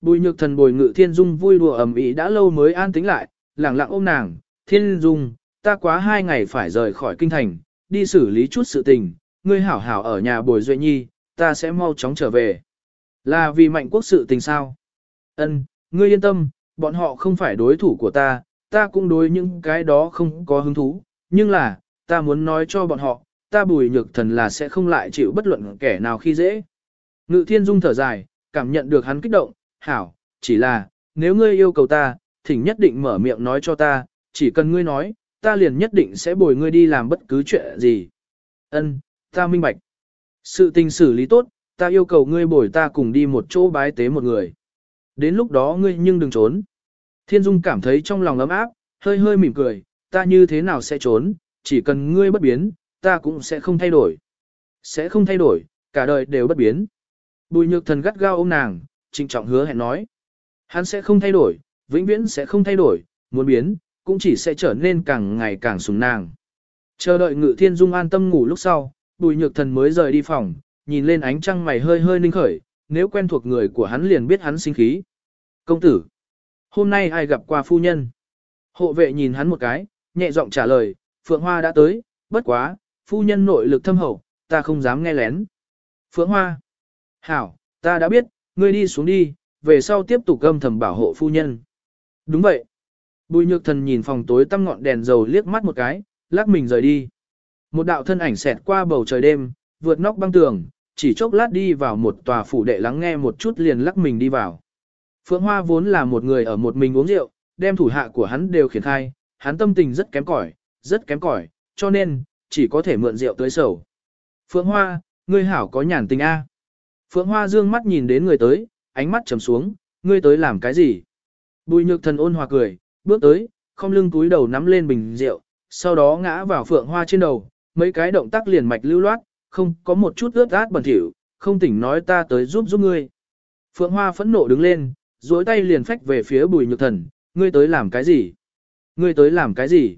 Bùi nhược thần bồi ngự thiên dung vui đùa ầm ĩ đã lâu mới an tính lại, lẳng lặng ôm nàng, thiên dung, ta quá hai ngày phải rời khỏi kinh thành, đi xử lý chút sự tình, ngươi hảo hảo ở nhà bồi duệ nhi, ta sẽ mau chóng trở về. Là vì mạnh quốc sự tình sao? Ân, ngươi yên tâm, bọn họ không phải đối thủ của ta, ta cũng đối những cái đó không có hứng thú, nhưng là, ta muốn nói cho bọn họ, ta bùi nhược thần là sẽ không lại chịu bất luận kẻ nào khi dễ. Ngự thiên dung thở dài, cảm nhận được hắn kích động, hảo, chỉ là, nếu ngươi yêu cầu ta, thỉnh nhất định mở miệng nói cho ta, chỉ cần ngươi nói, ta liền nhất định sẽ bồi ngươi đi làm bất cứ chuyện gì. Ân, ta minh bạch. Sự tình xử lý tốt, ta yêu cầu ngươi bồi ta cùng đi một chỗ bái tế một người. Đến lúc đó ngươi nhưng đừng trốn. Thiên Dung cảm thấy trong lòng ấm áp, hơi hơi mỉm cười, ta như thế nào sẽ trốn, chỉ cần ngươi bất biến, ta cũng sẽ không thay đổi. Sẽ không thay đổi, cả đời đều bất biến. Bùi nhược thần gắt gao ôm nàng, trịnh trọng hứa hẹn nói. Hắn sẽ không thay đổi, vĩnh viễn sẽ không thay đổi, muốn biến, cũng chỉ sẽ trở nên càng ngày càng sùng nàng. Chờ đợi ngự thiên dung an tâm ngủ lúc sau, bùi nhược thần mới rời đi phòng, nhìn lên ánh trăng mày hơi hơi ninh khởi, nếu quen thuộc người của hắn liền biết hắn sinh khí. Công tử, hôm nay ai gặp qua phu nhân? Hộ vệ nhìn hắn một cái, nhẹ giọng trả lời, Phượng Hoa đã tới, bất quá, phu nhân nội lực thâm hậu, ta không dám nghe lén. Phượng Hoa, hảo, ta đã biết, ngươi đi xuống đi, về sau tiếp tục gâm thầm bảo hộ phu nhân. Đúng vậy. Bùi nhược thần nhìn phòng tối tăm ngọn đèn dầu liếc mắt một cái, lắc mình rời đi. Một đạo thân ảnh xẹt qua bầu trời đêm, vượt nóc băng tường, chỉ chốc lát đi vào một tòa phủ đệ lắng nghe một chút liền lắc mình đi vào. Phượng Hoa vốn là một người ở một mình uống rượu, đem thủ hạ của hắn đều khiển khai, hắn tâm tình rất kém cỏi, rất kém cỏi, cho nên, chỉ có thể mượn rượu tới sầu. Phượng Hoa, ngươi hảo có nhàn tình A. Phượng Hoa dương mắt nhìn đến người tới, ánh mắt trầm xuống, ngươi tới làm cái gì? Bùi nhược thần ôn hòa cười, bước tới, không lưng túi đầu nắm lên bình rượu, sau đó ngã vào Phượng Hoa trên đầu, mấy cái động tác liền mạch lưu loát, không có một chút ướt át bẩn thỉu, không tỉnh nói ta tới giúp giúp ngươi. Phượng Hoa phẫn nộ đứng lên, duỗi tay liền phách về phía bùi nhược thần, ngươi tới làm cái gì? Ngươi tới làm cái gì?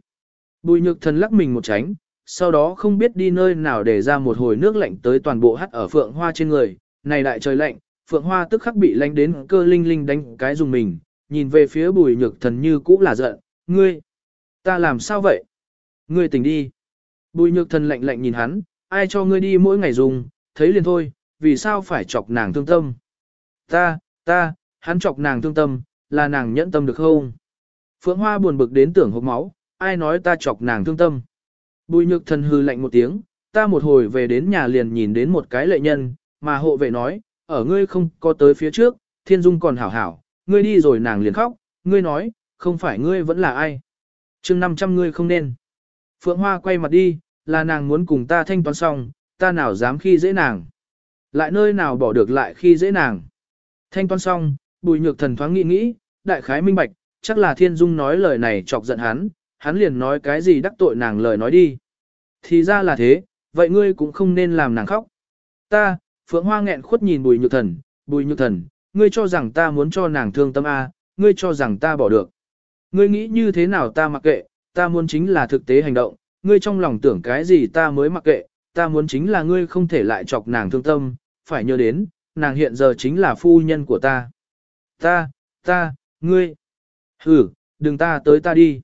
Bùi nhược thần lắc mình một tránh, sau đó không biết đi nơi nào để ra một hồi nước lạnh tới toàn bộ hắt ở Phượng Hoa trên người, này đại trời lạnh, Phượng Hoa tức khắc bị lạnh đến cơ linh linh đánh cái dùng mình, nhìn về phía bùi nhược thần như cũ là giận, ngươi, ta làm sao vậy? Ngươi tỉnh đi. Bùi nhược thần lạnh lạnh nhìn hắn, ai cho ngươi đi mỗi ngày dùng, thấy liền thôi, vì sao phải chọc nàng thương tâm? Ta, ta, hắn chọc nàng thương tâm, là nàng nhẫn tâm được không? Phượng Hoa buồn bực đến tưởng hộp máu, ai nói ta chọc nàng thương tâm? Bùi nhược thần hư lạnh một tiếng, ta một hồi về đến nhà liền nhìn đến một cái lệ nhân, mà hộ vệ nói, ở ngươi không có tới phía trước, thiên dung còn hảo hảo, ngươi đi rồi nàng liền khóc, ngươi nói, không phải ngươi vẫn là ai. chương 500 ngươi không nên. Phượng Hoa quay mặt đi, là nàng muốn cùng ta thanh toán xong, ta nào dám khi dễ nàng. Lại nơi nào bỏ được lại khi dễ nàng. Thanh toán xong, bùi nhược thần thoáng nghĩ nghĩ, đại khái minh bạch, chắc là thiên dung nói lời này chọc giận hắn, hắn liền nói cái gì đắc tội nàng lời nói đi. Thì ra là thế, vậy ngươi cũng không nên làm nàng khóc. Ta, Phượng Hoa nghẹn khuất nhìn bùi nhược thần, bùi nhược thần, ngươi cho rằng ta muốn cho nàng thương tâm A, ngươi cho rằng ta bỏ được. Ngươi nghĩ như thế nào ta mặc kệ, ta muốn chính là thực tế hành động, ngươi trong lòng tưởng cái gì ta mới mặc kệ, ta muốn chính là ngươi không thể lại chọc nàng thương tâm, phải nhớ đến, nàng hiện giờ chính là phu nhân của ta. Ta, ta, ngươi. "Hử, đừng ta tới ta đi.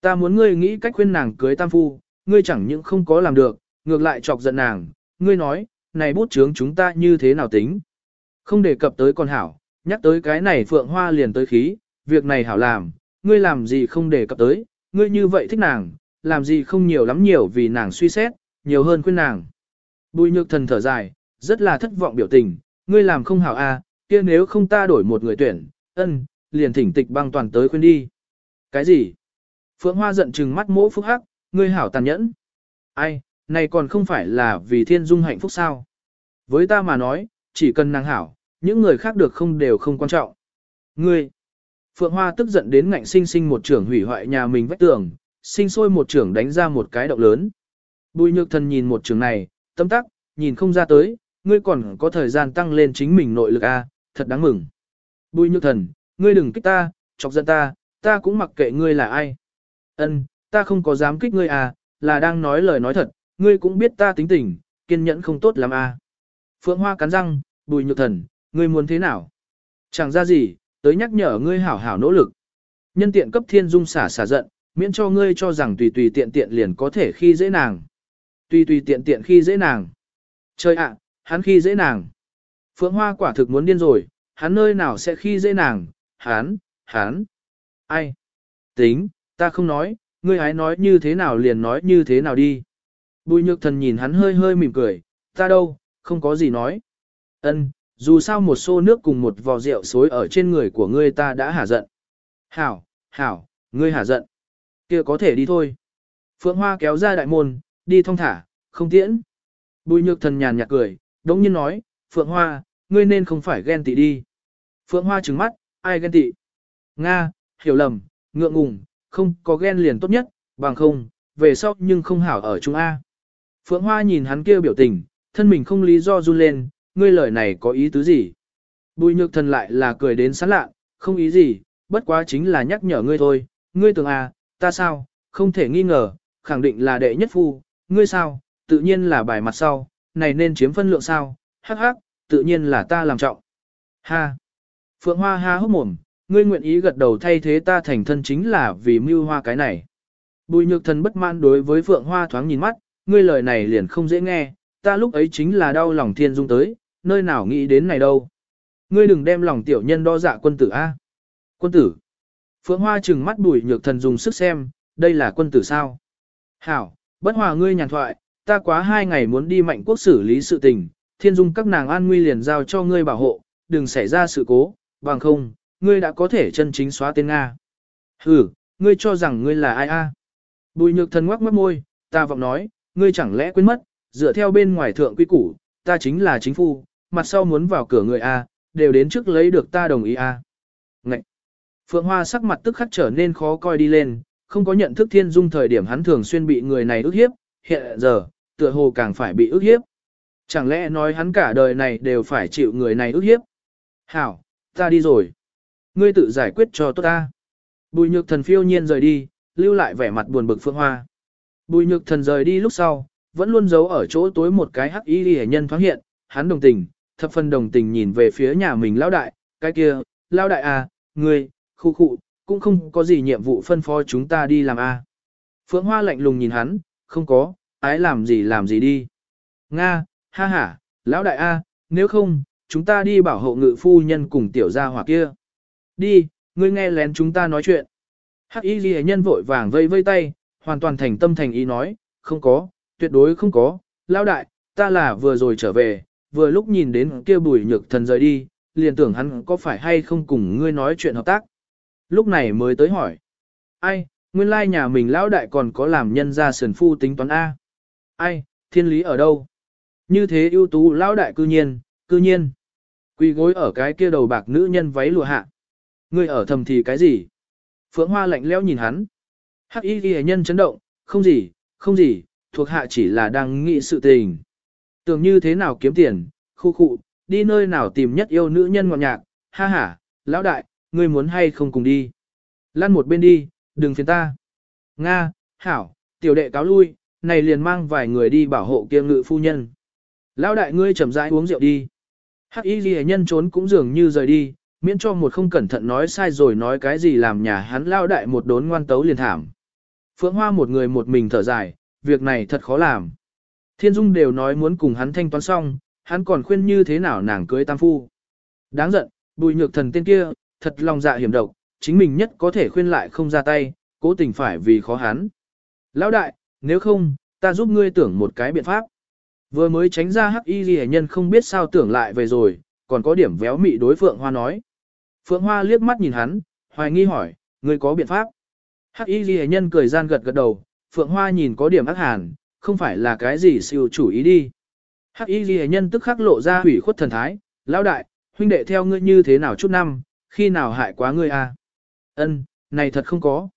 Ta muốn ngươi nghĩ cách khuyên nàng cưới tam phu, ngươi chẳng những không có làm được, ngược lại chọc giận nàng, ngươi nói, này bút chướng chúng ta như thế nào tính. Không đề cập tới con hảo, nhắc tới cái này phượng hoa liền tới khí, việc này hảo làm, ngươi làm gì không đề cập tới, ngươi như vậy thích nàng, làm gì không nhiều lắm nhiều vì nàng suy xét, nhiều hơn khuyên nàng. Bùi nhược thần thở dài, rất là thất vọng biểu tình, ngươi làm không hảo a, à, kia nếu không ta đổi một người tuyển, ân, liền thỉnh tịch băng toàn tới khuyên đi. Cái gì? Phượng Hoa giận trừng mắt mỗ phúc hắc, ngươi hảo tàn nhẫn. Ai, này còn không phải là vì thiên dung hạnh phúc sao? Với ta mà nói, chỉ cần nàng hảo, những người khác được không đều không quan trọng. Ngươi, Phượng Hoa tức giận đến ngạnh sinh sinh một trưởng hủy hoại nhà mình vách tường, sinh sôi một trưởng đánh ra một cái động lớn. Bùi nhược thần nhìn một trường này, tâm tắc, nhìn không ra tới, ngươi còn có thời gian tăng lên chính mình nội lực a, thật đáng mừng. Bùi nhược thần, ngươi đừng kích ta, chọc giận ta, ta cũng mặc kệ ngươi là ai. Ân, ta không có dám kích ngươi à, là đang nói lời nói thật, ngươi cũng biết ta tính tình, kiên nhẫn không tốt lắm à. Phượng Hoa cắn răng, bùi nhược thần, ngươi muốn thế nào? Chẳng ra gì, tới nhắc nhở ngươi hảo hảo nỗ lực. Nhân tiện cấp thiên dung xả xả giận, miễn cho ngươi cho rằng tùy tùy tiện tiện liền có thể khi dễ nàng. Tùy tùy tiện tiện khi dễ nàng. Trời ạ, hắn khi dễ nàng. Phượng Hoa quả thực muốn điên rồi, hắn nơi nào sẽ khi dễ nàng, hắn, hắn. Ai? Tính, ta không nói, ngươi hãy nói như thế nào liền nói như thế nào đi. Bùi nhược thần nhìn hắn hơi hơi mỉm cười, ta đâu, không có gì nói. Ân, dù sao một xô nước cùng một vò rượu xối ở trên người của ngươi ta đã hả giận. Hảo, hảo, ngươi hả giận. kia có thể đi thôi. Phượng Hoa kéo ra đại môn, đi thong thả, không tiễn. Bùi nhược thần nhàn nhạt cười, đống nhiên nói, Phượng Hoa, ngươi nên không phải ghen tị đi. Phượng Hoa trừng mắt, ai ghen tị? Nga, hiểu lầm, ngượng ngùng, không có ghen liền tốt nhất, bằng không, về sau nhưng không hảo ở chúng A. Phượng Hoa nhìn hắn kêu biểu tình, thân mình không lý do run lên, ngươi lời này có ý tứ gì? Bùi nhược thần lại là cười đến sán lạ, không ý gì, bất quá chính là nhắc nhở ngươi thôi, ngươi tưởng à, ta sao, không thể nghi ngờ, khẳng định là đệ nhất phu, ngươi sao, tự nhiên là bài mặt sau, này nên chiếm phân lượng sao, hắc hắc, tự nhiên là ta làm trọng. Ha! Phượng Hoa ha hốc mồm, ngươi nguyện ý gật đầu thay thế ta thành thân chính là vì mưu hoa cái này. Bùi nhược thần bất mãn đối với Phượng Hoa thoáng nhìn mắt, ngươi lời này liền không dễ nghe, ta lúc ấy chính là đau lòng thiên dung tới, nơi nào nghĩ đến này đâu. Ngươi đừng đem lòng tiểu nhân đo dạ quân tử A. Quân tử. Phượng Hoa trừng mắt bùi nhược thần dùng sức xem, đây là quân tử sao. Hảo, bất hòa ngươi nhàn thoại, ta quá hai ngày muốn đi mạnh quốc xử lý sự tình, thiên dung các nàng an nguy liền giao cho ngươi bảo hộ, đừng xảy ra sự cố, bằng không, ngươi đã có thể chân chính xóa tên Nga. Hừ, ngươi cho rằng ngươi là ai a? Bùi nhược thần ngoắc mất môi, ta vọng nói, ngươi chẳng lẽ quên mất, dựa theo bên ngoài thượng quy củ, ta chính là chính phu, mặt sau muốn vào cửa người A, đều đến trước lấy được ta đồng ý A. Ngậy! Phượng Hoa sắc mặt tức khắc trở nên khó coi đi lên, không có nhận thức thiên dung thời điểm hắn thường xuyên bị người này ức hiếp, hiện giờ, tựa hồ càng phải bị ức hiếp. Chẳng lẽ nói hắn cả đời này đều phải chịu người này ức hiếp? Hảo, ta đi rồi. Ngươi tự giải quyết cho tốt ta. Bùi nhược thần phiêu nhiên rời đi, lưu lại vẻ mặt buồn bực Phượng Hoa. Bùi nhược thần rời đi lúc sau, vẫn luôn giấu ở chỗ tối một cái hắc y hệ nhân thoáng hiện, hắn đồng tình, thập phần đồng tình nhìn về phía nhà mình lão đại, cái kia, lão đại à, ngươi, khu khu, cũng không có gì nhiệm vụ phân phó chúng ta đi làm a. À. Phượng Hoa lạnh lùng nhìn hắn, không có, ái làm gì làm gì đi. Nga, ha ha, lão đại a, nếu không, chúng ta đi bảo hộ ngự phu nhân cùng tiểu gia hỏa kia. Đi, ngươi nghe lén chúng ta nói chuyện. Hắc y ghi nhân vội vàng vây vây tay, hoàn toàn thành tâm thành ý nói, không có, tuyệt đối không có, lão đại, ta là vừa rồi trở về, vừa lúc nhìn đến kia bùi nhược thần rời đi, liền tưởng hắn có phải hay không cùng ngươi nói chuyện hợp tác. Lúc này mới tới hỏi, ai, nguyên lai nhà mình lão đại còn có làm nhân gia sườn phu tính toán A. Ai, thiên lý ở đâu? Như thế ưu tú lão đại cư nhiên, cư nhiên. Quỳ gối ở cái kia đầu bạc nữ nhân váy lụa hạ. Ngươi ở thầm thì cái gì? Phượng Hoa lạnh lẽo nhìn hắn. Hắc y ghi nhân chấn động, không gì, không gì, thuộc hạ chỉ là đang nghĩ sự tình. Tưởng như thế nào kiếm tiền, khu khu, đi nơi nào tìm nhất yêu nữ nhân ngọt nhạc, ha ha, lão đại, ngươi muốn hay không cùng đi. Lăn một bên đi, đừng phiền ta. Nga, hảo, tiểu đệ cáo lui, này liền mang vài người đi bảo hộ kiêm ngự phu nhân. Lão đại ngươi chậm rãi uống rượu đi. Hắc y ghi nhân trốn cũng dường như rời đi, miễn cho một không cẩn thận nói sai rồi nói cái gì làm nhà hắn lao đại một đốn ngoan tấu liền thảm. Phượng Hoa một người một mình thở dài, việc này thật khó làm. Thiên Dung đều nói muốn cùng hắn thanh toán xong, hắn còn khuyên như thế nào nàng cưới tam phu. Đáng giận, bùi nhược thần tên kia, thật lòng dạ hiểm độc, chính mình nhất có thể khuyên lại không ra tay, cố tình phải vì khó hắn. Lão đại, nếu không, ta giúp ngươi tưởng một cái biện pháp. Vừa mới tránh ra hắc y ghi nhân không biết sao tưởng lại về rồi, còn có điểm véo mị đối Phượng Hoa nói. Phượng Hoa liếc mắt nhìn hắn, hoài nghi hỏi, ngươi có biện pháp? Hắc y ghi nhân cười gian gật gật đầu, Phượng Hoa nhìn có điểm ác hàn, không phải là cái gì siêu chủ ý đi. Hắc y ghi nhân tức khắc lộ ra hủy khuất thần thái, lão đại, huynh đệ theo ngươi như thế nào chút năm, khi nào hại quá ngươi à? Ân, này thật không có.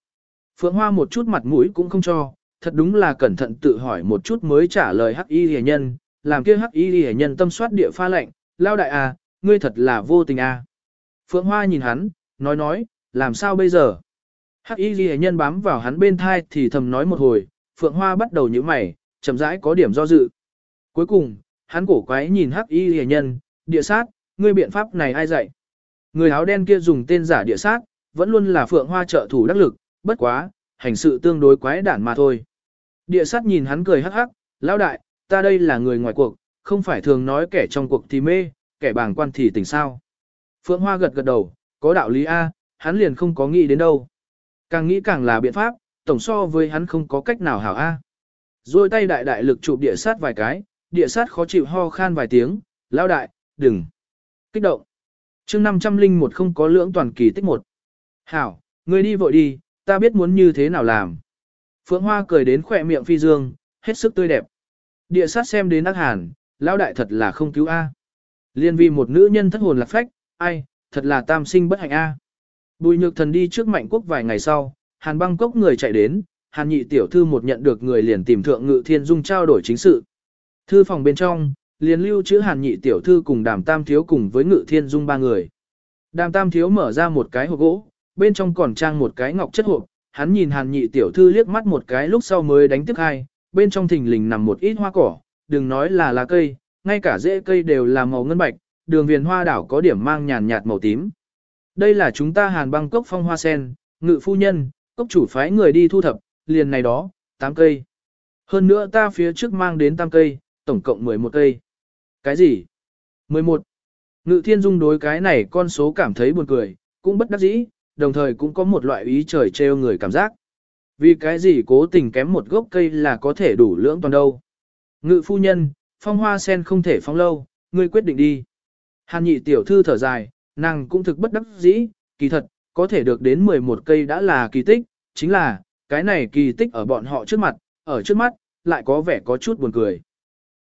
Phượng Hoa một chút mặt mũi cũng không cho, thật đúng là cẩn thận tự hỏi một chút mới trả lời hắc y ghi nhân, làm kia hắc y ghi nhân tâm soát địa pha lệnh, lão đại à, ngươi thật là vô tình à. Phượng Hoa nhìn hắn, nói nói, làm sao bây giờ? Hắc y ghi nhân bám vào hắn bên thai thì thầm nói một hồi, Phượng Hoa bắt đầu nhíu mày, chậm rãi có điểm do dự. Cuối cùng, hắn cổ quái nhìn Hắc y ghi nhân, địa sát, ngươi biện pháp này ai dạy? Người áo đen kia dùng tên giả địa sát, vẫn luôn là phượng hoa trợ thủ đắc lực, bất quá, hành sự tương đối quái đản mà thôi. Địa sát nhìn hắn cười hắc hắc, lão đại, ta đây là người ngoài cuộc, không phải thường nói kẻ trong cuộc thì mê, kẻ bàng quan thì tỉnh sao. Phượng Hoa gật gật đầu, có đạo lý A, hắn liền không có nghĩ đến đâu. Càng nghĩ càng là biện pháp, tổng so với hắn không có cách nào hảo A. Rồi tay đại đại lực chụp địa sát vài cái, địa sát khó chịu ho khan vài tiếng, lão đại, đừng. Kích động. chương 500 linh một không có lưỡng toàn kỳ tích một. Hảo, ngươi đi vội đi, ta biết muốn như thế nào làm. Phượng Hoa cười đến khỏe miệng phi dương, hết sức tươi đẹp. Địa sát xem đến ác hàn, lão đại thật là không cứu A. Liên vi một nữ nhân thất hồn lạc phách, ai, thật là tam sinh bất hạnh A. Bùi nhược thần đi trước mạnh quốc vài ngày sau, hàn băng cốc người chạy đến, hàn nhị tiểu thư một nhận được người liền tìm thượng ngự thiên dung trao đổi chính sự. Thư phòng bên trong, liền lưu chữ hàn nhị tiểu thư cùng đàm tam thiếu cùng với ngự thiên dung ba người. Đàm tam thiếu mở ra một cái hộp gỗ, bên trong còn trang một cái ngọc chất hộp, hắn nhìn hàn nhị tiểu thư liếc mắt một cái lúc sau mới đánh tiếp hai, bên trong thình lình nằm một ít hoa cỏ, đừng nói là lá cây, ngay cả rễ cây đều là màu ngân bạch, đường viền hoa đảo có điểm mang nhàn nhạt màu tím. Đây là chúng ta hàn băng cốc phong hoa sen, ngự phu nhân, cốc chủ phái người đi thu thập, liền này đó, 8 cây. Hơn nữa ta phía trước mang đến tam cây, tổng cộng 11 cây. Cái gì? 11. Ngự thiên dung đối cái này con số cảm thấy buồn cười, cũng bất đắc dĩ, đồng thời cũng có một loại ý trời trêu người cảm giác. Vì cái gì cố tình kém một gốc cây là có thể đủ lưỡng toàn đâu. Ngự phu nhân, phong hoa sen không thể phong lâu, ngươi quyết định đi. Hàn nhị tiểu thư thở dài, nàng cũng thực bất đắc dĩ, kỳ thật, có thể được đến 11 cây đã là kỳ tích, chính là, cái này kỳ tích ở bọn họ trước mặt, ở trước mắt, lại có vẻ có chút buồn cười.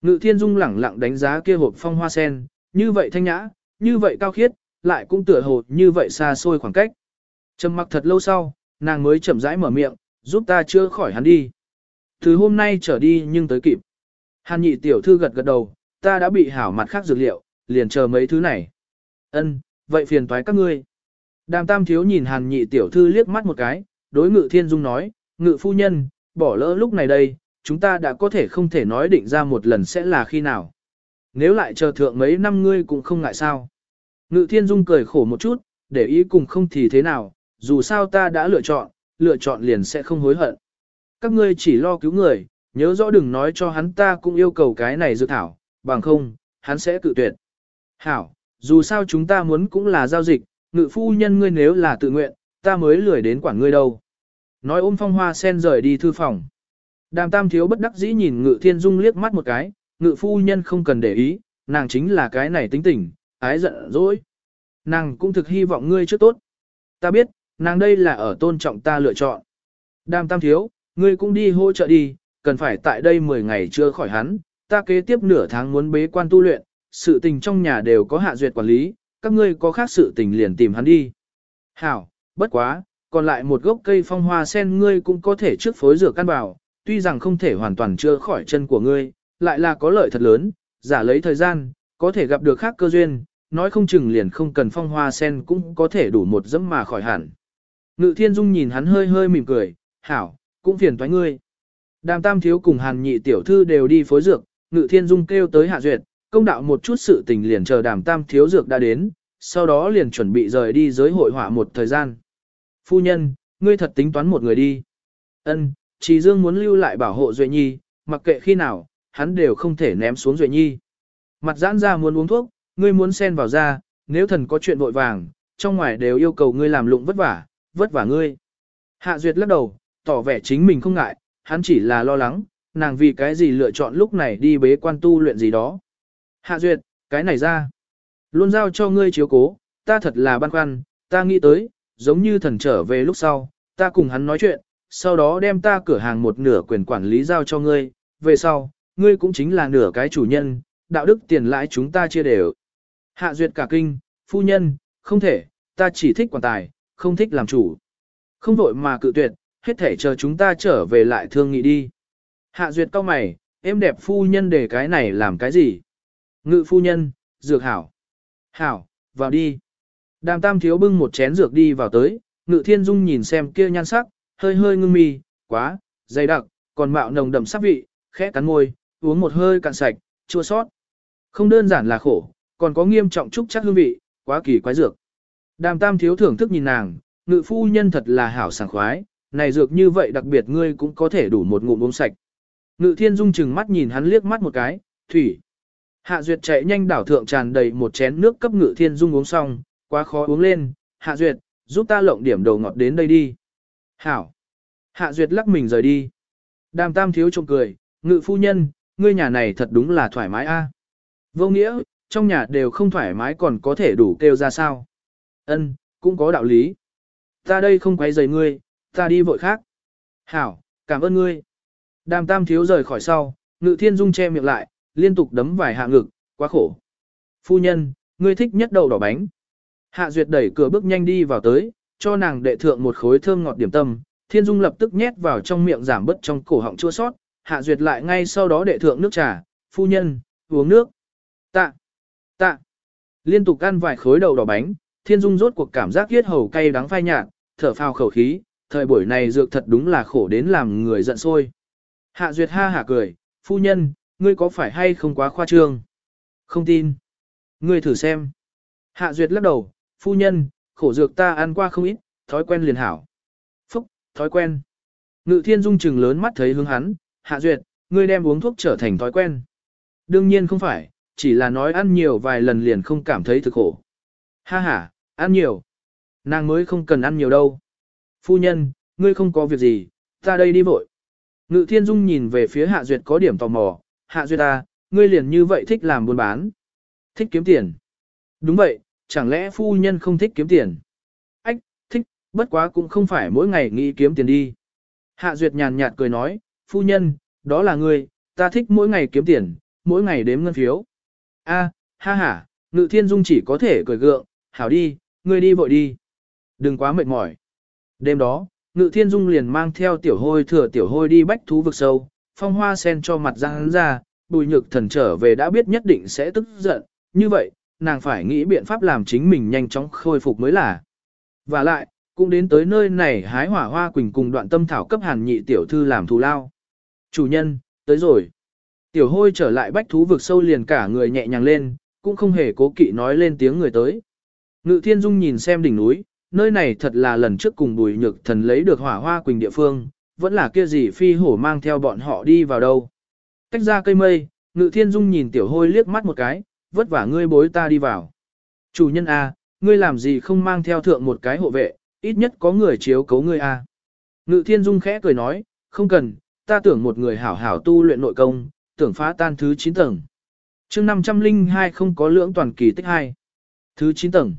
Ngự thiên dung lẳng lặng đánh giá kia hộp phong hoa sen, như vậy thanh nhã, như vậy cao khiết, lại cũng tựa hồ như vậy xa xôi khoảng cách. Trầm mặc thật lâu sau, nàng mới chậm rãi mở miệng, giúp ta chưa khỏi hắn đi. Từ hôm nay trở đi nhưng tới kịp. Hàn nhị tiểu thư gật gật đầu, ta đã bị hảo mặt khác dược liệu, liền chờ mấy thứ này. Ân, vậy phiền toái các ngươi. Đàm tam thiếu nhìn hàn nhị tiểu thư liếc mắt một cái, đối ngự thiên dung nói, ngự phu nhân, bỏ lỡ lúc này đây, chúng ta đã có thể không thể nói định ra một lần sẽ là khi nào. Nếu lại chờ thượng mấy năm ngươi cũng không ngại sao. Ngự thiên dung cười khổ một chút, để ý cùng không thì thế nào, dù sao ta đã lựa chọn, lựa chọn liền sẽ không hối hận. Các ngươi chỉ lo cứu người, nhớ rõ đừng nói cho hắn ta cũng yêu cầu cái này dự thảo, bằng không, hắn sẽ cự tuyệt. Hảo, dù sao chúng ta muốn cũng là giao dịch, ngự phu nhân ngươi nếu là tự nguyện, ta mới lười đến quản ngươi đâu. Nói ôm phong hoa sen rời đi thư phòng. Đàm tam thiếu bất đắc dĩ nhìn ngự thiên dung liếc mắt một cái, ngự phu nhân không cần để ý, nàng chính là cái này tính tình, ái giận dỗi. Nàng cũng thực hy vọng ngươi trước tốt. Ta biết, nàng đây là ở tôn trọng ta lựa chọn. Đàm tam thiếu, ngươi cũng đi hỗ trợ đi, cần phải tại đây 10 ngày chưa khỏi hắn, ta kế tiếp nửa tháng muốn bế quan tu luyện, sự tình trong nhà đều có hạ duyệt quản lý, các ngươi có khác sự tình liền tìm hắn đi. Hảo, bất quá, còn lại một gốc cây phong hoa sen ngươi cũng có thể trước phối rửa căn bảo, tuy rằng không thể hoàn toàn chưa khỏi chân của ngươi, lại là có lợi thật lớn, giả lấy thời gian, có thể gặp được khác cơ duyên, nói không chừng liền không cần phong hoa sen cũng có thể đủ một dẫm mà khỏi hẳn. Ngự thiên dung nhìn hắn hơi hơi mỉm cười, hảo, cũng phiền toái ngươi. Đàm tam thiếu cùng hàn nhị tiểu thư đều đi phối dược, ngự thiên dung kêu tới hạ duyệt, công đạo một chút sự tình liền chờ đàm tam thiếu dược đã đến, sau đó liền chuẩn bị rời đi giới hội họa một thời gian. Phu nhân, ngươi thật tính toán một người đi. Ân, trì dương muốn lưu lại bảo hộ Duệ Nhi, mặc kệ khi nào, hắn đều không thể ném xuống Duệ Nhi. Mặt giãn ra muốn uống thuốc, ngươi muốn xen vào ra, nếu thần có chuyện vội vàng, trong ngoài đều yêu cầu ngươi làm lụng vất vả, vất vả ngươi. Hạ Duyệt lắc đầu, tỏ vẻ chính mình không ngại, hắn chỉ là lo lắng, nàng vì cái gì lựa chọn lúc này đi bế quan tu luyện gì đó. Hạ Duyệt, cái này ra. Luôn giao cho ngươi chiếu cố, ta thật là băn khoăn, ta nghĩ tới, giống như thần trở về lúc sau, ta cùng hắn nói chuyện, sau đó đem ta cửa hàng một nửa quyền quản lý giao cho ngươi, về sau, ngươi cũng chính là nửa cái chủ nhân, đạo đức tiền lãi chúng ta chia đều. Hạ Duyệt cả kinh, phu nhân, không thể, ta chỉ thích quản tài, không thích làm chủ. Không vội mà cự tuyệt, hết thể chờ chúng ta trở về lại thương nghị đi. Hạ duyệt cao mày, em đẹp phu nhân để cái này làm cái gì? Ngự phu nhân, dược hảo. Hảo, vào đi. Đàm tam thiếu bưng một chén dược đi vào tới, ngự thiên dung nhìn xem kia nhan sắc, hơi hơi ngưng mi, quá, dày đặc, còn mạo nồng đậm sắc vị, khẽ cắn môi, uống một hơi cạn sạch, chua sót. Không đơn giản là khổ, còn có nghiêm trọng trúc chắc hương vị, quá kỳ quái dược. Đàm tam thiếu thưởng thức nhìn nàng, ngự phu nhân thật là hảo sảng khoái, này dược như vậy đặc biệt ngươi cũng có thể đủ một ngụm uống sạch. Ngự thiên dung chừng mắt nhìn hắn liếc mắt một cái, thủy. Hạ duyệt chạy nhanh đảo thượng tràn đầy một chén nước cấp ngự thiên dung uống xong, quá khó uống lên, hạ duyệt, giúp ta lộng điểm đầu ngọt đến đây đi. Hảo. Hạ duyệt lắc mình rời đi. Đàm tam thiếu trông cười, ngự phu nhân, ngươi nhà này thật đúng là thoải mái a. Vô nghĩa, trong nhà đều không thoải mái còn có thể đủ kêu ra sao. Ân, cũng có đạo lý. Ta đây không quấy rầy ngươi, ta đi vội khác. Hảo, cảm ơn ngươi. Đàm tam thiếu rời khỏi sau, ngự thiên dung che miệng lại, liên tục đấm vài hạ ngực, quá khổ. Phu nhân, ngươi thích nhất đậu đỏ bánh. Hạ duyệt đẩy cửa bước nhanh đi vào tới, cho nàng đệ thượng một khối thơm ngọt điểm tâm, thiên dung lập tức nhét vào trong miệng giảm bớt trong cổ họng chua sót, hạ duyệt lại ngay sau đó đệ thượng nước trà, phu nhân, uống nước. Tạ, tạ. Liên tục ăn vài khối đậu đỏ bánh, thiên dung rốt cuộc cảm giác yết hầu cay đắng phai nhạt, thở phào khẩu khí, thời buổi này dược thật đúng là khổ đến làm người giận sôi. Hạ duyệt ha hả cười, phu nhân, ngươi có phải hay không quá khoa trương? Không tin. Ngươi thử xem. Hạ duyệt lắc đầu, phu nhân, khổ dược ta ăn qua không ít, thói quen liền hảo. Phúc, thói quen. Ngự thiên dung chừng lớn mắt thấy hướng hắn, hạ duyệt, ngươi đem uống thuốc trở thành thói quen. Đương nhiên không phải, chỉ là nói ăn nhiều vài lần liền không cảm thấy thực khổ. Ha ha, ăn nhiều. Nàng mới không cần ăn nhiều đâu. Phu nhân, ngươi không có việc gì, ta đây đi vội. Ngự thiên dung nhìn về phía hạ duyệt có điểm tò mò, hạ duyệt ta, à, ngươi liền như vậy thích làm buôn bán. Thích kiếm tiền. Đúng vậy, chẳng lẽ phu nhân không thích kiếm tiền? Ách, thích, bất quá cũng không phải mỗi ngày nghĩ kiếm tiền đi. Hạ duyệt nhàn nhạt cười nói, phu nhân, đó là ngươi, ta thích mỗi ngày kiếm tiền, mỗi ngày đếm ngân phiếu. A, ha ha, ngự thiên dung chỉ có thể cười gượng, hảo đi, ngươi đi vội đi. Đừng quá mệt mỏi. Đêm đó, ngự thiên dung liền mang theo tiểu hôi thừa tiểu hôi đi bách thú vực sâu, phong hoa sen cho mặt ra hắn ra, bùi nhược thần trở về đã biết nhất định sẽ tức giận, như vậy, nàng phải nghĩ biện pháp làm chính mình nhanh chóng khôi phục mới là. Và lại, cũng đến tới nơi này hái hỏa hoa quỳnh cùng đoạn tâm thảo cấp hàn nhị tiểu thư làm thù lao. Chủ nhân, tới rồi. Tiểu hôi trở lại bách thú vực sâu liền cả người nhẹ nhàng lên, cũng không hề cố kỵ nói lên tiếng người tới. Ngự thiên dung nhìn xem đỉnh núi, nơi này thật là lần trước cùng bùi nhược thần lấy được hỏa hoa quỳnh địa phương, vẫn là kia gì phi hổ mang theo bọn họ đi vào đâu. Cách ra cây mây, ngự thiên dung nhìn tiểu hôi liếc mắt một cái, vất vả ngươi bối ta đi vào. Chủ nhân A, ngươi làm gì không mang theo thượng một cái hộ vệ, ít nhất có người chiếu cấu ngươi A. Ngự thiên dung khẽ cười nói, không cần, ta tưởng một người hảo hảo tu luyện nội công, tưởng phá tan thứ 9 tầng. chương 502 không có lưỡng toàn kỳ tích 2. Thứ 9 tầng.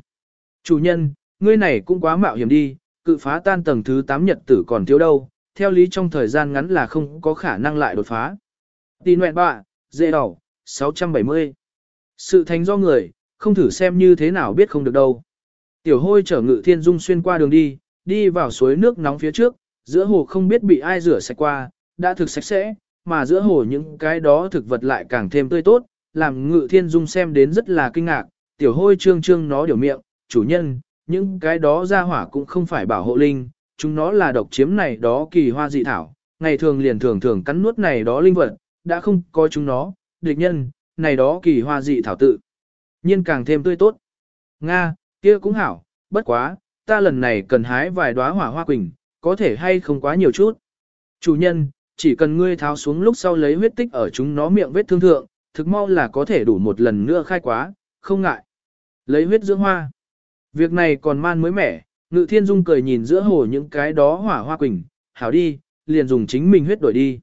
Chủ nhân, ngươi này cũng quá mạo hiểm đi, cự phá tan tầng thứ 8 nhật tử còn thiếu đâu, theo lý trong thời gian ngắn là không có khả năng lại đột phá. Tì nguyện bạ, dễ đỏ, 670. Sự thành do người, không thử xem như thế nào biết không được đâu. Tiểu hôi chở ngự thiên dung xuyên qua đường đi, đi vào suối nước nóng phía trước, giữa hồ không biết bị ai rửa sạch qua, đã thực sạch sẽ, mà giữa hồ những cái đó thực vật lại càng thêm tươi tốt, làm ngự thiên dung xem đến rất là kinh ngạc, tiểu hôi trương trương nó điều miệng, chủ nhân, những cái đó ra hỏa cũng không phải bảo hộ linh, chúng nó là độc chiếm này đó kỳ hoa dị thảo, ngày thường liền thường thường cắn nuốt này đó linh vật, đã không có chúng nó, địch nhân, này đó kỳ hoa dị thảo tự. nhiên càng thêm tươi tốt. Nga, kia cũng hảo, bất quá, ta lần này cần hái vài đóa hỏa hoa quỳnh, có thể hay không quá nhiều chút. Chủ nhân, chỉ cần ngươi tháo xuống lúc sau lấy huyết tích ở chúng nó miệng vết thương thượng, thực mau là có thể đủ một lần nữa khai quá, không ngại. Lấy huyết dưỡng hoa. Việc này còn man mới mẻ, ngự thiên dung cười nhìn giữa hồ những cái đó hỏa hoa quỳnh, hảo đi, liền dùng chính mình huyết đổi đi.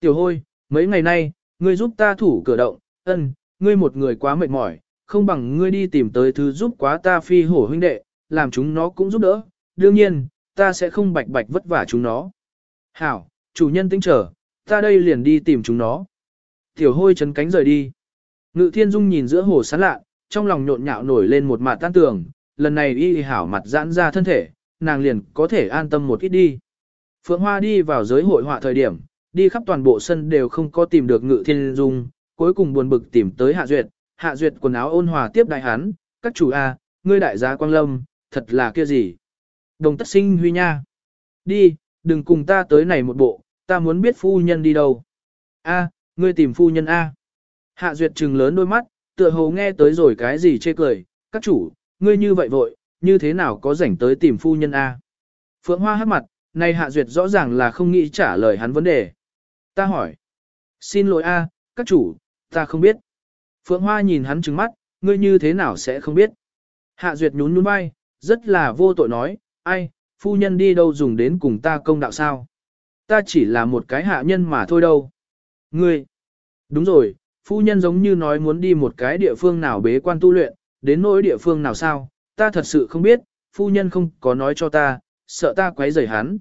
Tiểu hôi, mấy ngày nay, ngươi giúp ta thủ cửa động, ân, ngươi một người quá mệt mỏi, không bằng ngươi đi tìm tới thứ giúp quá ta phi hổ huynh đệ, làm chúng nó cũng giúp đỡ, đương nhiên, ta sẽ không bạch bạch vất vả chúng nó. Hảo, chủ nhân tính trở, ta đây liền đi tìm chúng nó. Tiểu hôi chấn cánh rời đi. Ngự thiên dung nhìn giữa hồ sán lạ, trong lòng nhộn nhạo nổi lên một mạt tan tường, lần này y hảo mặt giãn ra thân thể, nàng liền có thể an tâm một ít đi. Phượng Hoa đi vào giới hội họa thời điểm, đi khắp toàn bộ sân đều không có tìm được ngự thiên dung, cuối cùng buồn bực tìm tới Hạ Duyệt, Hạ Duyệt quần áo ôn hòa tiếp đại hán các chủ A, ngươi đại gia Quang Lâm, thật là kia gì? Đồng tất sinh huy nha. Đi, đừng cùng ta tới này một bộ, ta muốn biết phu nhân đi đâu. A, ngươi tìm phu nhân A. Hạ Duyệt trừng lớn đôi mắt, tựa hồ nghe tới rồi cái gì chê cười, các chủ, ngươi như vậy vội, như thế nào có rảnh tới tìm phu nhân A. Phượng Hoa hát mặt, này Hạ Duyệt rõ ràng là không nghĩ trả lời hắn vấn đề. Ta hỏi. Xin lỗi A, các chủ, ta không biết. Phượng Hoa nhìn hắn trừng mắt, ngươi như thế nào sẽ không biết. Hạ Duyệt nhún nhún vai, rất là vô tội nói, ai, phu nhân đi đâu dùng đến cùng ta công đạo sao. Ta chỉ là một cái hạ nhân mà thôi đâu. Ngươi. Đúng rồi, phu nhân giống như nói muốn đi một cái địa phương nào bế quan tu luyện, đến nỗi địa phương nào sao, ta thật sự không biết, phu nhân không có nói cho ta, sợ ta quấy rầy hắn.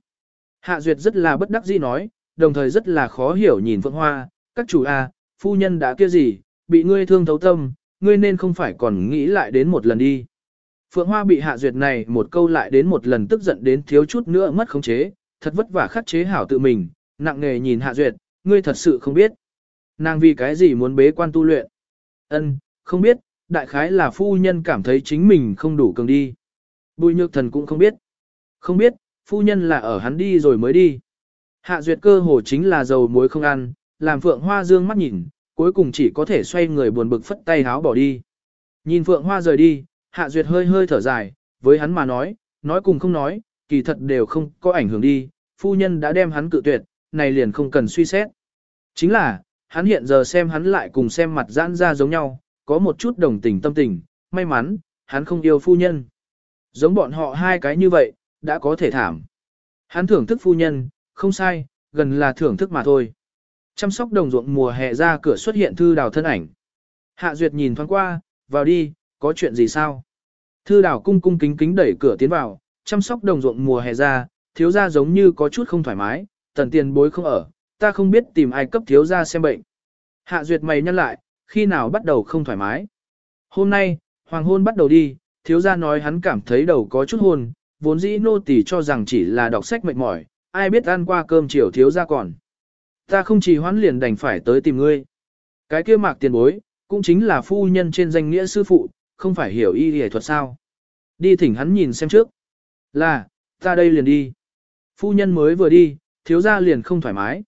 Hạ Duyệt rất là bất đắc dĩ nói, đồng thời rất là khó hiểu nhìn Phượng Hoa, các chủ a, phu nhân đã kia gì, bị ngươi thương thấu tâm, ngươi nên không phải còn nghĩ lại đến một lần đi. Phượng Hoa bị Hạ Duyệt này một câu lại đến một lần tức giận đến thiếu chút nữa mất khống chế, thật vất vả khắc chế hảo tự mình, nặng nề nhìn Hạ Duyệt, ngươi thật sự không biết. Nàng vì cái gì muốn bế quan tu luyện? Ân, không biết, đại khái là phu nhân cảm thấy chính mình không đủ cường đi. Bùi nhược thần cũng không biết. Không biết, phu nhân là ở hắn đi rồi mới đi. Hạ duyệt cơ hồ chính là dầu muối không ăn, làm phượng hoa dương mắt nhìn, cuối cùng chỉ có thể xoay người buồn bực phất tay háo bỏ đi. Nhìn phượng hoa rời đi, hạ duyệt hơi hơi thở dài, với hắn mà nói, nói cùng không nói, kỳ thật đều không có ảnh hưởng đi, phu nhân đã đem hắn cự tuyệt, này liền không cần suy xét. Chính là, hắn hiện giờ xem hắn lại cùng xem mặt giãn ra giống nhau, có một chút đồng tình tâm tình, may mắn, hắn không yêu phu nhân. Giống bọn họ hai cái như vậy, đã có thể thảm. Hắn thưởng thức phu nhân, không sai, gần là thưởng thức mà thôi. Chăm sóc đồng ruộng mùa hè ra cửa xuất hiện thư đào thân ảnh. Hạ Duyệt nhìn thoáng qua, vào đi, có chuyện gì sao? Thư đào cung cung kính kính đẩy cửa tiến vào, chăm sóc đồng ruộng mùa hè ra, thiếu ra giống như có chút không thoải mái, tần tiền bối không ở, ta không biết tìm ai cấp thiếu ra xem bệnh. Hạ Duyệt mày nhăn lại, khi nào bắt đầu không thoải mái. Hôm nay, hoàng hôn bắt đầu đi, thiếu gia nói hắn cảm thấy đầu có chút hôn, vốn dĩ nô tỳ cho rằng chỉ là đọc sách mệt mỏi, ai biết ăn qua cơm chiều thiếu gia còn. Ta không chỉ hoãn liền đành phải tới tìm ngươi. Cái kia mạc tiền bối, cũng chính là phu nhân trên danh nghĩa sư phụ, không phải hiểu y y thuật sao. Đi thỉnh hắn nhìn xem trước. Là, ta đây liền đi. Phu nhân mới vừa đi, thiếu gia liền không thoải mái.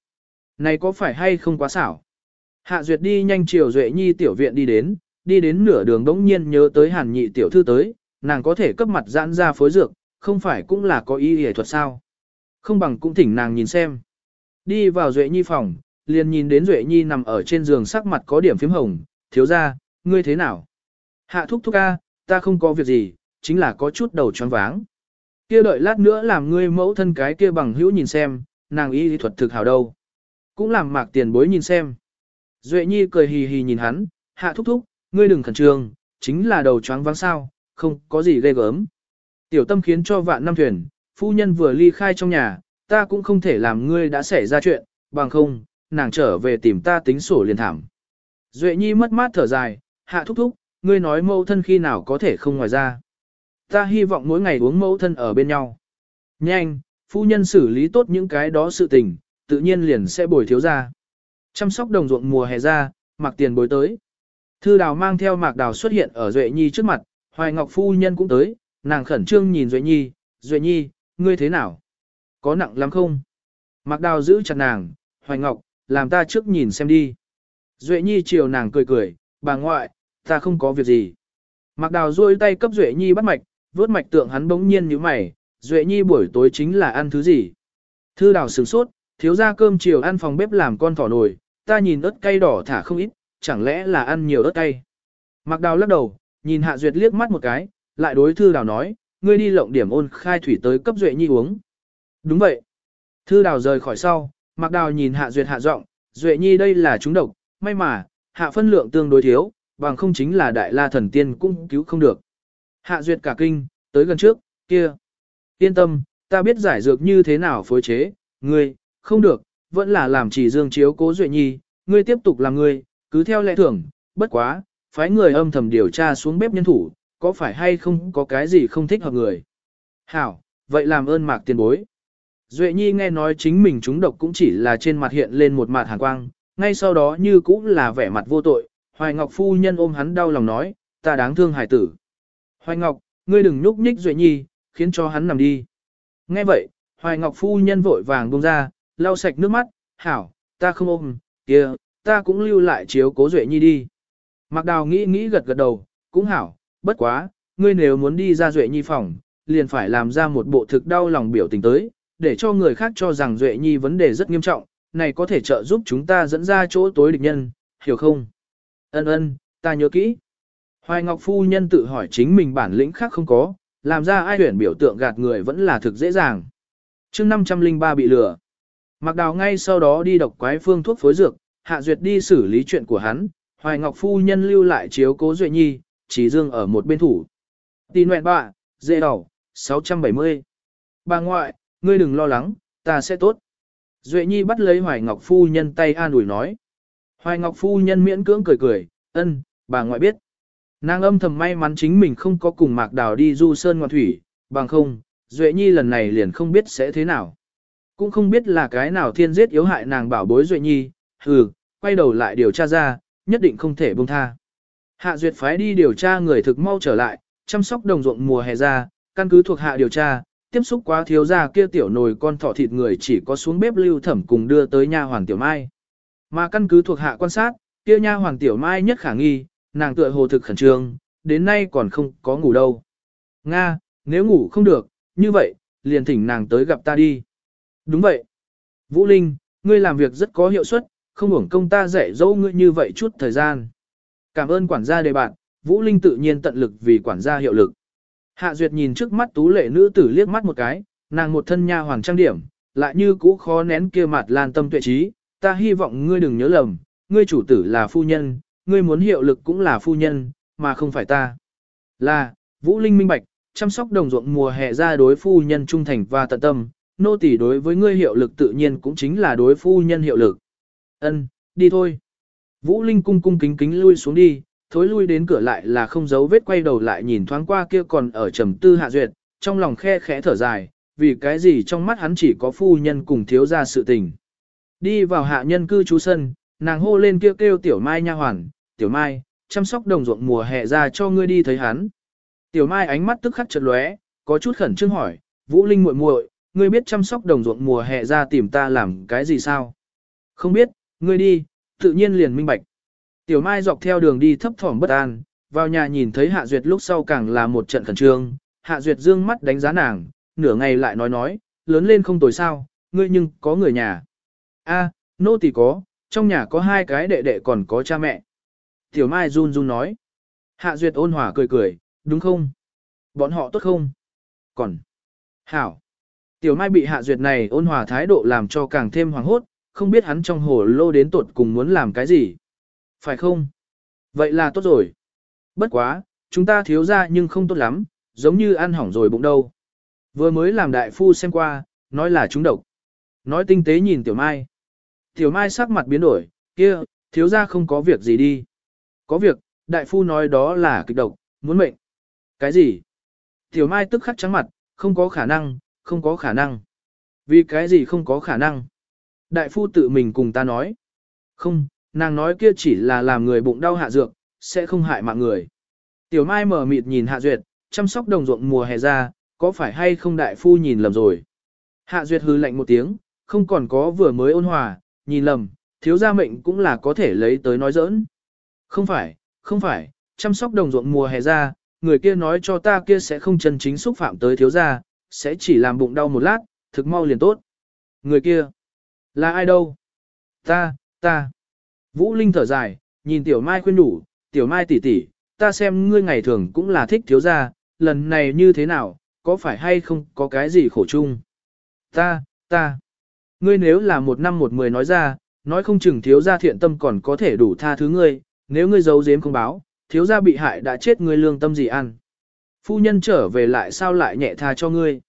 Này có phải hay không quá xảo? Hạ Duyệt đi nhanh chiều Duệ Nhi tiểu viện đi đến, đi đến nửa đường đống nhiên nhớ tới hàn nhị tiểu thư tới, nàng có thể cấp mặt giãn ra phối dược, không phải cũng là có ý y thuật sao. Không bằng cũng thỉnh nàng nhìn xem. Đi vào Duệ Nhi phòng, liền nhìn đến Duệ Nhi nằm ở trên giường sắc mặt có điểm phím hồng, thiếu ra, ngươi thế nào? Hạ thúc thúc ca, ta không có việc gì, chính là có chút đầu choáng váng. Kia đợi lát nữa làm ngươi mẫu thân cái kia bằng hữu nhìn xem, nàng y thuật thực hảo đâu. Cũng làm mạc tiền bối nhìn xem. Duệ Nhi cười hì hì nhìn hắn, hạ thúc thúc, ngươi đừng khẩn trương, chính là đầu choáng váng sao, không có gì ghê gớm. Tiểu tâm khiến cho vạn năm thuyền, phu nhân vừa ly khai trong nhà, ta cũng không thể làm ngươi đã xảy ra chuyện, bằng không, nàng trở về tìm ta tính sổ liền thảm. Duệ Nhi mất mát thở dài, hạ thúc thúc, ngươi nói mẫu thân khi nào có thể không ngoài ra. Ta hy vọng mỗi ngày uống mẫu thân ở bên nhau. Nhanh, phu nhân xử lý tốt những cái đó sự tình, tự nhiên liền sẽ bồi thiếu ra. Chăm sóc đồng ruộng mùa hè ra, mặc tiền bối tới. Thư đào mang theo mạc đào xuất hiện ở Duệ Nhi trước mặt, Hoài Ngọc phu nhân cũng tới, nàng khẩn trương nhìn Duệ Nhi, Duệ Nhi, ngươi thế nào? Có nặng lắm không? Mạc đào giữ chặt nàng, Hoài Ngọc, làm ta trước nhìn xem đi. Duệ Nhi chiều nàng cười cười, bà ngoại, ta không có việc gì. Mạc đào duỗi tay cấp Duệ Nhi bắt mạch, vớt mạch tượng hắn bỗng nhiên như mày, Duệ Nhi buổi tối chính là ăn thứ gì? Thư đào sửng sốt, thiếu ra cơm chiều ăn phòng bếp làm con thỏ nồi, ta nhìn ớt cay đỏ thả không ít, chẳng lẽ là ăn nhiều ớt cay. Mạc Đào lắc đầu, nhìn Hạ Duyệt liếc mắt một cái, lại đối Thư Đào nói, ngươi đi lộng điểm ôn khai thủy tới cấp Duệ Nhi uống. Đúng vậy. Thư Đào rời khỏi sau, Mạc Đào nhìn Hạ Duyệt hạ giọng, Duệ Nhi đây là chúng độc, may mà, hạ phân lượng tương đối thiếu, bằng không chính là đại la thần tiên cũng cứu không được. Hạ Duyệt cả kinh, tới gần trước, kia. Yên tâm, ta biết giải dược như thế nào phối chế, ngươi, không được, vẫn là làm chỉ dương chiếu cố Duệ Nhi, ngươi tiếp tục làm ngươi, cứ theo lẽ thường, bất quá, phái người âm thầm điều tra xuống bếp nhân thủ, có phải hay không có cái gì không thích hợp người. Hảo, vậy làm ơn mạc tiền bối. Duệ Nhi nghe nói chính mình trúng độc cũng chỉ là trên mặt hiện lên một mặt hàn quang, ngay sau đó như cũng là vẻ mặt vô tội, Hoài Ngọc phu nhân ôm hắn đau lòng nói, ta đáng thương hải tử. Hoài Ngọc, ngươi đừng nhúc nhích Duệ Nhi, khiến cho hắn nằm đi. Nghe vậy, Hoài Ngọc phu nhân vội vàng buông ra, lau sạch nước mắt, hảo, ta không ôm, kia, ta cũng lưu lại chiếu cố Duệ Nhi đi. Mạc Đào nghĩ nghĩ gật gật đầu, cũng hảo, bất quá, ngươi nếu muốn đi ra Duệ Nhi phòng, liền phải làm ra một bộ thực đau lòng biểu tình tới, để cho người khác cho rằng Duệ Nhi vấn đề rất nghiêm trọng, này có thể trợ giúp chúng ta dẫn ra chỗ tối địch nhân, hiểu không? Ân ân, ta nhớ kỹ. Hoài Ngọc Phu Nhân tự hỏi chính mình bản lĩnh khác không có, làm ra ai tuyển biểu tượng gạt người vẫn là thực dễ dàng. chương 503 bị lừa. Mạc đào ngay sau đó đi độc quái phương thuốc phối dược, hạ duyệt đi xử lý chuyện của hắn, Hoài Ngọc Phu Nhân lưu lại chiếu cố Duệ Nhi, chỉ dương ở một bên thủ. Tì nguyện bạ, dễ đỏ, 670. Bà ngoại, ngươi đừng lo lắng, ta sẽ tốt. Duệ Nhi bắt lấy Hoài Ngọc Phu Nhân tay an ủi nói. Hoài Ngọc Phu Nhân miễn cưỡng cười cười, ân, bà ngoại biết. Nàng âm thầm may mắn chính mình không có cùng Mạc Đào đi du sơn ngoạn thủy, bằng không, Duệ Nhi lần này liền không biết sẽ thế nào. Cũng không biết là cái nào thiên giết yếu hại nàng bảo bối Duệ Nhi, hừ, quay đầu lại điều tra ra, nhất định không thể buông tha. Hạ Duyệt phái đi điều tra người thực mau trở lại, chăm sóc đồng ruộng mùa hè ra, căn cứ thuộc hạ điều tra, tiếp xúc quá thiếu gia kia tiểu nồi con thỏ thịt người chỉ có xuống bếp lưu thẩm cùng đưa tới nha hoàng tiểu mai. Mà căn cứ thuộc hạ quan sát, kia nha hoàng tiểu mai nhất khả nghi, nàng tựa hồ thực khẩn trương, đến nay còn không có ngủ đâu. Nga, nếu ngủ không được, như vậy, liền thỉnh nàng tới gặp ta đi. Đúng vậy. Vũ Linh, ngươi làm việc rất có hiệu suất, không hưởng công ta dạy dỗ ngươi như vậy chút thời gian. Cảm ơn quản gia đề bạn, Vũ Linh tự nhiên tận lực vì quản gia hiệu lực. Hạ Duyệt nhìn trước mắt tú lệ nữ tử liếc mắt một cái, nàng một thân nha hoàng trang điểm, lại như cũ khó nén kia mặt lan tâm tuệ trí, ta hy vọng ngươi đừng nhớ lầm, ngươi chủ tử là phu nhân, ngươi muốn hiệu lực cũng là phu nhân, mà không phải ta. Là, Vũ Linh minh bạch, chăm sóc đồng ruộng mùa hè ra đối phu nhân trung thành và tận tâm, nô tỳ đối với ngươi hiệu lực tự nhiên cũng chính là đối phu nhân hiệu lực. Ân, đi thôi. Vũ Linh cung cung kính kính lui xuống đi, thối lui đến cửa lại là không giấu vết quay đầu lại nhìn thoáng qua kia còn ở trầm tư hạ duyệt, trong lòng khe khẽ thở dài, vì cái gì trong mắt hắn chỉ có phu nhân cùng thiếu gia sự tình. Đi vào hạ nhân cư trú sân, nàng hô lên kêu kêu tiểu mai nha hoàn, tiểu mai, chăm sóc đồng ruộng mùa hè ra cho ngươi đi thấy hắn. Tiểu mai ánh mắt tức khắc chợt lóe, có chút khẩn trương hỏi, Vũ Linh muội muội, ngươi biết chăm sóc đồng ruộng mùa hè ra tìm ta làm cái gì sao? Không biết, ngươi đi, tự nhiên liền minh bạch. Tiểu mai dọc theo đường đi thấp thỏm bất an, vào nhà nhìn thấy Hạ Duyệt lúc sau càng là một trận khẩn trương, Hạ Duyệt dương mắt đánh giá nàng, nửa ngày lại nói nói, lớn lên không tồi sao, ngươi nhưng có người nhà. A, nô tỳ có, trong nhà có hai cái đệ đệ còn có cha mẹ. Tiểu Mai run run nói. Hạ Duyệt ôn hòa cười cười, đúng không? Bọn họ tốt không? Còn. Hảo. Tiểu Mai bị Hạ Duyệt này ôn hòa thái độ làm cho càng thêm hoàng hốt, không biết hắn trong hồ lô đến tột cùng muốn làm cái gì. Phải không? Vậy là tốt rồi. Bất quá, chúng ta thiếu ra nhưng không tốt lắm, giống như ăn hỏng rồi bụng đâu. Vừa mới làm đại phu xem qua, nói là chúng độc. Nói tinh tế nhìn Tiểu Mai. Tiểu Mai sắc mặt biến đổi, kia, thiếu ra không có việc gì đi. Có việc, đại phu nói đó là kịch độc, muốn mệnh. Cái gì? Tiểu Mai tức khắc trắng mặt, không có khả năng, không có khả năng. Vì cái gì không có khả năng? Đại phu tự mình cùng ta nói. Không, nàng nói kia chỉ là làm người bụng đau hạ dược, sẽ không hại mạng người. Tiểu Mai mở mịt nhìn Hạ Duyệt, chăm sóc đồng ruộng mùa hè ra, có phải hay không đại phu nhìn lầm rồi. Hạ Duyệt hư lạnh một tiếng, không còn có vừa mới ôn hòa, nhìn lầm, thiếu gia mệnh cũng là có thể lấy tới nói giỡn. Không phải, không phải, chăm sóc đồng ruộng mùa hè ra, người kia nói cho ta kia sẽ không chân chính xúc phạm tới thiếu gia, sẽ chỉ làm bụng đau một lát, thực mau liền tốt. Người kia, là ai đâu? Ta, ta. Vũ Linh thở dài, nhìn Tiểu Mai khuyên đủ, Tiểu Mai tỷ tỷ, ta xem ngươi ngày thường cũng là thích thiếu gia, lần này như thế nào, có phải hay không có cái gì khổ chung? Ta, ta. Ngươi nếu là một năm một mười nói ra, nói không chừng thiếu gia thiện tâm còn có thể đủ tha thứ ngươi, nếu ngươi giấu giếm không báo, thiếu gia bị hại đã chết ngươi lương tâm gì ăn. Phu nhân trở về lại sao lại nhẹ tha cho ngươi.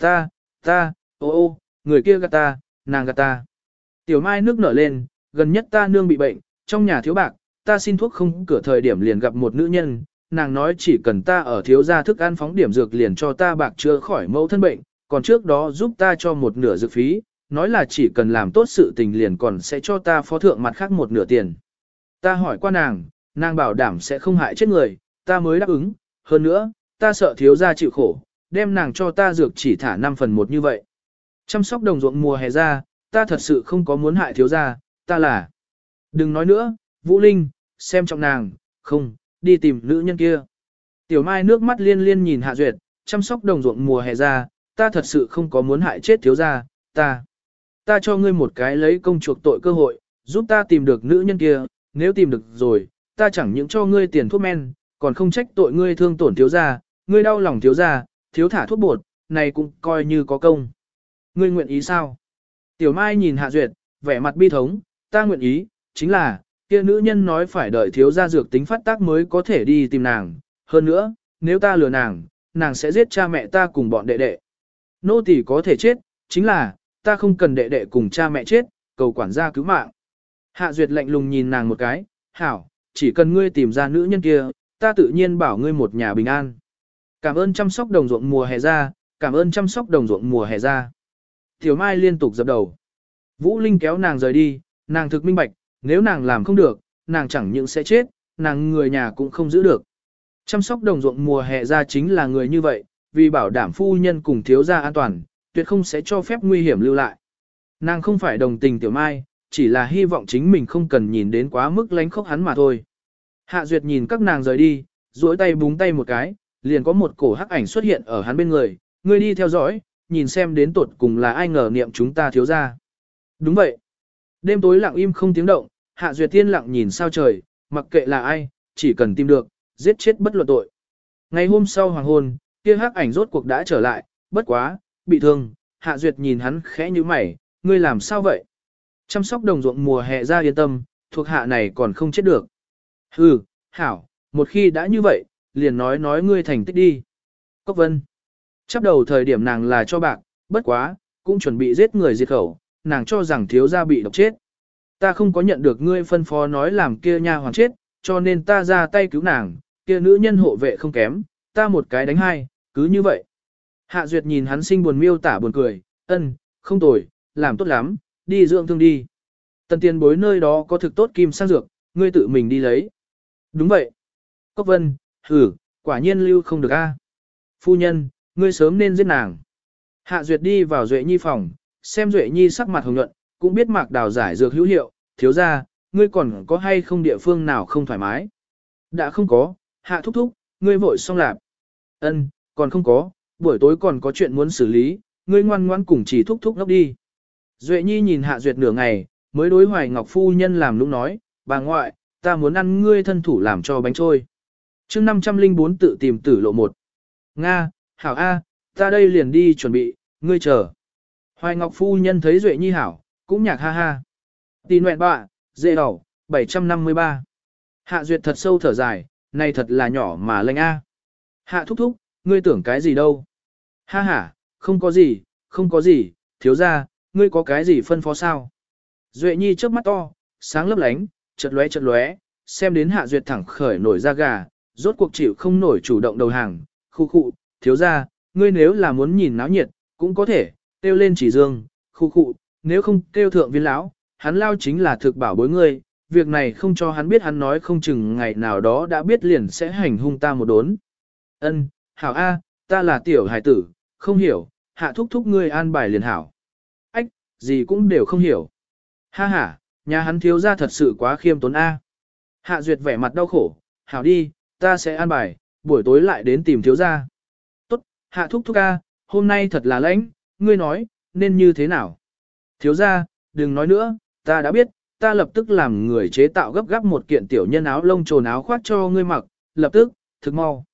Ta, ta, ô ô, người kia gạt ta, nàng gạt ta. Tiểu Mai nước nở lên, gần nhất ta nương bị bệnh, trong nhà thiếu bạc, ta xin thuốc không cửa thời điểm liền gặp một nữ nhân, nàng nói chỉ cần ta ở thiếu gia thức ăn phóng điểm dược liền cho ta bạc chữa khỏi mẫu thân bệnh, còn trước đó giúp ta cho một nửa dược phí, nói là chỉ cần làm tốt sự tình liền còn sẽ cho ta phó thượng mặt khác một nửa tiền. Ta hỏi qua nàng, nàng bảo đảm sẽ không hại chết người, ta mới đáp ứng, hơn nữa, ta sợ thiếu gia chịu khổ, đem nàng cho ta dược chỉ thả 5 phần một như vậy. Chăm sóc đồng ruộng mùa hè ra, ta thật sự không có muốn hại thiếu gia, ta là. Đừng nói nữa, Vũ Linh, xem trọng nàng, không, đi tìm nữ nhân kia. Tiểu Mai nước mắt liên liên nhìn Hạ Duyệt, chăm sóc đồng ruộng mùa hè ra, ta thật sự không có muốn hại chết thiếu gia, ta. Ta cho ngươi một cái lấy công chuộc tội cơ hội, giúp ta tìm được nữ nhân kia, nếu tìm được rồi, ta chẳng những cho ngươi tiền thuốc men, còn không trách tội ngươi thương tổn thiếu gia, ngươi đau lòng thiếu gia, thiếu thả thuốc bột, này cũng coi như có công. Ngươi nguyện ý sao? Tiểu Mai nhìn Hạ Duyệt, vẻ mặt bi thống, ta nguyện ý, chính là, kia nữ nhân nói phải đợi thiếu gia dược tính phát tác mới có thể đi tìm nàng, hơn nữa, nếu ta lừa nàng, nàng sẽ giết cha mẹ ta cùng bọn đệ đệ. Nô tỳ có thể chết, chính là, ta không cần đệ đệ cùng cha mẹ chết, cầu quản gia cứu mạng. Hạ Duyệt lạnh lùng nhìn nàng một cái, hảo, chỉ cần ngươi tìm ra nữ nhân kia, ta tự nhiên bảo ngươi một nhà bình an. Cảm ơn chăm sóc đồng ruộng mùa hè ra, cảm ơn chăm sóc đồng ruộng mùa hè ra. Tiểu Mai liên tục dập đầu. Vũ Linh kéo nàng rời đi, nàng thực minh bạch, nếu nàng làm không được, nàng chẳng những sẽ chết, nàng người nhà cũng không giữ được. Chăm sóc đồng ruộng mùa hè ra chính là người như vậy, vì bảo đảm phu nhân cùng thiếu gia an toàn, tuyệt không sẽ cho phép nguy hiểm lưu lại. Nàng không phải đồng tình Tiểu Mai, chỉ là hy vọng chính mình không cần nhìn đến quá mức lánh khóc hắn mà thôi. Hạ Duyệt nhìn các nàng rời đi, duỗi tay búng tay một cái, liền có một cổ hắc ảnh xuất hiện ở hắn bên người, ngươi đi theo dõi, nhìn xem đến tột cùng là ai ngờ niệm chúng ta thiếu ra. Đúng vậy. Đêm tối lặng im không tiếng động, Hạ Duyệt tiên lặng nhìn sao trời, mặc kệ là ai, chỉ cần tìm được, giết chết bất luận tội. Ngày hôm sau hoàng hôn, kia hắc ảnh rốt cuộc đã trở lại, bất quá, bị thương, Hạ Duyệt nhìn hắn khẽ như mày, ngươi làm sao vậy? Chăm sóc đồng ruộng mùa hè ra yên tâm, thuộc hạ này còn không chết được. Hừ, hảo, một khi đã như vậy, liền nói nói ngươi thành tích đi. Cốc vân. Chấp đầu thời điểm nàng là cho bạc, bất quá, cũng chuẩn bị giết người diệt khẩu, nàng cho rằng thiếu gia bị độc chết. Ta không có nhận được ngươi phân phó nói làm kia nha hoàng chết, cho nên ta ra tay cứu nàng, kia nữ nhân hộ vệ không kém, ta một cái đánh hai, cứ như vậy. Hạ Duyệt nhìn hắn sinh buồn miêu tả buồn cười, ân, không tồi, làm tốt lắm, đi dưỡng thương đi. Tần tiền bối nơi đó có thực tốt kim sang dược, ngươi tự mình đi lấy. Đúng vậy. Cốc vân, Hừ, quả nhiên lưu không được a. Phu nhân, ngươi sớm nên giết nàng. Hạ Duyệt đi vào Duệ Nhi phòng, xem Duệ Nhi sắc mặt hồng nhuận, cũng biết mạc đào giải dược hữu hiệu, thiếu ra, ngươi còn có hay không địa phương nào không thoải mái. Đã không có, hạ thúc thúc, ngươi vội xong lạp. Ân, còn không có, buổi tối còn có chuyện muốn xử lý, ngươi ngoan ngoan cùng chỉ thúc thúc ngốc đi. Duệ Nhi nhìn Hạ Duyệt nửa ngày, mới đối Hoài Ngọc Phu Nhân làm lúc nói, bà ngoại, ta muốn ăn ngươi thân thủ làm cho bánh trôi chương 504 tự tìm tử lộ một. Nga, Hảo A, ta đây liền đi chuẩn bị, ngươi chờ. Hoài Ngọc Phu Nhân thấy Duệ Nhi Hảo, cũng nhạc ha ha. Tì nguyện bạ, dễ đầu, 753. Hạ Duyệt thật sâu thở dài, này thật là nhỏ mà lanh A. Hạ thúc thúc, ngươi tưởng cái gì đâu? Ha ha, không có gì, không có gì, thiếu ra, ngươi có cái gì phân phó sao? Duệ Nhi trước mắt to, sáng lấp lánh, chật lóe chật lóe, xem đến Hạ Duyệt thẳng khởi nổi da gà, rốt cuộc chịu không nổi chủ động đầu hàng, khu khu, thiếu ra, ngươi nếu là muốn nhìn náo nhiệt, cũng có thể, kêu lên chỉ dương, khu khu, nếu không kêu thượng viên lão, hắn lao chính là thực bảo bối ngươi, việc này không cho hắn biết hắn nói không chừng ngày nào đó đã biết liền sẽ hành hung ta một đốn. Ân, hảo A, ta là tiểu hải tử, không hiểu, hạ thúc thúc ngươi an bài liền hảo. Ách, gì cũng đều không hiểu. Ha ha, nhà hắn thiếu ra thật sự quá khiêm tốn A. Hạ duyệt vẻ mặt đau khổ, hảo đi, ta sẽ an bài, buổi tối lại đến tìm thiếu gia. Tốt, hạ thúc thúc A, hôm nay thật là lãnh, ngươi nói, nên như thế nào? Thiếu gia, đừng nói nữa, ta đã biết, ta lập tức làm người chế tạo gấp gáp một kiện tiểu nhân áo lông trồn áo khoác cho ngươi mặc, lập tức, thực mau.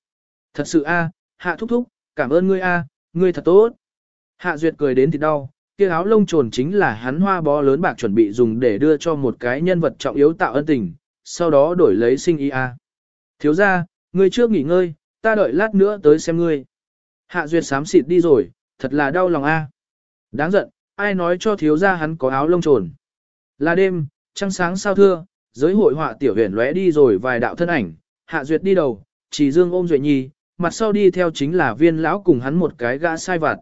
Thật sự a, hạ thúc thúc, cảm ơn ngươi a, ngươi thật tốt. Hạ duyệt cười đến thì đau, kia áo lông trồn chính là hắn hoa bó lớn bạc chuẩn bị dùng để đưa cho một cái nhân vật trọng yếu tạo ân tình, sau đó đổi lấy sinh y a. Thiếu ra, ngươi trước nghỉ ngơi, ta đợi lát nữa tới xem ngươi. Hạ duyệt sám xịt đi rồi, thật là đau lòng a. À. Đáng giận, ai nói cho thiếu ra hắn có áo lông trồn. Là đêm, trăng sáng sao thưa, giới hội họa tiểu huyền lóe đi rồi vài đạo thân ảnh, hạ duyệt đi đầu, chỉ dương ôm duệ nhi, mặt sau đi theo chính là viên lão cùng hắn một cái gã sai vặt.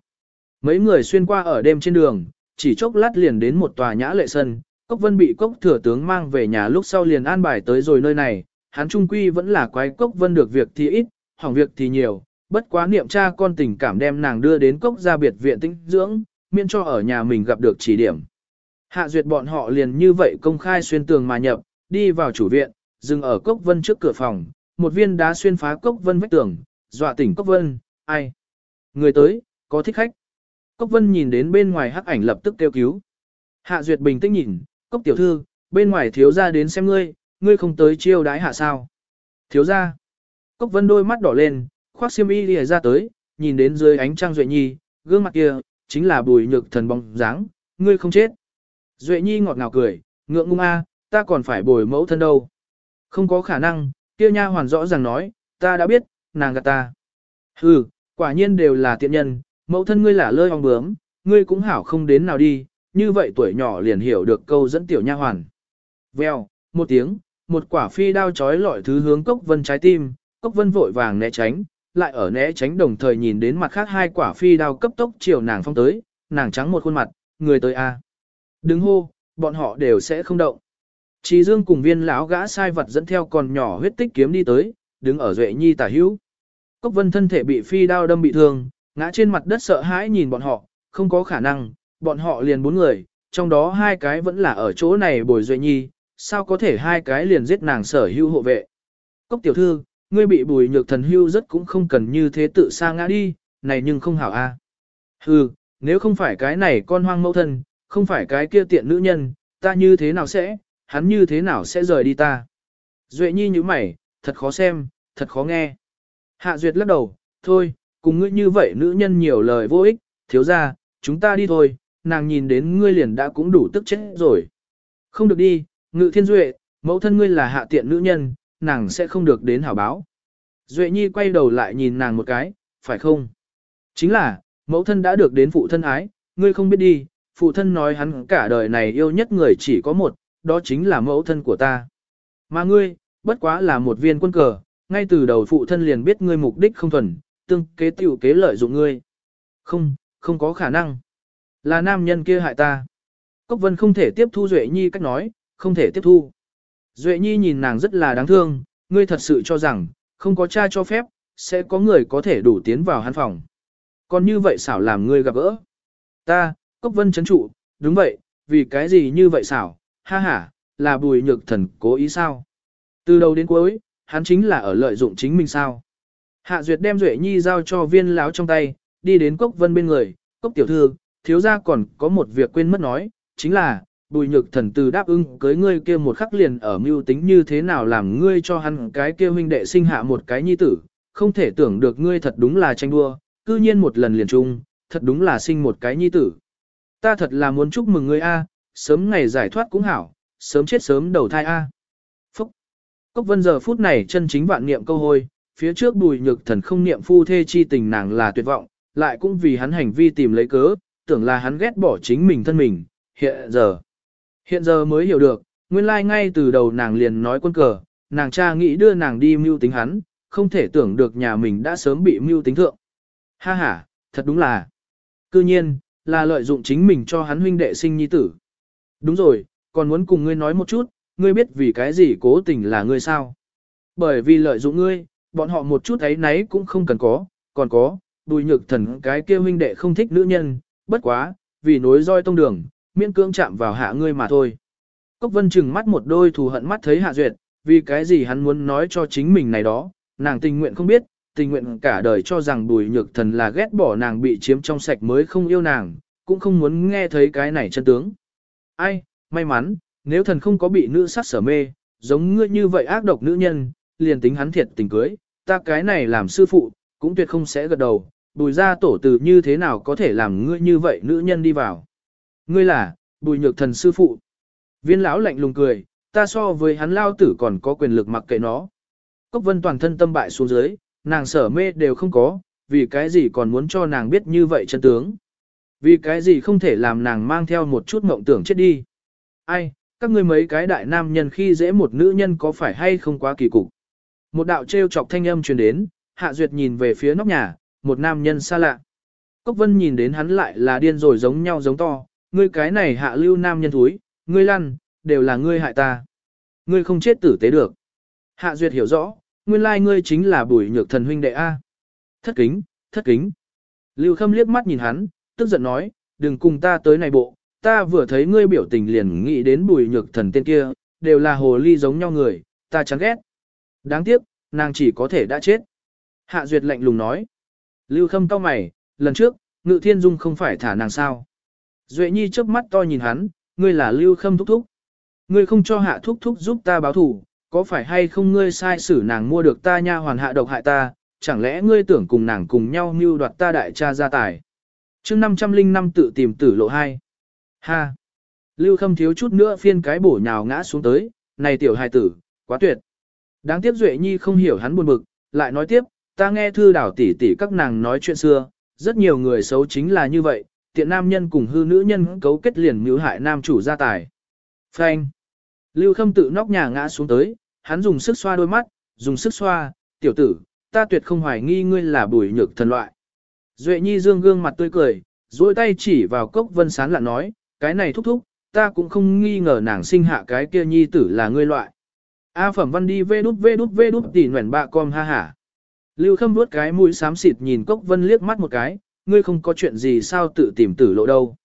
Mấy người xuyên qua ở đêm trên đường, chỉ chốc lát liền đến một tòa nhã lệ sân, Cốc Vân bị Cốc Thừa Tướng mang về nhà lúc sau liền an bài tới rồi nơi này, hắn trung quy vẫn là quái Cốc Vân được việc thì ít, hỏng việc thì nhiều, bất quá niệm cha con tình cảm đem nàng đưa đến Cốc gia biệt viện tinh dưỡng, miễn cho ở nhà mình gặp được chỉ điểm. Hạ duyệt bọn họ liền như vậy công khai xuyên tường mà nhập, đi vào chủ viện, dừng ở Cốc Vân trước cửa phòng, một viên đá xuyên phá Cốc Vân vách tường, dọa tỉnh Cốc Vân, ai? Người tới, có thích khách. Cốc Vân nhìn đến bên ngoài hắc ảnh lập tức kêu cứu. Hạ Duyệt bình tĩnh nhìn, Cốc tiểu thư, bên ngoài thiếu gia đến xem ngươi, ngươi không tới chiêu đái hạ sao. Thiếu gia. Cốc Vân đôi mắt đỏ lên, khoác xiêm y lìa ra tới, nhìn đến dưới ánh trăng Duệ Nhi, gương mặt kia, chính là bùi nhược thần bóng dáng, ngươi không chết. Duệ Nhi ngọt ngào cười, ngượng ngung a, ta còn phải bồi mẫu thân đâu. Không có khả năng, kia nha hoàn rõ ràng nói, ta đã biết, nàng gạt ta. Hừ, quả nhiên đều là tiện nhân, mẫu thân ngươi là lơi ong bướm, ngươi cũng hảo không đến nào đi, như vậy tuổi nhỏ liền hiểu được câu dẫn tiểu nha hoàn. Vèo, một tiếng, một quả phi đao chói lọi thứ hướng cốc vân trái tim, cốc vân vội vàng né tránh, lại ở né tránh đồng thời nhìn đến mặt khác hai quả phi đao cấp tốc chiều nàng phong tới, nàng trắng một khuôn mặt, người tới a. Đứng hô, bọn họ đều sẽ không động. Trí Dương cùng viên lão gã sai vật dẫn theo còn nhỏ huyết tích kiếm đi tới, đứng ở Duệ Nhi tả hữu. Cốc Vân thân thể bị phi đao đâm bị thương, ngã trên mặt đất sợ hãi nhìn bọn họ, không có khả năng, bọn họ liền bốn người, trong đó hai cái vẫn là ở chỗ này bồi Duệ Nhi, sao có thể hai cái liền giết nàng sở hưu hộ vệ. Cốc tiểu thư, ngươi bị bùi nhược thần hưu rất cũng không cần như thế tự xa ngã đi, này nhưng không hảo a. À. Hừ, nếu không phải cái này con hoang mẫu thân, không phải cái kia tiện nữ nhân, ta như thế nào sẽ, hắn như thế nào sẽ rời đi ta. Duệ nhi như mày, thật khó xem, thật khó nghe. Hạ Duyệt lắc đầu, thôi, cùng ngươi như vậy nữ nhân nhiều lời vô ích, thiếu ra, chúng ta đi thôi, nàng nhìn đến ngươi liền đã cũng đủ tức chết rồi. Không được đi, ngự thiên duệ, mẫu thân ngươi là hạ tiện nữ nhân, nàng sẽ không được đến hảo báo. Duệ nhi quay đầu lại nhìn nàng một cái, phải không? Chính là, mẫu thân đã được đến phụ thân ái, ngươi không biết đi, phụ thân nói hắn cả đời này yêu nhất người chỉ có một, đó chính là mẫu thân của ta. Mà ngươi, bất quá là một viên quân cờ, ngay từ đầu phụ thân liền biết ngươi mục đích không thuần, tương kế tiểu kế lợi dụng ngươi. Không, không có khả năng. Là nam nhân kia hại ta. Cốc vân không thể tiếp thu Duệ Nhi cách nói, không thể tiếp thu. Duệ Nhi nhìn nàng rất là đáng thương, ngươi thật sự cho rằng, không có cha cho phép, sẽ có người có thể đủ tiến vào hắn phòng. Còn như vậy xảo làm ngươi gặp gỡ. Ta, Cốc Vân chấn trụ, đúng vậy, vì cái gì như vậy xảo, ha ha, là bùi nhược thần cố ý sao? Từ đầu đến cuối, hắn chính là ở lợi dụng chính mình sao? Hạ Duyệt đem Duệ Nhi giao cho viên láo trong tay, đi đến Cốc Vân bên người, Cốc tiểu thư, thiếu gia còn có một việc quên mất nói, chính là, bùi nhược thần từ đáp ứng cưới ngươi kia một khắc liền ở mưu tính như thế nào làm ngươi cho hắn cái kia huynh đệ sinh hạ một cái nhi tử, không thể tưởng được ngươi thật đúng là tranh đua, cư nhiên một lần liền chung, thật đúng là sinh một cái nhi tử. Ta thật là muốn chúc mừng ngươi a, sớm ngày giải thoát cũng hảo, sớm chết sớm đầu thai a. Phúc! Cốc vân giờ phút này chân chính vạn niệm câu hôi, phía trước bùi nhược thần không niệm phu thê chi tình nàng là tuyệt vọng, lại cũng vì hắn hành vi tìm lấy cớ, tưởng là hắn ghét bỏ chính mình thân mình, hiện giờ. Hiện giờ mới hiểu được, nguyên lai like ngay từ đầu nàng liền nói quân cờ, nàng cha nghĩ đưa nàng đi mưu tính hắn, không thể tưởng được nhà mình đã sớm bị mưu tính thượng. Ha ha, thật đúng là. Cư nhiên, là lợi dụng chính mình cho hắn huynh đệ sinh nhi tử. Đúng rồi, còn muốn cùng ngươi nói một chút, ngươi biết vì cái gì cố tình là ngươi sao? Bởi vì lợi dụng ngươi, bọn họ một chút ấy nấy cũng không cần có, còn có, đùi nhược thần cái kia huynh đệ không thích nữ nhân, bất quá, vì nối roi tông đường, miễn cưỡng chạm vào hạ ngươi mà thôi. Cốc vân chừng mắt một đôi thù hận mắt thấy hạ duyệt, vì cái gì hắn muốn nói cho chính mình này đó, nàng tình nguyện không biết, tình nguyện cả đời cho rằng bùi nhược thần là ghét bỏ nàng bị chiếm trong sạch mới không yêu nàng, cũng không muốn nghe thấy cái này chân tướng. Ai, may mắn, nếu thần không có bị nữ sắc sở mê, giống ngươi như vậy ác độc nữ nhân, liền tính hắn thiệt tình cưới, ta cái này làm sư phụ, cũng tuyệt không sẽ gật đầu, bùi ra tổ tử như thế nào có thể làm ngươi như vậy nữ nhân đi vào. Ngươi là, bùi nhược thần sư phụ. Viên lão lạnh lùng cười, ta so với hắn lao tử còn có quyền lực mặc kệ nó. Cốc vân toàn thân tâm bại xuống dưới, nàng sở mê đều không có, vì cái gì còn muốn cho nàng biết như vậy chân tướng. Vì cái gì không thể làm nàng mang theo một chút mộng tưởng chết đi. Ai, các ngươi mấy cái đại nam nhân khi dễ một nữ nhân có phải hay không quá kỳ cục. Một đạo trêu chọc thanh âm truyền đến, Hạ Duyệt nhìn về phía nóc nhà, một nam nhân xa lạ. Cốc Vân nhìn đến hắn lại là điên rồi giống nhau giống to, ngươi cái này hạ lưu nam nhân thúi, ngươi lăn, đều là ngươi hại ta. Ngươi không chết tử tế được. Hạ Duyệt hiểu rõ, nguyên lai ngươi chính là bùi nhược thần huynh đệ A. Thất kính, thất kính. Lưu Khâm liếc mắt nhìn hắn, tức giận nói, đừng cùng ta tới này bộ, ta vừa thấy ngươi biểu tình liền nghĩ đến bùi nhược thần tên kia, đều là hồ ly giống nhau người, ta chán ghét. Đáng tiếc, nàng chỉ có thể đã chết. Hạ Duyệt lạnh lùng nói. Lưu Khâm cau mày, lần trước, Ngự Thiên Dung không phải thả nàng sao. Duệ Nhi chớp mắt to nhìn hắn, ngươi là Lưu Khâm thúc thúc. Ngươi không cho hạ thúc thúc giúp ta báo thù, có phải hay không ngươi sai xử nàng mua được ta nha hoàn hạ độc hại ta, chẳng lẽ ngươi tưởng cùng nàng cùng nhau mưu đoạt ta đại cha gia tài. chương 505 tự tìm tử lộ 2. Ha! Lưu Khâm thiếu chút nữa phiên cái bổ nhào ngã xuống tới, này tiểu hài tử, quá tuyệt. Đáng tiếc Duệ Nhi không hiểu hắn buồn bực, lại nói tiếp, ta nghe thư đảo tỷ tỷ các nàng nói chuyện xưa, rất nhiều người xấu chính là như vậy, tiện nam nhân cùng hư nữ nhân cấu kết liền mưu hại nam chủ gia tài. Phanh. Lưu Khâm tự nóc nhà ngã xuống tới, hắn dùng sức xoa đôi mắt, dùng sức xoa, tiểu tử, ta tuyệt không hoài nghi ngươi là bùi nhược thần loại. Duệ Nhi dương gương mặt tươi cười, duỗi tay chỉ vào cốc vân sán lạ nói, cái này thúc thúc, ta cũng không nghi ngờ nàng sinh hạ cái kia nhi tử là ngươi loại. A phẩm văn đi vê đút vê đút vê đút tỉ nguyện bạ com ha hả. Lưu Khâm vuốt cái mũi xám xịt nhìn Cốc Vân liếc mắt một cái, ngươi không có chuyện gì sao tự tìm tử lộ đâu.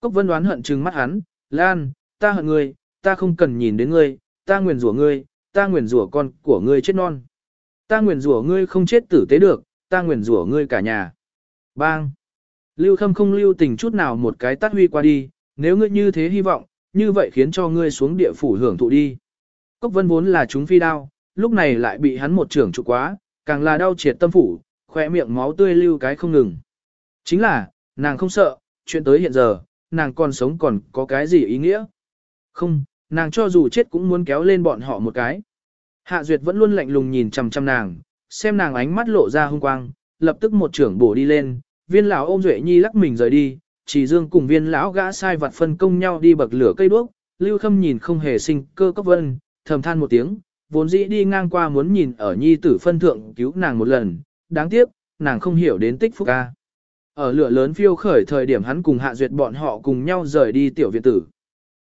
Cốc Vân đoán hận trừng mắt hắn, Lan, ta hận ngươi, ta không cần nhìn đến ngươi, ta nguyền rủa ngươi, ta nguyền rủa con của ngươi chết non. Ta nguyền rủa ngươi không chết tử tế được, ta nguyền rủa ngươi cả nhà. Bang! Lưu Khâm không lưu tình chút nào một cái tát huy qua đi, nếu ngươi như thế hy vọng, như vậy khiến cho ngươi xuống địa phủ hưởng thụ đi. Cốc Vân vốn là chúng phi đao, lúc này lại bị hắn một trưởng trụ quá, càng là đau triệt tâm phủ, khỏe miệng máu tươi lưu cái không ngừng. Chính là, nàng không sợ, chuyện tới hiện giờ, nàng còn sống còn có cái gì ý nghĩa? Không, nàng cho dù chết cũng muốn kéo lên bọn họ một cái. Hạ Duyệt vẫn luôn lạnh lùng nhìn chằm chằm nàng, xem nàng ánh mắt lộ ra hung quang, lập tức một trưởng bổ đi lên, viên lão ôm Duệ Nhi lắc mình rời đi, chỉ dương cùng viên lão gã sai vặt phân công nhau đi bậc lửa cây đuốc, Lưu Khâm nhìn không hề sinh cơ cấp vân, thầm than một tiếng, vốn dĩ đi ngang qua muốn nhìn ở Nhi tử phân thượng cứu nàng một lần, đáng tiếc, nàng không hiểu đến tích phúc ca. Ở lửa lớn phiêu khởi thời điểm hắn cùng Hạ Duyệt bọn họ cùng nhau rời đi tiểu viện tử.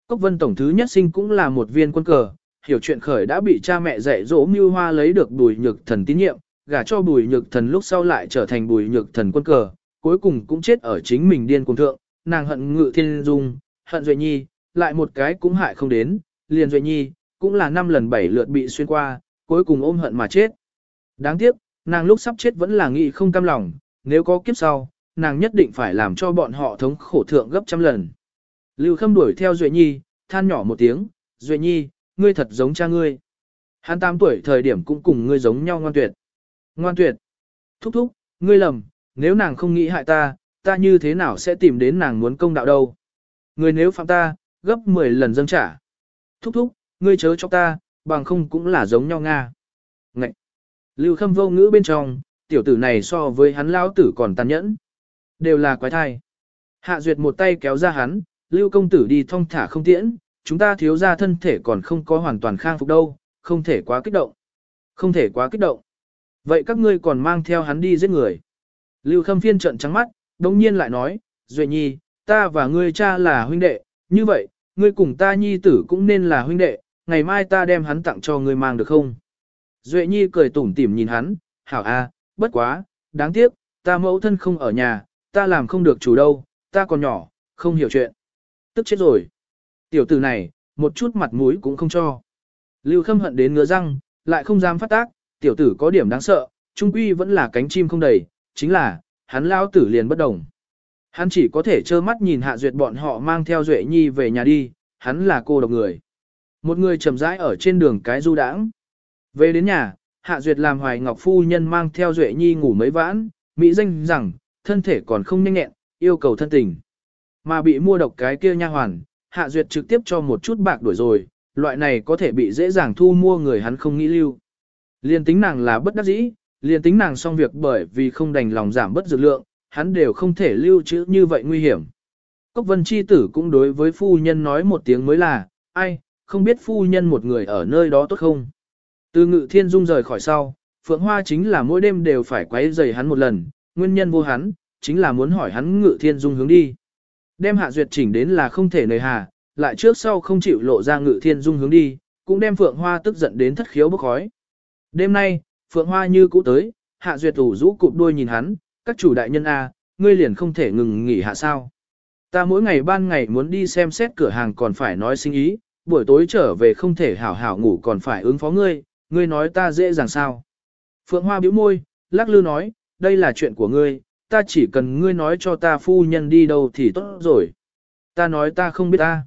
Cốc Vân Tổng thứ nhất sinh cũng là một viên quân cờ, hiểu chuyện khởi đã bị cha mẹ dạy dỗ mưu hoa lấy được bùi nhược thần tín nhiệm, gả cho bùi nhược thần lúc sau lại trở thành bùi nhược thần quân cờ, cuối cùng cũng chết ở chính mình điên cùng thượng, nàng hận ngự thiên dung, hận Duệ Nhi, lại một cái cũng hại không đến, liền Duệ Nhi, cũng là năm lần bảy lượt bị xuyên qua, cuối cùng ôm hận mà chết. Đáng tiếc, nàng lúc sắp chết vẫn là nghĩ không cam lòng, nếu có kiếp sau, nàng nhất định phải làm cho bọn họ thống khổ thượng gấp trăm lần. Lưu Khâm đuổi theo Duệ Nhi, than nhỏ một tiếng, Duệ Nhi, ngươi thật giống cha ngươi. Hắn tám tuổi thời điểm cũng cùng ngươi giống nhau ngoan tuyệt. Ngoan tuyệt. Thúc thúc, ngươi lầm, nếu nàng không nghĩ hại ta, ta như thế nào sẽ tìm đến nàng muốn công đạo đâu. Ngươi nếu phạm ta, gấp 10 lần dâng trả. Thúc thúc, ngươi chớ cho ta, bằng không cũng là giống nhau Nga. Ngậy. Lưu Khâm vô ngữ bên trong, tiểu tử này so với hắn lão tử còn tàn nhẫn. Đều là quái thai. Hạ Duyệt một tay kéo ra hắn, Lưu công tử đi thong thả không tiễn, chúng ta thiếu ra thân thể còn không có hoàn toàn khang phục đâu, không thể quá kích động. Không thể quá kích động. Vậy các ngươi còn mang theo hắn đi giết người. Lưu Khâm Phiên trận trắng mắt, đồng nhiên lại nói, Duệ Nhi, ta và ngươi cha là huynh đệ, như vậy, ngươi cùng ta nhi tử cũng nên là huynh đệ, ngày mai ta đem hắn tặng cho ngươi mang được không? Duệ Nhi cười tủm tỉm nhìn hắn, hảo a, bất quá, đáng tiếc, ta mẫu thân không ở nhà, ta làm không được chủ đâu, ta còn nhỏ, không hiểu chuyện. Tức chết rồi. Tiểu tử này, một chút mặt mũi cũng không cho. Lưu Khâm hận đến ngứa răng, lại không dám phát tác, tiểu tử có điểm đáng sợ, trung quy vẫn là cánh chim không đầy, chính là, hắn lao tử liền bất đồng. Hắn chỉ có thể trơ mắt nhìn Hạ Duyệt bọn họ mang theo Duệ Nhi về nhà đi, hắn là cô độc người. Một người chậm rãi ở trên đường cái du đãng. Về đến nhà, Hạ Duyệt làm Hoài Ngọc Phu Nhân mang theo Duệ Nhi ngủ mấy vãn, Mỹ danh rằng, thân thể còn không nhanh nhẹn, yêu cầu thân tình. Mà bị mua độc cái kia nha hoàn, Hạ Duyệt trực tiếp cho một chút bạc đuổi rồi, loại này có thể bị dễ dàng thu mua người hắn không nghĩ lưu. Liên tính nàng là bất đắc dĩ, liên tính nàng xong việc bởi vì không đành lòng giảm bất dược lượng, hắn đều không thể lưu trữ như vậy nguy hiểm. Cốc vân chi tử cũng đối với phu nhân nói một tiếng mới là, ai, không biết phu nhân một người ở nơi đó tốt không. Từ ngự thiên dung rời khỏi sau, Phượng Hoa chính là mỗi đêm đều phải quấy rầy hắn một lần, nguyên nhân vô hắn, chính là muốn hỏi hắn ngự thiên dung hướng đi. Đem hạ duyệt chỉnh đến là không thể nời hà, lại trước sau không chịu lộ ra ngự thiên dung hướng đi, cũng đem Phượng Hoa tức giận đến thất khiếu bốc khói. Đêm nay, Phượng Hoa như cũ tới, hạ duyệt ủ rũ cụp đuôi nhìn hắn, các chủ đại nhân A, ngươi liền không thể ngừng nghỉ hạ sao. Ta mỗi ngày ban ngày muốn đi xem xét cửa hàng còn phải nói sinh ý, buổi tối trở về không thể hảo hảo ngủ còn phải ứng phó ngươi, ngươi nói ta dễ dàng sao. Phượng Hoa bĩu môi, lắc lư nói, đây là chuyện của ngươi, ta chỉ cần ngươi nói cho ta phu nhân đi đâu thì tốt rồi. Ta nói ta không biết ta.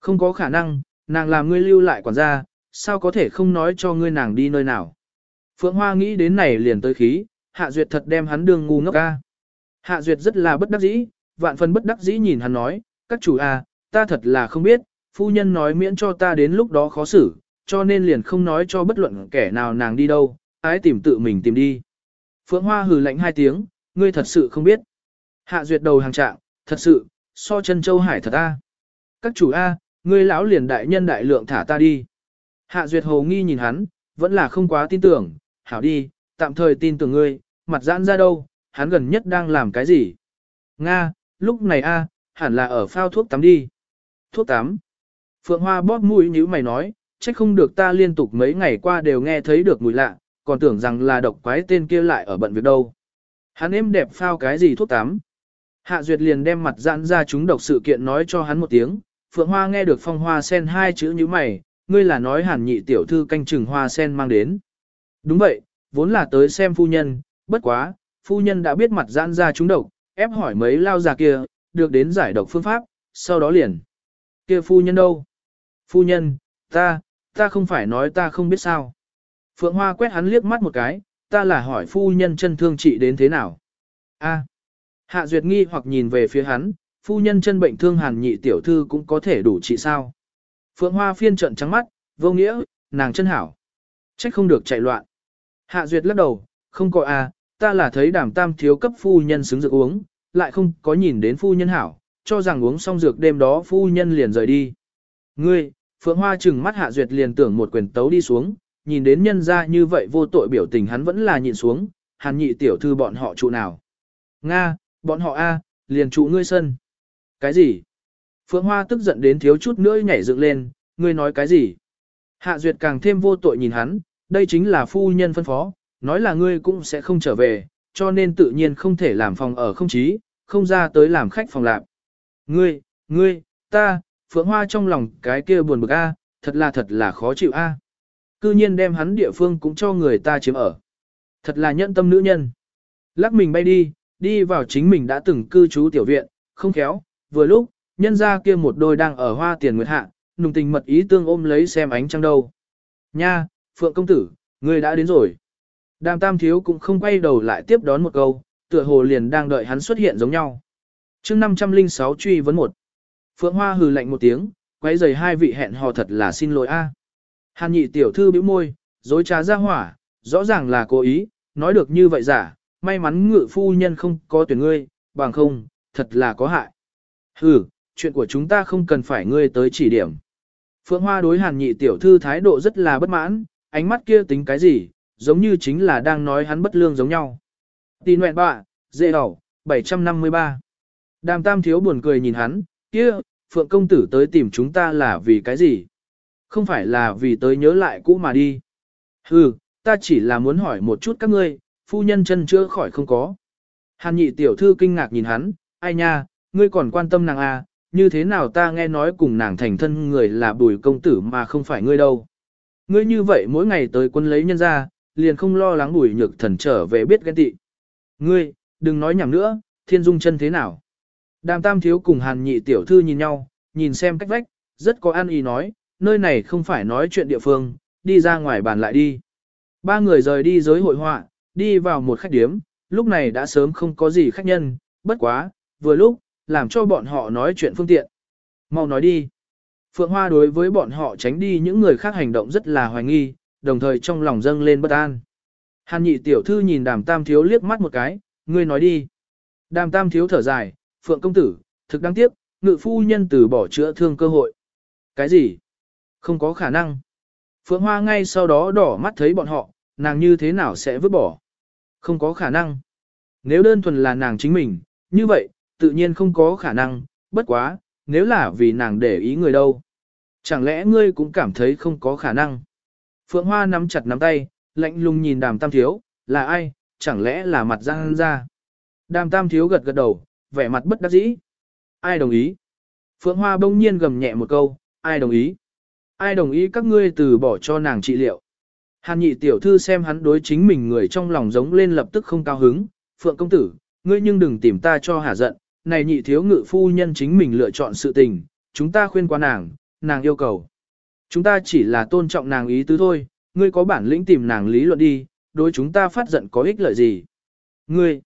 Không có khả năng, nàng làm ngươi lưu lại quản gia, sao có thể không nói cho ngươi nàng đi nơi nào. Phượng Hoa nghĩ đến này liền tới khí, Hạ Duyệt thật đem hắn đường ngu ngốc ca. Hạ Duyệt rất là bất đắc dĩ, vạn phần bất đắc dĩ nhìn hắn nói, các chủ à, ta thật là không biết, phu nhân nói miễn cho ta đến lúc đó khó xử, cho nên liền không nói cho bất luận kẻ nào nàng đi đâu, ái tìm tự mình tìm đi. Phượng Hoa hừ lạnh hai tiếng, ngươi thật sự không biết. Hạ Duyệt đầu hàng trạng, thật sự, so chân châu hải thật a. Các chủ a, ngươi lão liền đại nhân đại lượng thả ta đi. Hạ Duyệt hồ nghi nhìn hắn, vẫn là không quá tin tưởng, hảo đi, tạm thời tin tưởng ngươi, mặt giãn ra đâu, hắn gần nhất đang làm cái gì. Nga, lúc này a, hẳn là ở phao thuốc tắm đi. Thuốc tắm. Phượng Hoa bóp mũi như mày nói, trách không được ta liên tục mấy ngày qua đều nghe thấy được mùi lạ, còn tưởng rằng là độc quái tên kia lại ở bận việc đâu. Hắn êm đẹp phao cái gì thuốc tắm. Hạ Duyệt liền đem mặt giãn ra chúng độc sự kiện nói cho hắn một tiếng, Phượng Hoa nghe được phong hoa sen hai chữ như mày, ngươi là nói hàn nhị tiểu thư canh chừng hoa sen mang đến. Đúng vậy, vốn là tới xem phu nhân, bất quá, phu nhân đã biết mặt giãn ra chúng độc, ép hỏi mấy lao già kia, được đến giải độc phương pháp, sau đó liền. kia phu nhân đâu? Phu nhân, ta, ta không phải nói ta không biết sao. Phượng Hoa quét hắn liếc mắt một cái, ta là hỏi phu nhân chân thương trị đến thế nào. A. Hạ Duyệt nghi hoặc nhìn về phía hắn, phu nhân chân bệnh thương hàn nhị tiểu thư cũng có thể đủ trị sao. Phượng Hoa phiên trận trắng mắt, vô nghĩa, nàng chân hảo. Trách không được chạy loạn. Hạ Duyệt lắc đầu, không có a, ta là thấy đảm tam thiếu cấp phu nhân xứng dược uống, lại không có nhìn đến phu nhân hảo, cho rằng uống xong dược đêm đó phu nhân liền rời đi. Ngươi, Phượng Hoa chừng mắt Hạ Duyệt liền tưởng một quyền tấu đi xuống, nhìn đến nhân ra như vậy vô tội biểu tình hắn vẫn là nhìn xuống, hàn nhị tiểu thư bọn họ trụ nào. Nga, bọn họ A, liền trụ ngươi sân. Cái gì? Phượng Hoa tức giận đến thiếu chút nữa nhảy dựng lên, ngươi nói cái gì? Hạ Duyệt càng thêm vô tội nhìn hắn, đây chính là phu nhân phân phó, nói là ngươi cũng sẽ không trở về, cho nên tự nhiên không thể làm phòng ở không chí, không ra tới làm khách phòng lạp. Ngươi, ngươi, ta, Phượng Hoa trong lòng cái kia buồn bực a, thật là thật là khó chịu a. Cư nhiên đem hắn địa phương cũng cho người ta chiếm ở. Thật là nhẫn tâm nữ nhân. Lắc mình bay đi, đi vào chính mình đã từng cư trú tiểu viện, không khéo, vừa lúc, nhân ra kia một đôi đang ở hoa tiền nguyệt hạ, nùng tình mật ý tương ôm lấy xem ánh trăng đâu. Nha, Phượng công tử, người đã đến rồi. Đàm tam thiếu cũng không quay đầu lại tiếp đón một câu, tựa hồ liền đang đợi hắn xuất hiện giống nhau. chương 506 truy vấn một. Phượng Hoa hừ lạnh một tiếng, quay giày hai vị hẹn hò thật là xin lỗi a. Hàn nhị tiểu thư bĩu môi, dối trá ra hỏa, rõ ràng là cố ý, nói được như vậy giả, may mắn ngự phu nhân không có tuyển ngươi, bằng không, thật là có hại. Hừ, chuyện của chúng ta không cần phải ngươi tới chỉ điểm. Phượng Hoa đối hàn nhị tiểu thư thái độ rất là bất mãn, ánh mắt kia tính cái gì, giống như chính là đang nói hắn bất lương giống nhau. Tì nguyện bạ, dễ đầu, 753. Đàm tam thiếu buồn cười nhìn hắn, kia, Phượng công tử tới tìm chúng ta là vì cái gì? Không phải là vì tới nhớ lại cũ mà đi. Hừ, ta chỉ là muốn hỏi một chút các ngươi, phu nhân chân chưa khỏi không có. Hàn nhị tiểu thư kinh ngạc nhìn hắn, ai nha, ngươi còn quan tâm nàng à, như thế nào ta nghe nói cùng nàng thành thân người là bùi công tử mà không phải ngươi đâu. Ngươi như vậy mỗi ngày tới quân lấy nhân ra, liền không lo lắng bùi nhược thần trở về biết ghen tị. Ngươi, đừng nói nhảm nữa, thiên dung chân thế nào. Đàm tam thiếu cùng hàn nhị tiểu thư nhìn nhau, nhìn xem cách vách, rất có an ý nói, nơi này không phải nói chuyện địa phương, đi ra ngoài bàn lại đi. Ba người rời đi giới hội họa, đi vào một khách điếm, lúc này đã sớm không có gì khách nhân, bất quá, vừa lúc, làm cho bọn họ nói chuyện phương tiện. Mau nói đi. Phượng Hoa đối với bọn họ tránh đi những người khác hành động rất là hoài nghi, đồng thời trong lòng dâng lên bất an. Hàn nhị tiểu thư nhìn đàm tam thiếu liếc mắt một cái, ngươi nói đi. Đàm tam thiếu thở dài, Phượng công tử, thực đáng tiếc, ngự phu nhân từ bỏ chữa thương cơ hội. Cái gì? Không có khả năng. Phượng Hoa ngay sau đó đỏ mắt thấy bọn họ, nàng như thế nào sẽ vứt bỏ. Không có khả năng. Nếu đơn thuần là nàng chính mình, như vậy, tự nhiên không có khả năng, bất quá, nếu là vì nàng để ý người đâu. Chẳng lẽ ngươi cũng cảm thấy không có khả năng. Phượng Hoa nắm chặt nắm tay, lạnh lùng nhìn đàm tam thiếu, là ai, chẳng lẽ là mặt giang ra. Đàm tam thiếu gật gật đầu, vẻ mặt bất đắc dĩ. Ai đồng ý? Phượng Hoa bỗng nhiên gầm nhẹ một câu, ai đồng ý? Ai đồng ý các ngươi từ bỏ cho nàng trị liệu? Hàn nhị tiểu thư xem hắn đối chính mình người trong lòng giống lên lập tức không cao hứng, phượng công tử, ngươi nhưng đừng tìm ta cho hả giận, này nhị thiếu ngự phu nhân chính mình lựa chọn sự tình, chúng ta khuyên qua nàng, nàng yêu cầu. Chúng ta chỉ là tôn trọng nàng ý tứ thôi, ngươi có bản lĩnh tìm nàng lý luận đi, đối chúng ta phát giận có ích lợi gì. Ngươi,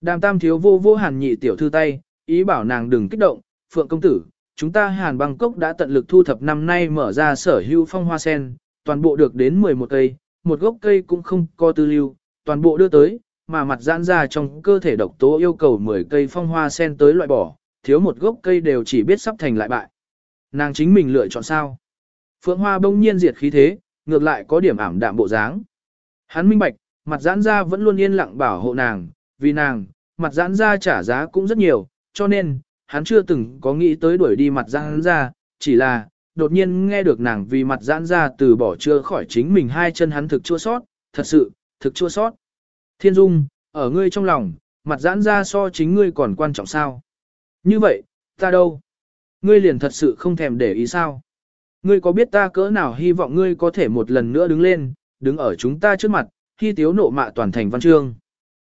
đàm tam thiếu vô vô hàn nhị tiểu thư tay, ý bảo nàng đừng kích động, phượng công tử, chúng ta hàn Bangkok cốc đã tận lực thu thập năm nay mở ra sở hữu phong hoa sen, toàn bộ được đến 11 cây, một gốc cây cũng không có tư lưu, toàn bộ đưa tới, mà mặt giãn ra trong cơ thể độc tố yêu cầu 10 cây phong hoa sen tới loại bỏ, thiếu một gốc cây đều chỉ biết sắp thành lại bại. Nàng chính mình lựa chọn sao? Phượng Hoa bỗng nhiên diệt khí thế, ngược lại có điểm ảm đạm bộ dáng. Hắn minh bạch, mặt giãn ra vẫn luôn yên lặng bảo hộ nàng, vì nàng, mặt giãn ra trả giá cũng rất nhiều, cho nên, hắn chưa từng có nghĩ tới đuổi đi mặt giãn ra, chỉ là, đột nhiên nghe được nàng vì mặt giãn ra từ bỏ chưa khỏi chính mình hai chân hắn thực chua sót, thật sự, thực chua sót. Thiên Dung, ở ngươi trong lòng, mặt giãn ra so chính ngươi còn quan trọng sao? Như vậy, ta đâu? Ngươi liền thật sự không thèm để ý sao? Ngươi có biết ta cỡ nào hy vọng ngươi có thể một lần nữa đứng lên, đứng ở chúng ta trước mặt, khi tiếu nộ mạ toàn thành văn chương.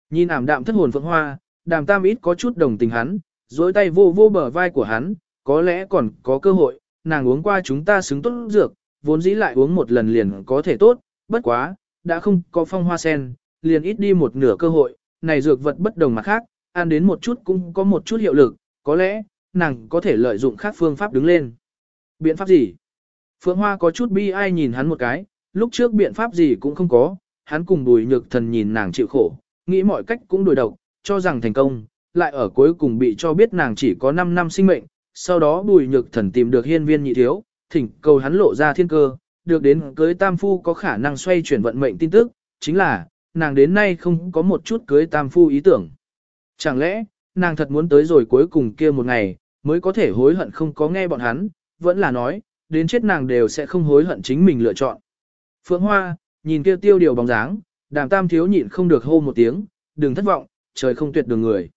Nhìn ảm đạm thất hồn phượng hoa, đàm tam ít có chút đồng tình hắn, dối tay vô vô bờ vai của hắn, có lẽ còn có cơ hội, nàng uống qua chúng ta xứng tốt dược, vốn dĩ lại uống một lần liền có thể tốt, bất quá, đã không có phong hoa sen, liền ít đi một nửa cơ hội, này dược vật bất đồng mà khác, ăn đến một chút cũng có một chút hiệu lực, có lẽ, nàng có thể lợi dụng khác phương pháp đứng lên. Biện pháp gì? Phượng Hoa có chút bi ai nhìn hắn một cái, lúc trước biện pháp gì cũng không có, hắn cùng bùi nhược thần nhìn nàng chịu khổ, nghĩ mọi cách cũng đổi độc, cho rằng thành công, lại ở cuối cùng bị cho biết nàng chỉ có 5 năm sinh mệnh, sau đó bùi nhược thần tìm được hiên viên nhị thiếu, thỉnh cầu hắn lộ ra thiên cơ, được đến cưới tam phu có khả năng xoay chuyển vận mệnh tin tức, chính là, nàng đến nay không có một chút cưới tam phu ý tưởng. Chẳng lẽ, nàng thật muốn tới rồi cuối cùng kia một ngày, mới có thể hối hận không có nghe bọn hắn, vẫn là nói, đến chết nàng đều sẽ không hối hận chính mình lựa chọn. Phượng Hoa, nhìn kia tiêu điều bóng dáng, đàm tam thiếu nhịn không được hô một tiếng, đừng thất vọng, trời không tuyệt đường người.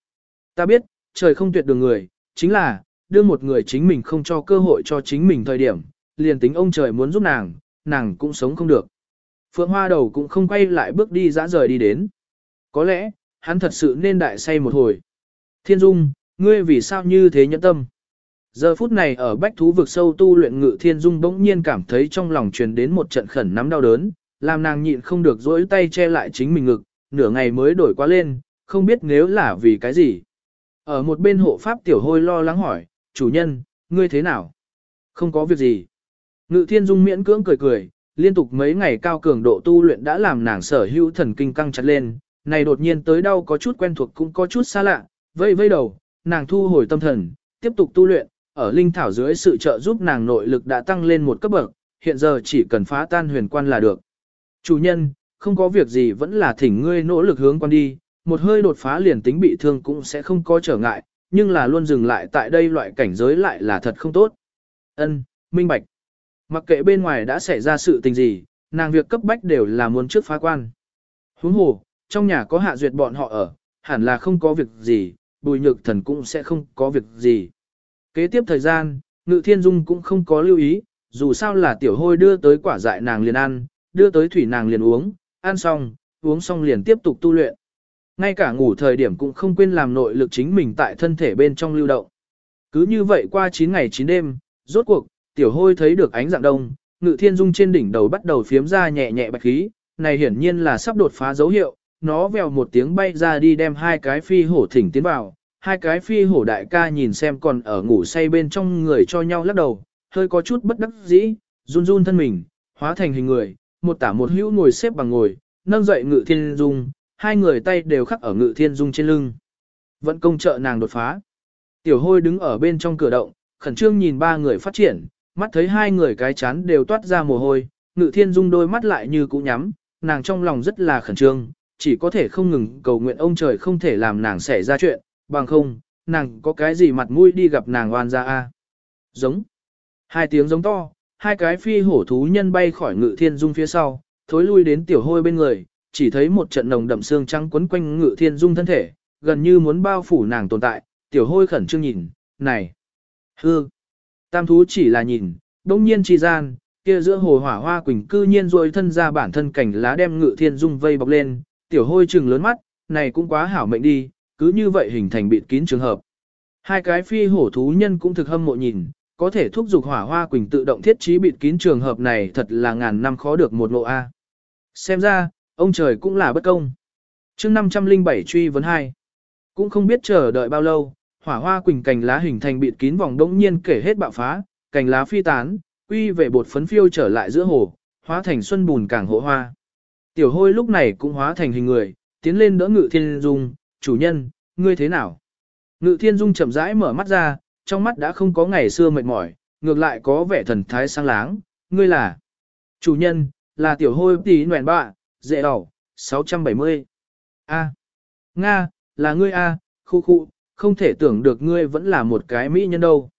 Ta biết, trời không tuyệt đường người, chính là, đưa một người chính mình không cho cơ hội cho chính mình thời điểm, liền tính ông trời muốn giúp nàng, nàng cũng sống không được. Phượng Hoa đầu cũng không quay lại bước đi dã rời đi đến. Có lẽ, hắn thật sự nên đại say một hồi. Thiên Dung, ngươi vì sao như thế nhẫn tâm? Giờ phút này ở bách thú vực sâu tu luyện ngự thiên dung bỗng nhiên cảm thấy trong lòng truyền đến một trận khẩn nắm đau đớn, làm nàng nhịn không được dỗi tay che lại chính mình ngực, nửa ngày mới đổi qua lên, không biết nếu là vì cái gì. Ở một bên hộ pháp tiểu hôi lo lắng hỏi, chủ nhân, ngươi thế nào? Không có việc gì. Ngự thiên dung miễn cưỡng cười cười, liên tục mấy ngày cao cường độ tu luyện đã làm nàng sở hữu thần kinh căng chặt lên, này đột nhiên tới đau có chút quen thuộc cũng có chút xa lạ, vây vây đầu, nàng thu hồi tâm thần, tiếp tục tu luyện, ở linh thảo dưới sự trợ giúp nàng nội lực đã tăng lên một cấp bậc, hiện giờ chỉ cần phá tan huyền quan là được. Chủ nhân, không có việc gì vẫn là thỉnh ngươi nỗ lực hướng quan đi, một hơi đột phá liền tính bị thương cũng sẽ không có trở ngại, nhưng là luôn dừng lại tại đây loại cảnh giới lại là thật không tốt. Ân, minh bạch. Mặc kệ bên ngoài đã xảy ra sự tình gì, nàng việc cấp bách đều là muốn trước phá quan. Huống hồ, trong nhà có hạ duyệt bọn họ ở, hẳn là không có việc gì, bùi nhược thần cũng sẽ không có việc gì. Kế tiếp thời gian, ngự thiên dung cũng không có lưu ý, dù sao là tiểu hôi đưa tới quả dại nàng liền ăn, đưa tới thủy nàng liền uống, ăn xong, uống xong liền tiếp tục tu luyện. Ngay cả ngủ thời điểm cũng không quên làm nội lực chính mình tại thân thể bên trong lưu động. Cứ như vậy qua 9 ngày 9 đêm, rốt cuộc, tiểu hôi thấy được ánh dạng đông, ngự thiên dung trên đỉnh đầu bắt đầu phiếm ra nhẹ nhẹ bạch khí, này hiển nhiên là sắp đột phá dấu hiệu, nó vèo một tiếng bay ra đi đem hai cái phi hổ thỉnh tiến vào, hai cái phi hổ đại ca nhìn xem còn ở ngủ say bên trong người cho nhau lắc đầu, hơi có chút bất đắc dĩ, run run thân mình, hóa thành hình người, một tả một hữu ngồi xếp bằng ngồi, nâng dậy ngự thiên dung, hai người tay đều khắc ở ngự thiên dung trên lưng. Vận công trợ nàng đột phá. Tiểu hôi đứng ở bên trong cửa động, khẩn trương nhìn ba người phát triển, mắt thấy hai người cái chán đều toát ra mồ hôi, ngự thiên dung đôi mắt lại như cũ nhắm, nàng trong lòng rất là khẩn trương, chỉ có thể không ngừng cầu nguyện ông trời không thể làm nàng xảy ra chuyện, bằng không, nàng có cái gì mặt mũi đi gặp nàng oan ra a Giống. Hai tiếng giống to, hai cái phi hổ thú nhân bay khỏi ngự thiên dung phía sau, thối lui đến tiểu hôi bên người, chỉ thấy một trận nồng đậm xương trắng quấn quanh ngự thiên dung thân thể, gần như muốn bao phủ nàng tồn tại, tiểu hôi khẩn trương nhìn, này, hư, tam thú chỉ là nhìn, đông nhiên chi gian, kia giữa hồ hỏa hoa quỳnh cư nhiên rồi thân ra bản thân cảnh lá đem ngự thiên dung vây bọc lên, tiểu hôi trừng lớn mắt, này cũng quá hảo mệnh đi, cứ như vậy hình thành bịt kín trường hợp. Hai cái phi hổ thú nhân cũng thực hâm mộ nhìn, có thể thúc giục hỏa hoa quỳnh tự động thiết trí bịt kín trường hợp này thật là ngàn năm khó được một ngộ A. Xem ra, ông trời cũng là bất công. chương 507 truy vấn 2. Cũng không biết chờ đợi bao lâu, hỏa hoa quỳnh cành lá hình thành bịt kín vòng đống nhiên kể hết bạo phá, cành lá phi tán, quy về bột phấn phiêu trở lại giữa hồ, hóa thành xuân bùn cảng hộ hoa. Tiểu hôi lúc này cũng hóa thành hình người, tiến lên đỡ ngự thiên dung, chủ nhân, ngươi thế nào? Ngự thiên dung chậm rãi mở mắt ra, trong mắt đã không có ngày xưa mệt mỏi, ngược lại có vẻ thần thái sáng láng, ngươi là chủ nhân, là tiểu hôi tí nguyện bạ, dễ đỏ, 670. A. Nga, là ngươi A, khu khu, không thể tưởng được ngươi vẫn là một cái mỹ nhân đâu.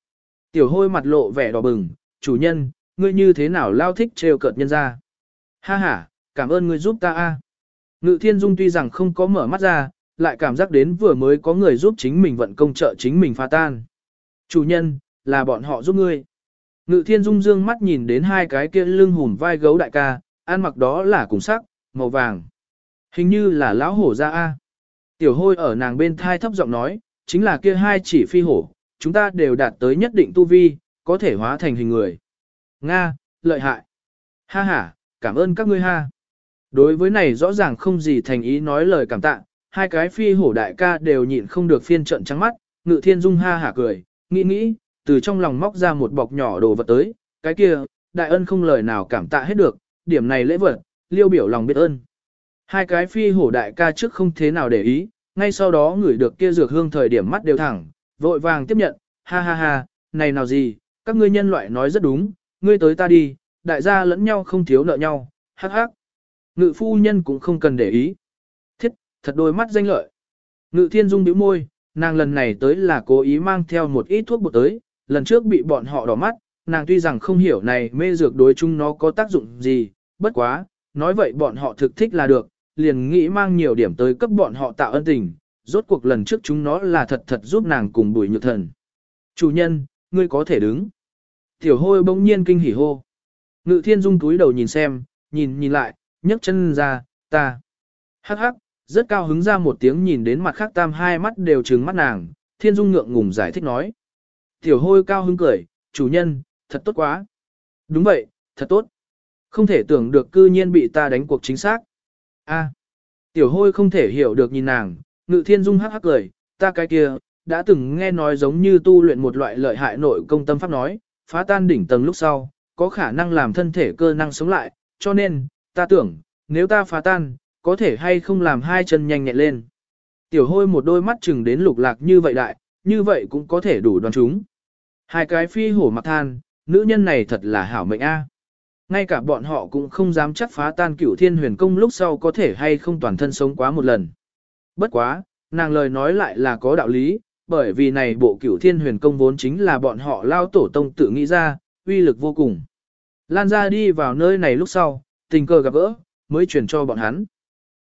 Tiểu hôi mặt lộ vẻ đỏ bừng, chủ nhân, ngươi như thế nào lao thích trêu cợt nhân ra. Ha ha, cảm ơn ngươi giúp ta A. Ngự thiên dung tuy rằng không có mở mắt ra, lại cảm giác đến vừa mới có người giúp chính mình vận công trợ chính mình phá tan. Chủ nhân, là bọn họ giúp ngươi. Ngự thiên dung dương mắt nhìn đến hai cái kia lưng hùn vai gấu đại ca, ăn mặc đó là cùng sắc, màu vàng. Hình như là lão hổ ra A. Tiểu hôi ở nàng bên thai thấp giọng nói, chính là kia hai chỉ phi hổ, chúng ta đều đạt tới nhất định tu vi, có thể hóa thành hình người. Nga, lợi hại. Ha ha, cảm ơn các ngươi ha. Đối với này rõ ràng không gì thành ý nói lời cảm tạ, hai cái phi hổ đại ca đều nhịn không được phiên trận trắng mắt, ngự thiên dung ha hả cười, nghĩ nghĩ, từ trong lòng móc ra một bọc nhỏ đồ vật tới, cái kia, đại ân không lời nào cảm tạ hết được, điểm này lễ vật, liêu biểu lòng biết ơn. Hai cái phi hổ đại ca trước không thế nào để ý, ngay sau đó ngửi được kia dược hương thời điểm mắt đều thẳng, vội vàng tiếp nhận, ha ha ha, này nào gì, các ngươi nhân loại nói rất đúng, ngươi tới ta đi, đại gia lẫn nhau không thiếu nợ nhau, hắc hắc. Ngự phu nhân cũng không cần để ý. Thiết, thật đôi mắt danh lợi. Ngự thiên dung bĩu môi, nàng lần này tới là cố ý mang theo một ít thuốc bột tới, lần trước bị bọn họ đỏ mắt, nàng tuy rằng không hiểu này mê dược đối chung nó có tác dụng gì, bất quá, nói vậy bọn họ thực thích là được, liền nghĩ mang nhiều điểm tới cấp bọn họ tạo ân tình, rốt cuộc lần trước chúng nó là thật thật giúp nàng cùng bùi nhược thần. Chủ nhân, ngươi có thể đứng. Tiểu hôi bỗng nhiên kinh hỉ hô. Ngự thiên dung túi đầu nhìn xem, nhìn nhìn lại, nhấc chân ra, ta. Hắc hắc, rất cao hứng ra một tiếng nhìn đến mặt khác tam hai mắt đều trừng mắt nàng, thiên dung ngượng ngùng giải thích nói. Tiểu hôi cao hứng cười, chủ nhân, thật tốt quá. Đúng vậy, thật tốt. Không thể tưởng được cư nhiên bị ta đánh cuộc chính xác. A. tiểu hôi không thể hiểu được nhìn nàng, ngự thiên dung hắc hắc cười, ta cái kia, đã từng nghe nói giống như tu luyện một loại lợi hại nội công tâm pháp nói, phá tan đỉnh tầng lúc sau, có khả năng làm thân thể cơ năng sống lại, cho nên, ta tưởng, nếu ta phá tan, có thể hay không làm hai chân nhanh nhẹn lên. Tiểu hôi một đôi mắt chừng đến lục lạc như vậy đại, như vậy cũng có thể đủ đoán chúng. Hai cái phi hổ mặt than, nữ nhân này thật là hảo mệnh a. Ngay cả bọn họ cũng không dám chắc phá tan cửu thiên huyền công lúc sau có thể hay không toàn thân sống quá một lần. Bất quá, nàng lời nói lại là có đạo lý, bởi vì này bộ cửu thiên huyền công vốn chính là bọn họ lao tổ tông tự nghĩ ra, uy lực vô cùng. Lan ra đi vào nơi này lúc sau, tình cờ gặp gỡ, mới truyền cho bọn hắn.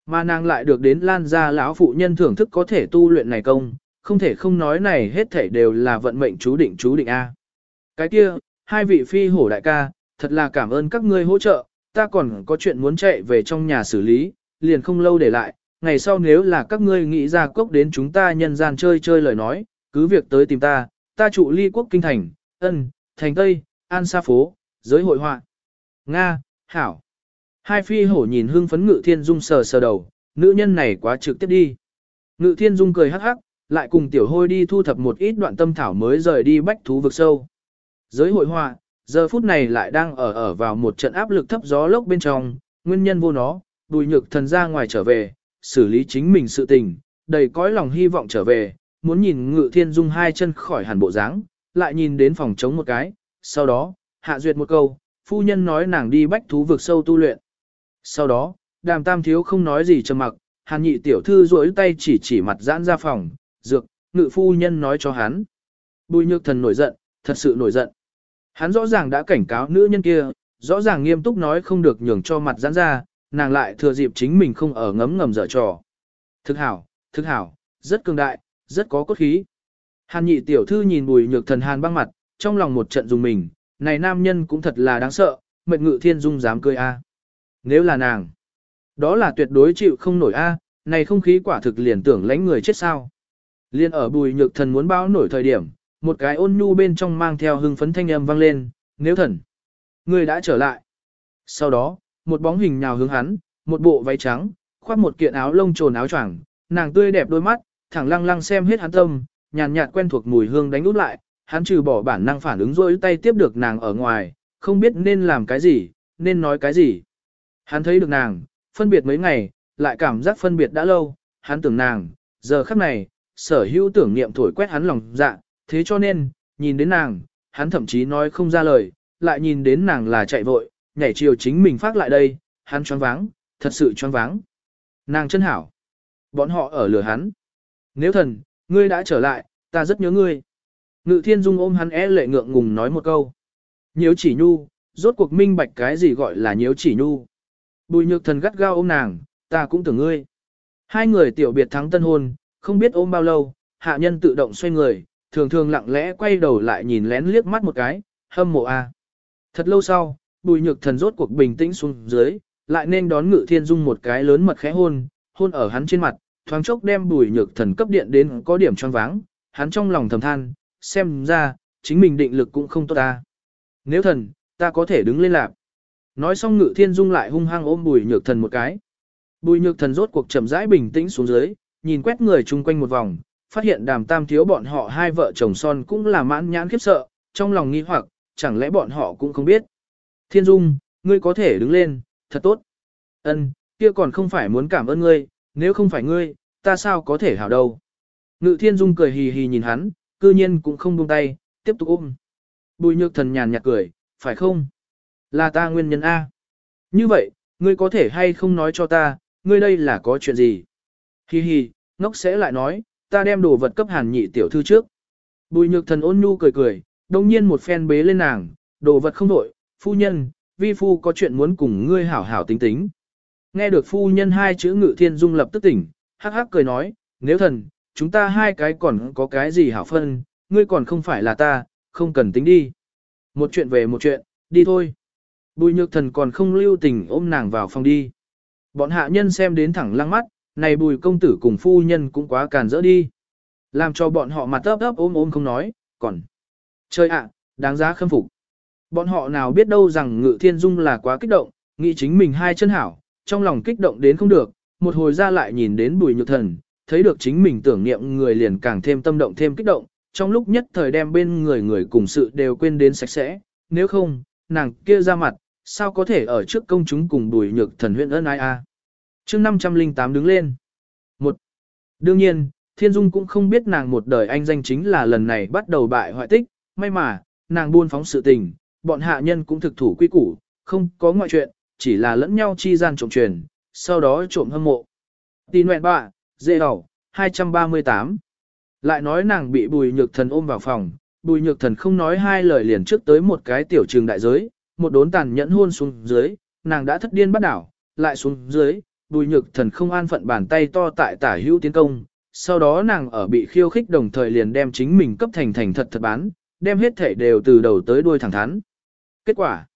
Mà nàng lại được đến Lan ra lão phụ nhân thưởng thức có thể tu luyện này công, không thể không nói này hết thảy đều là vận mệnh chú định chú định A. Cái kia, hai vị phi hổ đại ca, thật là cảm ơn các ngươi hỗ trợ, ta còn có chuyện muốn chạy về trong nhà xử lý, liền không lâu để lại, ngày sau nếu là các ngươi nghĩ ra cốc đến chúng ta nhân gian chơi chơi lời nói, cứ việc tới tìm ta, ta trụ ly quốc kinh thành, ân, thành Tây, an sa phố, giới hội họa. Nga, Hảo. Hai phi hổ nhìn hương phấn ngự thiên dung sờ sờ đầu, nữ nhân này quá trực tiếp đi. Ngự thiên dung cười hắc hắc, lại cùng tiểu hôi đi thu thập một ít đoạn tâm thảo mới rời đi bách thú vực sâu. Giới hội họa, giờ phút này lại đang ở ở vào một trận áp lực thấp gió lốc bên trong, nguyên nhân vô nó, bùi nhược thần ra ngoài trở về, xử lý chính mình sự tình, đầy cõi lòng hy vọng trở về, muốn nhìn ngự thiên dung hai chân khỏi hẳn bộ dáng, lại nhìn đến phòng chống một cái, sau đó, hạ duyệt một câu, phu nhân nói nàng đi bách thú vực sâu tu luyện. Sau đó, đàm tam thiếu không nói gì trầm mặc, hàn nhị tiểu thư duỗi tay chỉ chỉ mặt giãn ra phòng, dược, ngự phu nhân nói cho hắn. Bùi nhược thần nổi giận, thật sự nổi giận. Hắn rõ ràng đã cảnh cáo nữ nhân kia, rõ ràng nghiêm túc nói không được nhường cho mặt giãn ra, nàng lại thừa dịp chính mình không ở ngấm ngầm dở trò. Thực hảo, thực hảo, rất cường đại, rất có cốt khí. Hàn nhị tiểu thư nhìn bùi nhược thần hàn băng mặt, trong lòng một trận dùng mình, này nam nhân cũng thật là đáng sợ, mệnh ngự thiên dung dám cười a. Nếu là nàng, đó là tuyệt đối chịu không nổi a, này không khí quả thực liền tưởng lãnh người chết sao. Liên ở bùi nhược thần muốn báo nổi thời điểm, một cái ôn nhu bên trong mang theo hưng phấn thanh âm vang lên, nếu thần, người đã trở lại. Sau đó, một bóng hình nhào hướng hắn, một bộ váy trắng, khoác một kiện áo lông trồn áo choàng, nàng tươi đẹp đôi mắt, thẳng lăng lăng xem hết hắn tâm, nhàn nhạt quen thuộc mùi hương đánh út lại, hắn trừ bỏ bản năng phản ứng rối tay tiếp được nàng ở ngoài, không biết nên làm cái gì, nên nói cái gì. Hắn thấy được nàng, phân biệt mấy ngày, lại cảm giác phân biệt đã lâu, hắn tưởng nàng, giờ khắc này, sở hữu tưởng niệm thổi quét hắn lòng dạ, thế cho nên, nhìn đến nàng, hắn thậm chí nói không ra lời, lại nhìn đến nàng là chạy vội, nhảy chiều chính mình phát lại đây, hắn choáng váng, thật sự choáng váng. Nàng chân hảo. Bọn họ ở lửa hắn. Nếu thần, ngươi đã trở lại, ta rất nhớ ngươi. Ngự thiên dung ôm hắn é lệ ngượng ngùng nói một câu. Nhiễu chỉ nhu, rốt cuộc minh bạch cái gì gọi là nhiễu chỉ nhu. Bùi nhược thần gắt gao ôm nàng, ta cũng tưởng ngươi. Hai người tiểu biệt thắng tân hôn, không biết ôm bao lâu, hạ nhân tự động xoay người, thường thường lặng lẽ quay đầu lại nhìn lén liếc mắt một cái, hâm mộ a. Thật lâu sau, bùi nhược thần rốt cuộc bình tĩnh xuống dưới, lại nên đón ngự thiên dung một cái lớn mật khẽ hôn, hôn ở hắn trên mặt, thoáng chốc đem bùi nhược thần cấp điện đến có điểm choáng váng, hắn trong lòng thầm than, xem ra, chính mình định lực cũng không tốt ta. Nếu thần, ta có thể đứng lên lạp. Nói xong ngự thiên dung lại hung hăng ôm bùi nhược thần một cái. Bùi nhược thần rốt cuộc chậm rãi bình tĩnh xuống dưới, nhìn quét người chung quanh một vòng, phát hiện đàm tam thiếu bọn họ hai vợ chồng son cũng là mãn nhãn khiếp sợ, trong lòng nghi hoặc, chẳng lẽ bọn họ cũng không biết. Thiên dung, ngươi có thể đứng lên, thật tốt. Ân, kia còn không phải muốn cảm ơn ngươi, nếu không phải ngươi, ta sao có thể hảo đâu. Ngự thiên dung cười hì hì nhìn hắn, cư nhiên cũng không buông tay, tiếp tục ôm. Bùi nhược thần nhàn nhạt cười, phải không? Là ta nguyên nhân A. Như vậy, ngươi có thể hay không nói cho ta, ngươi đây là có chuyện gì? Hi hi, ngốc sẽ lại nói, ta đem đồ vật cấp hàn nhị tiểu thư trước. Bùi nhược thần ôn nhu cười cười, đồng nhiên một phen bế lên nàng, đồ vật không đổi, phu nhân, vi phu có chuyện muốn cùng ngươi hảo hảo tính tính. Nghe được phu nhân hai chữ ngự thiên dung lập tức tỉnh, hắc hắc cười nói, nếu thần, chúng ta hai cái còn có cái gì hảo phân, ngươi còn không phải là ta, không cần tính đi. Một chuyện về một chuyện, đi thôi. Bùi nhược thần còn không lưu tình ôm nàng vào phòng đi. Bọn hạ nhân xem đến thẳng lăng mắt, này bùi công tử cùng phu nhân cũng quá càn rỡ đi. Làm cho bọn họ mặt ấp ấp ôm ôm không nói, còn. Chơi ạ, đáng giá khâm phục. Bọn họ nào biết đâu rằng ngự thiên dung là quá kích động, nghĩ chính mình hai chân hảo, trong lòng kích động đến không được, một hồi ra lại nhìn đến bùi nhược thần, thấy được chính mình tưởng niệm người liền càng thêm tâm động thêm kích động, trong lúc nhất thời đem bên người người cùng sự đều quên đến sạch sẽ, nếu không, nàng kia ra mặt, sao có thể ở trước công chúng cùng bùi nhược thần huyện ân ai a. À chương 508 đứng lên. một Đương nhiên, Thiên Dung cũng không biết nàng một đời anh danh chính là lần này bắt đầu bại hoại tích, may mà, nàng buôn phóng sự tình, bọn hạ nhân cũng thực thủ quy củ, không có ngoại chuyện, chỉ là lẫn nhau chi gian trộm truyền, sau đó trộm hâm mộ. tì nguyện bạ, dễ đầu, 238. Lại nói nàng bị bùi nhược thần ôm vào phòng, bùi nhược thần không nói hai lời liền trước tới một cái tiểu trường đại giới, một đốn tàn nhẫn hôn xuống dưới, nàng đã thất điên bắt đảo, lại xuống dưới, bùi nhược thần không an phận bàn tay to tại tả hữu tiến công, sau đó nàng ở bị khiêu khích đồng thời liền đem chính mình cấp thành thành thật thật bán, đem hết thể đều từ đầu tới đuôi thẳng thắn. Kết quả?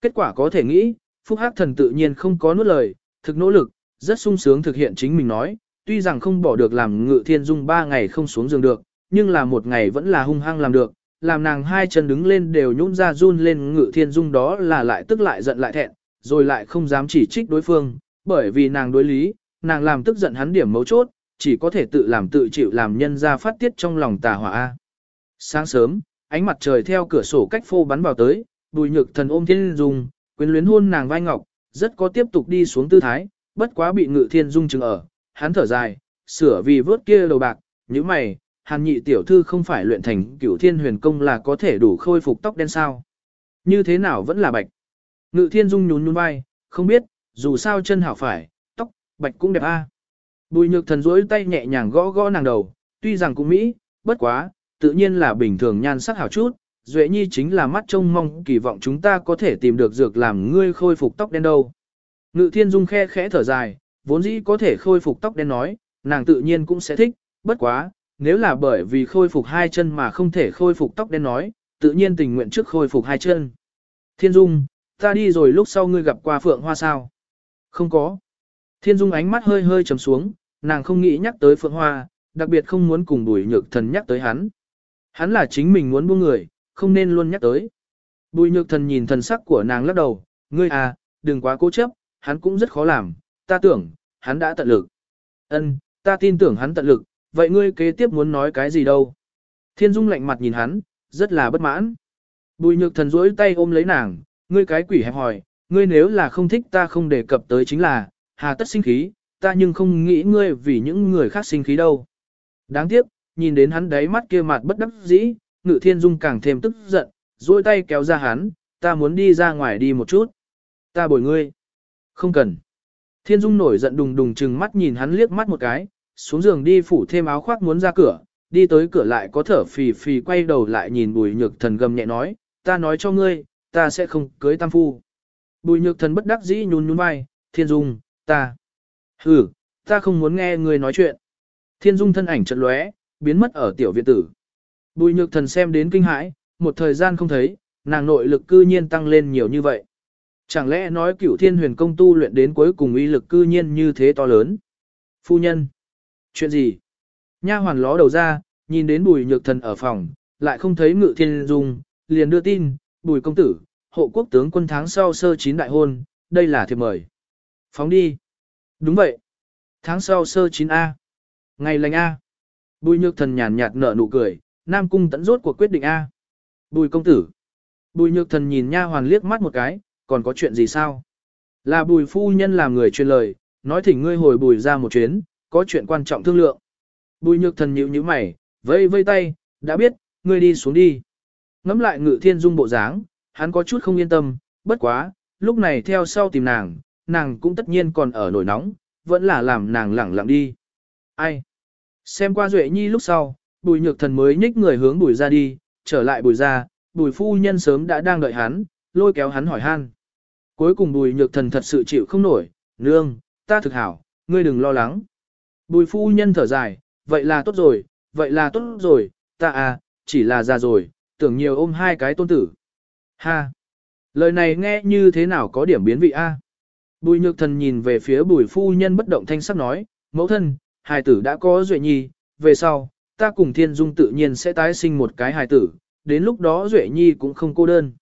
Kết quả có thể nghĩ, Phúc Hắc Thần tự nhiên không có nuốt lời, thực nỗ lực, rất sung sướng thực hiện chính mình nói, tuy rằng không bỏ được làm ngự thiên dung ba ngày không xuống giường được, nhưng là một ngày vẫn là hung hăng làm được, làm nàng hai chân đứng lên đều nhũn ra run lên ngự thiên dung đó là lại tức lại giận lại thẹn, rồi lại không dám chỉ trích đối phương, bởi vì nàng đối lý, nàng làm tức giận hắn điểm mấu chốt, chỉ có thể tự làm tự chịu làm nhân ra phát tiết trong lòng tà hỏa. Sáng sớm, ánh mặt trời theo cửa sổ cách phô bắn vào tới, bùi nhược thần ôm thiên dung, quyến luyến hôn nàng vai ngọc, rất có tiếp tục đi xuống tư thái, bất quá bị ngự thiên dung chừng ở, hắn thở dài, sửa vì vớt kia đầu bạc, như mày, hàn nhị tiểu thư không phải luyện thành cửu thiên huyền công là có thể đủ khôi phục tóc đen sao. Như thế nào vẫn là bạch. Ngự thiên dung nhún nhún vai, không biết, dù sao chân hảo phải, tóc, bạch cũng đẹp a. Bùi nhược thần duỗi tay nhẹ nhàng gõ gõ nàng đầu, tuy rằng cũng mỹ, bất quá, tự nhiên là bình thường nhan sắc hảo chút, Duệ Nhi chính là mắt trông mong kỳ vọng chúng ta có thể tìm được dược làm ngươi khôi phục tóc đen đâu. Ngự thiên dung khe khẽ thở dài, vốn dĩ có thể khôi phục tóc đen nói, nàng tự nhiên cũng sẽ thích, bất quá, nếu là bởi vì khôi phục hai chân mà không thể khôi phục tóc đen nói, tự nhiên tình nguyện trước khôi phục hai chân. Thiên dung, ta đi rồi lúc sau ngươi gặp qua phượng hoa sao? Không có. Thiên Dung ánh mắt hơi hơi trầm xuống, nàng không nghĩ nhắc tới phượng hoa, đặc biệt không muốn cùng bùi nhược thần nhắc tới hắn. Hắn là chính mình muốn buông người, không nên luôn nhắc tới. Bùi nhược thần nhìn thần sắc của nàng lắc đầu, ngươi à, đừng quá cố chấp, hắn cũng rất khó làm, ta tưởng, hắn đã tận lực. Ân, ta tin tưởng hắn tận lực, vậy ngươi kế tiếp muốn nói cái gì đâu? Thiên Dung lạnh mặt nhìn hắn, rất là bất mãn. Bùi nhược thần duỗi tay ôm lấy nàng, ngươi cái quỷ hẹp hỏi, ngươi nếu là không thích ta không đề cập tới chính là, hà tất sinh khí, ta nhưng không nghĩ ngươi vì những người khác sinh khí đâu. Đáng tiếc, nhìn đến hắn đáy mắt kia mặt bất đắc dĩ, ngự thiên dung càng thêm tức giận, duỗi tay kéo ra hắn, ta muốn đi ra ngoài đi một chút. Ta bồi ngươi. Không cần. Thiên dung nổi giận đùng đùng chừng mắt nhìn hắn liếc mắt một cái, xuống giường đi phủ thêm áo khoác muốn ra cửa, đi tới cửa lại có thở phì phì quay đầu lại nhìn bùi nhược thần gầm nhẹ nói, ta nói cho ngươi, ta sẽ không cưới tam phu. Bùi nhược thần bất đắc dĩ nhún nhún vai, thiên dung, ta. Ừ, ta không muốn nghe người nói chuyện. Thiên dung thân ảnh chợt lóe, biến mất ở tiểu viện tử. Bùi nhược thần xem đến kinh hãi, một thời gian không thấy, nàng nội lực cư nhiên tăng lên nhiều như vậy. Chẳng lẽ nói cửu thiên huyền công tu luyện đến cuối cùng uy lực cư nhiên như thế to lớn? Phu nhân! Chuyện gì? Nha hoàn ló đầu ra, nhìn đến bùi nhược thần ở phòng, lại không thấy ngự thiên dung, liền đưa tin, bùi công tử, hộ quốc tướng quân tháng sau sơ chín đại hôn, đây là thiệp mời. Phóng đi. Đúng vậy. Tháng sau sơ chín A. Ngày lành A. Bùi nhược thần nhàn nhạt nở nụ cười, Nam Cung tẫn rốt cuộc quyết định A. Bùi công tử. Bùi nhược thần nhìn nha hoàn liếc mắt một cái, còn có chuyện gì sao? Là bùi phu nhân làm người truyền lời, nói thỉnh ngươi hồi bùi ra một chuyến, có chuyện quan trọng thương lượng. Bùi nhược thần nhíu nhíu mày, vây vây tay, đã biết, ngươi đi xuống đi. Ngắm lại ngự thiên dung bộ dáng, hắn có chút không yên tâm, bất quá, lúc này theo sau tìm nàng, nàng cũng tất nhiên còn ở nổi nóng, vẫn là làm nàng lẳng lặng đi. Ai? Xem qua Duệ Nhi lúc sau, bùi nhược thần mới nhích người hướng bùi ra đi, trở lại bùi ra, bùi phu nhân sớm đã đang đợi hắn, lôi kéo hắn hỏi han. Cuối cùng bùi nhược thần thật sự chịu không nổi, nương, ta thực hảo, ngươi đừng lo lắng. Bùi phu nhân thở dài, vậy là tốt rồi, vậy là tốt rồi, ta à, chỉ là già rồi, tưởng nhiều ôm hai cái tôn tử. Ha! Lời này nghe như thế nào có điểm biến vị a? Bùi nhược thần nhìn về phía bùi phu nhân bất động thanh sắc nói, mẫu thân, hài tử đã có duệ nhi, về sau, ta cùng thiên dung tự nhiên sẽ tái sinh một cái hài tử, đến lúc đó duệ nhi cũng không cô đơn.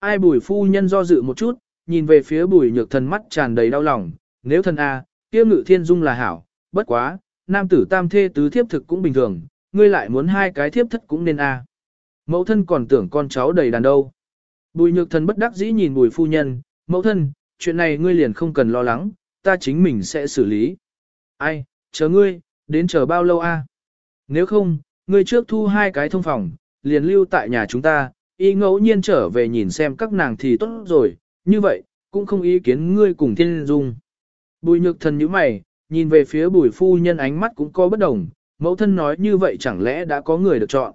Ai bùi phu nhân do dự một chút, nhìn về phía bùi nhược thần mắt tràn đầy đau lòng, nếu thân A, kia ngự thiên dung là hảo, bất quá, nam tử tam thê tứ thiếp thực cũng bình thường, ngươi lại muốn hai cái thiếp thất cũng nên A. Mẫu thân còn tưởng con cháu đầy đàn đâu. Bùi nhược thần bất đắc dĩ nhìn bùi phu nhân, mẫu thân, chuyện này ngươi liền không cần lo lắng, ta chính mình sẽ xử lý. Ai, chờ ngươi, đến chờ bao lâu a? Nếu không, ngươi trước thu hai cái thông phòng, liền lưu tại nhà chúng ta, y ngẫu nhiên trở về nhìn xem các nàng thì tốt rồi, như vậy, cũng không ý kiến ngươi cùng thiên dung. Bùi nhược thần như mày, nhìn về phía bùi phu nhân ánh mắt cũng có bất đồng, mẫu thân nói như vậy chẳng lẽ đã có người được chọn.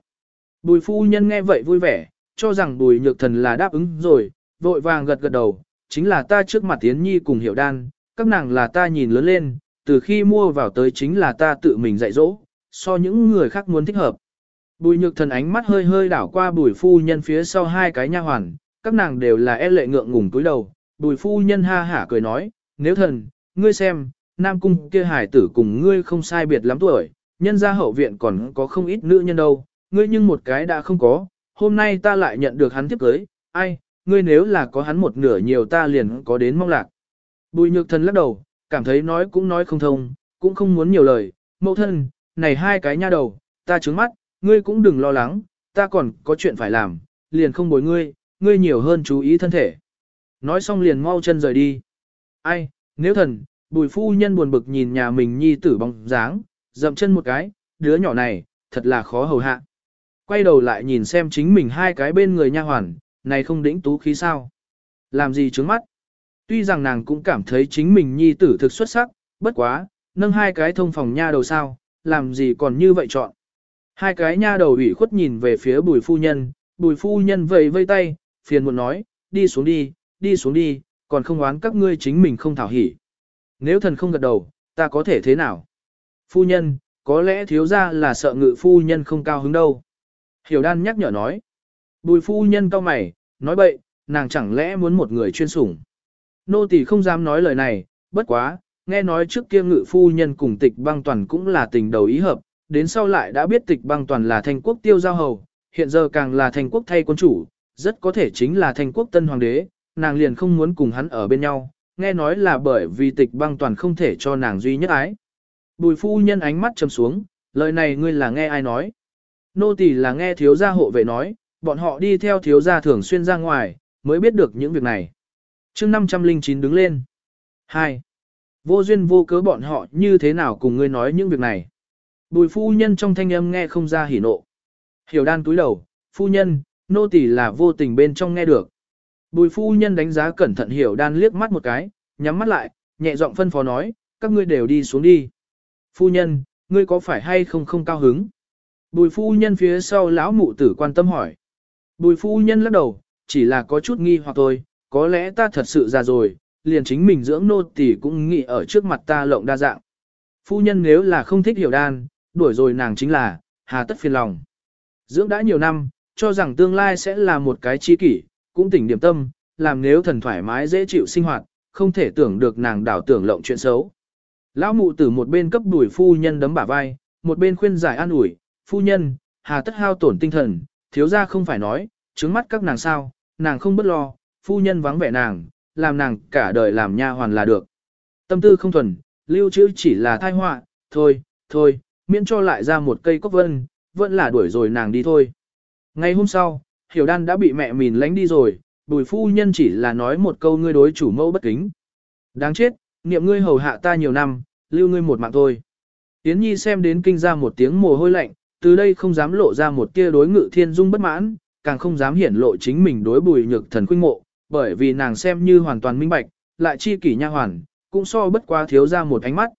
Bùi phu nhân nghe vậy vui vẻ, cho rằng bùi nhược thần là đáp ứng rồi, vội vàng gật gật đầu, chính là ta trước mặt Tiến Nhi cùng hiểu đan, các nàng là ta nhìn lớn lên, từ khi mua vào tới chính là ta tự mình dạy dỗ, so những người khác muốn thích hợp. Bùi nhược thần ánh mắt hơi hơi đảo qua bùi phu nhân phía sau hai cái nha hoàn, các nàng đều là e lệ ngượng ngùng túi đầu. Bùi phu nhân ha hả cười nói, nếu thần, ngươi xem, nam cung kia hải tử cùng ngươi không sai biệt lắm tuổi, nhân gia hậu viện còn có không ít nữ nhân đâu, ngươi nhưng một cái đã không có, hôm nay ta lại nhận được hắn tiếp cưới, ai, ngươi nếu là có hắn một nửa nhiều ta liền có đến mong lạc. Bùi nhược thần lắc đầu, cảm thấy nói cũng nói không thông, cũng không muốn nhiều lời, mẫu thân, này hai cái nha đầu, ta trứng mắt, ngươi cũng đừng lo lắng, ta còn có chuyện phải làm, liền không bồi ngươi, ngươi nhiều hơn chú ý thân thể. Nói xong liền mau chân rời đi. Ai, nếu thần, bùi phu nhân buồn bực nhìn nhà mình nhi tử bóng dáng, dậm chân một cái, đứa nhỏ này, thật là khó hầu hạ. Quay đầu lại nhìn xem chính mình hai cái bên người nha hoàn, này không đĩnh tú khí sao. Làm gì trướng mắt. Tuy rằng nàng cũng cảm thấy chính mình nhi tử thực xuất sắc, bất quá, nâng hai cái thông phòng nha đầu sao, làm gì còn như vậy chọn. Hai cái nha đầu ủy khuất nhìn về phía bùi phu nhân, bùi phu nhân vẫy vây tay, phiền muộn nói, đi xuống đi, đi xuống đi, còn không oán các ngươi chính mình không thảo hỉ. Nếu thần không gật đầu, ta có thể thế nào? Phu nhân, có lẽ thiếu ra là sợ ngự phu nhân không cao hứng đâu. Hiểu đan nhắc nhở nói. Bùi phu nhân cao mày, nói bậy, nàng chẳng lẽ muốn một người chuyên sủng. Nô tỳ không dám nói lời này, bất quá, nghe nói trước kia ngự phu nhân cùng tịch băng toàn cũng là tình đầu ý hợp, đến sau lại đã biết tịch băng toàn là thành quốc tiêu giao hầu, hiện giờ càng là thành quốc thay quân chủ, rất có thể chính là thành quốc tân hoàng đế, nàng liền không muốn cùng hắn ở bên nhau, nghe nói là bởi vì tịch băng toàn không thể cho nàng duy nhất ái. Bùi phu nhân ánh mắt trầm xuống, lời này ngươi là nghe ai nói? Nô tỳ là nghe thiếu gia hộ vệ nói, bọn họ đi theo thiếu gia thường xuyên ra ngoài, mới biết được những việc này. chương 509 đứng lên. 2. Vô duyên vô cớ bọn họ như thế nào cùng ngươi nói những việc này. Bùi phu nhân trong thanh âm nghe không ra hỉ nộ. Hiểu đan túi đầu, phu nhân, nô tỳ là vô tình bên trong nghe được. Bùi phu nhân đánh giá cẩn thận hiểu đan liếc mắt một cái, nhắm mắt lại, nhẹ giọng phân phó nói, các ngươi đều đi xuống đi. Phu nhân, ngươi có phải hay không không cao hứng? Bùi phu nhân phía sau lão mụ tử quan tâm hỏi. Bùi phu nhân lắc đầu, chỉ là có chút nghi hoặc thôi, có lẽ ta thật sự già rồi, liền chính mình dưỡng nô tỳ cũng nghĩ ở trước mặt ta lộng đa dạng. Phu nhân nếu là không thích hiểu đan, đuổi rồi nàng chính là, hà tất phiền lòng. Dưỡng đã nhiều năm, cho rằng tương lai sẽ là một cái chi kỷ, cũng tỉnh điểm tâm, làm nếu thần thoải mái dễ chịu sinh hoạt, không thể tưởng được nàng đảo tưởng lộng chuyện xấu. Lão mụ tử một bên cấp đuổi phu nhân đấm bả vai, một bên khuyên giải an ủi, phu nhân, hà tất hao tổn tinh thần, thiếu ra không phải nói, trứng mắt các nàng sao, nàng không bất lo, phu nhân vắng vẻ nàng, làm nàng cả đời làm nha hoàn là được. Tâm tư không thuần, lưu trữ chỉ là thai họa, thôi, thôi, miễn cho lại ra một cây cốc vân, vẫn là đuổi rồi nàng đi thôi. Ngày hôm sau, Hiểu Đan đã bị mẹ mìn lánh đi rồi, bùi phu nhân chỉ là nói một câu ngươi đối chủ mẫu bất kính. Đáng chết, niệm ngươi hầu hạ ta nhiều năm, lưu ngươi một mạng thôi. Tiến Nhi xem đến kinh ra một tiếng mồ hôi lạnh, từ đây không dám lộ ra một tia đối ngự thiên dung bất mãn, càng không dám hiển lộ chính mình đối bùi nhược thần khuynh mộ, bởi vì nàng xem như hoàn toàn minh bạch, lại chi kỷ nha hoàn, cũng so bất quá thiếu ra một ánh mắt.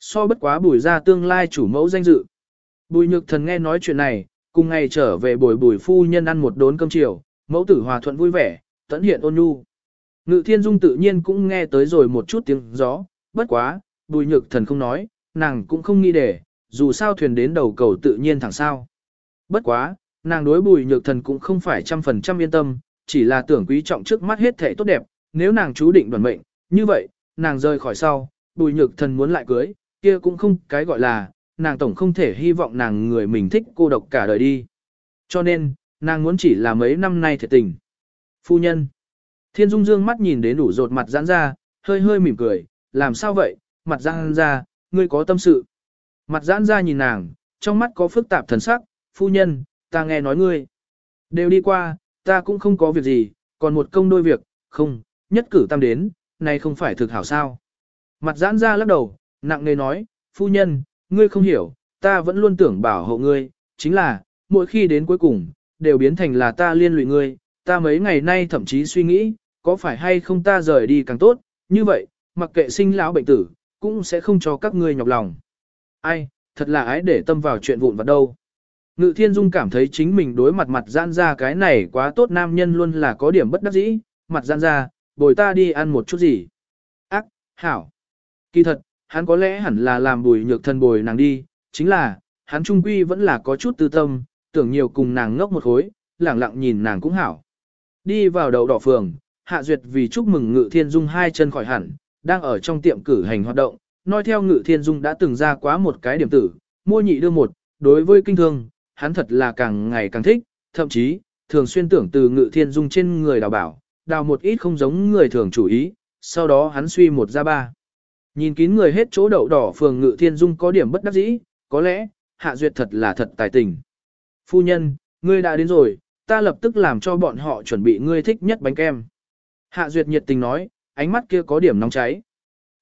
So bất quá bùi ra tương lai chủ mẫu danh dự. Bùi nhược thần nghe nói chuyện này, cùng ngày trở về bồi bùi phu nhân ăn một đốn cơm chiều, mẫu tử hòa thuận vui vẻ, tận hiện ôn nhu. Ngự thiên dung tự nhiên cũng nghe tới rồi một chút tiếng gió, bất quá, bùi nhược thần không nói, nàng cũng không nghĩ để, dù sao thuyền đến đầu cầu tự nhiên thẳng sao. Bất quá, nàng đối bùi nhược thần cũng không phải trăm phần trăm yên tâm, chỉ là tưởng quý trọng trước mắt hết thể tốt đẹp, nếu nàng chú định đoàn mệnh, như vậy, nàng rời khỏi sau, bùi nhược thần muốn lại cưới, kia cũng không cái gọi là, nàng tổng không thể hy vọng nàng người mình thích cô độc cả đời đi. Cho nên, nàng muốn chỉ là mấy năm nay thiệt tình. Phu nhân. Thiên Dung Dương mắt nhìn đến đủ rột mặt giãn ra, hơi hơi mỉm cười, làm sao vậy, mặt giãn ra, ngươi có tâm sự. Mặt giãn ra nhìn nàng, trong mắt có phức tạp thần sắc, phu nhân, ta nghe nói ngươi. Đều đi qua, ta cũng không có việc gì, còn một công đôi việc, không, nhất cử tam đến, này không phải thực hảo sao. Mặt giãn ra lắc đầu, nặng nề nói, phu nhân, ngươi không hiểu, ta vẫn luôn tưởng bảo hộ ngươi, chính là, mỗi khi đến cuối cùng, đều biến thành là ta liên lụy ngươi, ta mấy ngày nay thậm chí suy nghĩ, có phải hay không ta rời đi càng tốt, như vậy, mặc kệ sinh lão bệnh tử, cũng sẽ không cho các ngươi nhọc lòng. Ai, thật là ái để tâm vào chuyện vụn vặt đâu. Ngự thiên dung cảm thấy chính mình đối mặt mặt giãn ra cái này quá tốt nam nhân luôn là có điểm bất đắc dĩ, mặt giãn ra, bồi ta đi ăn một chút gì. Ác, hảo. Kỳ thật, hắn có lẽ hẳn là làm bùi nhược thân bồi nàng đi, chính là, hắn trung quy vẫn là có chút tư tâm, tưởng nhiều cùng nàng ngốc một khối, lẳng lặng nhìn nàng cũng hảo. Đi vào đầu đỏ phường, Hạ Duyệt vì chúc mừng Ngự Thiên Dung hai chân khỏi hẳn, đang ở trong tiệm cử hành hoạt động, nói theo Ngự Thiên Dung đã từng ra quá một cái điểm tử, mua nhị đưa một, đối với kinh thương, hắn thật là càng ngày càng thích, thậm chí, thường xuyên tưởng từ Ngự Thiên Dung trên người đào bảo, đào một ít không giống người thường chủ ý, sau đó hắn suy một ra ba. Nhìn kín người hết chỗ đậu đỏ phường Ngự Thiên Dung có điểm bất đắc dĩ, có lẽ, Hạ Duyệt thật là thật tài tình. Phu nhân, ngươi đã đến rồi, ta lập tức làm cho bọn họ chuẩn bị ngươi thích nhất bánh kem. Hạ Duyệt nhiệt tình nói, ánh mắt kia có điểm nóng cháy.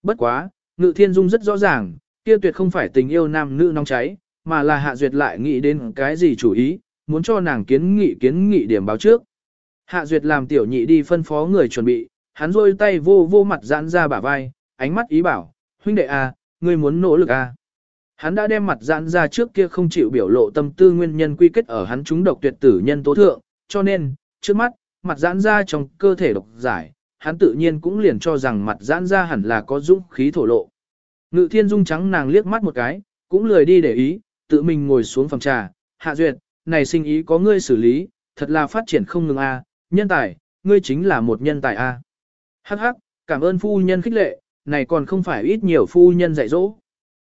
Bất quá, Ngự Thiên Dung rất rõ ràng, kia tuyệt không phải tình yêu nam nữ nóng cháy, mà là Hạ Duyệt lại nghĩ đến cái gì chủ ý, muốn cho nàng kiến nghị kiến nghị điểm báo trước. Hạ Duyệt làm tiểu nhị đi phân phó người chuẩn bị, hắn rôi tay vô vô mặt giãn ra bả vai, ánh mắt ý bảo, huynh đệ a, à, ngươi muốn nỗ lực a. À. Hắn đã đem mặt giãn ra trước kia không chịu biểu lộ tâm tư nguyên nhân quy kết ở hắn chúng độc tuyệt tử nhân tố thượng, cho nên, trước mắt, mặt giãn ra trong cơ thể độc giải, hắn tự nhiên cũng liền cho rằng mặt giãn ra hẳn là có dũng khí thổ lộ. Ngự thiên dung trắng nàng liếc mắt một cái, cũng lười đi để ý, tự mình ngồi xuống phòng trà, hạ duyệt, này sinh ý có ngươi xử lý, thật là phát triển không ngừng a, nhân tài, ngươi chính là một nhân tài a. Hắc hắc, cảm ơn phu nhân khích lệ, này còn không phải ít nhiều phu nhân dạy dỗ.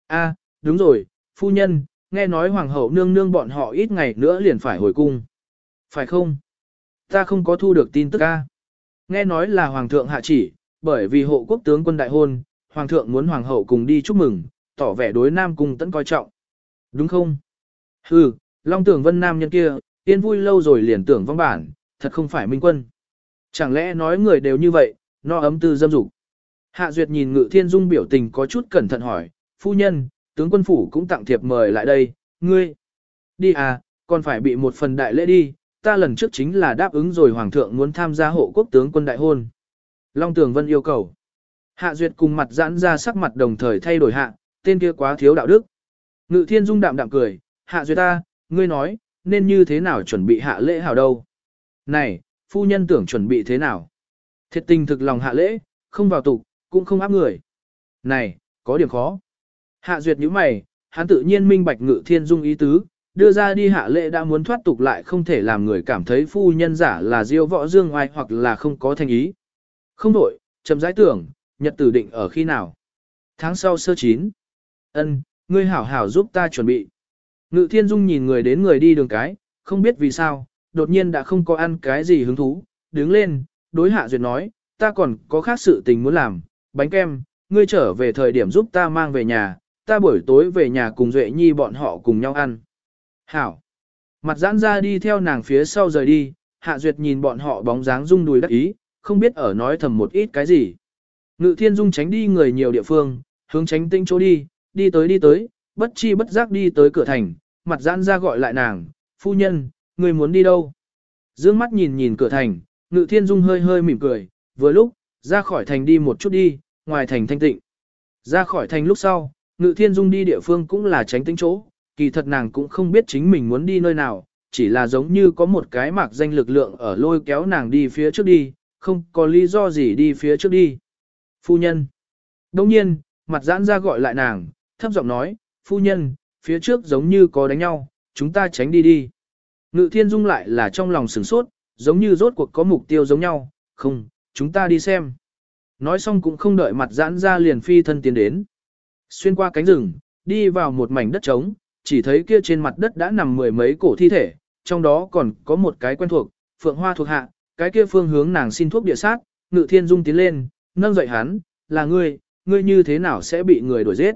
A, đúng rồi, phu nhân, nghe nói hoàng hậu nương nương bọn họ ít ngày nữa liền phải hồi cung. Phải không? Ta không có thu được tin tức a. Nghe nói là hoàng thượng hạ chỉ, bởi vì hộ quốc tướng quân đại hôn, hoàng thượng muốn hoàng hậu cùng đi chúc mừng, tỏ vẻ đối nam cung tẫn coi trọng. Đúng không? Hừ, Long tưởng vân nam nhân kia, yên vui lâu rồi liền tưởng vong bản, thật không phải minh quân. Chẳng lẽ nói người đều như vậy, no ấm tư dâm dục. Hạ Duyệt nhìn Ngự Thiên Dung biểu tình có chút cẩn thận hỏi, phu nhân, tướng quân phủ cũng tặng thiệp mời lại đây, ngươi. Đi à, còn phải bị một phần đại lễ đi, ta lần trước chính là đáp ứng rồi Hoàng thượng muốn tham gia hộ quốc tướng quân đại hôn. Long Tường Vân yêu cầu. Hạ Duyệt cùng mặt giãn ra sắc mặt đồng thời thay đổi hạ, tên kia quá thiếu đạo đức. Ngự Thiên Dung đạm đạm cười, Hạ Duyệt ta, ngươi nói, nên như thế nào chuẩn bị hạ lễ hảo đâu. Này, phu nhân tưởng chuẩn bị thế nào? Thiệt tình thực lòng hạ lễ, không vào tục, cũng không áp người. Này, có điểm khó. Hạ duyệt như mày, hắn tự nhiên minh bạch ngự thiên dung ý tứ, đưa ra đi hạ lệ đã muốn thoát tục lại không thể làm người cảm thấy phu nhân giả là diêu võ dương oai hoặc là không có thành ý. Không đổi, chậm rãi tưởng, nhật tử định ở khi nào. Tháng sau sơ chín. ân ngươi hảo hảo giúp ta chuẩn bị. Ngự thiên dung nhìn người đến người đi đường cái, không biết vì sao, đột nhiên đã không có ăn cái gì hứng thú, đứng lên, đối hạ duyệt nói, ta còn có khác sự tình muốn làm, bánh kem, ngươi trở về thời điểm giúp ta mang về nhà, ta buổi tối về nhà cùng Duệ Nhi bọn họ cùng nhau ăn. Hảo. Mặt giãn ra đi theo nàng phía sau rời đi, hạ duyệt nhìn bọn họ bóng dáng rung đùi đắc ý, không biết ở nói thầm một ít cái gì. Ngự thiên dung tránh đi người nhiều địa phương, hướng tránh tinh chỗ đi, đi tới đi tới, bất chi bất giác đi tới cửa thành, mặt giãn ra gọi lại nàng, phu nhân, người muốn đi đâu? Dương mắt nhìn nhìn cửa thành, ngự thiên dung hơi hơi mỉm cười, vừa lúc, ra khỏi thành đi một chút đi, ngoài thành thanh tịnh. Ra khỏi thành lúc sau, ngự thiên dung đi địa phương cũng là tránh tinh chỗ, kỳ thật nàng cũng không biết chính mình muốn đi nơi nào, chỉ là giống như có một cái mạc danh lực lượng ở lôi kéo nàng đi phía trước đi, không có lý do gì đi phía trước đi. Phu nhân. Đông nhiên, mặt giãn ra gọi lại nàng, thấp giọng nói, phu nhân, phía trước giống như có đánh nhau, chúng ta tránh đi đi. Ngự thiên dung lại là trong lòng sửng sốt, giống như rốt cuộc có mục tiêu giống nhau, không, chúng ta đi xem. Nói xong cũng không đợi mặt giãn ra liền phi thân tiến đến. Xuyên qua cánh rừng, đi vào một mảnh đất trống, chỉ thấy kia trên mặt đất đã nằm mười mấy cổ thi thể, trong đó còn có một cái quen thuộc, phượng hoa thuộc hạ, cái kia phương hướng nàng xin thuốc địa sát, ngự thiên dung tiến lên, nâng dậy hắn, là ngươi, ngươi như thế nào sẽ bị người đuổi giết.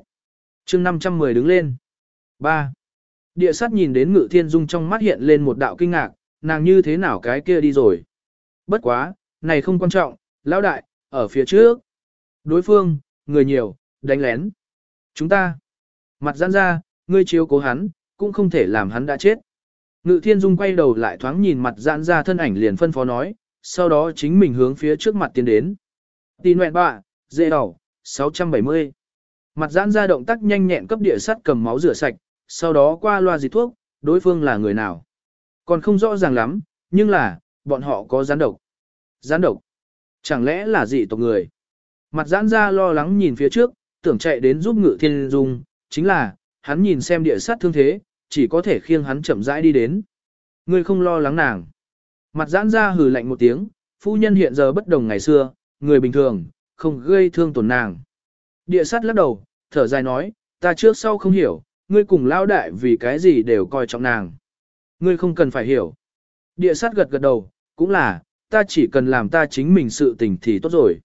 chương 510 đứng lên. 3. Địa sát nhìn đến ngự thiên dung trong mắt hiện lên một đạo kinh ngạc, nàng như thế nào cái kia đi rồi. Bất quá, này không quan trọng, lão đại, ở phía trước. Đối phương, người nhiều, đánh lén. Chúng ta, mặt giãn ra, ngươi chiếu cố hắn, cũng không thể làm hắn đã chết. Ngự thiên dung quay đầu lại thoáng nhìn mặt giãn ra thân ảnh liền phân phó nói, sau đó chính mình hướng phía trước mặt tiến đến. Tì nguyện bạ, dễ đỏ, 670. Mặt giãn ra động tác nhanh nhẹn cấp địa sắt cầm máu rửa sạch, sau đó qua loa dịch thuốc, đối phương là người nào. Còn không rõ ràng lắm, nhưng là, bọn họ có gián độc. Gián độc. Chẳng lẽ là dị tộc người? Mặt giãn ra lo lắng nhìn phía trước, tưởng chạy đến giúp ngự thiên dung, chính là, hắn nhìn xem địa sát thương thế, chỉ có thể khiêng hắn chậm rãi đi đến. Ngươi không lo lắng nàng. Mặt giãn ra hừ lạnh một tiếng, phu nhân hiện giờ bất đồng ngày xưa, người bình thường, không gây thương tổn nàng. Địa sát lắc đầu, thở dài nói, ta trước sau không hiểu, ngươi cùng lao đại vì cái gì đều coi trọng nàng. Ngươi không cần phải hiểu. Địa sát gật gật đầu, cũng là, ta chỉ cần làm ta chính mình sự tình thì tốt rồi.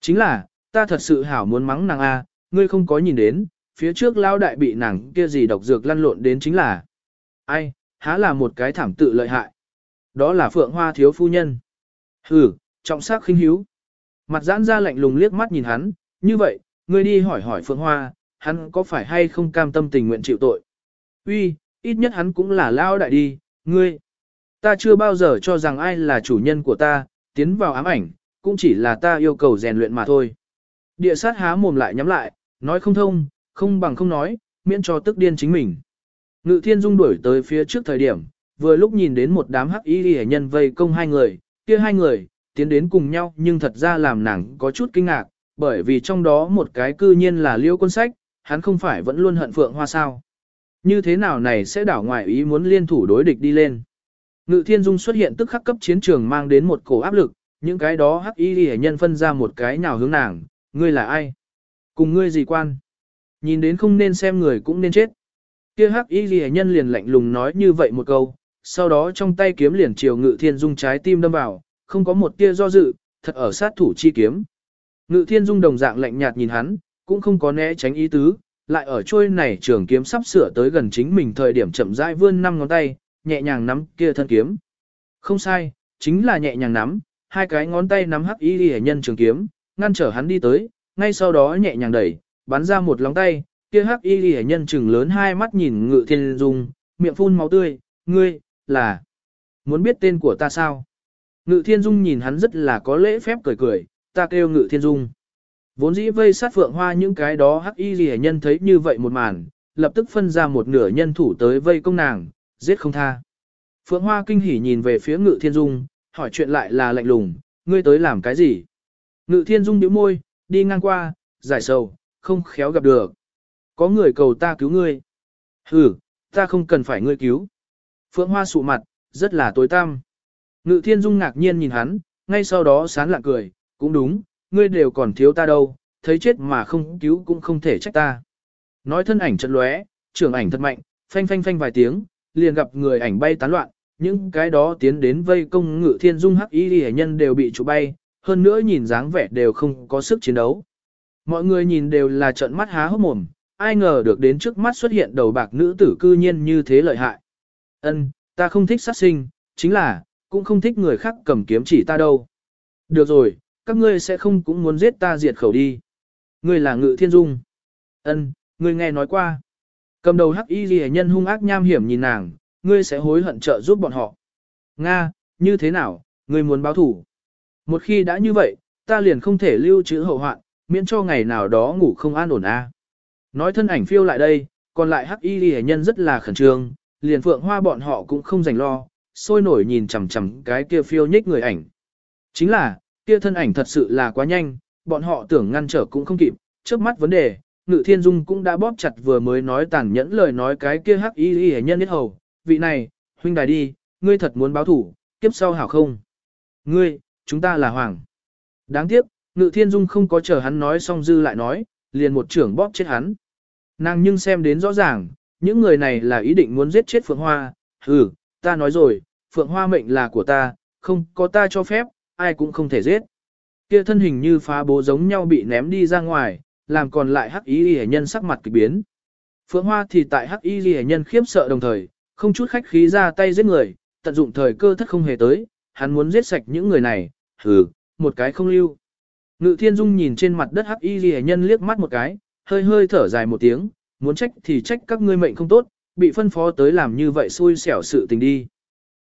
Chính là, ta thật sự hảo muốn mắng nàng A, ngươi không có nhìn đến, phía trước lao đại bị nàng kia gì độc dược lăn lộn đến chính là. Ai, há là một cái thảm tự lợi hại. Đó là phượng hoa thiếu phu nhân. Hừ, trọng sắc khinh hiếu. Mặt giãn ra lạnh lùng liếc mắt nhìn hắn, như vậy, ngươi đi hỏi hỏi phượng hoa, hắn có phải hay không cam tâm tình nguyện chịu tội. Uy, ít nhất hắn cũng là lao đại đi, ngươi. Ta chưa bao giờ cho rằng ai là chủ nhân của ta, tiến vào ám ảnh, cũng chỉ là ta yêu cầu rèn luyện mà thôi. Địa sát há mồm lại nhắm lại, nói không thông, không bằng không nói, miễn cho tức điên chính mình. Ngự thiên dung đuổi tới phía trước thời điểm, vừa lúc nhìn đến một đám hắc y hệ nhân vây công hai người, kia hai người, tiến đến cùng nhau nhưng thật ra làm nàng có chút kinh ngạc, bởi vì trong đó một cái cư nhiên là liêu quân sách, hắn không phải vẫn luôn hận phượng hoa sao. Như thế nào này sẽ đảo ngoại ý muốn liên thủ đối địch đi lên. Ngự thiên dung xuất hiện tức khắc cấp chiến trường mang đến một cổ áp lực, những cái đó hắc y hệ nhân phân ra một cái nào hướng nàng, ngươi là ai? Cùng ngươi gì quan? Nhìn đến không nên xem người cũng nên chết. Kia hắc y ghi nhân liền lạnh lùng nói như vậy một câu, sau đó trong tay kiếm liền chiều ngự thiên dung trái tim đâm vào, không có một tia do dự, thật ở sát thủ chi kiếm. Ngự thiên dung đồng dạng lạnh nhạt nhìn hắn, cũng không có né tránh ý tứ, lại ở trôi này trường kiếm sắp sửa tới gần chính mình thời điểm chậm rãi vươn năm ngón tay, nhẹ nhàng nắm kia thân kiếm. Không sai, chính là nhẹ nhàng nắm, hai cái ngón tay nắm hắc y hệ nhân trường kiếm, ngăn trở hắn đi tới, ngay sau đó nhẹ nhàng đẩy, bắn ra một lóng tay, kia hắc y ghi nhân chừng lớn hai mắt nhìn ngự thiên dung, miệng phun máu tươi, ngươi, là, muốn biết tên của ta sao? Ngự thiên dung nhìn hắn rất là có lễ phép cười cười, ta kêu ngự thiên dung. Vốn dĩ vây sát phượng hoa những cái đó hắc y ghi nhân thấy như vậy một màn, lập tức phân ra một nửa nhân thủ tới vây công nàng, giết không tha. Phượng Hoa kinh hỉ nhìn về phía Ngự Thiên Dung, hỏi chuyện lại là lạnh lùng, ngươi tới làm cái gì? Ngự Thiên Dung nhíu môi, đi ngang qua, giải sầu, không khéo gặp được. Có người cầu ta cứu ngươi. Ừ, ta không cần phải ngươi cứu. Phượng Hoa sụ mặt, rất là tối tăm. Ngự Thiên Dung ngạc nhiên nhìn hắn, ngay sau đó sán lạ cười, cũng đúng, ngươi đều còn thiếu ta đâu, thấy chết mà không cứu cũng không thể trách ta. Nói thân ảnh chật lóe, trưởng ảnh thật mạnh, phanh phanh phanh vài tiếng, liền gặp người ảnh bay tán loạn, những cái đó tiến đến vây công ngự thiên dung hắc y hệ nhân đều bị trụ bay, hơn nữa nhìn dáng vẻ đều không có sức chiến đấu. Mọi người nhìn đều là trợn mắt há hốc mồm, ai ngờ được đến trước mắt xuất hiện đầu bạc nữ tử cư nhiên như thế lợi hại. Ân, ta không thích sát sinh, chính là, cũng không thích người khác cầm kiếm chỉ ta đâu. Được rồi, các ngươi sẽ không cũng muốn giết ta diệt khẩu đi. Ngươi là ngự thiên dung. Ân, ngươi nghe nói qua. Cầm đầu hắc y ghi nhân hung ác nham hiểm nhìn nàng, ngươi sẽ hối hận trợ giúp bọn họ. Nga, như thế nào, ngươi muốn báo thủ. Một khi đã như vậy, ta liền không thể lưu trữ hậu hoạn, miễn cho ngày nào đó ngủ không an ổn a. Nói thân ảnh phiêu lại đây, còn lại hắc y ghi nhân rất là khẩn trương, liền phượng hoa bọn họ cũng không dành lo, sôi nổi nhìn chằm chằm cái kia phiêu nhích người ảnh. Chính là, kia thân ảnh thật sự là quá nhanh, bọn họ tưởng ngăn trở cũng không kịp, trước mắt vấn đề, Ngự Thiên Dung cũng đã bóp chặt vừa mới nói tàn nhẫn lời nói cái kia hắc y y nhân nhất hầu, vị này, huynh đài đi, ngươi thật muốn báo thủ, kiếp sau hảo không? Ngươi, chúng ta là hoàng. Đáng tiếc, Ngự Thiên Dung không có chờ hắn nói xong dư lại nói, liền một trưởng bóp chết hắn. Nàng nhưng xem đến rõ ràng, những người này là ý định muốn giết chết Phượng Hoa, ừ, ta nói rồi, Phượng Hoa mệnh là của ta, không có ta cho phép, ai cũng không thể giết. Kia thân hình như phá bố giống nhau bị ném đi ra ngoài, làm còn lại hắc y ghi nhân sắc mặt kỳ biến. Phượng Hoa thì tại hắc y ghi nhân khiếp sợ đồng thời, không chút khách khí ra tay giết người, tận dụng thời cơ thất không hề tới, hắn muốn giết sạch những người này, hừ, một cái không lưu. Ngự thiên dung nhìn trên mặt đất hắc y ghi nhân liếc mắt một cái, hơi hơi thở dài một tiếng, muốn trách thì trách các ngươi mệnh không tốt, bị phân phó tới làm như vậy xui xẻo sự tình đi.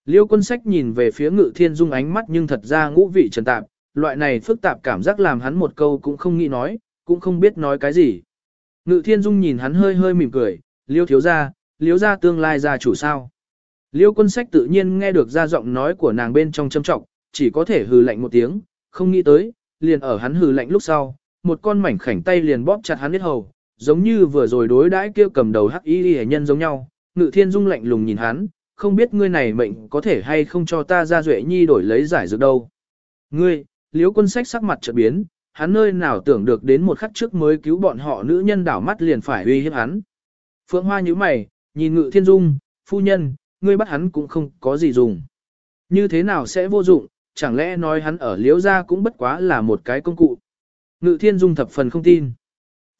Liêu quân sách nhìn về phía ngự thiên dung ánh mắt nhưng thật ra ngũ vị trần tạp, loại này phức tạp cảm giác làm hắn một câu cũng không nghĩ nói, cũng không biết nói cái gì. Ngự thiên dung nhìn hắn hơi hơi mỉm cười, liêu thiếu ra, liêu ra tương lai ra chủ sao. Liêu quân sách tự nhiên nghe được ra giọng nói của nàng bên trong châm trọng, chỉ có thể hừ lạnh một tiếng, không nghĩ tới, liền ở hắn hừ lạnh lúc sau, một con mảnh khảnh tay liền bóp chặt hắn biết hầu, giống như vừa rồi đối đãi kia cầm đầu hắc y hệ nhân giống nhau. Ngự thiên dung lạnh lùng nhìn hắn, không biết ngươi này mệnh có thể hay không cho ta ra duệ nhi đổi lấy giải dược đâu. Ngươi, liếu quân sách sắc mặt chợt biến, hắn nơi nào tưởng được đến một khắc trước mới cứu bọn họ nữ nhân đảo mắt liền phải uy hiếp hắn. Phượng Hoa như mày, nhìn ngự thiên dung, phu nhân, ngươi bắt hắn cũng không có gì dùng. Như thế nào sẽ vô dụng, chẳng lẽ nói hắn ở liễu gia cũng bất quá là một cái công cụ. Ngự thiên dung thập phần không tin.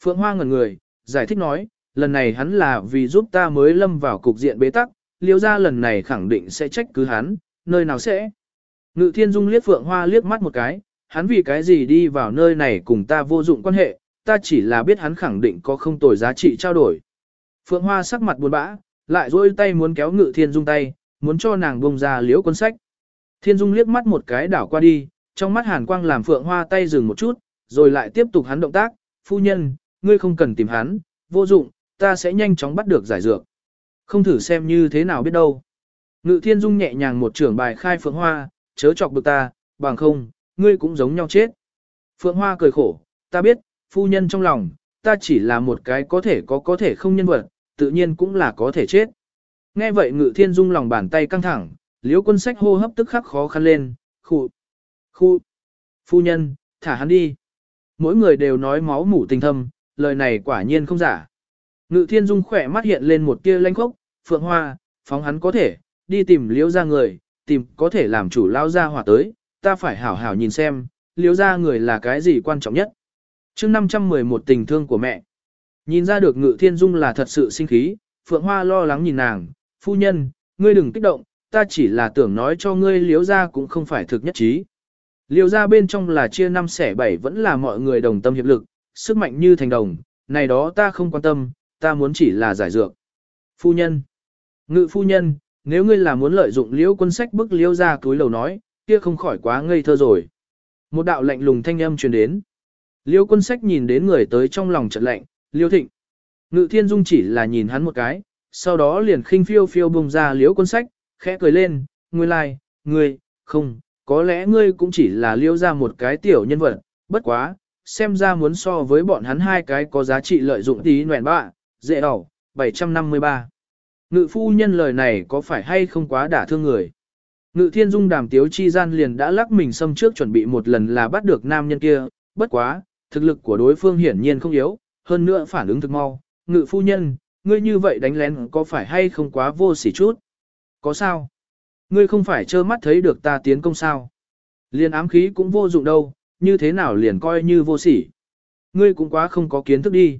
Phượng Hoa ngẩn người, giải thích nói, lần này hắn là vì giúp ta mới lâm vào cục diện bế tắc, liễu gia lần này khẳng định sẽ trách cứ hắn, nơi nào sẽ. Ngự thiên dung liếc Phượng Hoa liếc mắt một cái, hắn vì cái gì đi vào nơi này cùng ta vô dụng quan hệ, ta chỉ là biết hắn khẳng định có không tồi giá trị trao đổi. Phượng Hoa sắc mặt buồn bã, lại dôi tay muốn kéo ngự thiên dung tay, muốn cho nàng bông ra liễu cuốn sách. Thiên dung liếc mắt một cái đảo qua đi, trong mắt hàn quang làm Phượng Hoa tay dừng một chút, rồi lại tiếp tục hắn động tác, phu nhân, ngươi không cần tìm hắn, vô dụng, ta sẽ nhanh chóng bắt được giải dược. Không thử xem như thế nào biết đâu. Ngự thiên dung nhẹ nhàng một trưởng bài khai Phượng Hoa, chớ chọc bực ta, bằng không, ngươi cũng giống nhau chết. Phượng Hoa cười khổ, ta biết, phu nhân trong lòng, ta chỉ là một cái có thể có có thể không nhân vật, tự nhiên cũng là có thể chết. Nghe vậy ngự thiên dung lòng bàn tay căng thẳng, liễu quân sách hô hấp tức khắc khó khăn lên, khu, khu, phu nhân, thả hắn đi. Mỗi người đều nói máu mủ tình thâm, lời này quả nhiên không giả. Ngự thiên dung khỏe mắt hiện lên một tia lanh khốc, phượng hoa, phóng hắn có thể, đi tìm liễu ra người, tìm có thể làm chủ lao ra hỏa tới, ta phải hảo hảo nhìn xem, liễu ra người là cái gì quan trọng nhất. chương 511 tình thương của mẹ. Nhìn ra được ngự thiên dung là thật sự sinh khí, phượng hoa lo lắng nhìn nàng, phu nhân, ngươi đừng kích động, ta chỉ là tưởng nói cho ngươi liễu ra cũng không phải thực nhất trí. Liễu ra bên trong là chia năm xẻ bảy vẫn là mọi người đồng tâm hiệp lực, sức mạnh như thành đồng, này đó ta không quan tâm, ta muốn chỉ là giải dược. Phu nhân, ngự phu nhân, nếu ngươi là muốn lợi dụng liễu quân sách bức liễu ra túi lầu nói, kia không khỏi quá ngây thơ rồi. Một đạo lạnh lùng thanh âm truyền đến. Liễu quân sách nhìn đến người tới trong lòng trận lạnh, liễu thịnh. Ngự thiên dung chỉ là nhìn hắn một cái, sau đó liền khinh phiêu phiêu bùng ra liễu quân sách, khẽ cười lên, ngươi lai, like, ngươi, không, có lẽ ngươi cũng chỉ là liêu ra một cái tiểu nhân vật, bất quá, xem ra muốn so với bọn hắn hai cái có giá trị lợi dụng tí nguyện bạ, dễ đỏ, 753. Ngự phu nhân lời này có phải hay không quá đả thương người? Ngự thiên dung đàm tiếu chi gian liền đã lắc mình xâm trước chuẩn bị một lần là bắt được nam nhân kia, bất quá, thực lực của đối phương hiển nhiên không yếu, hơn nữa phản ứng thực mau. Ngự phu nhân, ngươi như vậy đánh lén có phải hay không quá vô sỉ chút? Có sao? Ngươi không phải trơ mắt thấy được ta tiến công sao? Liền ám khí cũng vô dụng đâu, như thế nào liền coi như vô sỉ? Ngươi cũng quá không có kiến thức đi.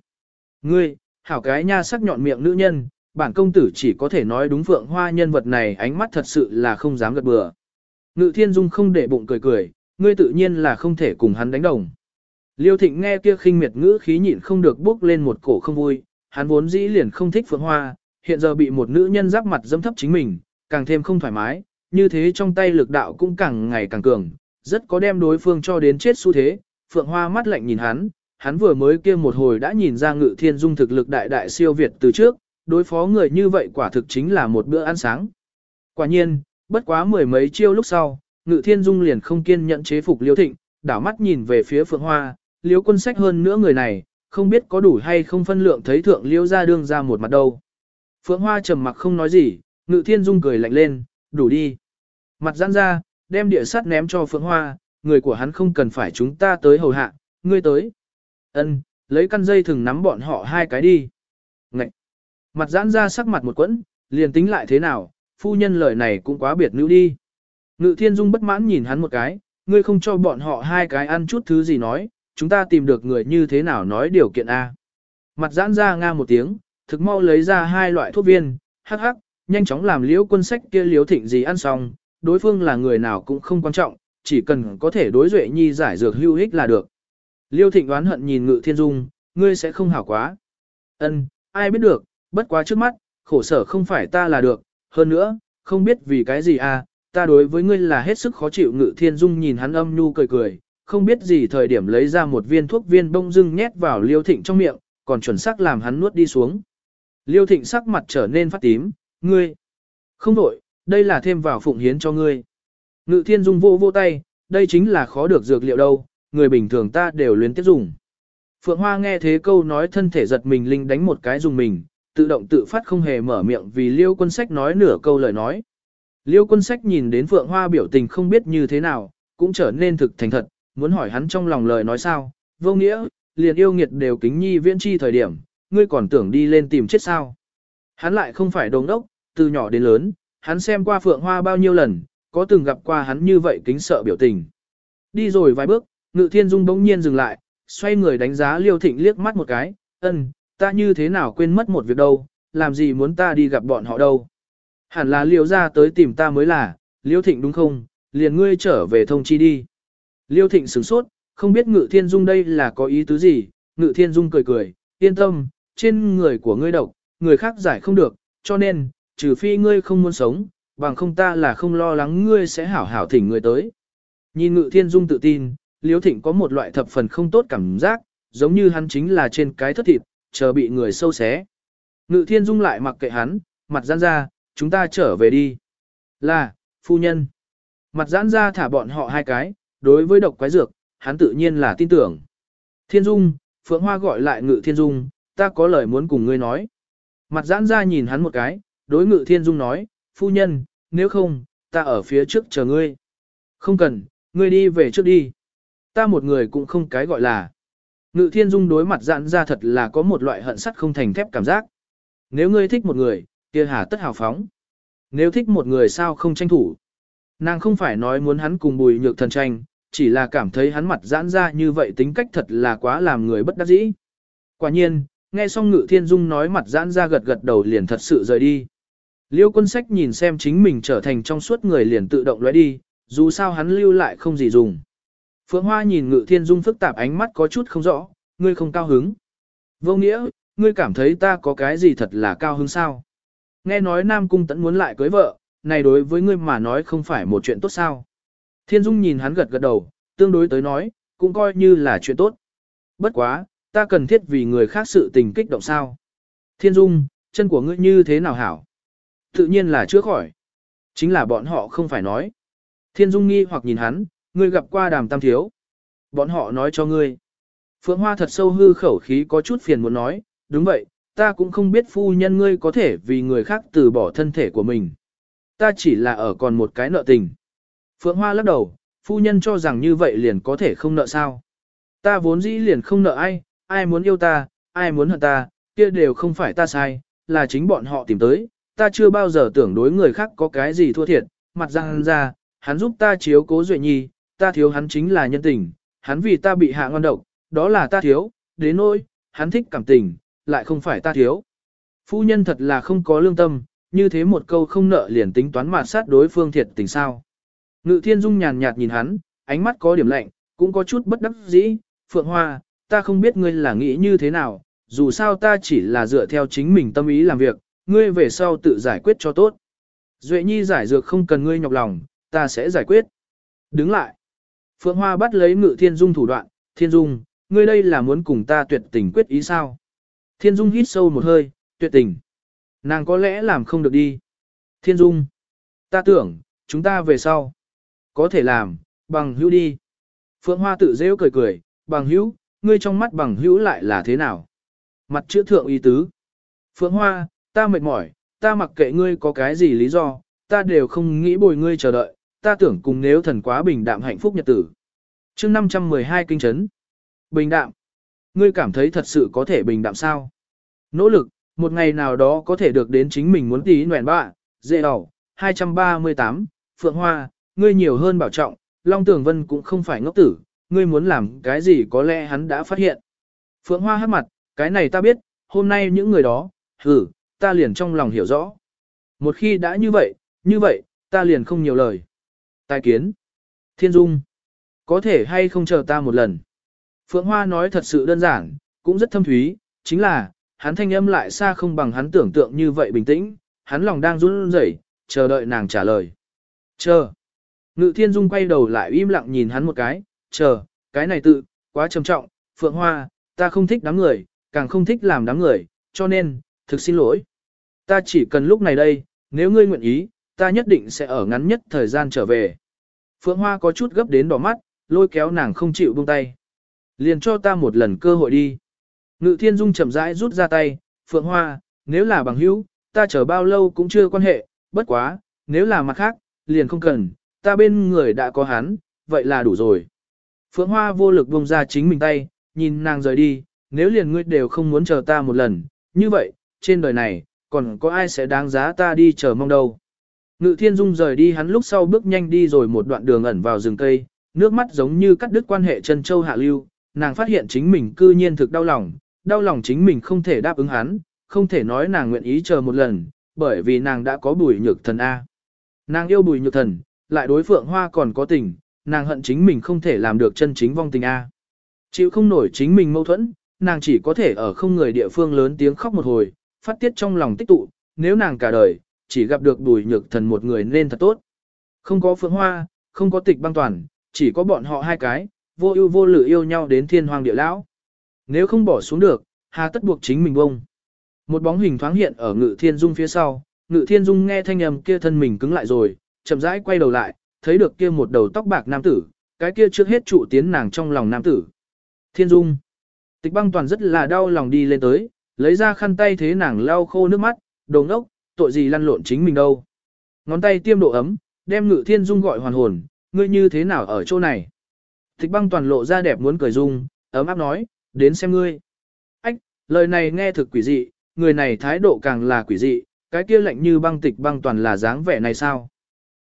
Ngươi, hảo cái nha sắc nhọn miệng nữ nhân, bản công tử chỉ có thể nói đúng phượng hoa nhân vật này ánh mắt thật sự là không dám gật bừa. Ngự thiên dung không để bụng cười cười, ngươi tự nhiên là không thể cùng hắn đánh đồng. Liêu thịnh nghe kia khinh miệt ngữ khí nhịn không được bước lên một cổ không vui, hắn vốn dĩ liền không thích phượng hoa, hiện giờ bị một nữ nhân giáp mặt dâm thấp chính mình, càng thêm không thoải mái, như thế trong tay lực đạo cũng càng ngày càng cường, rất có đem đối phương cho đến chết xu thế, phượng hoa mắt lạnh nhìn hắn, hắn vừa mới kia một hồi đã nhìn ra ngự thiên dung thực lực đại đại siêu việt từ trước, đối phó người như vậy quả thực chính là một bữa ăn sáng. Quả nhiên, bất quá mười mấy chiêu lúc sau, ngự thiên dung liền không kiên nhẫn chế phục liêu thịnh, đảo mắt nhìn về phía phượng hoa, liêu quân sách hơn nữa người này, không biết có đủ hay không phân lượng thấy thượng liêu ra đương ra một mặt đâu. Phượng hoa trầm mặc không nói gì, ngự thiên dung cười lạnh lên, đủ đi. Mặt giãn ra, đem địa sắt ném cho phượng hoa, người của hắn không cần phải chúng ta tới hầu hạ, ngươi tới. Ân, lấy căn dây thừng nắm bọn họ hai cái đi. Ngậy! Mặt giãn ra sắc mặt một quẫn, liền tính lại thế nào, phu nhân lời này cũng quá biệt nữ đi. Ngự thiên dung bất mãn nhìn hắn một cái, ngươi không cho bọn họ hai cái ăn chút thứ gì nói, chúng ta tìm được người như thế nào nói điều kiện A. Mặt giãn ra nga một tiếng, thực mau lấy ra hai loại thuốc viên, hắc hắc, nhanh chóng làm liễu quân sách kia liễu thịnh gì ăn xong, đối phương là người nào cũng không quan trọng, chỉ cần có thể đối duệ nhi giải dược hưu hích là được. Liêu thịnh đoán hận nhìn ngự thiên dung, ngươi sẽ không hảo quá. Ân, ai biết được, bất quá trước mắt, khổ sở không phải ta là được, hơn nữa, không biết vì cái gì à, ta đối với ngươi là hết sức khó chịu ngự thiên dung nhìn hắn âm nhu cười cười, không biết gì thời điểm lấy ra một viên thuốc viên bông dưng nhét vào liêu thịnh trong miệng, còn chuẩn xác làm hắn nuốt đi xuống. Liêu thịnh sắc mặt trở nên phát tím, ngươi, không đổi, đây là thêm vào phụng hiến cho ngươi. Ngự thiên dung vô vô tay, đây chính là khó được dược liệu đâu, người bình thường ta đều luyến tiếp dùng. Phượng Hoa nghe thế câu nói thân thể giật mình linh đánh một cái dùng mình, tự động tự phát không hề mở miệng vì Liêu Quân Sách nói nửa câu lời nói. Liêu Quân Sách nhìn đến Phượng Hoa biểu tình không biết như thế nào, cũng trở nên thực thành thật, muốn hỏi hắn trong lòng lời nói sao, vô nghĩa, liền yêu nghiệt đều kính nhi viễn chi thời điểm, ngươi còn tưởng đi lên tìm chết sao. Hắn lại không phải đồng đốc, từ nhỏ đến lớn, hắn xem qua Phượng Hoa bao nhiêu lần, có từng gặp qua hắn như vậy kính sợ biểu tình. Đi rồi vài bước, Ngự Thiên Dung bỗng nhiên dừng lại, xoay người đánh giá Liêu Thịnh liếc mắt một cái, ân, ta như thế nào quên mất một việc đâu, làm gì muốn ta đi gặp bọn họ đâu. Hẳn là Liêu ra tới tìm ta mới là, Liêu Thịnh đúng không, liền ngươi trở về thông chi đi. Liêu Thịnh sửng sốt, không biết Ngự Thiên Dung đây là có ý tứ gì, Ngự Thiên Dung cười cười, yên tâm, trên người của ngươi độc, người khác giải không được, cho nên, trừ phi ngươi không muốn sống, bằng không ta là không lo lắng ngươi sẽ hảo hảo thỉnh người tới. Nhìn Ngự Thiên Dung tự tin, liếu Thịnh có một loại thập phần không tốt cảm giác, giống như hắn chính là trên cái thất thịt, chờ bị người sâu xé. Ngự Thiên Dung lại mặc kệ hắn, mặt giãn ra, chúng ta trở về đi. Là, phu nhân. Mặt giãn ra thả bọn họ hai cái, đối với độc quái dược, hắn tự nhiên là tin tưởng. Thiên Dung, Phượng Hoa gọi lại Ngự Thiên Dung, ta có lời muốn cùng ngươi nói. Mặt giãn ra nhìn hắn một cái, đối Ngự Thiên Dung nói, phu nhân, nếu không, ta ở phía trước chờ ngươi. Không cần, ngươi đi về trước đi. Ta một người cũng không cái gọi là. Ngự thiên dung đối mặt giãn ra thật là có một loại hận sắt không thành thép cảm giác. Nếu ngươi thích một người, kia hà tất hào phóng. Nếu thích một người sao không tranh thủ. Nàng không phải nói muốn hắn cùng bùi nhược thần tranh, chỉ là cảm thấy hắn mặt giãn ra như vậy tính cách thật là quá làm người bất đắc dĩ. Quả nhiên, nghe xong ngự thiên dung nói mặt giãn ra gật gật đầu liền thật sự rời đi. Liêu quân sách nhìn xem chính mình trở thành trong suốt người liền tự động lóe đi, dù sao hắn lưu lại không gì dùng. Phượng Hoa nhìn ngự thiên dung phức tạp ánh mắt có chút không rõ, ngươi không cao hứng. Vô nghĩa, ngươi cảm thấy ta có cái gì thật là cao hứng sao? Nghe nói Nam Cung tẫn muốn lại cưới vợ, này đối với ngươi mà nói không phải một chuyện tốt sao? Thiên Dung nhìn hắn gật gật đầu, tương đối tới nói, cũng coi như là chuyện tốt. Bất quá, ta cần thiết vì người khác sự tình kích động sao? Thiên Dung, chân của ngươi như thế nào hảo? Tự nhiên là chưa khỏi. Chính là bọn họ không phải nói. Thiên Dung nghi hoặc nhìn hắn, ngươi gặp qua đàm tam thiếu. Bọn họ nói cho ngươi. Phượng Hoa thật sâu hư khẩu khí có chút phiền muốn nói, đúng vậy, ta cũng không biết phu nhân ngươi có thể vì người khác từ bỏ thân thể của mình. Ta chỉ là ở còn một cái nợ tình. Phượng Hoa lắc đầu, phu nhân cho rằng như vậy liền có thể không nợ sao. Ta vốn dĩ liền không nợ ai, ai muốn yêu ta, ai muốn hận ta, kia đều không phải ta sai, là chính bọn họ tìm tới, ta chưa bao giờ tưởng đối người khác có cái gì thua thiệt, mặt răng ra, hắn giúp ta chiếu cố Duệ Nhi, ta thiếu hắn chính là nhân tình, hắn vì ta bị hạ ngon độc, đó là ta thiếu, đến nỗi, hắn thích cảm tình, lại không phải ta thiếu. Phu nhân thật là không có lương tâm, như thế một câu không nợ liền tính toán mà sát đối phương thiệt tình sao. Ngự thiên dung nhàn nhạt nhìn hắn, ánh mắt có điểm lạnh, cũng có chút bất đắc dĩ, phượng hoa, ta không biết ngươi là nghĩ như thế nào, dù sao ta chỉ là dựa theo chính mình tâm ý làm việc, ngươi về sau tự giải quyết cho tốt. Duệ nhi giải dược không cần ngươi nhọc lòng, ta sẽ giải quyết. Đứng lại. Phượng Hoa bắt lấy ngự thiên dung thủ đoạn, thiên dung, ngươi đây là muốn cùng ta tuyệt tình quyết ý sao? Thiên dung hít sâu một hơi, tuyệt tình. Nàng có lẽ làm không được đi. Thiên dung. Ta tưởng, chúng ta về sau. Có thể làm, bằng hữu đi. Phượng Hoa tự rêu cười cười, bằng hữu, ngươi trong mắt bằng hữu lại là thế nào? Mặt chữ thượng y tứ. Phượng Hoa, ta mệt mỏi, ta mặc kệ ngươi có cái gì lý do, ta đều không nghĩ bồi ngươi chờ đợi, ta tưởng cùng nếu thần quá bình đạm hạnh phúc nhật tử. chương 512 kinh chấn. Bình đạm. Ngươi cảm thấy thật sự có thể bình đạm sao? Nỗ lực, một ngày nào đó có thể được đến chính mình muốn tí nguyện bạ, dễ đầu, 238, Phượng Hoa, ngươi nhiều hơn bảo trọng, Long Tường Vân cũng không phải ngốc tử, ngươi muốn làm cái gì có lẽ hắn đã phát hiện. Phượng Hoa hát mặt, cái này ta biết, hôm nay những người đó, hử, ta liền trong lòng hiểu rõ. Một khi đã như vậy, như vậy, ta liền không nhiều lời. Tài kiến. Thiên Dung. Có thể hay không chờ ta một lần. Phượng Hoa nói thật sự đơn giản, cũng rất thâm thúy, chính là, hắn thanh âm lại xa không bằng hắn tưởng tượng như vậy bình tĩnh, hắn lòng đang run rẩy, chờ đợi nàng trả lời. Chờ. Ngự Thiên Dung quay đầu lại im lặng nhìn hắn một cái, chờ, cái này tự, quá trầm trọng, Phượng Hoa, ta không thích đám người, càng không thích làm đám người, cho nên, thực xin lỗi. Ta chỉ cần lúc này đây, nếu ngươi nguyện ý, ta nhất định sẽ ở ngắn nhất thời gian trở về. Phượng Hoa có chút gấp đến đỏ mắt, lôi kéo nàng không chịu buông tay. Liền cho ta một lần cơ hội đi. Ngự Thiên Dung chậm rãi rút ra tay, Phượng Hoa, nếu là bằng hữu, ta chờ bao lâu cũng chưa quan hệ, bất quá, nếu là mặt khác, liền không cần, ta bên người đã có hắn, vậy là đủ rồi. Phượng Hoa vô lực buông ra chính mình tay, nhìn nàng rời đi, nếu liền ngươi đều không muốn chờ ta một lần, như vậy, trên đời này, còn có ai sẽ đáng giá ta đi chờ mong đâu. Ngự thiên dung rời đi hắn lúc sau bước nhanh đi rồi một đoạn đường ẩn vào rừng cây, nước mắt giống như cắt đứt quan hệ chân châu hạ lưu, nàng phát hiện chính mình cư nhiên thực đau lòng, đau lòng chính mình không thể đáp ứng hắn, không thể nói nàng nguyện ý chờ một lần, bởi vì nàng đã có bùi nhược thần A. Nàng yêu bùi nhược thần, lại đối phượng hoa còn có tình, nàng hận chính mình không thể làm được chân chính vong tình A. Chịu không nổi chính mình mâu thuẫn, nàng chỉ có thể ở không người địa phương lớn tiếng khóc một hồi, phát tiết trong lòng tích tụ, nếu nàng cả đời, chỉ gặp được bùi nhược thần một người nên thật tốt. Không có phượng hoa, không có tịch băng toàn, chỉ có bọn họ hai cái, vô ưu vô lự yêu nhau đến thiên hoàng địa lão. Nếu không bỏ xuống được, hà tất buộc chính mình bông. Một bóng hình thoáng hiện ở ngự thiên dung phía sau, ngự thiên dung nghe thanh âm kia thân mình cứng lại rồi, chậm rãi quay đầu lại, thấy được kia một đầu tóc bạc nam tử, cái kia trước hết trụ tiến nàng trong lòng nam tử. Thiên dung. Tịch băng toàn rất là đau lòng đi lên tới, lấy ra khăn tay thế nàng lau khô nước mắt, đồ ngốc, tội gì lăn lộn chính mình đâu. Ngón tay tiêm độ ấm, đem ngự thiên dung gọi hoàn hồn, ngươi như thế nào ở chỗ này. Thích băng toàn lộ ra đẹp muốn cười dung, ấm áp nói, đến xem ngươi. Ách, lời này nghe thực quỷ dị, người này thái độ càng là quỷ dị, cái kia lạnh như băng tịch băng toàn là dáng vẻ này sao.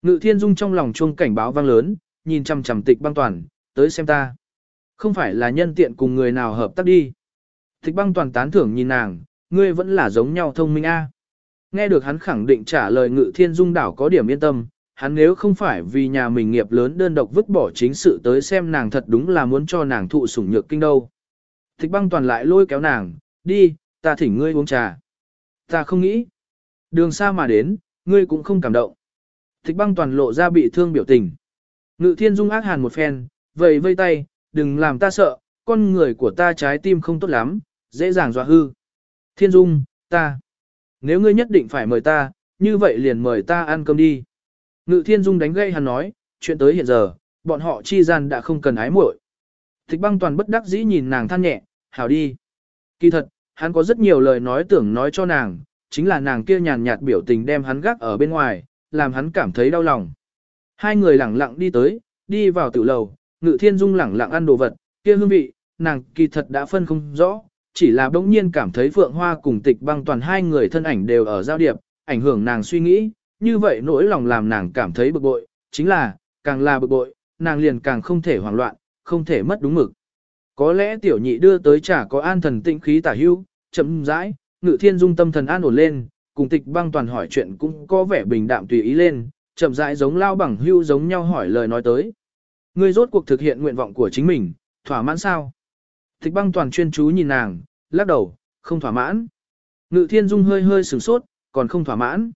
Ngự thiên dung trong lòng chuông cảnh báo vang lớn, nhìn chằm chằm tịch băng toàn, tới xem ta. Không phải là nhân tiện cùng người nào hợp tác đi. Thích băng toàn tán thưởng nhìn nàng, ngươi vẫn là giống nhau thông minh a. Nghe được hắn khẳng định trả lời ngự thiên dung đảo có điểm yên tâm, hắn nếu không phải vì nhà mình nghiệp lớn đơn độc vứt bỏ chính sự tới xem nàng thật đúng là muốn cho nàng thụ sủng nhược kinh đâu. Thích băng toàn lại lôi kéo nàng, đi, ta thỉnh ngươi uống trà. Ta không nghĩ. Đường xa mà đến, ngươi cũng không cảm động. Thích băng toàn lộ ra bị thương biểu tình. Ngự thiên dung ác hàn một phen, vầy vây tay, đừng làm ta sợ, con người của ta trái tim không tốt lắm, dễ dàng dọa hư. Thiên dung, ta. Nếu ngươi nhất định phải mời ta, như vậy liền mời ta ăn cơm đi. Ngự thiên dung đánh gây hắn nói, chuyện tới hiện giờ, bọn họ chi gian đã không cần ái muội. Thích băng toàn bất đắc dĩ nhìn nàng than nhẹ, hảo đi. Kỳ thật, hắn có rất nhiều lời nói tưởng nói cho nàng, chính là nàng kia nhàn nhạt biểu tình đem hắn gác ở bên ngoài, làm hắn cảm thấy đau lòng. Hai người lẳng lặng đi tới, đi vào tiểu lầu, ngự thiên dung lẳng lặng ăn đồ vật, kia hương vị, nàng kỳ thật đã phân không rõ, chỉ là bỗng nhiên cảm thấy Phượng Hoa cùng tịch băng toàn hai người thân ảnh đều ở giao điệp, ảnh hưởng nàng suy nghĩ, như vậy nỗi lòng làm nàng cảm thấy bực bội, chính là, càng là bực bội, nàng liền càng không thể hoảng loạn, không thể mất đúng mực. Có lẽ tiểu nhị đưa tới chả có an thần tĩnh khí tả hưu, chậm rãi, ngự thiên dung tâm thần an ổn lên, cùng tịch băng toàn hỏi chuyện cũng có vẻ bình đạm tùy ý lên, chậm rãi giống lao bằng hưu giống nhau hỏi lời nói tới. Ngươi rốt cuộc thực hiện nguyện vọng của chính mình, thỏa mãn sao? Tịch băng toàn chuyên chú nhìn nàng, lắc đầu, không thỏa mãn. Ngự thiên dung hơi hơi sửng sốt, còn không thỏa mãn.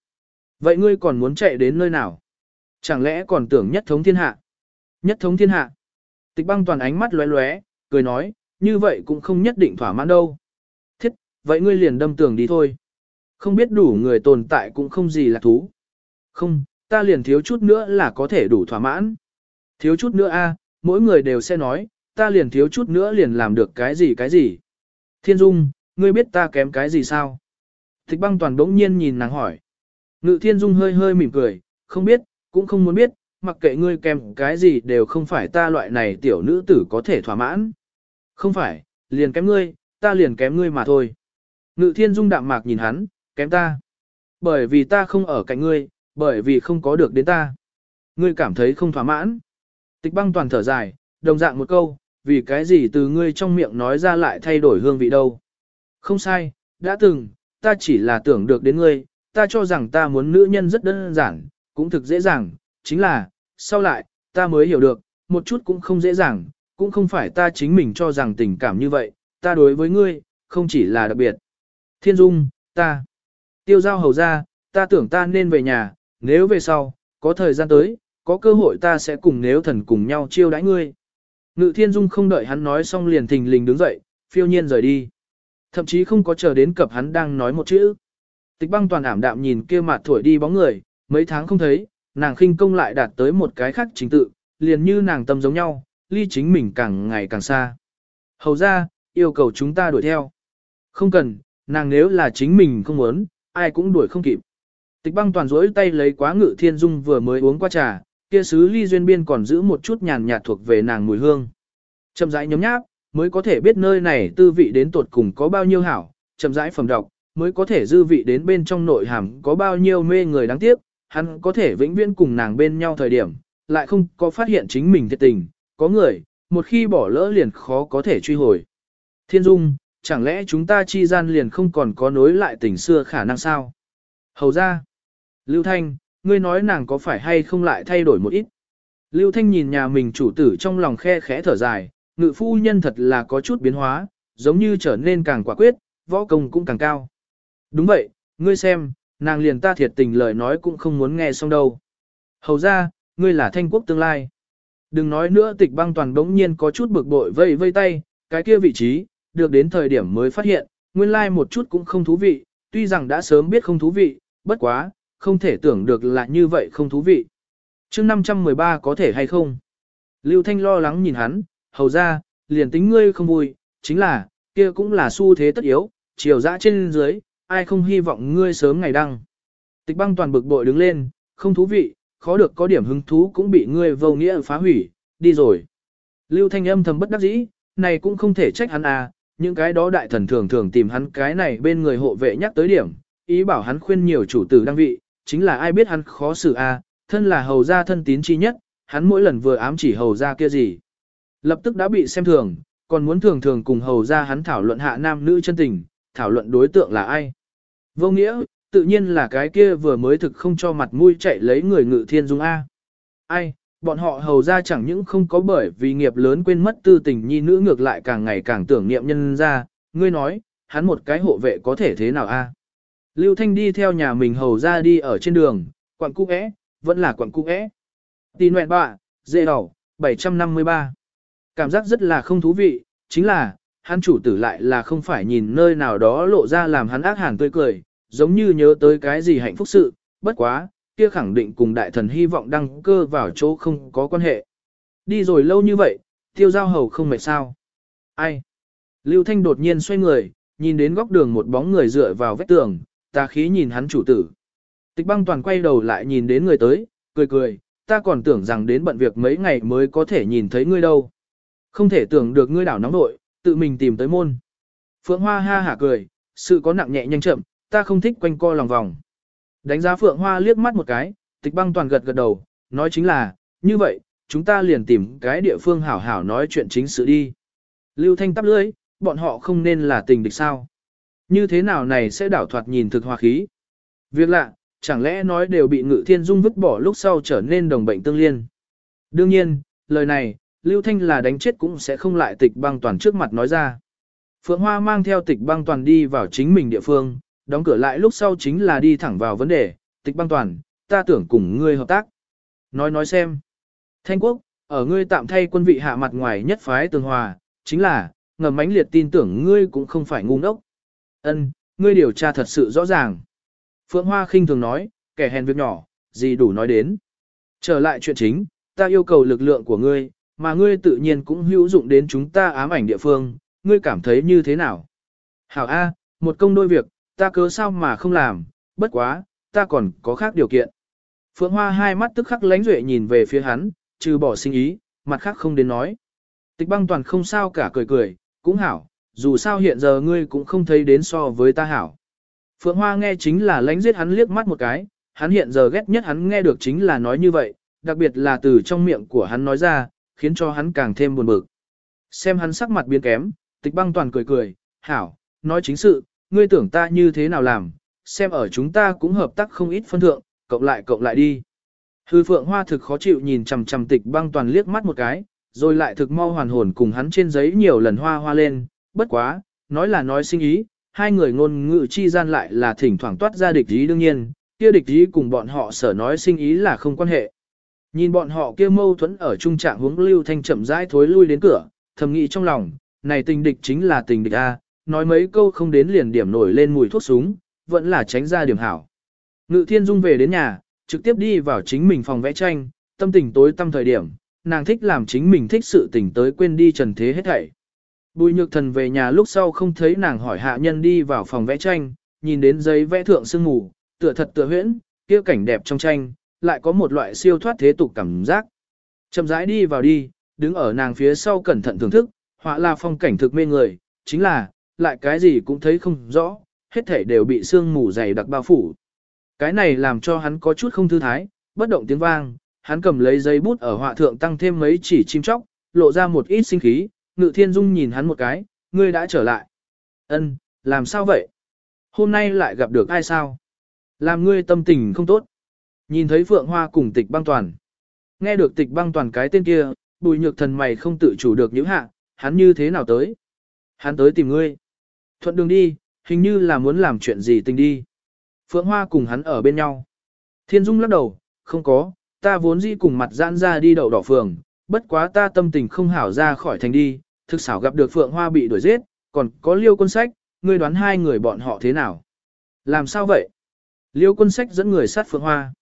Vậy ngươi còn muốn chạy đến nơi nào? Chẳng lẽ còn tưởng nhất thống thiên hạ? Nhất thống thiên hạ. Tịch băng toàn ánh mắt lóe lóe, cười nói, như vậy cũng không nhất định thỏa mãn đâu. Thiết, vậy ngươi liền đâm tường đi thôi. Không biết đủ người tồn tại cũng không gì là thú. Không, ta liền thiếu chút nữa là có thể đủ thỏa mãn. Thiếu chút nữa a, mỗi người đều sẽ nói, ta liền thiếu chút nữa liền làm được cái gì cái gì. Thiên Dung, ngươi biết ta kém cái gì sao? Thích băng toàn đống nhiên nhìn nàng hỏi. Ngự Thiên Dung hơi hơi mỉm cười, không biết, cũng không muốn biết, mặc kệ ngươi kém cái gì đều không phải ta loại này tiểu nữ tử có thể thỏa mãn. Không phải, liền kém ngươi, ta liền kém ngươi mà thôi. Ngự Thiên Dung đạm mạc nhìn hắn, kém ta. Bởi vì ta không ở cạnh ngươi, bởi vì không có được đến ta. Ngươi cảm thấy không thỏa mãn. Tịch băng toàn thở dài, đồng dạng một câu, vì cái gì từ ngươi trong miệng nói ra lại thay đổi hương vị đâu. Không sai, đã từng, ta chỉ là tưởng được đến ngươi, ta cho rằng ta muốn nữ nhân rất đơn giản, cũng thực dễ dàng, chính là, sau lại, ta mới hiểu được, một chút cũng không dễ dàng, cũng không phải ta chính mình cho rằng tình cảm như vậy, ta đối với ngươi, không chỉ là đặc biệt. Thiên Dung, ta, tiêu giao hầu ra, ta tưởng ta nên về nhà, nếu về sau, có thời gian tới, có cơ hội ta sẽ cùng nếu thần cùng nhau chiêu đãi ngươi. Ngự thiên dung không đợi hắn nói xong liền thình lình đứng dậy, phiêu nhiên rời đi. Thậm chí không có chờ đến cập hắn đang nói một chữ. Tịch băng toàn ảm đạm nhìn kia mặt thổi đi bóng người, mấy tháng không thấy, nàng khinh công lại đạt tới một cái khác chính tự, liền như nàng tâm giống nhau, ly chính mình càng ngày càng xa. Hầu ra, yêu cầu chúng ta đuổi theo. Không cần, nàng nếu là chính mình không muốn, ai cũng đuổi không kịp. Tịch băng toàn rỗi tay lấy quá ngự thiên dung vừa mới uống qua trà, kia sứ ly duyên biên còn giữ một chút nhàn nhạt thuộc về nàng mùi hương. Chậm rãi nhấm nháp, mới có thể biết nơi này tư vị đến tột cùng có bao nhiêu hảo, chậm rãi phẩm đọc, mới có thể dư vị đến bên trong nội hàm có bao nhiêu mê người đáng tiếc, hắn có thể vĩnh viễn cùng nàng bên nhau thời điểm, lại không có phát hiện chính mình thiệt tình, có người, một khi bỏ lỡ liền khó có thể truy hồi. Thiên Dung, chẳng lẽ chúng ta chi gian liền không còn có nối lại tình xưa khả năng sao? Hầu ra, Lưu Thanh, ngươi nói nàng có phải hay không lại thay đổi một ít. Lưu Thanh nhìn nhà mình chủ tử trong lòng khe khẽ thở dài, ngự phu nhân thật là có chút biến hóa, giống như trở nên càng quả quyết, võ công cũng càng cao. Đúng vậy, ngươi xem, nàng liền ta thiệt tình lời nói cũng không muốn nghe xong đâu. Hầu ra, ngươi là thanh quốc tương lai. Đừng nói nữa tịch băng toàn đống nhiên có chút bực bội vây vây tay, cái kia vị trí, được đến thời điểm mới phát hiện, nguyên lai like một chút cũng không thú vị, tuy rằng đã sớm biết không thú vị, bất quá, không thể tưởng được là như vậy không thú vị. chương 513 có thể hay không? Lưu Thanh lo lắng nhìn hắn, hầu ra, liền tính ngươi không vui, chính là, kia cũng là xu thế tất yếu, chiều dã trên dưới, ai không hy vọng ngươi sớm ngày đăng. Tịch băng toàn bực bội đứng lên, không thú vị, khó được có điểm hứng thú cũng bị ngươi vô nghĩa phá hủy, đi rồi. Lưu Thanh âm thầm bất đắc dĩ, này cũng không thể trách hắn à, những cái đó đại thần thường thường tìm hắn cái này bên người hộ vệ nhắc tới điểm, ý bảo hắn khuyên nhiều chủ tử đăng vị, chính là ai biết hắn khó xử à, thân là hầu gia thân tín chi nhất, hắn mỗi lần vừa ám chỉ hầu gia kia gì. Lập tức đã bị xem thường, còn muốn thường thường cùng hầu gia hắn thảo luận hạ nam nữ chân tình, thảo luận đối tượng là ai. Vô nghĩa, tự nhiên là cái kia vừa mới thực không cho mặt mũi chạy lấy người ngự thiên dung A. Ai, bọn họ hầu ra chẳng những không có bởi vì nghiệp lớn quên mất tư tình nhi nữ ngược lại càng ngày càng tưởng niệm nhân ra, ngươi nói, hắn một cái hộ vệ có thể thế nào a? Lưu Thanh đi theo nhà mình hầu ra đi ở trên đường, quặng cung é, vẫn là quặng cung é. Tì nguyện bạ, dễ đầu, 753. Cảm giác rất là không thú vị, chính là, hắn chủ tử lại là không phải nhìn nơi nào đó lộ ra làm hắn ác hàn tươi cười, giống như nhớ tới cái gì hạnh phúc sự, bất quá, kia khẳng định cùng đại thần hy vọng đăng cơ vào chỗ không có quan hệ. Đi rồi lâu như vậy, tiêu giao hầu không mệt sao. Ai? Lưu Thanh đột nhiên xoay người, nhìn đến góc đường một bóng người dựa vào vách tường, ta khí nhìn hắn chủ tử. Tịch băng toàn quay đầu lại nhìn đến người tới, cười cười, ta còn tưởng rằng đến bận việc mấy ngày mới có thể nhìn thấy ngươi đâu. Không thể tưởng được ngươi đảo nóng nội, tự mình tìm tới môn. Phượng Hoa ha hả cười, sự có nặng nhẹ nhanh chậm, ta không thích quanh co lòng vòng. Đánh giá Phượng Hoa liếc mắt một cái, tịch băng toàn gật gật đầu, nói chính là, như vậy, chúng ta liền tìm cái địa phương hảo hảo nói chuyện chính sự đi. Lưu Thanh tắp lưỡi, bọn họ không nên là tình địch sao. Như thế nào này sẽ đảo thoạt nhìn thực hòa khí. Việc lạ, chẳng lẽ nói đều bị ngự thiên dung vứt bỏ lúc sau trở nên đồng bệnh tương liên. Đương nhiên, lời này, Lưu Thanh là đánh chết cũng sẽ không lại tịch băng toàn trước mặt nói ra. Phượng Hoa mang theo tịch băng toàn đi vào chính mình địa phương, đóng cửa lại lúc sau chính là đi thẳng vào vấn đề, tịch băng toàn, ta tưởng cùng ngươi hợp tác. Nói nói xem. Thanh quốc, ở ngươi tạm thay quân vị hạ mặt ngoài nhất phái tường hòa, chính là, ngầm mãnh liệt tin tưởng ngươi cũng không phải ngu ngốc. Ân, ngươi điều tra thật sự rõ ràng. Phượng Hoa khinh thường nói, kẻ hèn việc nhỏ, gì đủ nói đến. Trở lại chuyện chính, ta yêu cầu lực lượng của ngươi, mà ngươi tự nhiên cũng hữu dụng đến chúng ta ám ảnh địa phương, ngươi cảm thấy như thế nào? Hảo A, một công đôi việc, ta cớ sao mà không làm, bất quá, ta còn có khác điều kiện. Phượng Hoa hai mắt tức khắc lánh duệ nhìn về phía hắn, trừ bỏ sinh ý, mặt khác không đến nói. Tịch băng toàn không sao cả cười cười, cũng hảo, dù sao hiện giờ ngươi cũng không thấy đến so với ta hảo. Phượng Hoa nghe chính là lánh giết hắn liếc mắt một cái, hắn hiện giờ ghét nhất hắn nghe được chính là nói như vậy, đặc biệt là từ trong miệng của hắn nói ra, khiến cho hắn càng thêm buồn bực. Xem hắn sắc mặt biến kém, tịch băng toàn cười cười, hảo, nói chính sự, ngươi tưởng ta như thế nào làm, xem ở chúng ta cũng hợp tác không ít phân thượng, cộng lại cộng lại đi. Hư phượng hoa thực khó chịu nhìn chằm chằm tịch băng toàn liếc mắt một cái, rồi lại thực mau hoàn hồn cùng hắn trên giấy nhiều lần hoa hoa lên, bất quá, nói là nói sinh ý, hai người ngôn ngữ chi gian lại là thỉnh thoảng toát ra địch ý đương nhiên, kia địch ý cùng bọn họ sở nói sinh ý là không quan hệ. Nhìn bọn họ kia mâu thuẫn ở trung trạng hướng lưu thanh chậm rãi thối lui đến cửa, thầm nghĩ trong lòng, này tình địch chính là tình địch A, nói mấy câu không đến liền điểm nổi lên mùi thuốc súng, vẫn là tránh ra điểm hảo. Ngự thiên dung về đến nhà, trực tiếp đi vào chính mình phòng vẽ tranh, tâm tình tối tâm thời điểm, nàng thích làm chính mình thích sự tình tới quên đi trần thế hết thảy. Bùi nhược thần về nhà lúc sau không thấy nàng hỏi hạ nhân đi vào phòng vẽ tranh, nhìn đến giấy vẽ thượng sương mù, tựa thật tựa huyễn, kia cảnh đẹp trong tranh, lại có một loại siêu thoát thế tục cảm giác. Chậm rãi đi vào đi, đứng ở nàng phía sau cẩn thận thưởng thức, họa là phong cảnh thực mê người, chính là, lại cái gì cũng thấy không rõ, hết thể đều bị sương mù dày đặc bao phủ. Cái này làm cho hắn có chút không thư thái, bất động tiếng vang, hắn cầm lấy giấy bút ở họa thượng tăng thêm mấy chỉ chim chóc, lộ ra một ít sinh khí, ngự thiên dung nhìn hắn một cái, ngươi đã trở lại. Ân, làm sao vậy? Hôm nay lại gặp được ai sao? Làm ngươi tâm tình không tốt. Nhìn thấy Phượng Hoa cùng tịch băng toàn. Nghe được tịch băng toàn cái tên kia, bùi nhược thần mày không tự chủ được những hạ, hắn như thế nào tới? Hắn tới tìm ngươi. Thuận đường đi, hình như là muốn làm chuyện gì tình đi. Phượng Hoa cùng hắn ở bên nhau. Thiên Dung lắc đầu, không có, ta vốn dĩ cùng mặt giãn ra đi đậu đỏ phường, bất quá ta tâm tình không hảo ra khỏi thành đi, thực xảo gặp được Phượng Hoa bị đuổi giết, còn có liêu quân sách, ngươi đoán hai người bọn họ thế nào? Làm sao vậy? Liêu quân sách dẫn người sát Phượng Hoa.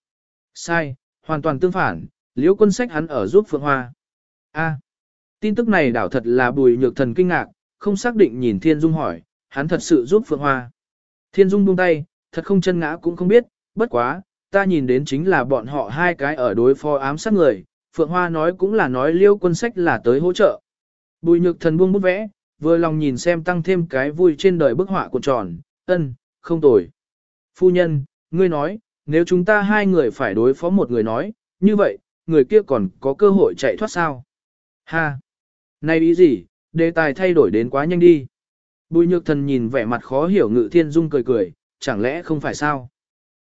Sai, hoàn toàn tương phản, liêu quân sách hắn ở giúp Phượng Hoa. A, tin tức này đảo thật là bùi nhược thần kinh ngạc, không xác định nhìn Thiên Dung hỏi, hắn thật sự giúp Phượng Hoa. Thiên Dung buông tay, thật không chân ngã cũng không biết, bất quá, ta nhìn đến chính là bọn họ hai cái ở đối phó ám sát người, Phượng Hoa nói cũng là nói liêu quân sách là tới hỗ trợ. Bùi nhược thần buông bút vẽ, vừa lòng nhìn xem tăng thêm cái vui trên đời bức họa cuộn tròn, ân, không tồi. Phu nhân, ngươi nói, nếu chúng ta hai người phải đối phó một người nói, như vậy, người kia còn có cơ hội chạy thoát sao? Ha! Này ý gì, đề tài thay đổi đến quá nhanh đi. Bùi nhược thần nhìn vẻ mặt khó hiểu ngự thiên dung cười cười, chẳng lẽ không phải sao?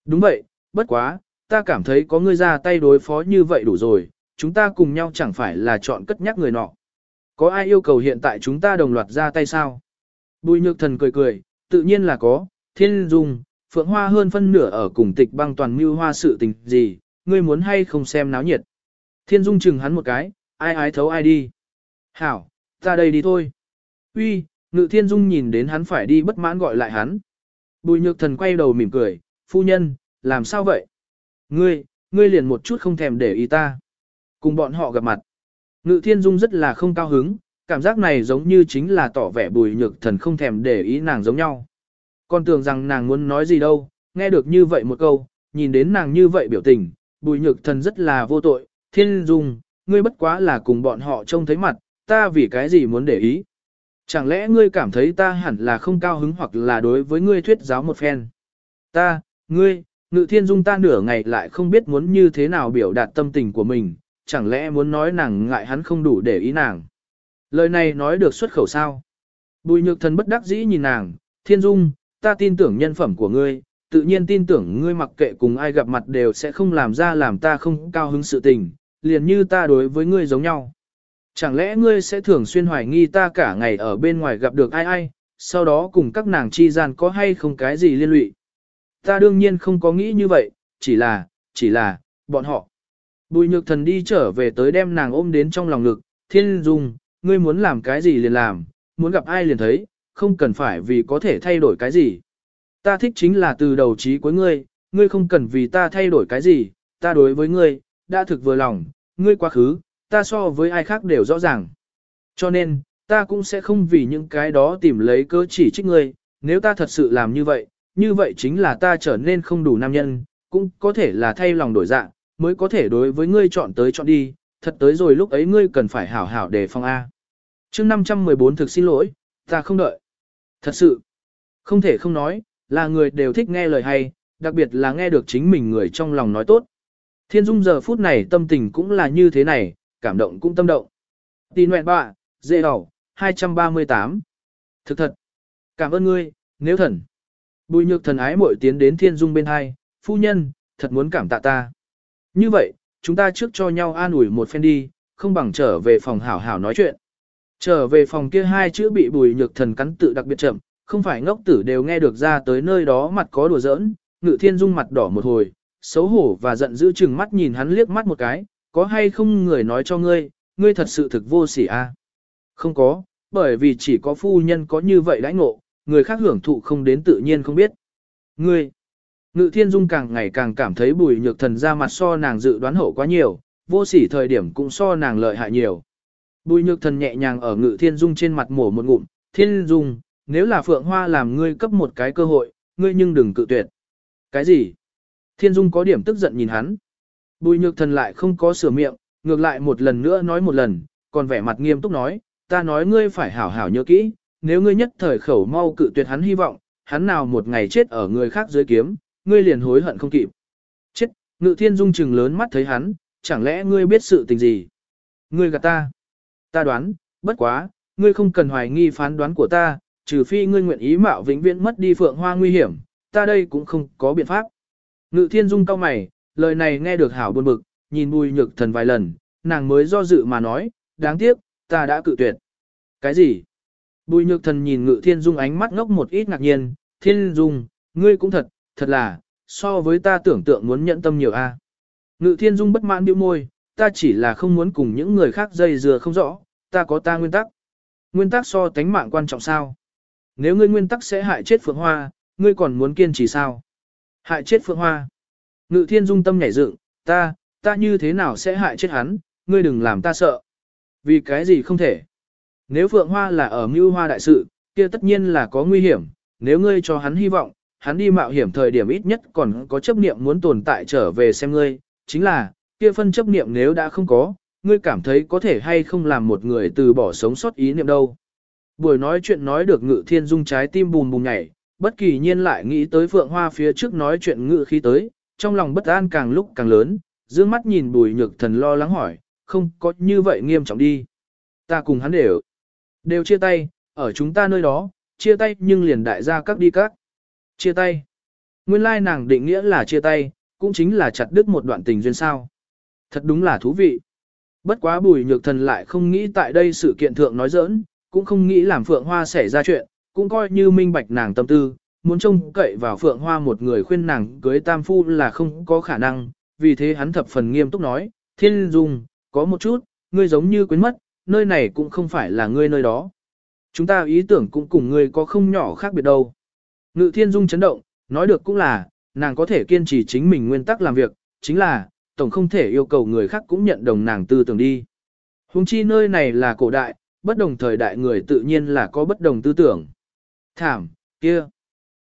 Đúng vậy, bất quá, ta cảm thấy có ngươi ra tay đối phó như vậy đủ rồi, chúng ta cùng nhau chẳng phải là chọn cất nhắc người nọ. Có ai yêu cầu hiện tại chúng ta đồng loạt ra tay sao? Bùi nhược thần cười cười, tự nhiên là có, thiên dung, phượng hoa hơn phân nửa ở cùng tịch băng toàn mưu hoa sự tình gì, ngươi muốn hay không xem náo nhiệt. Thiên dung chừng hắn một cái, ai ái thấu ai đi. Hảo, ta đây đi thôi. Uy, ngự thiên dung nhìn đến hắn phải đi bất mãn gọi lại hắn. Bùi nhược thần quay đầu mỉm cười, phu nhân, làm sao vậy? Ngươi, ngươi liền một chút không thèm để ý ta. Cùng bọn họ gặp mặt. Ngự thiên dung rất là không cao hứng, cảm giác này giống như chính là tỏ vẻ bùi nhược thần không thèm để ý nàng giống nhau. Con tưởng rằng nàng muốn nói gì đâu, nghe được như vậy một câu, nhìn đến nàng như vậy biểu tình, bùi nhược thần rất là vô tội, thiên dung, ngươi bất quá là cùng bọn họ trông thấy mặt, ta vì cái gì muốn để ý. Chẳng lẽ ngươi cảm thấy ta hẳn là không cao hứng hoặc là đối với ngươi thuyết giáo một phen. Ta, ngươi, ngự thiên dung ta nửa ngày lại không biết muốn như thế nào biểu đạt tâm tình của mình, chẳng lẽ muốn nói nàng ngại hắn không đủ để ý nàng. Lời này nói được xuất khẩu sao? Bùi nhược thần bất đắc dĩ nhìn nàng, thiên dung, ta tin tưởng nhân phẩm của ngươi, tự nhiên tin tưởng ngươi mặc kệ cùng ai gặp mặt đều sẽ không làm ra làm ta không cao hứng sự tình, liền như ta đối với ngươi giống nhau. Chẳng lẽ ngươi sẽ thường xuyên hoài nghi ta cả ngày ở bên ngoài gặp được ai ai, sau đó cùng các nàng chi gian có hay không cái gì liên lụy? Ta đương nhiên không có nghĩ như vậy, chỉ là, chỉ là, bọn họ. Bùi nhược thần đi trở về tới đem nàng ôm đến trong lòng ngực, thiên dung, ngươi muốn làm cái gì liền làm, muốn gặp ai liền thấy, không cần phải vì có thể thay đổi cái gì. Ta thích chính là từ đầu chí cuối ngươi, ngươi không cần vì ta thay đổi cái gì, ta đối với ngươi, đã thực vừa lòng, ngươi quá khứ, ta so với ai khác đều rõ ràng. Cho nên, ta cũng sẽ không vì những cái đó tìm lấy cơ chỉ trích ngươi, nếu ta thật sự làm như vậy, như vậy chính là ta trở nên không đủ nam nhân, cũng có thể là thay lòng đổi dạng, mới có thể đối với ngươi chọn tới chọn đi, thật tới rồi lúc ấy ngươi cần phải hảo hảo đề phòng A. chương 514 thực xin lỗi, ta không đợi. Thật sự, không thể không nói, là người đều thích nghe lời hay, đặc biệt là nghe được chính mình người trong lòng nói tốt. Thiên Dung giờ phút này tâm tình cũng là như thế này, cảm động cũng tâm động. Tì nguyện bạ, dễ đỏ, 238. Thực thật. Cảm ơn ngươi, nếu thần. Bùi nhược thần ái mội tiến đến Thiên Dung bên hai, phu nhân, thật muốn cảm tạ ta. Như vậy, chúng ta trước cho nhau an ủi một phen đi, không bằng trở về phòng hảo hảo nói chuyện. Trở về phòng kia hai chữ bị bùi nhược thần cắn tự đặc biệt chậm, không phải ngốc tử đều nghe được ra tới nơi đó mặt có đùa giỡn, ngự thiên dung mặt đỏ một hồi, xấu hổ và giận dữ chừng mắt nhìn hắn liếc mắt một cái, có hay không người nói cho ngươi, ngươi thật sự thực vô sỉ a à? Không có, bởi vì chỉ có phu nhân có như vậy đãi ngộ, người khác hưởng thụ không đến tự nhiên không biết. Ngươi, ngự thiên dung càng ngày càng cảm thấy bùi nhược thần ra mặt so nàng dự đoán hậu quá nhiều, vô sỉ thời điểm cũng so nàng lợi hại nhiều. Bùi nhược thần nhẹ nhàng ở ngự thiên dung trên mặt mổ một ngụm, thiên dung, nếu là phượng hoa làm ngươi cấp một cái cơ hội, ngươi nhưng đừng cự tuyệt. Cái gì? Thiên dung có điểm tức giận nhìn hắn. Bùi nhược thần lại không có sửa miệng, ngược lại một lần nữa nói một lần, còn vẻ mặt nghiêm túc nói, ta nói ngươi phải hảo hảo nhớ kỹ, nếu ngươi nhất thời khẩu mau cự tuyệt hắn hy vọng, hắn nào một ngày chết ở người khác dưới kiếm, ngươi liền hối hận không kịp. Chết, ngự thiên dung chừng lớn mắt thấy hắn, chẳng lẽ ngươi biết sự tình gì? Ngươi gạt ta. Ta đoán, bất quá, ngươi không cần hoài nghi phán đoán của ta, trừ phi ngươi nguyện ý mạo vĩnh viễn mất đi phượng hoa nguy hiểm, ta đây cũng không có biện pháp. Ngự thiên dung cao mày, lời này nghe được hảo buồn bực, nhìn bùi nhược thần vài lần, nàng mới do dự mà nói, đáng tiếc, ta đã cự tuyệt. Cái gì? Bùi nhược thần nhìn ngự thiên dung ánh mắt ngốc một ít ngạc nhiên, thiên dung, ngươi cũng thật, thật là, so với ta tưởng tượng muốn nhận tâm nhiều a. Ngự thiên dung bất mãn bĩu môi, ta chỉ là không muốn cùng những người khác dây dừa không rõ, ta có ta nguyên tắc. Nguyên tắc so tánh mạng quan trọng sao? Nếu ngươi nguyên tắc sẽ hại chết Phượng Hoa, ngươi còn muốn kiên trì sao? Hại chết Phượng Hoa. Ngự thiên dung tâm nhảy dựng, ta, ta như thế nào sẽ hại chết hắn, ngươi đừng làm ta sợ. Vì cái gì không thể? Nếu Phượng Hoa là ở mưu hoa đại sự, kia tất nhiên là có nguy hiểm, nếu ngươi cho hắn hy vọng, hắn đi mạo hiểm thời điểm ít nhất còn có chấp niệm muốn tồn tại trở về xem ngươi, chính là, kia phân chấp niệm nếu đã không có, ngươi cảm thấy có thể hay không làm một người từ bỏ sống sót ý niệm đâu. Buổi nói chuyện nói được ngự thiên dung trái tim bùm bùm nhảy, bất kỳ nhiên lại nghĩ tới phượng hoa phía trước nói chuyện ngự khí tới, trong lòng bất an càng lúc càng lớn, dương mắt nhìn bùi nhược thần lo lắng hỏi, không có như vậy nghiêm trọng đi. Ta cùng hắn đều, đều chia tay, ở chúng ta nơi đó, chia tay nhưng liền đại gia các đi các. Chia tay. Nguyên lai nàng định nghĩa là chia tay, cũng chính là chặt đứt một đoạn tình duyên sao. Thật đúng là thú vị. Bất quá bùi nhược thần lại không nghĩ tại đây sự kiện thượng nói giỡn, cũng không nghĩ làm phượng hoa xảy ra chuyện, cũng coi như minh bạch nàng tâm tư, muốn trông cậy vào phượng hoa một người khuyên nàng cưới tam phu là không có khả năng, vì thế hắn thập phần nghiêm túc nói, thiên dung, có một chút, ngươi giống như quên mất, nơi này cũng không phải là ngươi nơi đó. Chúng ta ý tưởng cũng cùng ngươi có không nhỏ khác biệt đâu. Ngự thiên dung chấn động, nói được cũng là, nàng có thể kiên trì chính mình nguyên tắc làm việc, chính là, tổng không thể yêu cầu người khác cũng nhận đồng nàng tư tưởng đi. Hùng chi nơi này là cổ đại, bất đồng thời đại người tự nhiên là có bất đồng tư tưởng. Thảm, kia,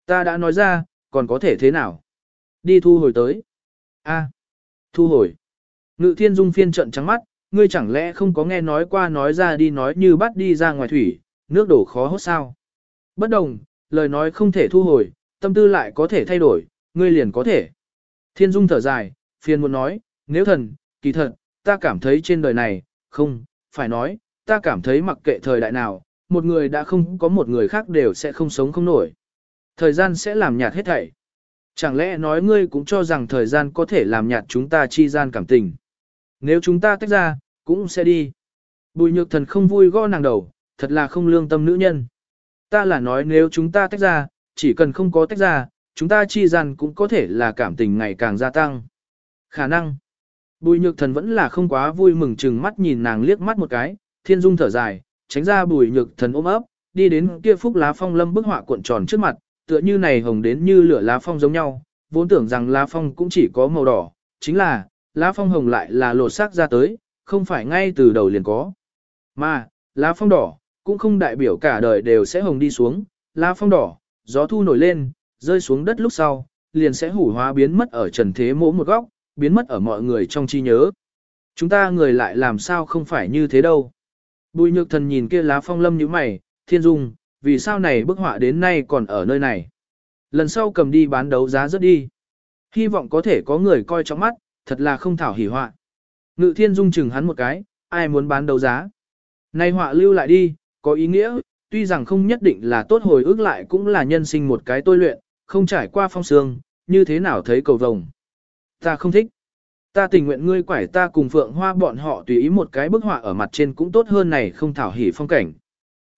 ta đã nói ra, còn có thể thế nào? Đi thu hồi tới. A, thu hồi. Ngự thiên dung phiên trận trắng mắt, ngươi chẳng lẽ không có nghe nói qua nói ra đi nói như bắt đi ra ngoài thủy, nước đổ khó hốt sao. Bất đồng, lời nói không thể thu hồi, tâm tư lại có thể thay đổi, ngươi liền có thể. Thiên dung thở dài, phiền muốn nói, nếu thần, kỳ thật, ta cảm thấy trên đời này, không, phải nói, ta cảm thấy mặc kệ thời đại nào, một người đã không có một người khác đều sẽ không sống không nổi. Thời gian sẽ làm nhạt hết thảy. Chẳng lẽ nói ngươi cũng cho rằng thời gian có thể làm nhạt chúng ta chi gian cảm tình. Nếu chúng ta tách ra, cũng sẽ đi. Bùi nhược thần không vui gõ nàng đầu, thật là không lương tâm nữ nhân. Ta là nói nếu chúng ta tách ra, chỉ cần không có tách ra, chúng ta chi gian cũng có thể là cảm tình ngày càng gia tăng. Khả năng. Bùi nhược thần vẫn là không quá vui mừng chừng mắt nhìn nàng liếc mắt một cái, thiên dung thở dài, tránh ra bùi nhược thần ôm ấp, đi đến kia phúc lá phong lâm bức họa cuộn tròn trước mặt, tựa như này hồng đến như lửa lá phong giống nhau, vốn tưởng rằng lá phong cũng chỉ có màu đỏ, chính là, lá phong hồng lại là lột xác ra tới, không phải ngay từ đầu liền có. Mà, lá phong đỏ, cũng không đại biểu cả đời đều sẽ hồng đi xuống, lá phong đỏ, gió thu nổi lên, rơi xuống đất lúc sau, liền sẽ hủ hóa biến mất ở trần thế mỗ một góc, biến mất ở mọi người trong trí nhớ. Chúng ta người lại làm sao không phải như thế đâu. Bùi nhược thần nhìn kia lá phong lâm như mày, thiên dung, vì sao này bức họa đến nay còn ở nơi này. Lần sau cầm đi bán đấu giá rất đi. Hy vọng có thể có người coi trong mắt, thật là không thảo hỉ họa. Ngự thiên dung chừng hắn một cái, ai muốn bán đấu giá. Này họa lưu lại đi, có ý nghĩa, tuy rằng không nhất định là tốt hồi ức lại cũng là nhân sinh một cái tôi luyện, không trải qua phong sương, như thế nào thấy cầu vồng. Ta không thích. Ta tình nguyện ngươi quải ta cùng phượng hoa bọn họ tùy ý một cái bức họa ở mặt trên cũng tốt hơn này không thảo hỉ phong cảnh.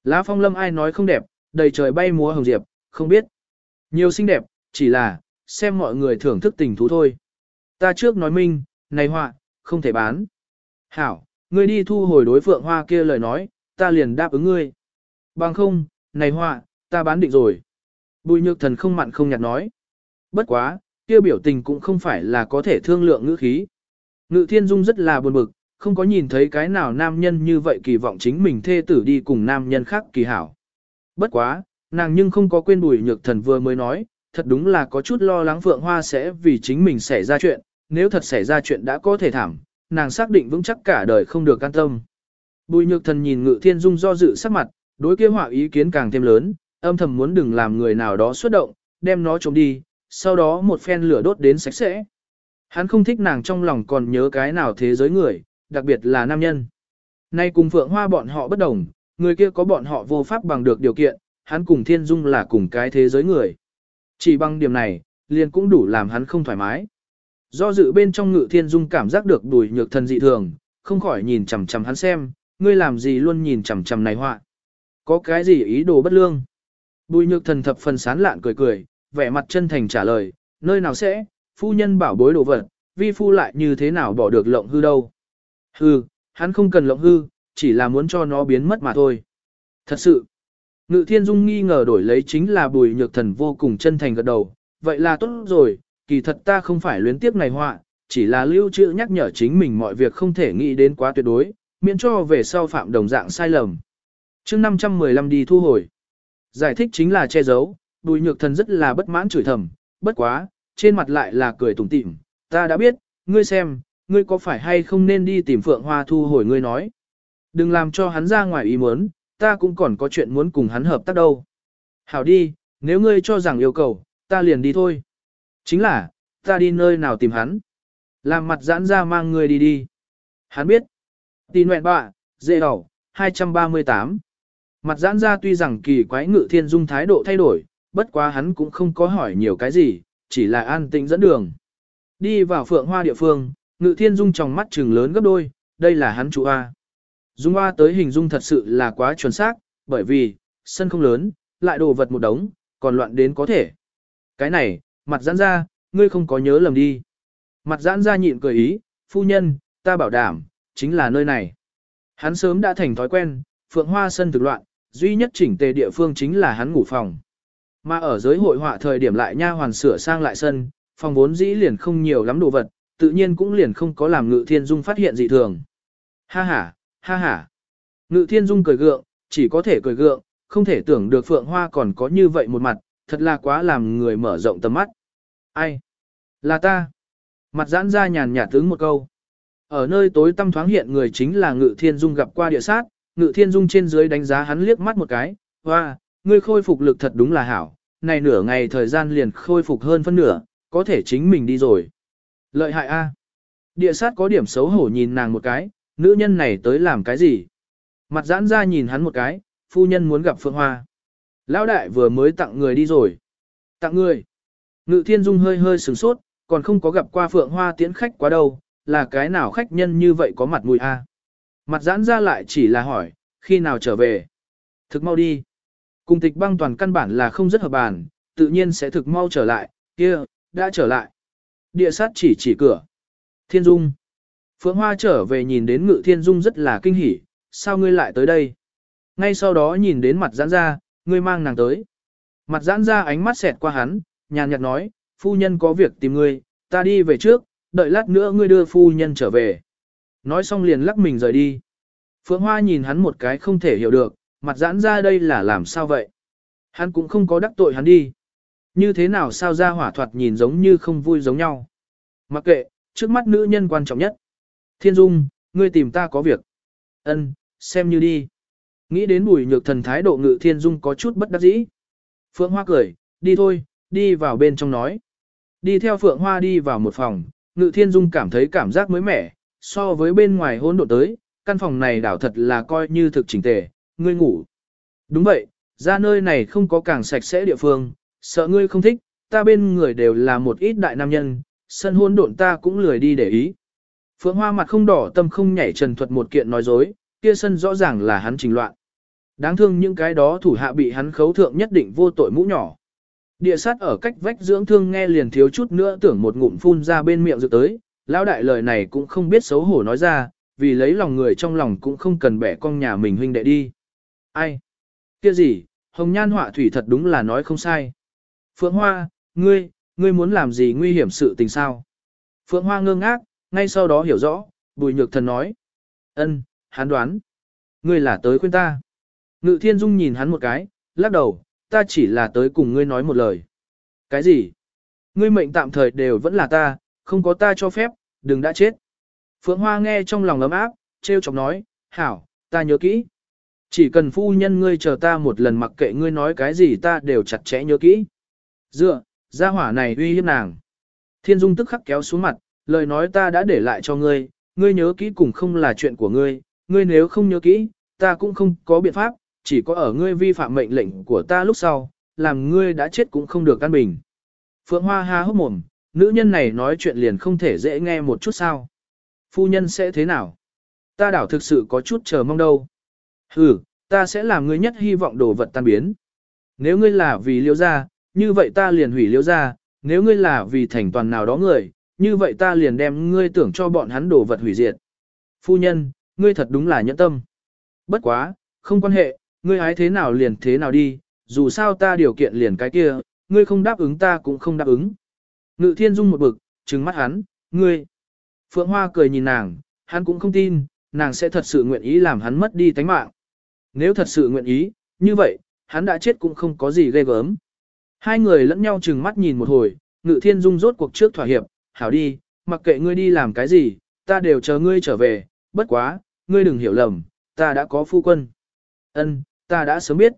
Lá phong lâm ai nói không đẹp, đầy trời bay múa hồng diệp, không biết. Nhiều xinh đẹp, chỉ là, xem mọi người thưởng thức tình thú thôi. Ta trước nói minh, này họa, không thể bán. Hảo, ngươi đi thu hồi đối phượng hoa kia lời nói, ta liền đáp ứng ngươi. Bằng không, này họa, ta bán định rồi. Bùi nhược thần không mặn không nhạt nói. Bất quá, kia biểu tình cũng không phải là có thể thương lượng ngữ khí. Ngự thiên dung rất là buồn bực, không có nhìn thấy cái nào nam nhân như vậy kỳ vọng chính mình thê tử đi cùng nam nhân khác kỳ hảo. Bất quá, nàng nhưng không có quên bùi nhược thần vừa mới nói, thật đúng là có chút lo lắng Phượng Hoa sẽ vì chính mình xảy ra chuyện, nếu thật xảy ra chuyện đã có thể thảm, nàng xác định vững chắc cả đời không được can tâm. Bùi nhược thần nhìn ngự thiên dung do dự sắc mặt, đối kia họa ý kiến càng thêm lớn, âm thầm muốn đừng làm người nào đó xuất động, đem nó trộm đi, sau đó một phen lửa đốt đến sạch sẽ. Hắn không thích nàng trong lòng còn nhớ cái nào thế giới người, đặc biệt là nam nhân. Nay cùng Phượng Hoa bọn họ bất đồng, người kia có bọn họ vô pháp bằng được điều kiện, hắn cùng Thiên Dung là cùng cái thế giới người. Chỉ bằng điểm này, liền cũng đủ làm hắn không thoải mái. Do dự bên trong ngự Thiên Dung cảm giác được đùi nhược thần dị thường, không khỏi nhìn chằm chằm hắn xem, ngươi làm gì luôn nhìn chằm chằm này họa. Có cái gì ý đồ bất lương? Bùi nhược thần thập phần sán lạn cười cười, vẻ mặt chân thành trả lời, nơi nào sẽ, phu nhân bảo bối đồ vật, vi phu lại như thế nào bỏ được lộng hư đâu. Hư, hắn không cần lộng hư, chỉ là muốn cho nó biến mất mà thôi. Thật sự, ngự thiên dung nghi ngờ đổi lấy chính là bùi nhược thần vô cùng chân thành gật đầu, vậy là tốt rồi, kỳ thật ta không phải luyến tiếc này họa, chỉ là lưu trữ nhắc nhở chính mình mọi việc không thể nghĩ đến quá tuyệt đối, miễn cho về sau phạm đồng dạng sai lầm. chương 515 đi thu hồi. Giải thích chính là che giấu, bùi nhược thần rất là bất mãn chửi thầm, bất quá, trên mặt lại là cười tủm tỉm, ta đã biết, ngươi xem, ngươi có phải hay không nên đi tìm Phượng Hoa thu hồi ngươi nói. Đừng làm cho hắn ra ngoài ý muốn, ta cũng còn có chuyện muốn cùng hắn hợp tác đâu. Hảo đi, nếu ngươi cho rằng yêu cầu, ta liền đi thôi. Chính là, ta đi nơi nào tìm hắn. Làm mặt giãn ra mang ngươi đi đi. Hắn biết. Tì nguyện bạ, dễ đỏ, 238. Mặt giãn ra tuy rằng kỳ quái ngự thiên dung thái độ thay đổi, bất quá hắn cũng không có hỏi nhiều cái gì, chỉ là an tĩnh dẫn đường. Đi vào phượng hoa địa phương, ngự thiên dung trong mắt trừng lớn gấp đôi, đây là hắn chủ A. Dung hoa tới hình dung thật sự là quá chuẩn xác, bởi vì, sân không lớn, lại đồ vật một đống, còn loạn đến có thể. Cái này, mặt giãn ra, ngươi không có nhớ lầm đi. Mặt giãn ra nhịn cười ý, phu nhân, ta bảo đảm, chính là nơi này. Hắn sớm đã thành thói quen, phượng hoa sân thực loạn, duy nhất chỉnh tề địa phương chính là hắn ngủ phòng. Mà ở giới hội họa thời điểm lại nha hoàn sửa sang lại sân, phòng vốn dĩ liền không nhiều lắm đồ vật, tự nhiên cũng liền không có làm ngự thiên dung phát hiện dị thường. Ha ha, ha ha. Ngự thiên dung cười gượng, chỉ có thể cười gượng, không thể tưởng được phượng hoa còn có như vậy một mặt, thật là quá làm người mở rộng tầm mắt. Ai? Là ta. Mặt giãn ra nhàn nhạt tướng một câu. Ở nơi tối tăm thoáng hiện người chính là Ngự Thiên Dung gặp qua địa sát, Ngự Thiên Dung trên dưới đánh giá hắn liếc mắt một cái, hoa, ngươi khôi phục lực thật đúng là hảo, này nửa ngày thời gian liền khôi phục hơn phân nửa, có thể chính mình đi rồi. Lợi hại a. Địa sát có điểm xấu hổ nhìn nàng một cái, nữ nhân này tới làm cái gì? Mặt giãn ra nhìn hắn một cái, phu nhân muốn gặp Phượng Hoa. Lão đại vừa mới tặng người đi rồi. Tặng người. Ngự Thiên Dung hơi hơi sửng sốt, còn không có gặp qua Phượng Hoa tiễn khách quá đâu, là cái nào khách nhân như vậy có mặt mũi a? Mặt giãn ra lại chỉ là hỏi, khi nào trở về? Thực mau đi. Cùng tịch băng toàn căn bản là không rất hợp bàn, tự nhiên sẽ thực mau trở lại, kia, đã trở lại. Địa sát chỉ chỉ cửa. Thiên Dung. Phượng Hoa trở về nhìn đến ngự Thiên Dung rất là kinh hỉ, sao ngươi lại tới đây? Ngay sau đó nhìn đến mặt giãn ra, ngươi mang nàng tới. Mặt giãn ra ánh mắt xẹt qua hắn, nhàn nhạt nói, phu nhân có việc tìm ngươi, ta đi về trước, đợi lát nữa ngươi đưa phu nhân trở về. Nói xong liền lắc mình rời đi. Phượng Hoa nhìn hắn một cái không thể hiểu được, mặt giãn ra đây là làm sao vậy? Hắn cũng không có đắc tội hắn đi. Như thế nào sao ra hỏa thoạt nhìn giống như không vui giống nhau. Mặc kệ, trước mắt nữ nhân quan trọng nhất. Thiên Dung, ngươi tìm ta có việc. Ân, xem như đi. Nghĩ đến bùi nhược thần thái độ ngự Thiên Dung có chút bất đắc dĩ. Phượng Hoa cười, đi thôi, đi vào bên trong nói. Đi theo Phượng Hoa đi vào một phòng, Ngự Thiên Dung cảm thấy cảm giác mới mẻ, so với bên ngoài hôn độ tới, căn phòng này đảo thật là coi như thực chỉnh tề, ngươi ngủ. Đúng vậy, ra nơi này không có càng sạch sẽ địa phương, sợ ngươi không thích, ta bên người đều là một ít đại nam nhân, sân hôn độn ta cũng lười đi để ý. Phượng Hoa mặt không đỏ tâm không nhảy trần thuật một kiện nói dối, kia sân rõ ràng là hắn trình loạn. Đáng thương những cái đó thủ hạ bị hắn khấu thượng nhất định vô tội mũ nhỏ. Địa sát ở cách vách dưỡng thương nghe liền thiếu chút nữa tưởng một ngụm phun ra bên miệng dự tới, lão đại lời này cũng không biết xấu hổ nói ra, vì lấy lòng người trong lòng cũng không cần bẻ con nhà mình huynh đệ đi. Ai? Kia gì, hồng nhan họa thủy thật đúng là nói không sai. Phượng Hoa, ngươi, ngươi muốn làm gì nguy hiểm sự tình sao? Phượng Hoa ngơ ngác, ngay sau đó hiểu rõ, bùi nhược thần nói. ân, hắn đoán. Ngươi là tới khuyên ta. Ngự thiên dung nhìn hắn một cái, lắc đầu, ta chỉ là tới cùng ngươi nói một lời. Cái gì? Ngươi mệnh tạm thời đều vẫn là ta, không có ta cho phép, đừng đã chết. Phượng Hoa nghe trong lòng ấm áp, treo chọc nói, hảo, ta nhớ kỹ. Chỉ cần phu nhân ngươi chờ ta một lần mặc kệ ngươi nói cái gì ta đều chặt chẽ nhớ kỹ. Dựa, gia hỏa này uy hiếp nàng. Thiên Dung tức khắc kéo xuống mặt, lời nói ta đã để lại cho ngươi, ngươi nhớ kỹ cùng không là chuyện của ngươi, ngươi nếu không nhớ kỹ, ta cũng không có biện pháp, chỉ có ở ngươi vi phạm mệnh lệnh của ta lúc sau, làm ngươi đã chết cũng không được căn bình. Phượng Hoa ha hốc mồm, nữ nhân này nói chuyện liền không thể dễ nghe một chút sao. Phu nhân sẽ thế nào? Ta đảo thực sự có chút chờ mong đâu. Ừ, ta sẽ làm ngươi nhất hy vọng đồ vật tan biến. Nếu ngươi là vì liêu gia, như vậy ta liền hủy liêu gia, nếu ngươi là vì thành toàn nào đó người, như vậy ta liền đem ngươi tưởng cho bọn hắn đồ vật hủy diệt. Phu nhân, ngươi thật đúng là nhẫn tâm. Bất quá, không quan hệ, ngươi hái thế nào liền thế nào đi, dù sao ta điều kiện liền cái kia, ngươi không đáp ứng ta cũng không đáp ứng. Ngự thiên dung một bực, trừng mắt hắn, ngươi. Phượng Hoa cười nhìn nàng, hắn cũng không tin, nàng sẽ thật sự nguyện ý làm hắn mất đi tánh mạng. Nếu thật sự nguyện ý, như vậy, hắn đã chết cũng không có gì ghê gớm. Hai người lẫn nhau trừng mắt nhìn một hồi, ngự thiên dung rốt cuộc trước thỏa hiệp, hảo đi, mặc kệ ngươi đi làm cái gì, ta đều chờ ngươi trở về, bất quá, ngươi đừng hiểu lầm, ta đã có phu quân. Ân, ta đã sớm biết.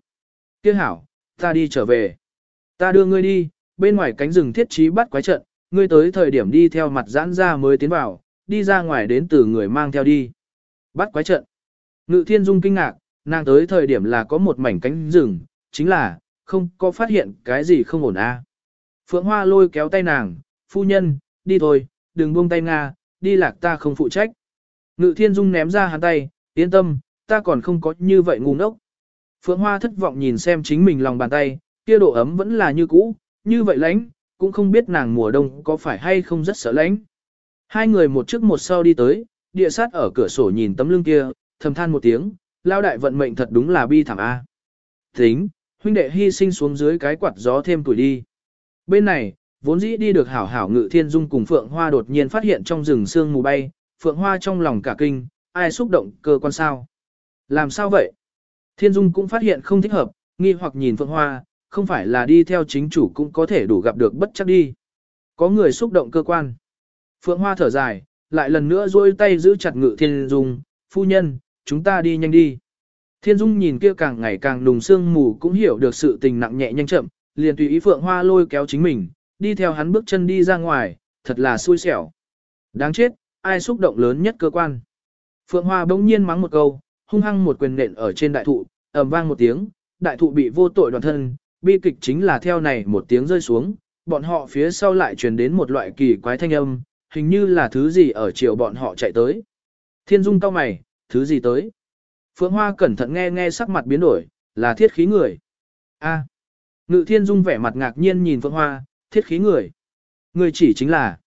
Tiếc hảo, ta đi trở về. Ta đưa ngươi đi, bên ngoài cánh rừng thiết trí bắt quái trận, ngươi tới thời điểm đi theo mặt giãn ra mới tiến vào, đi ra ngoài đến từ người mang theo đi. Bắt quái trận. Ngự thiên dung kinh ngạc, nàng tới thời điểm là có một mảnh cánh rừng, chính là, không có phát hiện cái gì không ổn a. Phượng Hoa lôi kéo tay nàng, phu nhân, đi thôi, đừng buông tay Nga, đi lạc ta không phụ trách. Ngự thiên dung ném ra hắn tay, yên tâm, ta còn không có như vậy ngu ngốc. Phượng Hoa thất vọng nhìn xem chính mình lòng bàn tay, kia độ ấm vẫn là như cũ, như vậy lánh, cũng không biết nàng mùa đông có phải hay không rất sợ lánh. Hai người một trước một sau đi tới, địa sát ở cửa sổ nhìn tấm lưng kia, thầm than một tiếng, lao đại vận mệnh thật đúng là bi thảm a. Tính, huynh đệ hy sinh xuống dưới cái quạt gió thêm tuổi đi. Bên này, vốn dĩ đi được hảo hảo ngự thiên dung cùng Phượng Hoa đột nhiên phát hiện trong rừng sương mù bay, Phượng Hoa trong lòng cả kinh, ai xúc động cơ quan sao? Làm sao vậy? Thiên dung cũng phát hiện không thích hợp, nghi hoặc nhìn Phượng Hoa, không phải là đi theo chính chủ cũng có thể đủ gặp được bất chắc đi. Có người xúc động cơ quan. Phượng Hoa thở dài, lại lần nữa duỗi tay giữ chặt ngự thiên dung, phu nhân, chúng ta đi nhanh đi. Thiên Dung nhìn kia càng ngày càng nùng sương mù cũng hiểu được sự tình nặng nhẹ nhanh chậm, liền tùy ý Phượng Hoa lôi kéo chính mình, đi theo hắn bước chân đi ra ngoài, thật là xui xẻo. Đáng chết, ai xúc động lớn nhất cơ quan. Phượng Hoa bỗng nhiên mắng một câu, hung hăng một quyền nện ở trên đại thụ, ầm vang một tiếng, đại thụ bị vô tội đoàn thân, bi kịch chính là theo này một tiếng rơi xuống, bọn họ phía sau lại truyền đến một loại kỳ quái thanh âm, hình như là thứ gì ở chiều bọn họ chạy tới. Thiên Dung cao mày, thứ gì tới? Phượng Hoa cẩn thận nghe nghe sắc mặt biến đổi, là thiết khí người. A. Ngự Thiên Dung vẻ mặt ngạc nhiên nhìn Phượng Hoa, thiết khí người. Người chỉ chính là.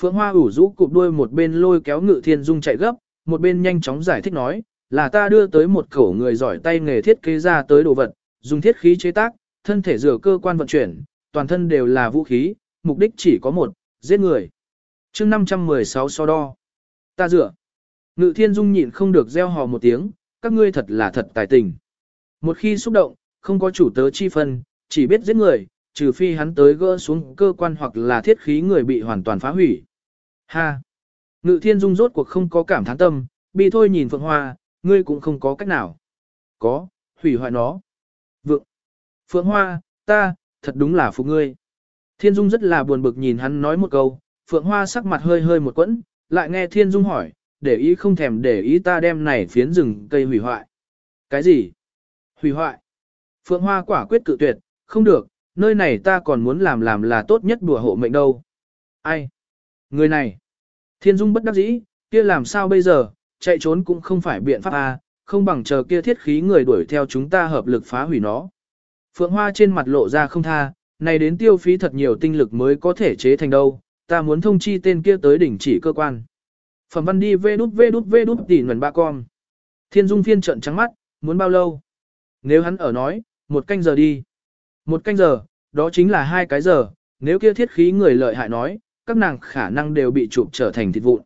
Phượng Hoa ủ rũ cụp đuôi một bên lôi kéo Ngự Thiên Dung chạy gấp, một bên nhanh chóng giải thích nói, là ta đưa tới một khẩu người giỏi tay nghề thiết kế ra tới đồ vật, dùng thiết khí chế tác, thân thể rửa cơ quan vận chuyển, toàn thân đều là vũ khí, mục đích chỉ có một, giết người. chương 516 so đo. Ta rửa. Ngự Thiên Dung nhịn không được gieo hò một tiếng, các ngươi thật là thật tài tình. Một khi xúc động, không có chủ tớ chi phân, chỉ biết giết người, trừ phi hắn tới gỡ xuống cơ quan hoặc là thiết khí người bị hoàn toàn phá hủy. Ha! Ngự thiên dung rốt cuộc không có cảm thán tâm, bị thôi nhìn Phượng Hoa, ngươi cũng không có cách nào. Có, hủy hoại nó. Vượng! Phượng Hoa, ta, thật đúng là phụ ngươi. Thiên dung rất là buồn bực nhìn hắn nói một câu, Phượng Hoa sắc mặt hơi hơi một quẫn, lại nghe Thiên dung hỏi, để ý không thèm để ý ta đem này phiến rừng cây hủy hoại. Cái gì? Hủy hoại. Phượng Hoa quả quyết cự tuyệt, không được, nơi này ta còn muốn làm làm là tốt nhất đùa hộ mệnh đâu. Ai? Người này. Thiên Dung bất đắc dĩ, kia làm sao bây giờ, chạy trốn cũng không phải biện pháp a, không bằng chờ kia thiết khí người đuổi theo chúng ta hợp lực phá hủy nó. Phượng Hoa trên mặt lộ ra không tha, này đến tiêu phí thật nhiều tinh lực mới có thể chế thành đâu, ta muốn thông chi tên kia tới đỉnh chỉ cơ quan. Phẩm văn đi vê đút vê đút vê đút tỉ nguồn ba con. Thiên dung phiên trận trắng mắt, muốn bao lâu? Nếu hắn ở nói, một canh giờ đi. Một canh giờ, đó chính là hai cái giờ, nếu kia thiết khí người lợi hại nói, các nàng khả năng đều bị chụp trở thành thịt vụn.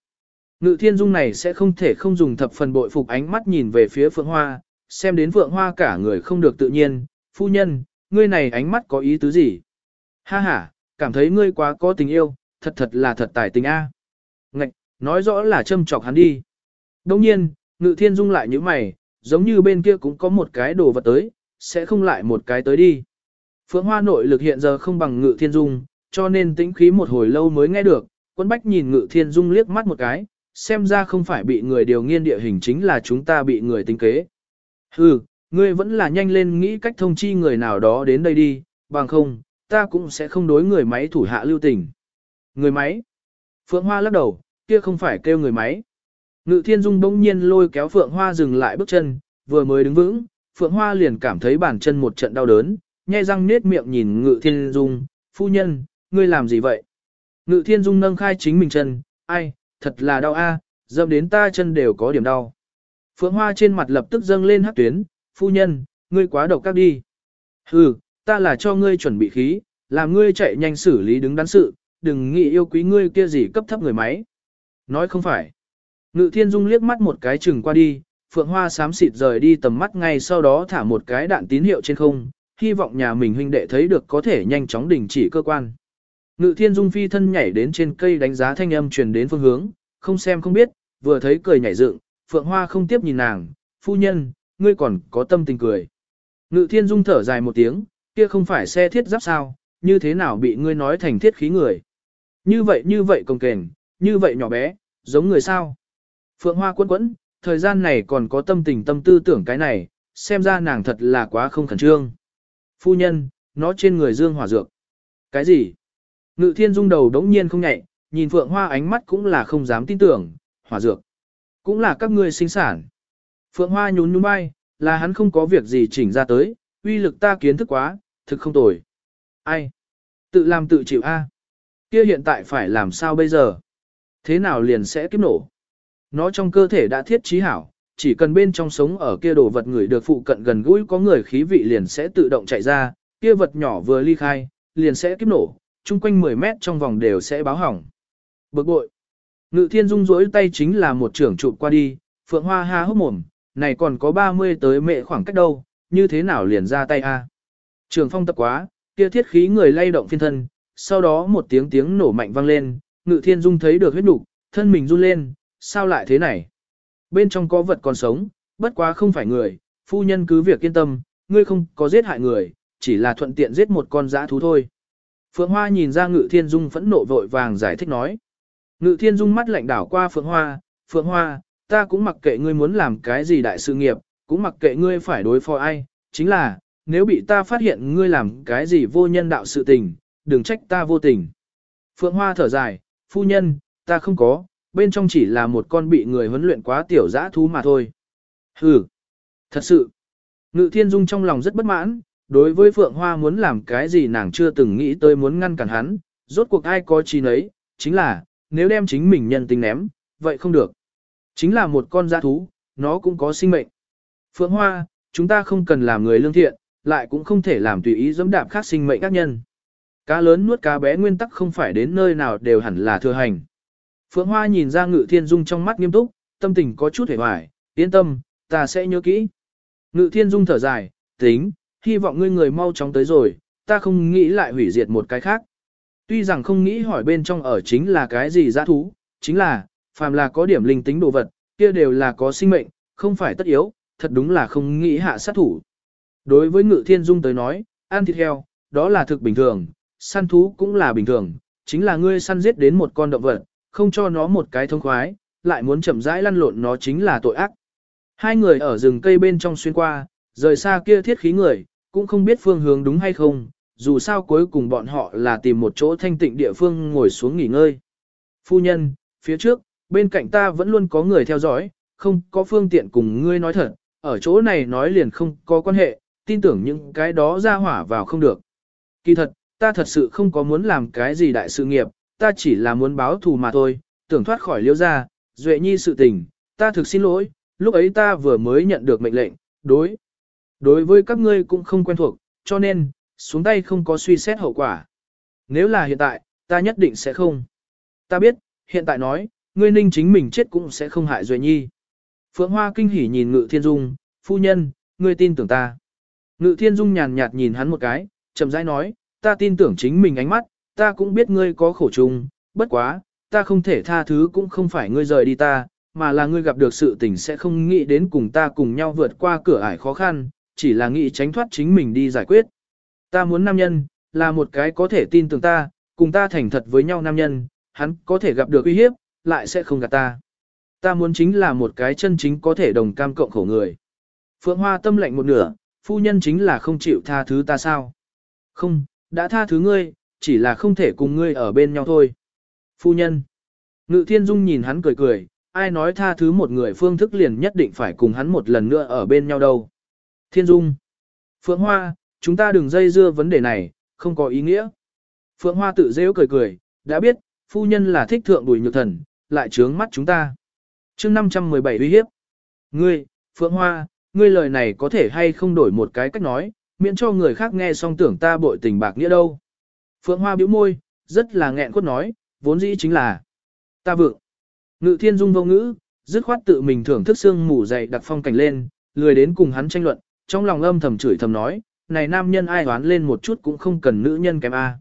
Ngự thiên dung này sẽ không thể không dùng thập phần bội phục ánh mắt nhìn về phía phượng hoa, xem đến phượng hoa cả người không được tự nhiên, phu nhân, ngươi này ánh mắt có ý tứ gì? Ha ha, cảm thấy ngươi quá có tình yêu, thật thật là thật tài tình a. Ngạch, nói rõ là châm chọc hắn đi. Đồng nhiên, ngự thiên dung lại như mày, giống như bên kia cũng có một cái đồ vật tới, sẽ không lại một cái tới đi. Phượng hoa nội lực hiện giờ không bằng ngự thiên dung, cho nên tĩnh khí một hồi lâu mới nghe được, quân bách nhìn ngự thiên dung liếc mắt một cái, xem ra không phải bị người điều nghiên địa hình chính là chúng ta bị người tính kế. Hừ, ngươi vẫn là nhanh lên nghĩ cách thông chi người nào đó đến đây đi, bằng không, ta cũng sẽ không đối người máy thủ hạ lưu tình. Người máy? Phượng Hoa lắc đầu, kia không phải kêu người máy. Ngự thiên dung bỗng nhiên lôi kéo Phượng Hoa dừng lại bước chân, vừa mới đứng vững, Phượng Hoa liền cảm thấy bàn chân một trận đau đớn, nhai răng nết miệng nhìn Ngự thiên dung, phu nhân, ngươi làm gì vậy? Ngự thiên dung nâng khai chính mình chân, ai, thật là đau a, à, đến ta chân đều có điểm đau. Phượng Hoa trên mặt lập tức dâng lên hắc tuyến, phu nhân, ngươi quá độc các đi. Hừ, ta là cho ngươi chuẩn bị khí, làm ngươi chạy nhanh xử lý đứng đắn sự, đừng nghĩ yêu quý ngươi kia gì cấp thấp người máy. Nói không phải. Ngự thiên dung liếc mắt một cái chừng qua đi, phượng hoa xám xịt rời đi tầm mắt ngay sau đó thả một cái đạn tín hiệu trên không, hy vọng nhà mình huynh đệ thấy được có thể nhanh chóng đình chỉ cơ quan. Ngự thiên dung phi thân nhảy đến trên cây đánh giá thanh âm truyền đến phương hướng, không xem không biết, vừa thấy cười nhảy dựng, phượng hoa không tiếp nhìn nàng, phu nhân, ngươi còn có tâm tình cười. Ngự thiên dung thở dài một tiếng, kia không phải xe thiết giáp sao, như thế nào bị ngươi nói thành thiết khí người. Như vậy như vậy công kềnh, như vậy nhỏ bé, giống người sao. Phượng hoa quấn quẫn, thời gian này còn có tâm tình tâm tư tưởng cái này, xem ra nàng thật là quá không khẩn trương. Phu nhân, nó trên người dương hỏa dược. Cái gì? Ngự thiên dung đầu đống nhiên không nhạy, nhìn phượng hoa ánh mắt cũng là không dám tin tưởng, hỏa dược. Cũng là các ngươi sinh sản. Phượng hoa nhún nhún bay, là hắn không có việc gì chỉnh ra tới, uy lực ta kiến thức quá, thực không tồi. Ai? Tự làm tự chịu a. Kia hiện tại phải làm sao bây giờ? Thế nào liền sẽ kiếp nổ? Nó trong cơ thể đã thiết trí hảo, chỉ cần bên trong sống ở kia đồ vật người được phụ cận gần gũi có người khí vị liền sẽ tự động chạy ra, kia vật nhỏ vừa ly khai, liền sẽ kiếp nổ, chung quanh 10 mét trong vòng đều sẽ báo hỏng. Bực bội. Ngự thiên dung rỗi tay chính là một trưởng trụ qua đi, phượng hoa ha hốc mồm, này còn có 30 tới mệ khoảng cách đâu, như thế nào liền ra tay a? Trường phong tập quá, kia thiết khí người lay động phiên thân, sau đó một tiếng tiếng nổ mạnh vang lên, ngự thiên dung thấy được huyết nục, thân mình run lên, sao lại thế này? Bên trong có vật còn sống, bất quá không phải người, phu nhân cứ việc yên tâm, ngươi không có giết hại người, chỉ là thuận tiện giết một con dã thú thôi. Phượng Hoa nhìn ra Ngự Thiên Dung phẫn nộ vội vàng giải thích nói. Ngự Thiên Dung mắt lạnh đảo qua Phượng Hoa, Phượng Hoa, ta cũng mặc kệ ngươi muốn làm cái gì đại sự nghiệp, cũng mặc kệ ngươi phải đối phó ai, chính là, nếu bị ta phát hiện ngươi làm cái gì vô nhân đạo sự tình, đừng trách ta vô tình. Phượng Hoa thở dài, phu nhân, ta không có, bên trong chỉ là một con bị người huấn luyện quá tiểu dã thú mà thôi. Hừ, thật sự. Ngự Thiên Dung trong lòng rất bất mãn, đối với Phượng Hoa muốn làm cái gì nàng chưa từng nghĩ tới muốn ngăn cản hắn, rốt cuộc ai có chi nấy, chính là, nếu đem chính mình nhân tình ném, vậy không được. Chính là một con dã thú, nó cũng có sinh mệnh. Phượng Hoa, chúng ta không cần làm người lương thiện, lại cũng không thể làm tùy ý dẫm đạp khác sinh mệnh các nhân. Cá lớn nuốt cá bé nguyên tắc không phải đến nơi nào đều hẳn là thừa hành. Phượng Hoa nhìn ra Ngự Thiên Dung trong mắt nghiêm túc, tâm tình có chút hề hoài, yên tâm, ta sẽ nhớ kỹ. Ngự Thiên Dung thở dài, tính, hy vọng ngươi người mau chóng tới rồi, ta không nghĩ lại hủy diệt một cái khác. Tuy rằng không nghĩ hỏi bên trong ở chính là cái gì dã thú, chính là, phàm là có điểm linh tính đồ vật, kia đều là có sinh mệnh, không phải tất yếu, thật đúng là không nghĩ hạ sát thủ. Đối với Ngự Thiên Dung tới nói, ăn thịt heo, đó là thực bình thường, săn thú cũng là bình thường, chính là ngươi săn giết đến một con động vật, không cho nó một cái thông khoái, lại muốn chậm rãi lăn lộn nó chính là tội ác. Hai người ở rừng cây bên trong xuyên qua, rời xa kia thiết khí người, cũng không biết phương hướng đúng hay không, dù sao cuối cùng bọn họ là tìm một chỗ thanh tịnh địa phương ngồi xuống nghỉ ngơi. Phu nhân, phía trước, bên cạnh ta vẫn luôn có người theo dõi, không có phương tiện cùng ngươi nói thật, ở chỗ này nói liền không có quan hệ, tin tưởng những cái đó ra hỏa vào không được. Kỳ thật, ta thật sự không có muốn làm cái gì đại sự nghiệp, ta chỉ là muốn báo thù mà thôi, tưởng thoát khỏi liêu ra, duệ nhi sự tình, ta thực xin lỗi, lúc ấy ta vừa mới nhận được mệnh lệnh, đối. Đối với các ngươi cũng không quen thuộc, cho nên, xuống tay không có suy xét hậu quả. Nếu là hiện tại, ta nhất định sẽ không. Ta biết, hiện tại nói, ngươi ninh chính mình chết cũng sẽ không hại Duệ Nhi. Phượng Hoa kinh hỉ nhìn Ngự Thiên Dung, phu nhân, ngươi tin tưởng ta. Ngự Thiên Dung nhàn nhạt nhìn hắn một cái, chậm rãi nói, ta tin tưởng chính mình ánh mắt, ta cũng biết ngươi có khổ chung, bất quá, ta không thể tha thứ cũng không phải ngươi rời đi ta, mà là ngươi gặp được sự tình sẽ không nghĩ đến cùng ta cùng nhau vượt qua cửa ải khó khăn, chỉ là nghĩ tránh thoát chính mình đi giải quyết. Ta muốn nam nhân, là một cái có thể tin tưởng ta, cùng ta thành thật với nhau nam nhân, hắn có thể gặp được uy hiếp, lại sẽ không gạt ta. Ta muốn chính là một cái chân chính có thể đồng cam cộng khổ người. Phượng Hoa tâm lệnh một nửa, phu nhân chính là không chịu tha thứ ta sao? Không, đã tha thứ ngươi, chỉ là không thể cùng ngươi ở bên nhau thôi. Phu nhân. Ngự thiên dung nhìn hắn cười cười, ai nói tha thứ một người phương thức liền nhất định phải cùng hắn một lần nữa ở bên nhau đâu. Thiên dung. Phượng Hoa, chúng ta đừng dây dưa vấn đề này, không có ý nghĩa. Phượng Hoa tự dễ cười cười, đã biết, phu nhân là thích thượng đùi nhược thần, lại trướng mắt chúng ta. chương 517 uy hiếp. Ngươi, Phượng Hoa, ngươi lời này có thể hay không đổi một cái cách nói, miễn cho người khác nghe xong tưởng ta bội tình bạc nghĩa đâu. Phượng Hoa bĩu môi, rất là nghẹn quất nói, vốn dĩ chính là ta vượng. Ngự thiên dung vô ngữ, dứt khoát tự mình thưởng thức xương mù dày đặc phong cảnh lên, lười đến cùng hắn tranh luận, trong lòng âm thầm chửi thầm nói, này nam nhân ai đoán lên một chút cũng không cần nữ nhân kém A.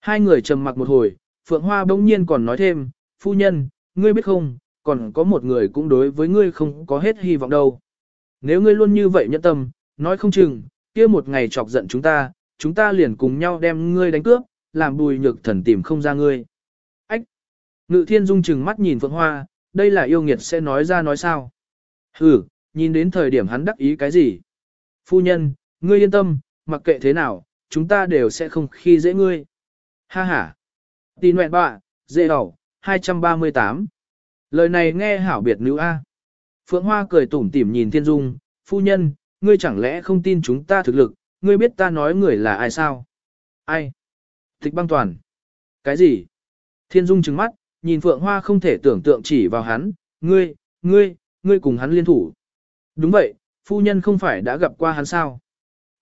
Hai người trầm mặc một hồi, Phượng Hoa bỗng nhiên còn nói thêm, phu nhân, ngươi biết không, còn có một người cũng đối với ngươi không có hết hy vọng đâu. Nếu ngươi luôn như vậy nhẫn tâm, nói không chừng, kia một ngày chọc giận chúng ta, chúng ta liền cùng nhau đem ngươi đánh cướp, làm bùi nhược thần tìm không ra ngươi. Ách! Ngự thiên dung chừng mắt nhìn Phượng Hoa, đây là yêu nghiệt sẽ nói ra nói sao. Ừ, nhìn đến thời điểm hắn đắc ý cái gì. Phu nhân, ngươi yên tâm, mặc kệ thế nào, chúng ta đều sẽ không khi dễ ngươi. Ha ha! Tì nguyện bạ, dễ đầu, 238. Lời này nghe hảo biệt nữ A. Phượng Hoa cười tủm tỉm nhìn Thiên Dung, phu nhân, ngươi chẳng lẽ không tin chúng ta thực lực, ngươi biết ta nói người là ai sao? Ai? Thích băng toàn. Cái gì? Thiên Dung trừng mắt, nhìn Phượng Hoa không thể tưởng tượng chỉ vào hắn, ngươi, ngươi, ngươi cùng hắn liên thủ. Đúng vậy, phu nhân không phải đã gặp qua hắn sao?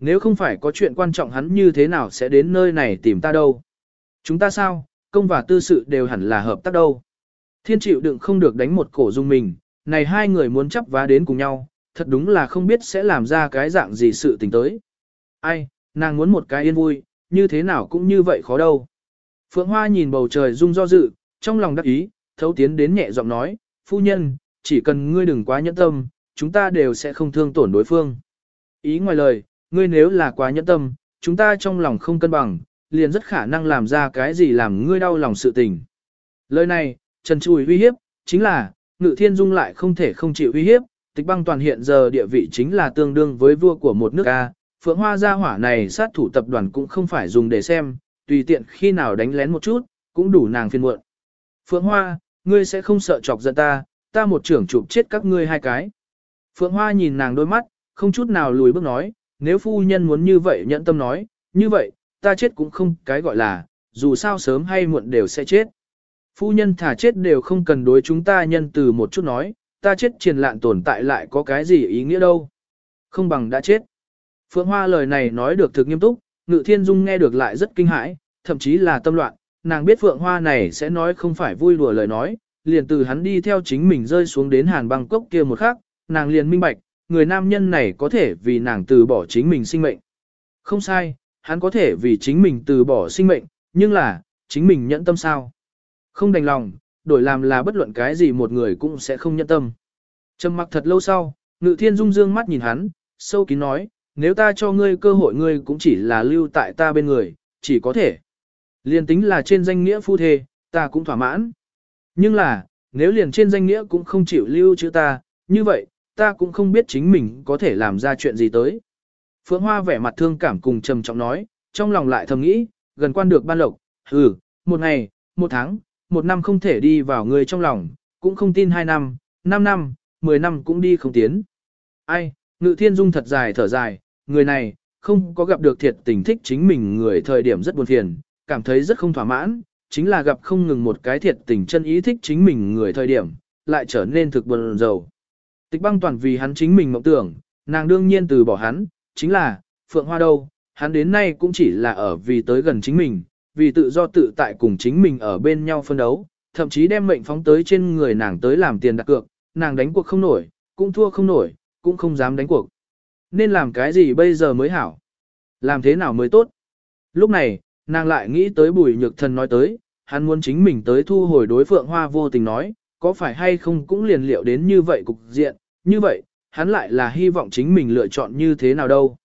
Nếu không phải có chuyện quan trọng hắn như thế nào sẽ đến nơi này tìm ta đâu? Chúng ta sao, công và tư sự đều hẳn là hợp tác đâu. Thiên chịu đựng không được đánh một cổ dung mình, này hai người muốn chấp vá đến cùng nhau, thật đúng là không biết sẽ làm ra cái dạng gì sự tình tới. Ai, nàng muốn một cái yên vui, như thế nào cũng như vậy khó đâu. Phượng Hoa nhìn bầu trời rung do dự, trong lòng đắc ý, thấu tiến đến nhẹ giọng nói, phu nhân, chỉ cần ngươi đừng quá nhẫn tâm, chúng ta đều sẽ không thương tổn đối phương. Ý ngoài lời, ngươi nếu là quá nhẫn tâm, chúng ta trong lòng không cân bằng, liền rất khả năng làm ra cái gì làm ngươi đau lòng sự tình. Lời này, Trần Chùi uy hiếp, chính là, Ngự Thiên Dung lại không thể không chịu uy hiếp, tịch băng toàn hiện giờ địa vị chính là tương đương với vua của một nước A, Phượng Hoa gia hỏa này sát thủ tập đoàn cũng không phải dùng để xem, tùy tiện khi nào đánh lén một chút, cũng đủ nàng phiền muộn. Phượng Hoa, ngươi sẽ không sợ chọc giận ta, ta một trưởng chụp chết các ngươi hai cái. Phượng Hoa nhìn nàng đôi mắt, không chút nào lùi bước nói, nếu phu nhân muốn như vậy nhẫn tâm nói, như vậy, ta chết cũng không cái gọi là, dù sao sớm hay muộn đều sẽ chết. Phu nhân thả chết đều không cần đối chúng ta nhân từ một chút nói, ta chết triền lạn tồn tại lại có cái gì ý nghĩa đâu. Không bằng đã chết. Phượng Hoa lời này nói được thực nghiêm túc, Ngự Thiên Dung nghe được lại rất kinh hãi, thậm chí là tâm loạn, nàng biết Phượng Hoa này sẽ nói không phải vui đùa lời nói, liền từ hắn đi theo chính mình rơi xuống đến Hàn băng cốc kia một khắc, nàng liền minh bạch, người nam nhân này có thể vì nàng từ bỏ chính mình sinh mệnh. Không sai, hắn có thể vì chính mình từ bỏ sinh mệnh, nhưng là, chính mình nhẫn tâm sao? Không đành lòng, đổi làm là bất luận cái gì một người cũng sẽ không nhẫn tâm. Trầm mặc thật lâu sau, Ngự Thiên Dung dương mắt nhìn hắn, sâu kín nói, nếu ta cho ngươi cơ hội ngươi cũng chỉ là lưu tại ta bên người, chỉ có thể. Liền tính là trên danh nghĩa phu thê, ta cũng thỏa mãn. Nhưng là, nếu liền trên danh nghĩa cũng không chịu lưu chữ ta, như vậy, ta cũng không biết chính mình có thể làm ra chuyện gì tới. Phượng Hoa vẻ mặt thương cảm cùng trầm trọng nói, trong lòng lại thầm nghĩ, gần quan được ban lộc, hừ, một ngày, một tháng, một năm không thể đi vào người trong lòng, cũng không tin hai năm, năm năm, mười năm cũng đi không tiến. Ai, ngự thiên dung thật dài thở dài, người này, không có gặp được thiệt tình thích chính mình người thời điểm rất buồn phiền, cảm thấy rất không thỏa mãn, chính là gặp không ngừng một cái thiệt tình chân ý thích chính mình người thời điểm, lại trở nên thực buồn rầu. Tịch băng toàn vì hắn chính mình mộng tưởng, nàng đương nhiên từ bỏ hắn, chính là, Phượng Hoa đâu, hắn đến nay cũng chỉ là ở vì tới gần chính mình, vì tự do tự tại cùng chính mình ở bên nhau phân đấu, thậm chí đem mệnh phóng tới trên người nàng tới làm tiền đặt cược, nàng đánh cuộc không nổi, cũng thua không nổi, cũng không dám đánh cuộc. Nên làm cái gì bây giờ mới hảo? Làm thế nào mới tốt? Lúc này, nàng lại nghĩ tới bùi nhược thần nói tới, hắn muốn chính mình tới thu hồi đối phượng hoa vô tình nói, có phải hay không cũng liền liệu đến như vậy cục diện, như vậy, hắn lại là hy vọng chính mình lựa chọn như thế nào đâu.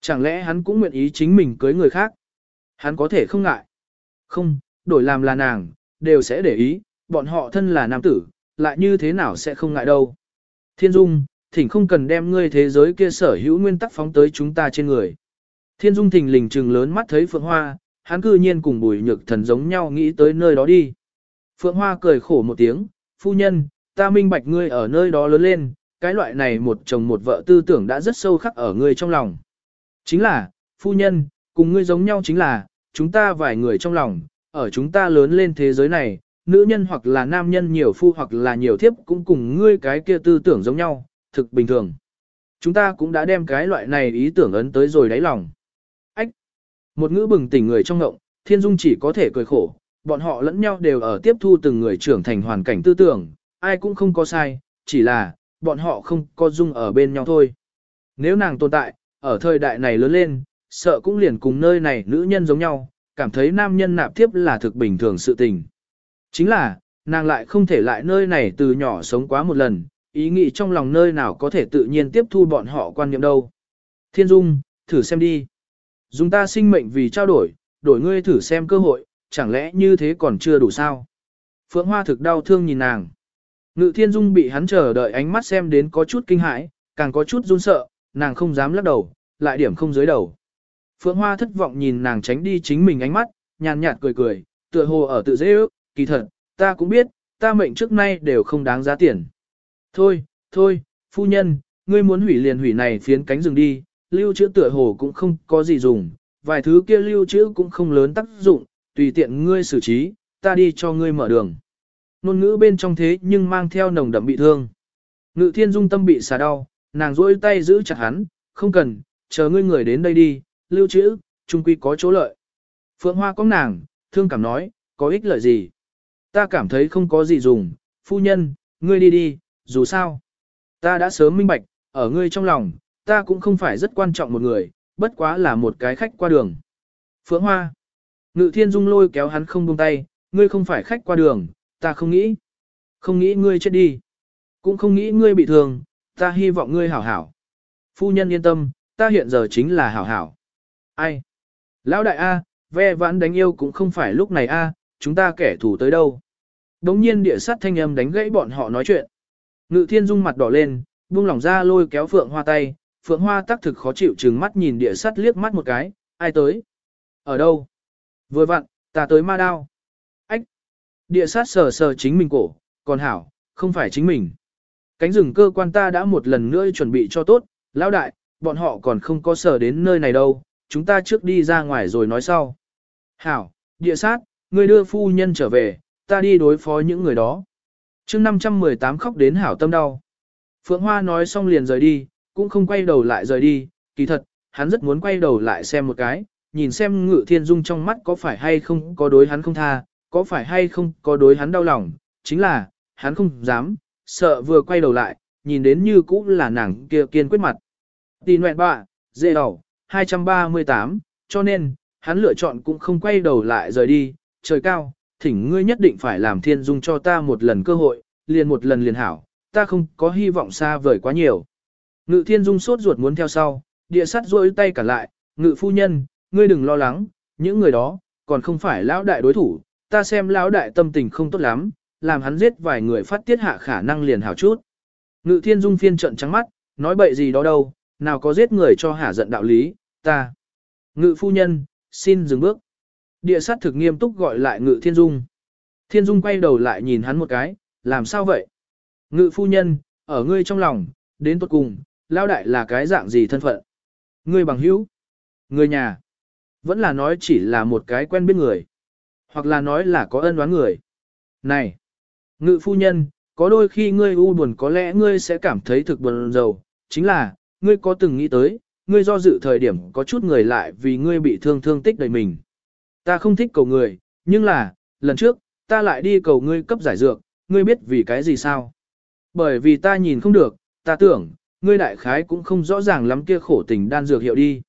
Chẳng lẽ hắn cũng nguyện ý chính mình cưới người khác? Hắn có thể không ngại. Không, đổi làm là nàng, đều sẽ để ý, bọn họ thân là nam tử, lại như thế nào sẽ không ngại đâu. Thiên Dung, thỉnh không cần đem ngươi thế giới kia sở hữu nguyên tắc phóng tới chúng ta trên người. Thiên Dung thỉnh lình trừng lớn mắt thấy Phượng Hoa, hắn cư nhiên cùng bùi nhược thần giống nhau nghĩ tới nơi đó đi. Phượng Hoa cười khổ một tiếng, phu nhân, ta minh bạch ngươi ở nơi đó lớn lên, cái loại này một chồng một vợ tư tưởng đã rất sâu khắc ở ngươi trong lòng. Chính là, phu nhân, cùng ngươi giống nhau chính là, chúng ta vài người trong lòng, ở chúng ta lớn lên thế giới này, nữ nhân hoặc là nam nhân nhiều phu hoặc là nhiều thiếp cũng cùng ngươi cái kia tư tưởng giống nhau, thực bình thường. Chúng ta cũng đã đem cái loại này ý tưởng ấn tới rồi đáy lòng. Ách! Một ngữ bừng tỉnh người trong ngộng, thiên dung chỉ có thể cười khổ, bọn họ lẫn nhau đều ở tiếp thu từng người trưởng thành hoàn cảnh tư tưởng, ai cũng không có sai, chỉ là, bọn họ không có dung ở bên nhau thôi. Nếu nàng tồn tại, ở thời đại này lớn lên, sợ cũng liền cùng nơi này nữ nhân giống nhau, cảm thấy nam nhân nạp tiếp là thực bình thường sự tình. Chính là, nàng lại không thể lại nơi này từ nhỏ sống quá một lần, ý nghĩ trong lòng nơi nào có thể tự nhiên tiếp thu bọn họ quan niệm đâu. Thiên Dung, thử xem đi. Dùng ta sinh mệnh vì trao đổi, đổi ngươi thử xem cơ hội, chẳng lẽ như thế còn chưa đủ sao? Phượng Hoa thực đau thương nhìn nàng. Ngự Thiên Dung bị hắn chờ đợi ánh mắt xem đến có chút kinh hãi, càng có chút run sợ, nàng không dám lắc đầu, lại điểm không dưới đầu. Phượng Hoa thất vọng nhìn nàng tránh đi chính mình ánh mắt, nhàn nhạt cười cười, tựa hồ ở tự dễ ước, kỳ thật, ta cũng biết, ta mệnh trước nay đều không đáng giá tiền. Thôi, thôi, phu nhân, ngươi muốn hủy liền hủy này phiến cánh rừng đi, lưu trữ tựa hồ cũng không có gì dùng, vài thứ kia lưu trữ cũng không lớn tác dụng, tùy tiện ngươi xử trí, ta đi cho ngươi mở đường. Nôn ngữ bên trong thế nhưng mang theo nồng đậm bị thương. Ngự thiên dung tâm bị xà đau, nàng rỗi tay giữ chặt hắn, không cần, chờ ngươi người đến đây đi, lưu trữ, trung quy có chỗ lợi. Phượng Hoa có nàng, thương cảm nói, có ích lợi gì? Ta cảm thấy không có gì dùng, phu nhân, ngươi đi đi, dù sao. Ta đã sớm minh bạch, ở ngươi trong lòng, ta cũng không phải rất quan trọng một người, bất quá là một cái khách qua đường. Phượng Hoa. Ngự thiên dung lôi kéo hắn không buông tay, ngươi không phải khách qua đường, ta không nghĩ. Không nghĩ ngươi chết đi. Cũng không nghĩ ngươi bị thương, ta hy vọng ngươi hảo hảo. Phu nhân yên tâm, ta hiện giờ chính là hảo hảo. Ai? Lão đại A, ve vãn đánh yêu cũng không phải lúc này A, chúng ta kẻ thù tới đâu. Đống nhiên địa sát thanh âm đánh gãy bọn họ nói chuyện. Ngự thiên dung mặt đỏ lên, buông lỏng ra lôi kéo phượng hoa tay, phượng hoa tác thực khó chịu trừng mắt nhìn địa sát liếc mắt một cái, ai tới? Ở đâu? Vừa vặn, ta tới ma đao. Ách! Địa sát sờ sờ chính mình cổ, còn hảo, không phải chính mình. Cánh rừng cơ quan ta đã một lần nữa chuẩn bị cho tốt, lão đại, bọn họ còn không có sờ đến nơi này đâu, chúng ta trước đi ra ngoài rồi nói sau. Hảo, địa sát, người đưa phu nhân trở về, ta đi đối phó những người đó. chương 518 khóc đến hảo tâm đau. Phượng Hoa nói xong liền rời đi, cũng không quay đầu lại rời đi, kỳ thật, hắn rất muốn quay đầu lại xem một cái, nhìn xem ngự thiên dung trong mắt có phải hay không có đối hắn không tha, có phải hay không có đối hắn đau lòng, chính là, hắn không dám, sợ vừa quay đầu lại, nhìn đến như cũ là nàng kia kiên quyết mặt. Tì nguyện bạ, dễ đầu, 238, cho nên, hắn lựa chọn cũng không quay đầu lại rời đi, trời cao, thỉnh ngươi nhất định phải làm thiên dung cho ta một lần cơ hội, liền một lần liền hảo, ta không có hy vọng xa vời quá nhiều. Ngự thiên dung sốt ruột muốn theo sau, địa sắt rôi tay cả lại, ngự phu nhân, ngươi đừng lo lắng, những người đó, còn không phải lão đại đối thủ, ta xem lão đại tâm tình không tốt lắm, làm hắn giết vài người phát tiết hạ khả năng liền hảo chút. Ngự thiên dung phiên trận trắng mắt, nói bậy gì đó đâu, nào có giết người cho hả giận đạo lý, ta. Ngự phu nhân, xin dừng bước. Địa sát thực nghiêm túc gọi lại ngự thiên dung. Thiên dung quay đầu lại nhìn hắn một cái, làm sao vậy? Ngự phu nhân, ở ngươi trong lòng, đến tuột cùng, lao đại là cái dạng gì thân phận? Ngươi bằng hữu? Người nhà? Vẫn là nói chỉ là một cái quen biết người. Hoặc là nói là có ân oán người. Này! Ngự phu nhân, có đôi khi ngươi u buồn có lẽ ngươi sẽ cảm thấy thực buồn rầu, chính là, ngươi có từng nghĩ tới, ngươi do dự thời điểm có chút người lại vì ngươi bị thương thương tích đời mình. Ta không thích cầu người, nhưng là, lần trước, ta lại đi cầu ngươi cấp giải dược, ngươi biết vì cái gì sao? Bởi vì ta nhìn không được, ta tưởng, ngươi đại khái cũng không rõ ràng lắm kia khổ tình đan dược hiệu đi.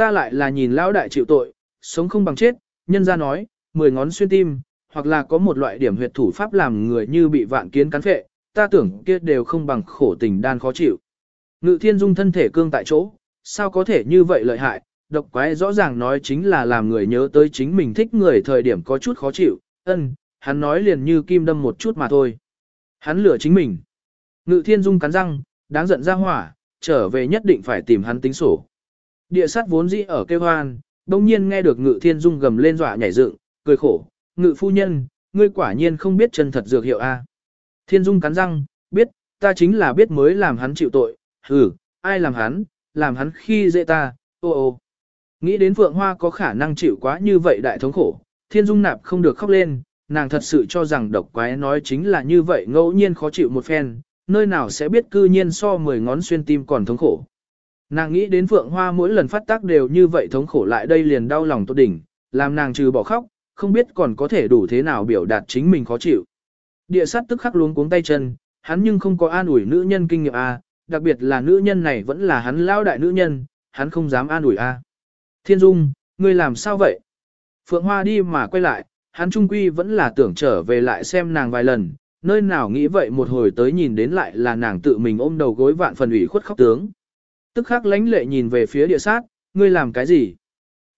Ta lại là nhìn lão đại chịu tội, sống không bằng chết, nhân ra nói, mười ngón xuyên tim, hoặc là có một loại điểm huyệt thủ pháp làm người như bị vạn kiến cắn phệ, ta tưởng kia đều không bằng khổ tình đan khó chịu. Ngự thiên dung thân thể cương tại chỗ, sao có thể như vậy lợi hại, độc quái rõ ràng nói chính là làm người nhớ tới chính mình thích người thời điểm có chút khó chịu, ân, hắn nói liền như kim đâm một chút mà thôi. Hắn lửa chính mình. Ngự thiên dung cắn răng, đáng giận ra hỏa, trở về nhất định phải tìm hắn tính sổ. Địa sát vốn dĩ ở kêu hoan, đông nhiên nghe được ngự thiên dung gầm lên dọa nhảy dựng, cười khổ, ngự phu nhân, ngươi quả nhiên không biết chân thật dược hiệu A. Thiên dung cắn răng, biết, ta chính là biết mới làm hắn chịu tội, hừ, ai làm hắn, làm hắn khi dễ ta, ô ô. Nghĩ đến Phượng Hoa có khả năng chịu quá như vậy đại thống khổ, thiên dung nạp không được khóc lên, nàng thật sự cho rằng độc quái nói chính là như vậy ngẫu nhiên khó chịu một phen, nơi nào sẽ biết cư nhiên so 10 ngón xuyên tim còn thống khổ. Nàng nghĩ đến Phượng Hoa mỗi lần phát tác đều như vậy thống khổ lại đây liền đau lòng tốt đỉnh, làm nàng trừ bỏ khóc, không biết còn có thể đủ thế nào biểu đạt chính mình khó chịu. Địa sát tức khắc luống cuống tay chân, hắn nhưng không có an ủi nữ nhân kinh nghiệm A, đặc biệt là nữ nhân này vẫn là hắn lao đại nữ nhân, hắn không dám an ủi A. Thiên Dung, ngươi làm sao vậy? Phượng Hoa đi mà quay lại, hắn trung quy vẫn là tưởng trở về lại xem nàng vài lần, nơi nào nghĩ vậy một hồi tới nhìn đến lại là nàng tự mình ôm đầu gối vạn phần ủy khuất khóc tướng. Tức khắc lánh lệ nhìn về phía địa sát, ngươi làm cái gì?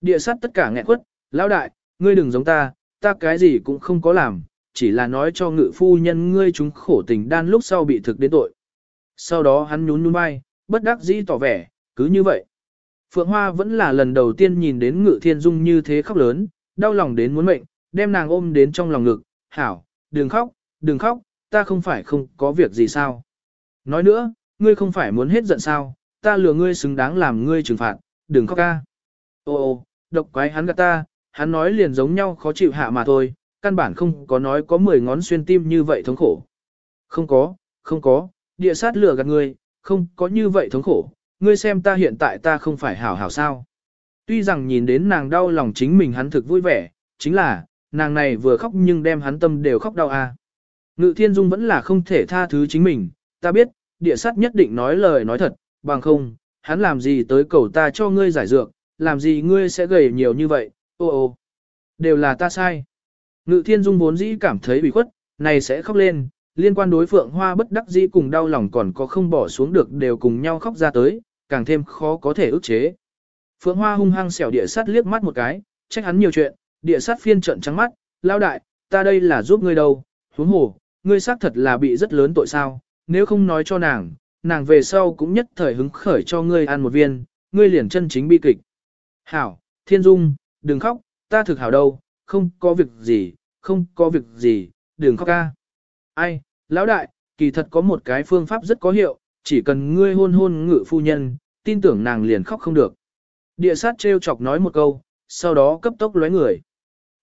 Địa sát tất cả nghẹn quất, lão đại, ngươi đừng giống ta, ta cái gì cũng không có làm, chỉ là nói cho ngự phu nhân ngươi chúng khổ tình đan lúc sau bị thực đến tội. Sau đó hắn nhún nhún vai, bất đắc dĩ tỏ vẻ, cứ như vậy. Phượng Hoa vẫn là lần đầu tiên nhìn đến ngự thiên dung như thế khóc lớn, đau lòng đến muốn mệnh, đem nàng ôm đến trong lòng ngực, hảo, đừng khóc, đừng khóc, ta không phải không có việc gì sao. Nói nữa, ngươi không phải muốn hết giận sao, ta lừa ngươi xứng đáng làm ngươi trừng phạt, đừng khóc ca. Ô ô, độc quái hắn gạt ta, hắn nói liền giống nhau khó chịu hạ mà thôi, căn bản không có nói có 10 ngón xuyên tim như vậy thống khổ. Không có, không có, địa sát lừa gạt ngươi, không có như vậy thống khổ, ngươi xem ta hiện tại ta không phải hảo hảo sao. Tuy rằng nhìn đến nàng đau lòng chính mình hắn thực vui vẻ, chính là, nàng này vừa khóc nhưng đem hắn tâm đều khóc đau à. Ngự thiên dung vẫn là không thể tha thứ chính mình, ta biết, địa sát nhất định nói lời nói thật, bằng không, hắn làm gì tới cầu ta cho ngươi giải dược, làm gì ngươi sẽ gầy nhiều như vậy, ô ô, đều là ta sai. Ngự thiên dung vốn dĩ cảm thấy bị khuất, này sẽ khóc lên, liên quan đối phượng hoa bất đắc dĩ cùng đau lòng còn có không bỏ xuống được đều cùng nhau khóc ra tới, càng thêm khó có thể ức chế. Phượng hoa hung hăng xẻo địa sát liếc mắt một cái, trách hắn nhiều chuyện, địa sát phiên trận trắng mắt, lao đại, ta đây là giúp ngươi đâu, huống hồ, ngươi xác thật là bị rất lớn tội sao, nếu không nói cho nàng, nàng về sau cũng nhất thời hứng khởi cho ngươi ăn một viên, ngươi liền chân chính bi kịch. Hảo, thiên dung, đừng khóc, ta thực hảo đâu, không có việc gì, không có việc gì, đừng khóc ca. Ai, lão đại, kỳ thật có một cái phương pháp rất có hiệu, chỉ cần ngươi hôn hôn ngự phu nhân, tin tưởng nàng liền khóc không được. Địa sát trêu chọc nói một câu, sau đó cấp tốc lóe người.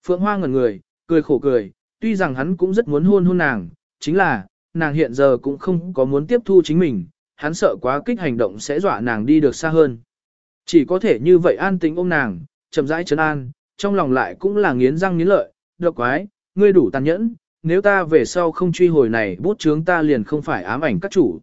Phượng Hoa ngẩn người, cười khổ cười, tuy rằng hắn cũng rất muốn hôn hôn nàng, chính là, nàng hiện giờ cũng không có muốn tiếp thu chính mình, hắn sợ quá kích hành động sẽ dọa nàng đi được xa hơn. Chỉ có thể như vậy an tính ôm nàng, chậm rãi trấn an, trong lòng lại cũng là nghiến răng nghiến lợi, độc quái, ngươi đủ tàn nhẫn, nếu ta về sau không truy hồi này bút chướng ta liền không phải ám ảnh các chủ.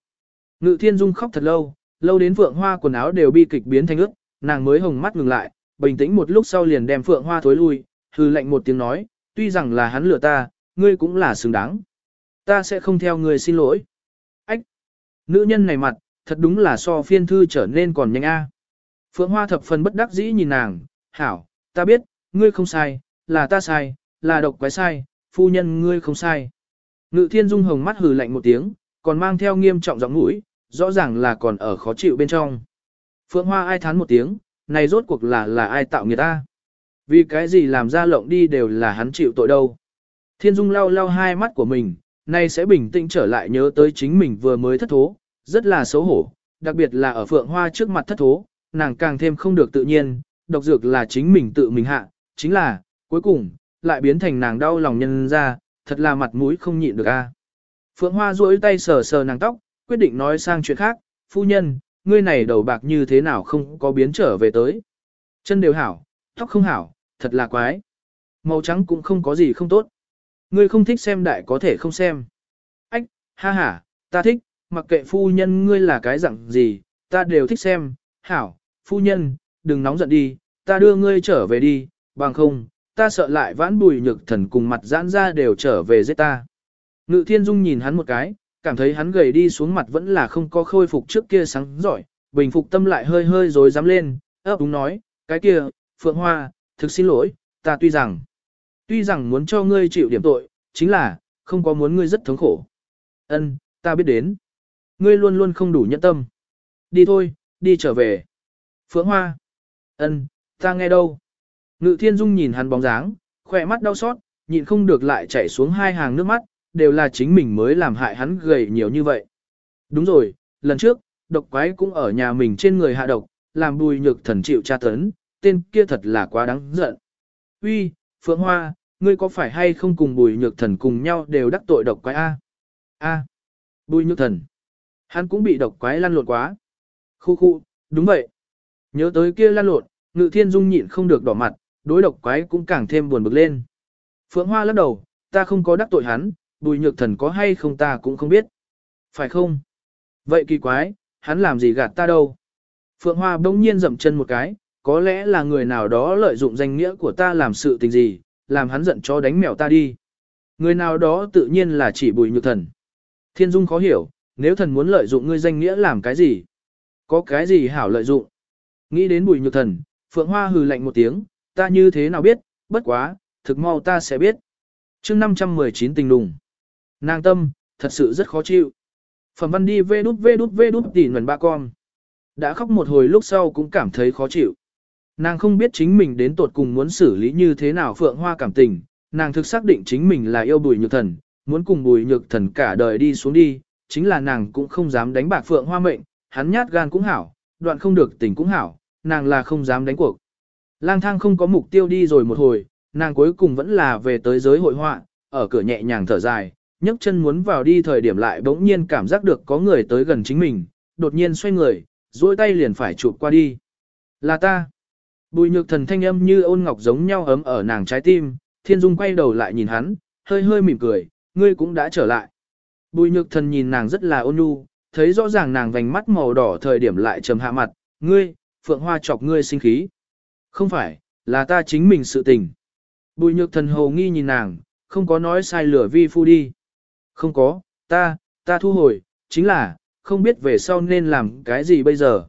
Ngự thiên dung khóc thật lâu, lâu đến phượng hoa quần áo đều bi kịch biến thành ướt, nàng mới hồng mắt ngừng lại, bình tĩnh một lúc sau liền đem phượng hoa thối lui, hư lệnh một tiếng nói, tuy rằng là hắn lừa ta, ngươi cũng là xứng đáng. Ta sẽ không theo người xin lỗi. Ách! Nữ nhân này mặt, thật đúng là so phiên thư trở nên còn nhanh a. Phượng Hoa thập phần bất đắc dĩ nhìn nàng, hảo, ta biết, ngươi không sai, là ta sai, là độc quái sai, phu nhân ngươi không sai. Ngự thiên dung hồng mắt hừ lạnh một tiếng, còn mang theo nghiêm trọng giọng mũi, rõ ràng là còn ở khó chịu bên trong. Phượng Hoa ai thán một tiếng, này rốt cuộc là là ai tạo người ta. Vì cái gì làm ra lộng đi đều là hắn chịu tội đâu. Thiên Dung lau lau hai mắt của mình, nay sẽ bình tĩnh trở lại nhớ tới chính mình vừa mới thất thố, rất là xấu hổ, đặc biệt là ở Phượng Hoa trước mặt thất thố, nàng càng thêm không được tự nhiên, độc dược là chính mình tự mình hạ, chính là, cuối cùng, lại biến thành nàng đau lòng nhân ra, thật là mặt mũi không nhịn được a. Phượng Hoa duỗi tay sờ sờ nàng tóc, quyết định nói sang chuyện khác, phu nhân, ngươi này đầu bạc như thế nào không có biến trở về tới. Chân đều hảo, tóc không hảo, thật là quái. Màu trắng cũng không có gì không tốt. Ngươi không thích xem đại có thể không xem. Ách, ha ha, ta thích, mặc kệ phu nhân ngươi là cái dạng gì, ta đều thích xem. Hảo, phu nhân, đừng nóng giận đi, ta đưa ngươi trở về đi, bằng không, ta sợ lại vãn bùi nhược thần cùng mặt giãn ra đều trở về giết ta. Ngự thiên dung nhìn hắn một cái, cảm thấy hắn gầy đi xuống mặt vẫn là không có khôi phục trước kia sáng giỏi, bình phục tâm lại hơi hơi rồi dám lên, ấp đúng nói, cái kia, Phượng Hoa, thực xin lỗi, ta tuy rằng, tuy rằng muốn cho ngươi chịu điểm tội, chính là, không có muốn ngươi rất thống khổ. Ân, ta biết đến. Ngươi luôn luôn không đủ nhẫn tâm. Đi thôi, đi trở về. Phượng Hoa. Ân, ta nghe đâu. Ngự thiên dung nhìn hắn bóng dáng, khỏe mắt đau xót, nhịn không được lại chảy xuống hai hàng nước mắt, đều là chính mình mới làm hại hắn gầy nhiều như vậy. Đúng rồi, lần trước, độc quái cũng ở nhà mình trên người hạ độc, làm bùi nhược thần chịu tra tấn, tên kia thật là quá đáng giận. Uy, Phượng Hoa, ngươi có phải hay không cùng bùi nhược thần cùng nhau đều đắc tội độc quái A? A, bùi nhược thần. Hắn cũng bị độc quái lăn lộn quá. Khu khu, đúng vậy. Nhớ tới kia lăn lộn, ngự thiên dung nhịn không được đỏ mặt, đối độc quái cũng càng thêm buồn bực lên. Phượng Hoa lắc đầu, ta không có đắc tội hắn, bùi nhược thần có hay không ta cũng không biết. Phải không? Vậy kỳ quái, hắn làm gì gạt ta đâu? Phượng Hoa bỗng nhiên dậm chân một cái, có lẽ là người nào đó lợi dụng danh nghĩa của ta làm sự tình gì, làm hắn giận cho đánh mèo ta đi. Người nào đó tự nhiên là chỉ bùi nhược thần. Thiên Dung khó hiểu, nếu thần muốn lợi dụng ngươi danh nghĩa làm cái gì? Có cái gì hảo lợi dụng? Nghĩ đến bùi nhược thần, Phượng Hoa hừ lạnh một tiếng, ta như thế nào biết, bất quá, thực mau ta sẽ biết. chương 519 tình đùng. Nàng tâm, thật sự rất khó chịu. Phẩm văn đi vê đút vê đút vê đút tỉ nguồn ba con. Đã khóc một hồi lúc sau cũng cảm thấy khó chịu. Nàng không biết chính mình đến tột cùng muốn xử lý như thế nào Phượng Hoa cảm tình, nàng thực xác định chính mình là yêu bùi nhược thần, muốn cùng bùi nhược thần cả đời đi xuống đi, chính là nàng cũng không dám đánh bạc Phượng Hoa mệnh, hắn nhát gan cũng hảo, đoạn không được tình cũng hảo, nàng là không dám đánh cuộc. Lang thang không có mục tiêu đi rồi một hồi, nàng cuối cùng vẫn là về tới giới hội họa, ở cửa nhẹ nhàng thở dài, nhấc chân muốn vào đi thời điểm lại bỗng nhiên cảm giác được có người tới gần chính mình, đột nhiên xoay người, duỗi tay liền phải chụp qua đi. Là ta. Bùi nhược thần thanh âm như ôn ngọc giống nhau ấm ở nàng trái tim, thiên dung quay đầu lại nhìn hắn, hơi hơi mỉm cười, ngươi cũng đã trở lại. Bùi nhược thần nhìn nàng rất là ôn nhu, thấy rõ ràng nàng vành mắt màu đỏ thời điểm lại trầm hạ mặt, ngươi, phượng hoa chọc ngươi sinh khí. Không phải, là ta chính mình sự tình. Bùi nhược thần hồ nghi nhìn nàng, không có nói sai lửa vi phu đi. Không có, ta, ta thu hồi, chính là, không biết về sau nên làm cái gì bây giờ.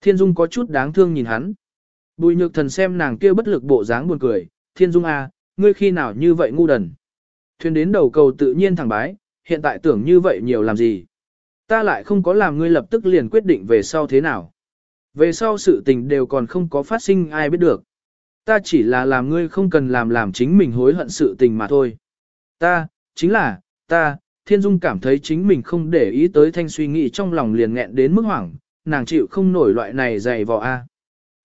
Thiên Dung có chút đáng thương nhìn hắn. Bùi nhược thần xem nàng kia bất lực bộ dáng buồn cười, Thiên Dung à, ngươi khi nào như vậy ngu đần. Thuyền đến đầu cầu tự nhiên thẳng bái, hiện tại tưởng như vậy nhiều làm gì. Ta lại không có làm ngươi lập tức liền quyết định về sau thế nào. Về sau sự tình đều còn không có phát sinh ai biết được. Ta chỉ là làm ngươi không cần làm làm chính mình hối hận sự tình mà thôi. Ta, chính là, ta, Thiên Dung cảm thấy chính mình không để ý tới thanh suy nghĩ trong lòng liền nghẹn đến mức hoảng, nàng chịu không nổi loại này dày vò a.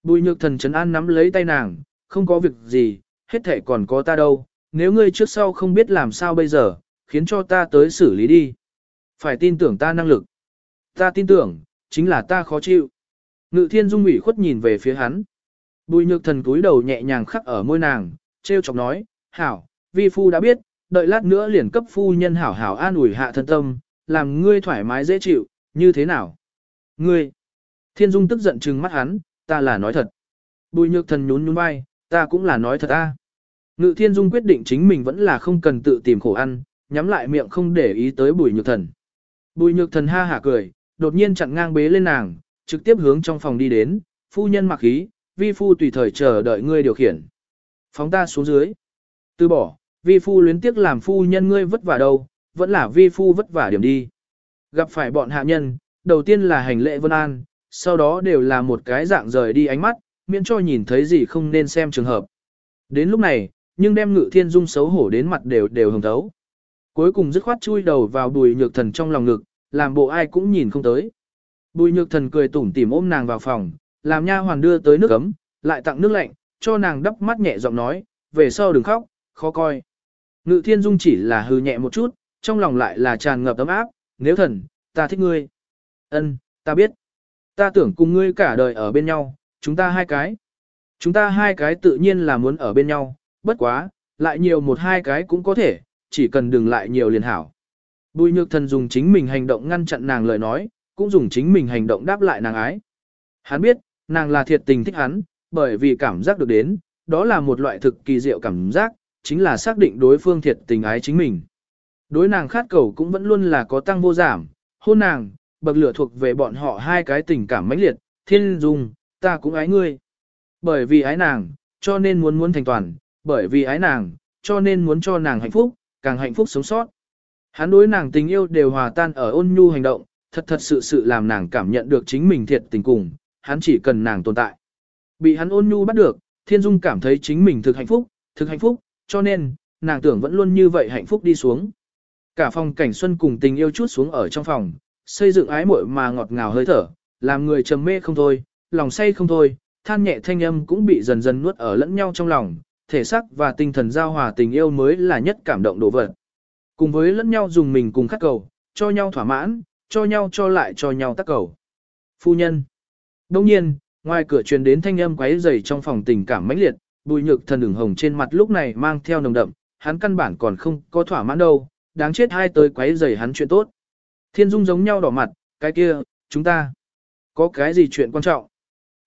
Bùi nhược thần trấn an nắm lấy tay nàng, không có việc gì, hết thể còn có ta đâu, nếu ngươi trước sau không biết làm sao bây giờ, khiến cho ta tới xử lý đi. Phải tin tưởng ta năng lực. Ta tin tưởng, chính là ta khó chịu. Ngự thiên dung ủy khuất nhìn về phía hắn. Bùi nhược thần cúi đầu nhẹ nhàng khắc ở môi nàng, treo chọc nói, hảo, vi phu đã biết, đợi lát nữa liền cấp phu nhân hảo hảo an ủi hạ thân tâm, làm ngươi thoải mái dễ chịu, như thế nào? Ngươi! Thiên dung tức giận trừng mắt hắn, ta là nói thật. Bùi nhược thần nhún nhún vai, ta cũng là nói thật a. Ngự thiên dung quyết định chính mình vẫn là không cần tự tìm khổ ăn, nhắm lại miệng không để ý tới bùi nhược thần. Bùi nhược thần ha hả cười, đột nhiên chặn ngang bế lên nàng, trực tiếp hướng trong phòng đi đến, phu nhân mặc khí, vi phu tùy thời chờ đợi ngươi điều khiển. Phóng ta xuống dưới. Từ bỏ, vi phu luyến tiếc làm phu nhân ngươi vất vả đâu, vẫn là vi phu vất vả điểm đi. Gặp phải bọn hạ nhân, đầu tiên là hành lễ vân an, sau đó đều là một cái dạng rời đi ánh mắt, miễn cho nhìn thấy gì không nên xem trường hợp. Đến lúc này, nhưng đem ngự thiên dung xấu hổ đến mặt đều đều hồng thấu. Cuối cùng dứt khoát chui đầu vào bùi nhược thần trong lòng ngực, làm bộ ai cũng nhìn không tới. Bùi nhược thần cười tủm tỉm ôm nàng vào phòng, làm nha hoàn đưa tới nước ấm, lại tặng nước lạnh, cho nàng đắp mắt nhẹ giọng nói, về sau đừng khóc, khó coi. Ngự thiên dung chỉ là hư nhẹ một chút, trong lòng lại là tràn ngập ấm áp, nếu thần, ta thích ngươi. Ân, ta biết. Ta tưởng cùng ngươi cả đời ở bên nhau, chúng ta hai cái. Chúng ta hai cái tự nhiên là muốn ở bên nhau, bất quá, lại nhiều một hai cái cũng có thể, chỉ cần đừng lại nhiều liền hảo. Bùi nhược thần dùng chính mình hành động ngăn chặn nàng lời nói, cũng dùng chính mình hành động đáp lại nàng ái. Hắn biết, nàng là thiệt tình thích hắn, bởi vì cảm giác được đến, đó là một loại thực kỳ diệu cảm giác, chính là xác định đối phương thiệt tình ái chính mình. Đối nàng khát cầu cũng vẫn luôn là có tăng vô giảm, hôn nàng, bậc lửa thuộc về bọn họ hai cái tình cảm mãnh liệt, thiên dung, ta cũng ái ngươi. Bởi vì ái nàng, cho nên muốn muốn thành toàn, bởi vì ái nàng, cho nên muốn cho nàng hạnh phúc, càng hạnh phúc sống sót. Hắn đối nàng tình yêu đều hòa tan ở ôn nhu hành động, thật thật sự sự làm nàng cảm nhận được chính mình thiệt tình cùng, hắn chỉ cần nàng tồn tại. Bị hắn ôn nhu bắt được, Thiên Dung cảm thấy chính mình thực hạnh phúc, thực hạnh phúc, cho nên, nàng tưởng vẫn luôn như vậy hạnh phúc đi xuống. Cả phòng cảnh xuân cùng tình yêu chút xuống ở trong phòng, xây dựng ái muội mà ngọt ngào hơi thở, làm người trầm mê không thôi, lòng say không thôi, than nhẹ thanh âm cũng bị dần dần nuốt ở lẫn nhau trong lòng, thể xác và tinh thần giao hòa tình yêu mới là nhất cảm động đồ vật. Cùng với lẫn nhau dùng mình cùng khắc cầu, cho nhau thỏa mãn, cho nhau cho lại cho nhau tác cầu. Phu nhân. Đông nhiên, ngoài cửa truyền đến thanh âm quấy rầy trong phòng tình cảm mãnh liệt, bùi nhược thần ửng hồng trên mặt lúc này mang theo nồng đậm, hắn căn bản còn không có thỏa mãn đâu, đáng chết hai tới quấy rầy hắn chuyện tốt. Thiên dung giống nhau đỏ mặt, cái kia, chúng ta, có cái gì chuyện quan trọng?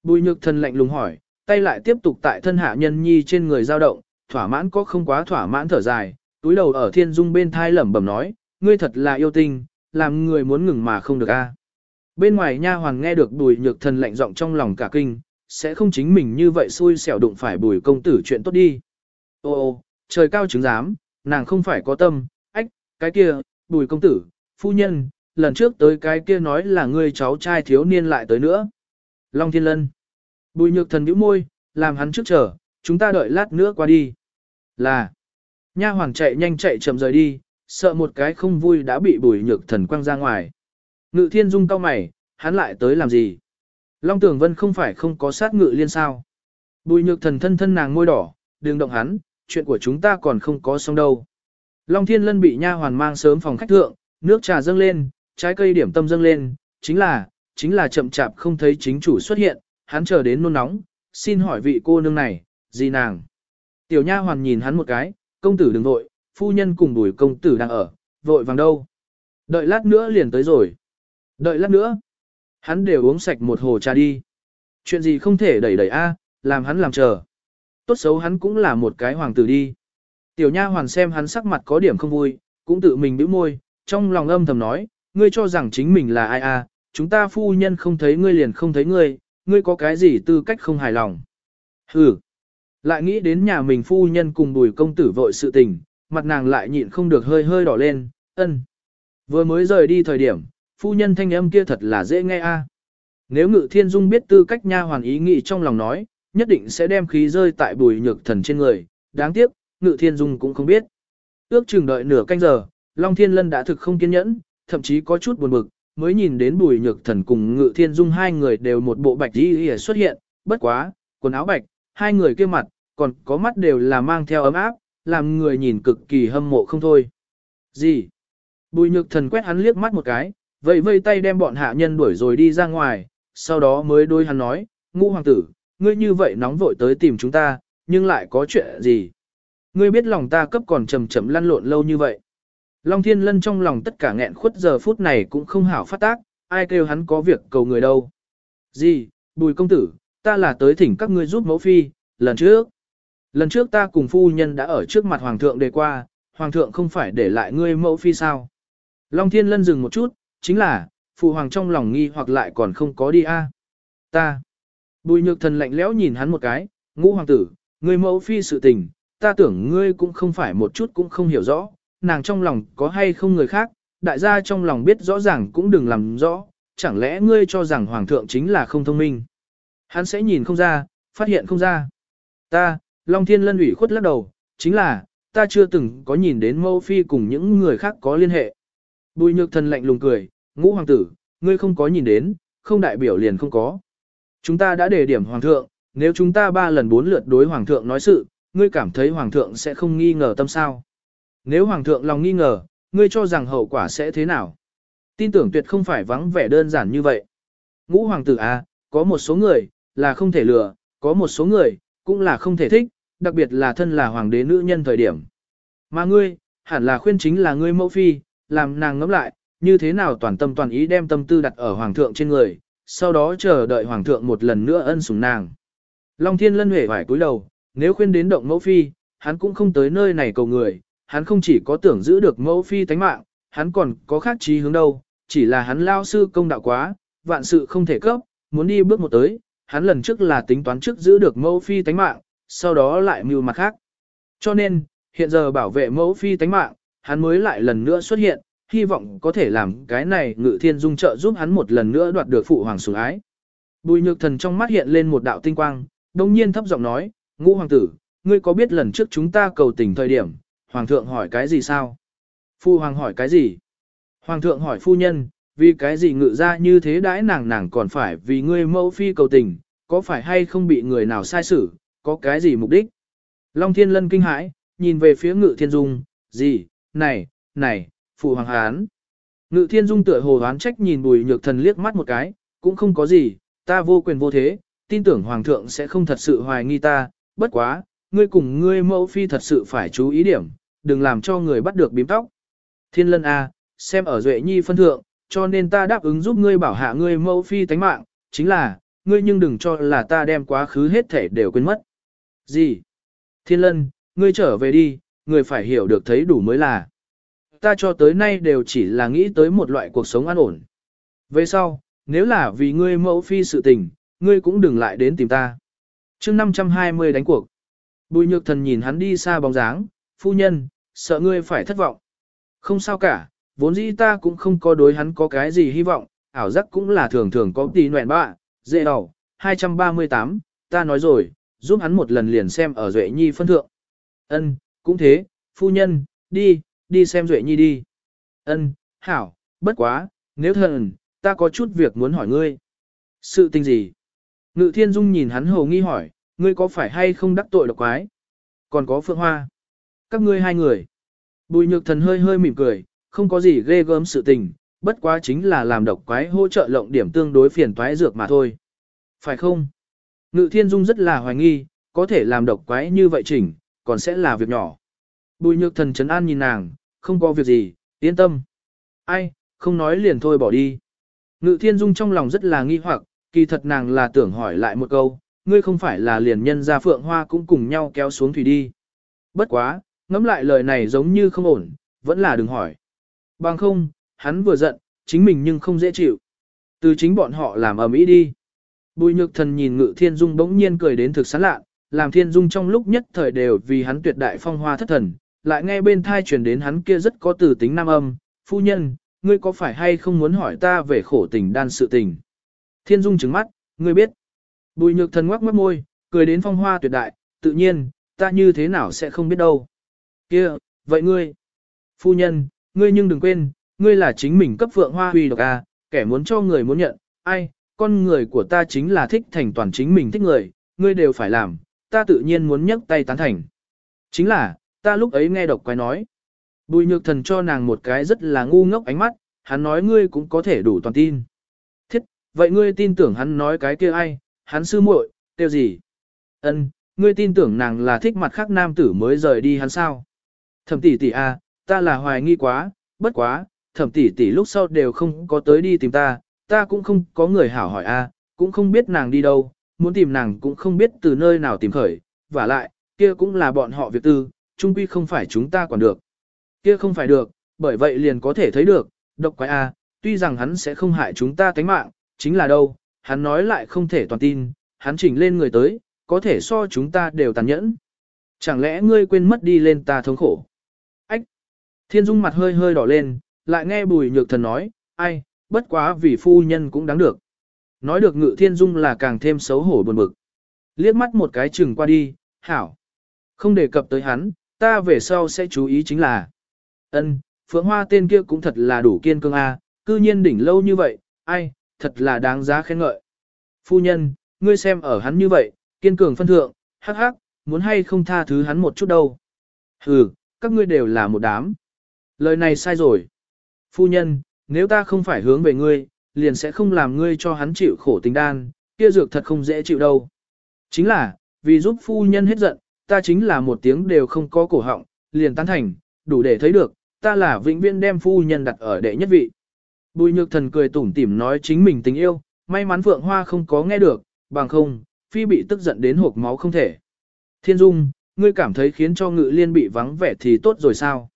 Bùi nhược thần lạnh lùng hỏi, tay lại tiếp tục tại thân hạ nhân nhi trên người dao động, thỏa mãn có không quá thỏa mãn thở dài, túi đầu ở thiên dung bên thai lẩm bẩm nói, ngươi thật là yêu tinh, làm người muốn ngừng mà không được a. Bên ngoài nha hoàn nghe được bùi nhược thần lạnh giọng trong lòng cả kinh, sẽ không chính mình như vậy xui xẻo đụng phải bùi công tử chuyện tốt đi. Ô ô, trời cao chứng giám, nàng không phải có tâm, ách, cái kia, bùi công tử, phu nhân, lần trước tới cái kia nói là ngươi cháu trai thiếu niên lại tới nữa. Long thiên lân. Bùi nhược thần nhíu môi, làm hắn trước chờ, chúng ta đợi lát nữa qua đi. Là. Nha hoàng chạy nhanh chạy chậm rời đi, sợ một cái không vui đã bị bùi nhược thần quăng ra ngoài. Ngự thiên dung cao mày, hắn lại tới làm gì? Long tưởng Vân không phải không có sát ngự liên sao. Bùi nhược thần thân thân nàng môi đỏ, đừng động hắn, chuyện của chúng ta còn không có xong đâu. Long Thiên Lân bị nha hoàn mang sớm phòng khách thượng, nước trà dâng lên, trái cây điểm tâm dâng lên, chính là, chính là chậm chạp không thấy chính chủ xuất hiện, hắn chờ đến nôn nóng, xin hỏi vị cô nương này, gì nàng. Tiểu nha hoàn nhìn hắn một cái, công tử đừng vội, phu nhân cùng đuổi công tử đang ở, vội vàng đâu. Đợi lát nữa liền tới rồi. Đợi lát nữa. Hắn đều uống sạch một hồ trà đi. Chuyện gì không thể đẩy đẩy a, làm hắn làm chờ. Tốt xấu hắn cũng là một cái hoàng tử đi. Tiểu nha hoàn xem hắn sắc mặt có điểm không vui, cũng tự mình bĩu môi, trong lòng âm thầm nói, ngươi cho rằng chính mình là ai a, chúng ta phu nhân không thấy ngươi liền không thấy ngươi, ngươi có cái gì tư cách không hài lòng. Hừ. Lại nghĩ đến nhà mình phu nhân cùng bùi công tử vội sự tình, mặt nàng lại nhịn không được hơi hơi đỏ lên, ân. Vừa mới rời đi thời điểm, phu nhân thanh âm kia thật là dễ nghe a. Nếu ngự thiên dung biết tư cách nha hoàn ý nghĩ trong lòng nói, nhất định sẽ đem khí rơi tại bùi nhược thần trên người, đáng tiếc, ngự thiên dung cũng không biết. Ước chừng đợi nửa canh giờ, Long Thiên Lân đã thực không kiên nhẫn, thậm chí có chút buồn bực, mới nhìn đến bùi nhược thần cùng ngự thiên dung hai người đều một bộ bạch y xuất hiện, bất quá, quần áo bạch, hai người kia mặt, còn có mắt đều là mang theo ấm áp, làm người nhìn cực kỳ hâm mộ không thôi. Gì? Bùi nhược thần quét hắn liếc mắt một cái, vậy vây tay đem bọn hạ nhân đuổi rồi đi ra ngoài, sau đó mới đôi hắn nói, ngũ hoàng tử, ngươi như vậy nóng vội tới tìm chúng ta, nhưng lại có chuyện gì? Ngươi biết lòng ta cấp còn chầm chậm lăn lộn lâu như vậy. Long thiên lân trong lòng tất cả nghẹn khuất giờ phút này cũng không hảo phát tác, ai kêu hắn có việc cầu người đâu. Gì, bùi công tử, ta là tới thỉnh các ngươi giúp mẫu phi, lần trước. Lần trước ta cùng phu nhân đã ở trước mặt hoàng thượng đề qua, hoàng thượng không phải để lại ngươi mẫu phi sao. Long thiên lân dừng một chút, chính là, phụ hoàng trong lòng nghi hoặc lại còn không có đi a. Ta. Bùi nhược thần lạnh lẽo nhìn hắn một cái, ngũ hoàng tử, ngươi mẫu phi sự tình, ta tưởng ngươi cũng không phải một chút cũng không hiểu rõ, nàng trong lòng có hay không người khác, đại gia trong lòng biết rõ ràng cũng đừng làm rõ, chẳng lẽ ngươi cho rằng hoàng thượng chính là không thông minh. Hắn sẽ nhìn không ra, phát hiện không ra. Ta, Long Thiên Lân ủy khuất lắc đầu, chính là, ta chưa từng có nhìn đến mẫu phi cùng những người khác có liên hệ. Bùi nhược thần lạnh lùng cười, ngũ hoàng tử, ngươi không có nhìn đến, không đại biểu liền không có. Chúng ta đã đề điểm hoàng thượng, nếu chúng ta ba lần bốn lượt đối hoàng thượng nói sự, ngươi cảm thấy hoàng thượng sẽ không nghi ngờ tâm sao. Nếu hoàng thượng lòng nghi ngờ, ngươi cho rằng hậu quả sẽ thế nào? Tin tưởng tuyệt không phải vắng vẻ đơn giản như vậy. Ngũ hoàng tử à, có một số người, là không thể lừa, có một số người, cũng là không thể thích, đặc biệt là thân là hoàng đế nữ nhân thời điểm. Mà ngươi, hẳn là khuyên chính là ngươi mẫu phi, làm nàng ngẫm lại, như thế nào toàn tâm toàn ý đem tâm tư đặt ở hoàng thượng trên người, sau đó chờ đợi hoàng thượng một lần nữa ân sủng nàng. Long thiên lân huệ vải cúi đầu, nếu khuyên đến động mẫu phi, hắn cũng không tới nơi này cầu người, hắn không chỉ có tưởng giữ được mẫu phi tánh mạng, hắn còn có khác chí hướng đâu, chỉ là hắn lao sư công đạo quá, vạn sự không thể cấp, muốn đi bước một tới, hắn lần trước là tính toán trước giữ được mẫu phi tánh mạng, sau đó lại mưu mặt khác. Cho nên, hiện giờ bảo vệ mẫu phi tánh mạng, hắn mới lại lần nữa xuất hiện, hy vọng có thể làm cái này ngự thiên dung trợ giúp hắn một lần nữa đoạt được phụ hoàng sủng ái. Bùi nhược thần trong mắt hiện lên một đạo tinh quang, đồng nhiên thấp giọng nói, ngũ hoàng tử, ngươi có biết lần trước chúng ta cầu tình thời điểm, hoàng thượng hỏi cái gì sao? Phu hoàng hỏi cái gì? Hoàng thượng hỏi phu nhân, vì cái gì ngự ra như thế đãi nàng nàng còn phải vì ngươi mẫu phi cầu tình, có phải hay không bị người nào sai xử, có cái gì mục đích? Long thiên lân kinh hãi, nhìn về phía ngự thiên dung, gì, này, này, phụ hoàng hán. Ngự thiên dung tựa hồ hoán trách nhìn bùi nhược thần liếc mắt một cái, cũng không có gì, ta vô quyền vô thế, tin tưởng hoàng thượng sẽ không thật sự hoài nghi ta, bất quá, ngươi cùng ngươi mẫu phi thật sự phải chú ý điểm, đừng làm cho người bắt được bím tóc. Thiên lân A, xem ở duệ nhi phân thượng, cho nên ta đáp ứng giúp ngươi bảo hạ ngươi mẫu phi tánh mạng, chính là, ngươi nhưng đừng cho là ta đem quá khứ hết thể đều quên mất. Gì? Thiên lân, ngươi trở về đi, ngươi phải hiểu được thấy đủ mới là. Ta cho tới nay đều chỉ là nghĩ tới một loại cuộc sống an ổn. Về sau, nếu là vì ngươi mẫu phi sự tình, ngươi cũng đừng lại đến tìm ta. chương 520 đánh cuộc. Bùi nhược thần nhìn hắn đi xa bóng dáng, phu nhân, sợ ngươi phải thất vọng. Không sao cả, vốn dĩ ta cũng không có đối hắn có cái gì hy vọng, ảo giác cũng là thường thường có tí nguyện bạ, dễ đầu, 238, ta nói rồi, giúp hắn một lần liền xem ở Duệ Nhi phân thượng. Ân, cũng thế, phu nhân, đi, đi xem Duệ Nhi đi. Ân, hảo, bất quá, nếu thần, ta có chút việc muốn hỏi ngươi. Sự tình gì? Ngự thiên dung nhìn hắn hồ nghi hỏi, ngươi có phải hay không đắc tội độc quái? Còn có phượng hoa. Các ngươi hai người. Bùi nhược thần hơi hơi mỉm cười, không có gì ghê gớm sự tình, bất quá chính là làm độc quái hỗ trợ lộng điểm tương đối phiền toái dược mà thôi. Phải không? Ngự thiên dung rất là hoài nghi, có thể làm độc quái như vậy chỉnh, còn sẽ là việc nhỏ. Bùi nhược thần trấn an nhìn nàng, không có việc gì, yên tâm. Ai, không nói liền thôi bỏ đi. Ngự thiên dung trong lòng rất là nghi hoặc, kỳ thật nàng là tưởng hỏi lại một câu, ngươi không phải là liền nhân ra phượng hoa cũng cùng nhau kéo xuống thủy đi. Bất quá, ngẫm lại lời này giống như không ổn, vẫn là đừng hỏi. Bằng không, hắn vừa giận, chính mình nhưng không dễ chịu. Từ chính bọn họ làm ầm ĩ đi. Bùi nhược thần nhìn ngự thiên dung bỗng nhiên cười đến thực sán lạ, làm thiên dung trong lúc nhất thời đều vì hắn tuyệt đại phong hoa thất thần, lại nghe bên thai truyền đến hắn kia rất có từ tính nam âm, phu nhân, ngươi có phải hay không muốn hỏi ta về khổ tình đan sự tình. Thiên dung trứng mắt, ngươi biết. Bùi nhược thần ngoắc mất môi, cười đến phong hoa tuyệt đại, tự nhiên, ta như thế nào sẽ không biết đâu kia vậy ngươi, phu nhân, ngươi nhưng đừng quên, ngươi là chính mình cấp phượng hoa huy độc à, kẻ muốn cho người muốn nhận, ai, con người của ta chính là thích thành toàn chính mình thích người, ngươi đều phải làm, ta tự nhiên muốn nhấc tay tán thành. Chính là, ta lúc ấy nghe độc quái nói. Bùi nhược thần cho nàng một cái rất là ngu ngốc ánh mắt, hắn nói ngươi cũng có thể đủ toàn tin. Thiết, vậy ngươi tin tưởng hắn nói cái kia ai, hắn sư muội, tiêu gì? Ân, ngươi tin tưởng nàng là thích mặt khác nam tử mới rời đi hắn sao? Thẩm tỷ tỷ a, à, ta là hoài nghi quá, bất quá, thẩm tỷ tỷ lúc sau đều không có tới đi tìm ta, ta cũng không có người hảo hỏi a, cũng không biết nàng đi đâu, muốn tìm nàng cũng không biết từ nơi nào tìm khởi, và lại, kia cũng là bọn họ việc tư, chung quy không phải chúng ta quản được. Kia không phải được, bởi vậy liền có thể thấy được, độc quái a, tuy rằng hắn sẽ không hại chúng ta tánh mạng, chính là đâu, hắn nói lại không thể toàn tin, hắn chỉnh lên người tới, có thể so chúng ta đều tàn nhẫn. Chẳng lẽ ngươi quên mất đi lên ta thống khổ? Thiên Dung mặt hơi hơi đỏ lên, lại nghe bùi nhược thần nói, ai, bất quá vì phu nhân cũng đáng được. Nói được ngự thiên dung là càng thêm xấu hổ buồn bực. Liếc mắt một cái chừng qua đi, hảo. Không đề cập tới hắn, ta về sau sẽ chú ý chính là. ân phượng hoa tên kia cũng thật là đủ kiên cương a, cư nhiên đỉnh lâu như vậy, ai, thật là đáng giá khen ngợi. Phu nhân, ngươi xem ở hắn như vậy, kiên cường phân thượng, hắc hắc, muốn hay không tha thứ hắn một chút đâu. Hừ, các ngươi đều là một đám. Lời này sai rồi. Phu nhân, nếu ta không phải hướng về ngươi, liền sẽ không làm ngươi cho hắn chịu khổ tình đan, kia dược thật không dễ chịu đâu. Chính là, vì giúp phu nhân hết giận, ta chính là một tiếng đều không có cổ họng, liền tán thành, đủ để thấy được, ta là vĩnh viễn đem phu nhân đặt ở đệ nhất vị. Bùi nhược thần cười tủm tỉm nói chính mình tình yêu, may mắn Phượng Hoa không có nghe được, bằng không, phi bị tức giận đến hộp máu không thể. Thiên Dung, ngươi cảm thấy khiến cho ngự liên bị vắng vẻ thì tốt rồi sao?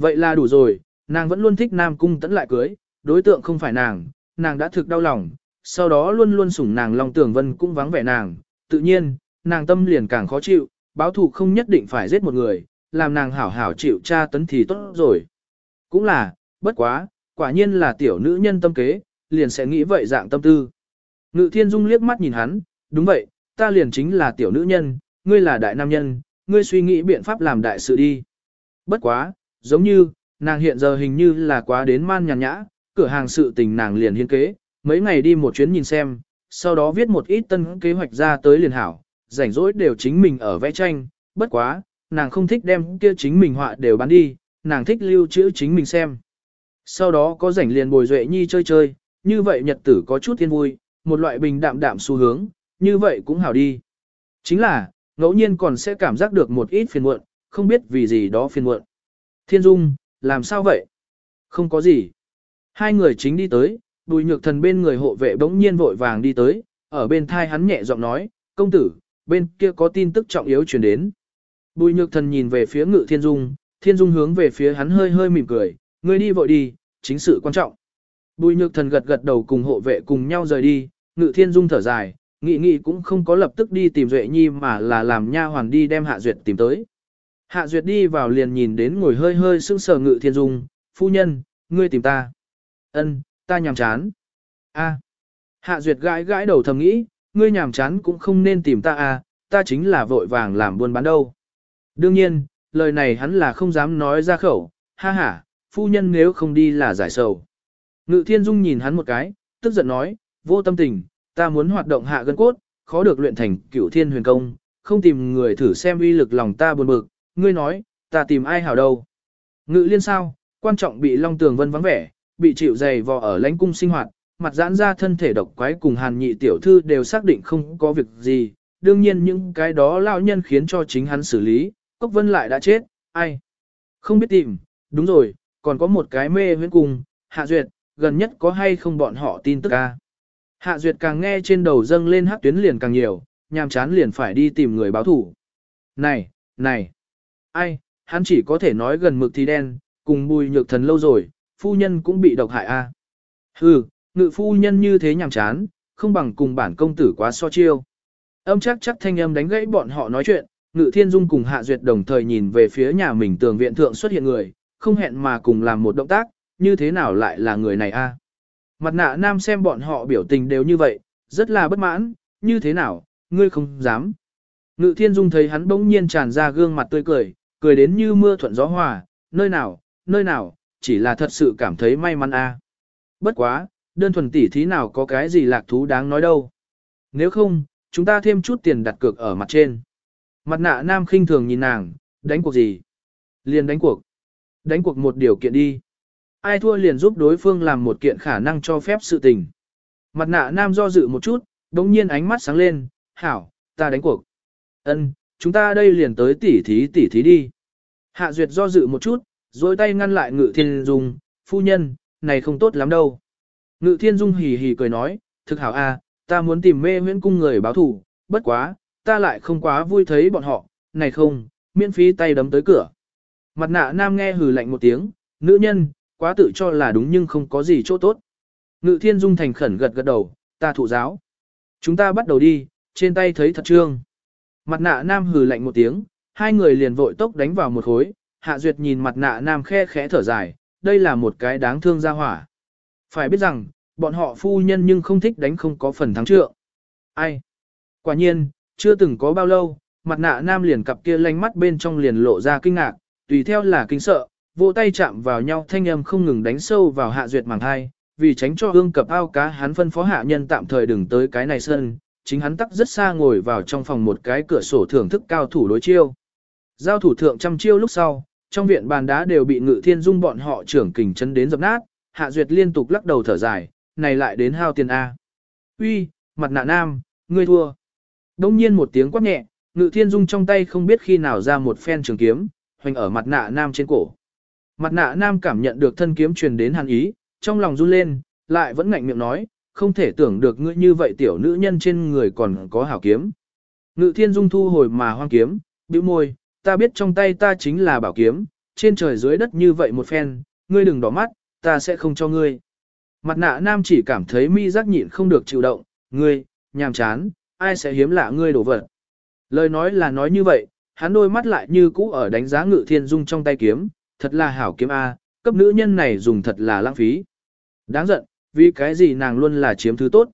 Vậy là đủ rồi, nàng vẫn luôn thích Nam Cung tẫn lại cưới, đối tượng không phải nàng, nàng đã thực đau lòng, sau đó luôn luôn sủng nàng Long tưởng Vân cũng vắng vẻ nàng, tự nhiên, nàng tâm liền càng khó chịu, báo thù không nhất định phải giết một người, làm nàng hảo hảo chịu tra tấn thì tốt rồi. Cũng là, bất quá, quả nhiên là tiểu nữ nhân tâm kế, liền sẽ nghĩ vậy dạng tâm tư. Ngự thiên dung liếc mắt nhìn hắn, đúng vậy, ta liền chính là tiểu nữ nhân, ngươi là đại nam nhân, ngươi suy nghĩ biện pháp làm đại sự đi. Bất quá, giống như, nàng hiện giờ hình như là quá đến man nhàn nhã, cửa hàng sự tình nàng liền hiên kế, mấy ngày đi một chuyến nhìn xem, sau đó viết một ít tân kế hoạch ra tới liền hảo, rảnh rỗi đều chính mình ở vẽ tranh, bất quá, nàng không thích đem kia chính mình họa đều bán đi, nàng thích lưu trữ chính mình xem. Sau đó có rảnh liền bồi duệ nhi chơi chơi, như vậy nhật tử có chút thiên vui, một loại bình đạm đạm xu hướng, như vậy cũng hảo đi. Chính là, ngẫu nhiên còn sẽ cảm giác được một ít phiền muộn, không biết vì gì đó phiền muộn. Thiên Dung, làm sao vậy? Không có gì. Hai người chính đi tới, bùi nhược thần bên người hộ vệ bỗng nhiên vội vàng đi tới, ở bên thai hắn nhẹ giọng nói, công tử, bên kia có tin tức trọng yếu truyền đến. Bùi nhược thần nhìn về phía ngự thiên dung, thiên dung hướng về phía hắn hơi hơi mỉm cười, người đi vội đi, chính sự quan trọng. Bùi nhược thần gật gật đầu cùng hộ vệ cùng nhau rời đi, ngự thiên dung thở dài, nghị nghị cũng không có lập tức đi tìm Duệ Nhi mà là làm nha hoàn đi đem Hạ Duyệt tìm tới. Hạ Duyệt đi vào liền nhìn đến ngồi hơi hơi sững sờ ngự thiên dung, phu nhân, ngươi tìm ta. Ân, ta nhàm chán. A. Hạ Duyệt gãi gãi đầu thầm nghĩ, ngươi nhàm chán cũng không nên tìm ta a, ta chính là vội vàng làm buôn bán đâu. Đương nhiên, lời này hắn là không dám nói ra khẩu, ha ha, phu nhân nếu không đi là giải sầu. Ngự thiên dung nhìn hắn một cái, tức giận nói, vô tâm tình, ta muốn hoạt động hạ gân cốt, khó được luyện thành cửu thiên huyền công, không tìm người thử xem uy lực lòng ta buồn bực, ngươi nói, ta tìm ai hảo đâu. Ngự liên sao, quan trọng bị long tường vân vắng vẻ, bị chịu dày vò ở lãnh cung sinh hoạt, mặt giãn ra thân thể độc quái cùng hàn nhị tiểu thư đều xác định không có việc gì, đương nhiên những cái đó lao nhân khiến cho chính hắn xử lý, Cốc Vân lại đã chết, ai? Không biết tìm, đúng rồi, còn có một cái mê huyễn cùng, Hạ Duyệt, gần nhất có hay không bọn họ tin tức ca. Hạ Duyệt càng nghe trên đầu dâng lên hát tuyến liền càng nhiều, nhàm chán liền phải đi tìm người báo thủ. Này, này, ai, hắn chỉ có thể nói gần mực thì đen, cùng bùi nhược thần lâu rồi, phu nhân cũng bị độc hại a. À. Hừ, ngự phu nhân như thế nhàm chán, không bằng cùng bản công tử quá so chiêu. Âm chắc chắc thanh âm đánh gãy bọn họ nói chuyện, ngự thiên dung cùng hạ duyệt đồng thời nhìn về phía nhà mình tường viện thượng xuất hiện người, không hẹn mà cùng làm một động tác, như thế nào lại là người này a? Mặt nạ nam xem bọn họ biểu tình đều như vậy, rất là bất mãn, như thế nào, ngươi không dám. Ngự thiên dung thấy hắn bỗng nhiên tràn ra gương mặt tươi cười, cười đến như mưa thuận gió hòa, nơi nào, nơi nào, chỉ là thật sự cảm thấy may mắn a. Bất quá, đơn thuần tỷ thí nào có cái gì lạc thú đáng nói đâu. Nếu không, chúng ta thêm chút tiền đặt cược ở mặt trên. Mặt nạ nam khinh thường nhìn nàng, đánh cuộc gì? Liền đánh cuộc. Đánh cuộc một điều kiện đi. Ai thua liền giúp đối phương làm một kiện khả năng cho phép sự tình. Mặt nạ nam do dự một chút, đống nhiên ánh mắt sáng lên, hảo, ta đánh cuộc. Ân, chúng ta đây liền tới tỉ thí tỉ thí đi. Hạ duyệt do dự một chút, rồi tay ngăn lại ngự thiên dung, phu nhân, này không tốt lắm đâu. Ngự thiên dung hì hì cười nói, thực hảo a, ta muốn tìm mê huyễn cung người báo thủ, bất quá, ta lại không quá vui thấy bọn họ, này không, miễn phí tay đấm tới cửa. Mặt nạ nam nghe hừ lạnh một tiếng, nữ nhân, quá tự cho là đúng nhưng không có gì chỗ tốt. Ngự thiên dung thành khẩn gật gật đầu, ta thụ giáo. Chúng ta bắt đầu đi, trên tay thấy thật trương. Mặt nạ nam hừ lạnh một tiếng, hai người liền vội tốc đánh vào một khối, hạ duyệt nhìn mặt nạ nam khe khẽ thở dài, đây là một cái đáng thương ra hỏa. Phải biết rằng, bọn họ phu nhân nhưng không thích đánh không có phần thắng trượng. Ai? Quả nhiên, chưa từng có bao lâu, mặt nạ nam liền cặp kia lánh mắt bên trong liền lộ ra kinh ngạc, tùy theo là kinh sợ, vỗ tay chạm vào nhau thanh âm không ngừng đánh sâu vào hạ duyệt màng hai, vì tránh cho hương cập ao cá hắn phân phó hạ nhân tạm thời đừng tới cái này sân, chính hắn tắc rất xa ngồi vào trong phòng một cái cửa sổ thưởng thức cao thủ đối chiêu. Giao thủ thượng trăm chiêu lúc sau, trong viện bàn đá đều bị ngự thiên dung bọn họ trưởng kình chân đến dập nát, hạ duyệt liên tục lắc đầu thở dài, này lại đến hao tiền A. Uy, mặt nạ nam, ngươi thua. Đông nhiên một tiếng quát nhẹ, ngự thiên dung trong tay không biết khi nào ra một phen trường kiếm, hoành ở mặt nạ nam trên cổ. Mặt nạ nam cảm nhận được thân kiếm truyền đến hàn ý, trong lòng run lên, lại vẫn ngạnh miệng nói, không thể tưởng được ngươi như vậy tiểu nữ nhân trên người còn có hảo kiếm. Ngự thiên dung thu hồi mà hoang kiếm, bĩu môi, ta biết trong tay ta chính là bảo kiếm, trên trời dưới đất như vậy một phen, ngươi đừng đỏ mắt, ta sẽ không cho ngươi. Mặt nạ nam chỉ cảm thấy mi giác nhịn không được chịu động, ngươi, nhàm chán, ai sẽ hiếm lạ ngươi đổ vật. Lời nói là nói như vậy, hắn đôi mắt lại như cũ ở đánh giá ngự thiên dung trong tay kiếm, thật là hảo kiếm A, cấp nữ nhân này dùng thật là lãng phí. Đáng giận, vì cái gì nàng luôn là chiếm thứ tốt.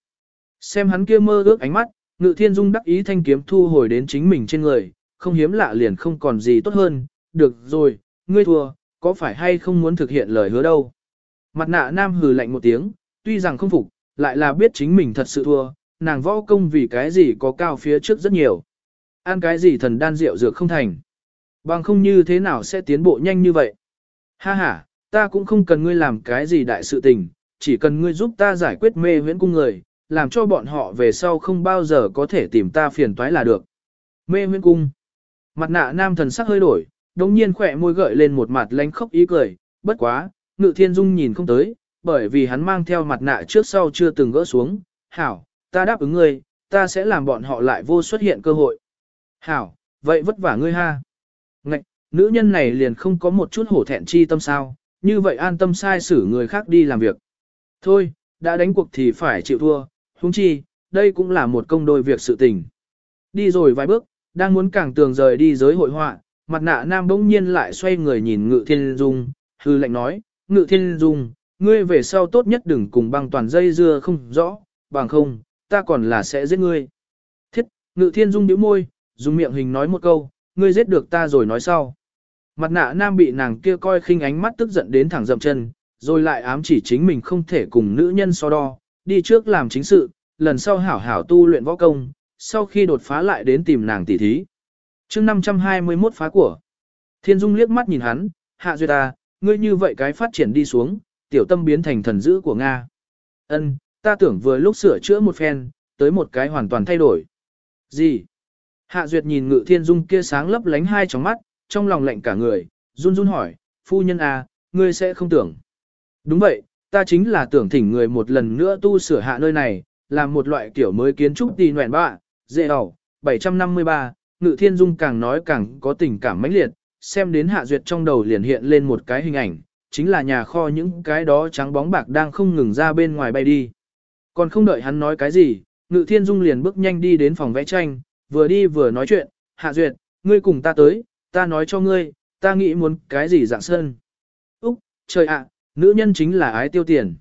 Xem hắn kia mơ ước ánh mắt, ngự thiên dung đắc ý thanh kiếm thu hồi đến chính mình trên người, không hiếm lạ liền không còn gì tốt hơn, được rồi, ngươi thua, có phải hay không muốn thực hiện lời hứa đâu. Mặt nạ nam hừ lạnh một tiếng, tuy rằng không phục, lại là biết chính mình thật sự thua, nàng võ công vì cái gì có cao phía trước rất nhiều. Ăn cái gì thần đan rượu dược không thành. Bằng không như thế nào sẽ tiến bộ nhanh như vậy. Ha ha, ta cũng không cần ngươi làm cái gì đại sự tình, chỉ cần ngươi giúp ta giải quyết mê huyễn cung người, làm cho bọn họ về sau không bao giờ có thể tìm ta phiền toái là được. Mê huyễn cung. Mặt nạ nam thần sắc hơi đổi, đồng nhiên khỏe môi gợi lên một mặt lánh khóc ý cười, bất quá, ngự thiên dung nhìn không tới, bởi vì hắn mang theo mặt nạ trước sau chưa từng gỡ xuống. Hảo, ta đáp ứng ngươi, ta sẽ làm bọn họ lại vô xuất hiện cơ hội. Hảo, vậy vất vả ngươi ha. Ngạch, nữ nhân này liền không có một chút hổ thẹn chi tâm sao, như vậy an tâm sai xử người khác đi làm việc. Thôi, đã đánh cuộc thì phải chịu thua, huống chi, đây cũng là một công đôi việc sự tình. Đi rồi vài bước, đang muốn càng tường rời đi giới hội họa, mặt nạ nam bỗng nhiên lại xoay người nhìn ngự thiên dung, hư lệnh nói, ngự thiên dung, ngươi về sau tốt nhất đừng cùng băng toàn dây dưa không rõ, bằng không, ta còn là sẽ giết ngươi. Thiết, ngự thiên dung nhíu môi, dùng miệng hình nói một câu, ngươi giết được ta rồi nói sau. Mặt nạ nam bị nàng kia coi khinh ánh mắt tức giận đến thẳng dậm chân, rồi lại ám chỉ chính mình không thể cùng nữ nhân so đo, đi trước làm chính sự, lần sau hảo hảo tu luyện võ công, sau khi đột phá lại đến tìm nàng tỷ thí. chương 521 phá của. Thiên Dung liếc mắt nhìn hắn, hạ duyệt à, ngươi như vậy cái phát triển đi xuống, tiểu tâm biến thành thần dữ của Nga. Ân, ta tưởng vừa lúc sửa chữa một phen, tới một cái hoàn toàn thay đổi. Gì? Hạ duyệt nhìn ngự thiên dung kia sáng lấp lánh hai trong mắt, trong lòng lạnh cả người, run run hỏi, phu nhân à, ngươi sẽ không tưởng. Đúng vậy, ta chính là tưởng thỉnh người một lần nữa tu sửa hạ nơi này, làm một loại kiểu mới kiến trúc tì nguyện bạ, dễ đỏ, 753, ngự thiên dung càng nói càng có tình cảm mãnh liệt, xem đến hạ duyệt trong đầu liền hiện lên một cái hình ảnh, chính là nhà kho những cái đó trắng bóng bạc đang không ngừng ra bên ngoài bay đi. Còn không đợi hắn nói cái gì, ngự thiên dung liền bước nhanh đi đến phòng vẽ tranh, vừa đi vừa nói chuyện, hạ duyệt, ngươi cùng ta tới, ta nói cho ngươi, ta nghĩ muốn cái gì dạng sơn. Úc, trời ạ, nữ nhân chính là ái tiêu tiền.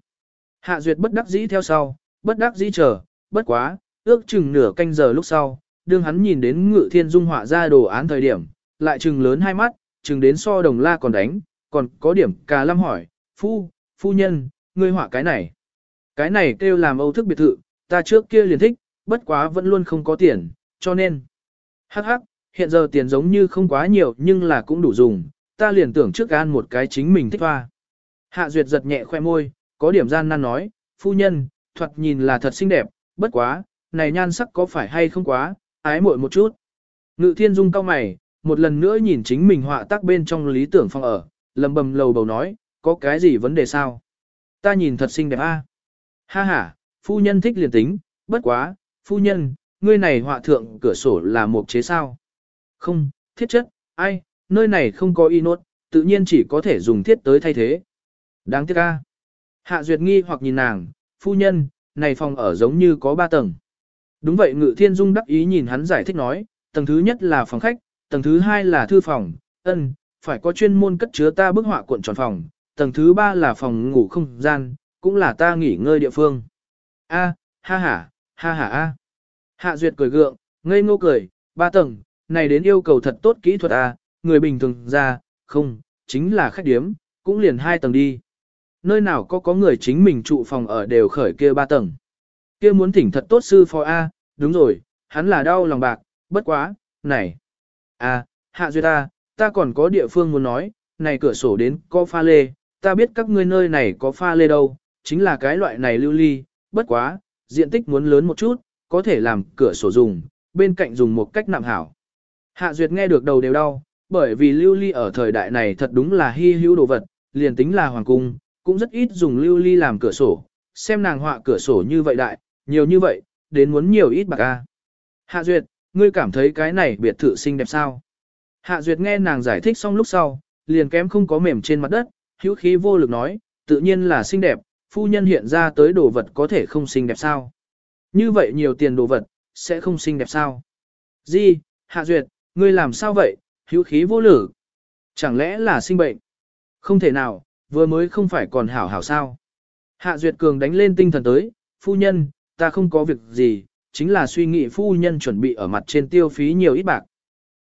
Hạ duyệt bất đắc dĩ theo sau, bất đắc dĩ chờ, bất quá, ước chừng nửa canh giờ lúc sau, đương hắn nhìn đến ngự thiên dung họa ra đồ án thời điểm, lại chừng lớn hai mắt, chừng đến so đồng la còn đánh, còn có điểm cà lâm hỏi, phu, phu nhân, ngươi họa cái này. Cái này kêu làm âu thức biệt thự, ta trước kia liền thích, bất quá vẫn luôn không có tiền, cho nên. Hắc hắc, hiện giờ tiền giống như không quá nhiều nhưng là cũng đủ dùng, ta liền tưởng trước an một cái chính mình thích hoa. Hạ Duyệt giật nhẹ khoe môi, có điểm gian nan nói, phu nhân, thoạt nhìn là thật xinh đẹp, bất quá, này nhan sắc có phải hay không quá, ái muội một chút. Ngự thiên dung cao mày, một lần nữa nhìn chính mình họa tác bên trong lý tưởng phòng ở, lầm bầm lầu bầu nói, có cái gì vấn đề sao? Ta nhìn thật xinh đẹp a. Ha ha, phu nhân thích liền tính, bất quá, phu nhân, ngươi này họa thượng cửa sổ là một chế sao? Không, thiết chất, ai, nơi này không có y nốt, tự nhiên chỉ có thể dùng thiết tới thay thế. Đáng tiếc a. Hạ Duyệt nghi hoặc nhìn nàng, phu nhân, này phòng ở giống như có ba tầng. Đúng vậy Ngự Thiên Dung đắc ý nhìn hắn giải thích nói, tầng thứ nhất là phòng khách, tầng thứ hai là thư phòng, ân, phải có chuyên môn cất chứa ta bức họa cuộn tròn phòng, tầng thứ ba là phòng ngủ không gian, cũng là ta nghỉ ngơi địa phương. A, ha ha, ha ha a. Hạ Duyệt cười gượng, ngây ngô cười, ba tầng, này đến yêu cầu thật tốt kỹ thuật a, người bình thường ra, không, chính là khách điếm, cũng liền hai tầng đi. Nơi nào có có người chính mình trụ phòng ở đều khởi kia ba tầng. Kia muốn thỉnh thật tốt sư phó A, đúng rồi, hắn là đau lòng bạc, bất quá, này. A, Hạ Duyệt ta, ta còn có địa phương muốn nói, này cửa sổ đến có pha lê, ta biết các ngươi nơi này có pha lê đâu, chính là cái loại này lưu ly, bất quá, diện tích muốn lớn một chút, có thể làm cửa sổ dùng, bên cạnh dùng một cách nặng hảo. Hạ Duyệt nghe được đầu đều đau, bởi vì lưu ly ở thời đại này thật đúng là hy hữu đồ vật, liền tính là hoàng cung, cũng rất ít dùng lưu ly làm cửa sổ, xem nàng họa cửa sổ như vậy đại, nhiều như vậy, đến muốn nhiều ít bạc a. Hạ Duyệt, ngươi cảm thấy cái này biệt thự xinh đẹp sao? Hạ Duyệt nghe nàng giải thích xong lúc sau, liền kém không có mềm trên mặt đất, hữu khí vô lực nói, tự nhiên là xinh đẹp, phu nhân hiện ra tới đồ vật có thể không xinh đẹp sao? Như vậy nhiều tiền đồ vật, sẽ không xinh đẹp sao? Di, Hạ Duyệt, ngươi làm sao vậy, hữu khí vô lử, Chẳng lẽ là sinh bệnh? Không thể nào, vừa mới không phải còn hảo hảo sao? Hạ Duyệt Cường đánh lên tinh thần tới, phu nhân, ta không có việc gì, chính là suy nghĩ phu nhân chuẩn bị ở mặt trên tiêu phí nhiều ít bạc.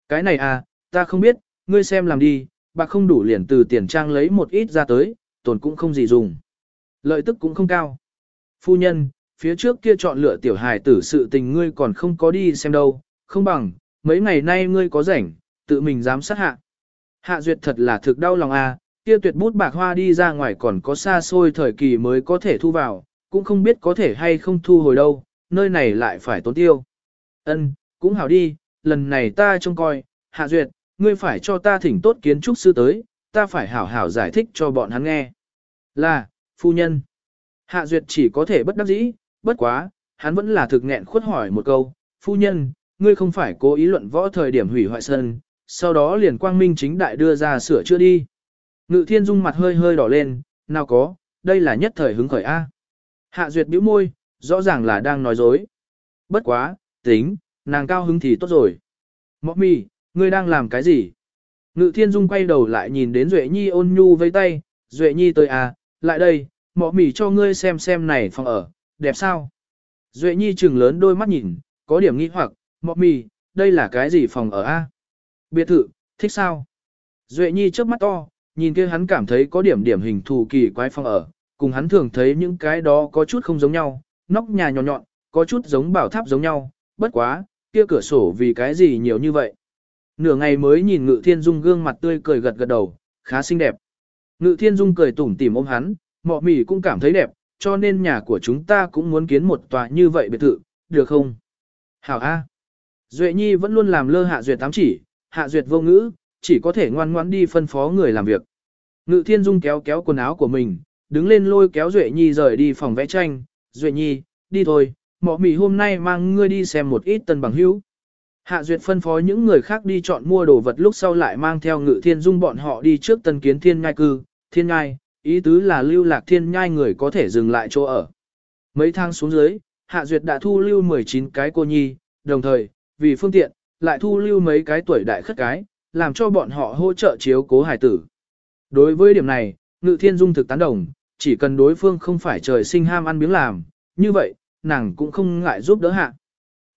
Cái này à, ta không biết, ngươi xem làm đi, bạc không đủ liền từ tiền trang lấy một ít ra tới, tồn cũng không gì dùng. Lợi tức cũng không cao. Phu nhân, phía trước kia chọn lựa tiểu hài tử sự tình ngươi còn không có đi xem đâu, không bằng, mấy ngày nay ngươi có rảnh, tự mình dám sát hạ. Hạ duyệt thật là thực đau lòng à, kia tuyệt bút bạc hoa đi ra ngoài còn có xa xôi thời kỳ mới có thể thu vào, cũng không biết có thể hay không thu hồi đâu, nơi này lại phải tốn tiêu. Ân, cũng hảo đi, lần này ta trông coi, hạ duyệt, ngươi phải cho ta thỉnh tốt kiến trúc sư tới, ta phải hảo hảo giải thích cho bọn hắn nghe. Là, phu nhân. Hạ duyệt chỉ có thể bất đắc dĩ, bất quá, hắn vẫn là thực nghẹn khuất hỏi một câu, phu nhân, ngươi không phải cố ý luận võ thời điểm hủy hoại sân, sau đó liền quang minh chính đại đưa ra sửa chữa đi. Ngự thiên dung mặt hơi hơi đỏ lên, nào có, đây là nhất thời hứng khởi A. Hạ duyệt bĩu môi, rõ ràng là đang nói dối. Bất quá, tính, nàng cao hứng thì tốt rồi. Mọ mì, ngươi đang làm cái gì? Ngự thiên dung quay đầu lại nhìn đến Duệ Nhi ôn nhu với tay, Duệ Nhi tới à, lại đây, mọ mì cho ngươi xem xem này phòng ở, đẹp sao? Duệ Nhi trừng lớn đôi mắt nhìn, có điểm nghi hoặc, mọ mì, đây là cái gì phòng ở a? Biệt thự, thích sao? Duệ Nhi trước mắt to, nhìn kia hắn cảm thấy có điểm điểm hình thù kỳ quái phong ở, cùng hắn thường thấy những cái đó có chút không giống nhau, nóc nhà nhọn nhọn, có chút giống bảo tháp giống nhau, bất quá, kia cửa sổ vì cái gì nhiều như vậy. Nửa ngày mới nhìn Ngự Thiên Dung gương mặt tươi cười gật gật đầu, khá xinh đẹp. Ngự Thiên Dung cười tủm tỉm ôm hắn, mọ mỉ cũng cảm thấy đẹp, cho nên nhà của chúng ta cũng muốn kiến một tòa như vậy biệt thự, được không? Hảo A. Duệ Nhi vẫn luôn làm lơ Hạ Duyệt tám chỉ, Hạ Duyệt vô ngữ, chỉ có thể ngoan ngoãn đi phân phó người làm việc. Ngự Thiên Dung kéo kéo quần áo của mình, đứng lên lôi kéo Duệ Nhi rời đi phòng vẽ tranh. Duệ Nhi, đi thôi, mọ mì hôm nay mang ngươi đi xem một ít tân bằng hữu. Hạ Duyệt phân phó những người khác đi chọn mua đồ vật lúc sau lại mang theo Ngự Thiên Dung bọn họ đi trước tân kiến thiên ngai cư, thiên ngai, ý tứ là lưu lạc thiên nhai người có thể dừng lại chỗ ở. Mấy tháng xuống dưới, Hạ Duyệt đã thu lưu 19 cái cô nhi, đồng thời, vì phương tiện, lại thu lưu mấy cái tuổi đại khất cái, làm cho bọn họ hỗ trợ chiếu cố hải tử. Đối với điểm này, Ngự Thiên Dung thực tán đồng, chỉ cần đối phương không phải trời sinh ham ăn miếng làm, như vậy, nàng cũng không ngại giúp đỡ hạ.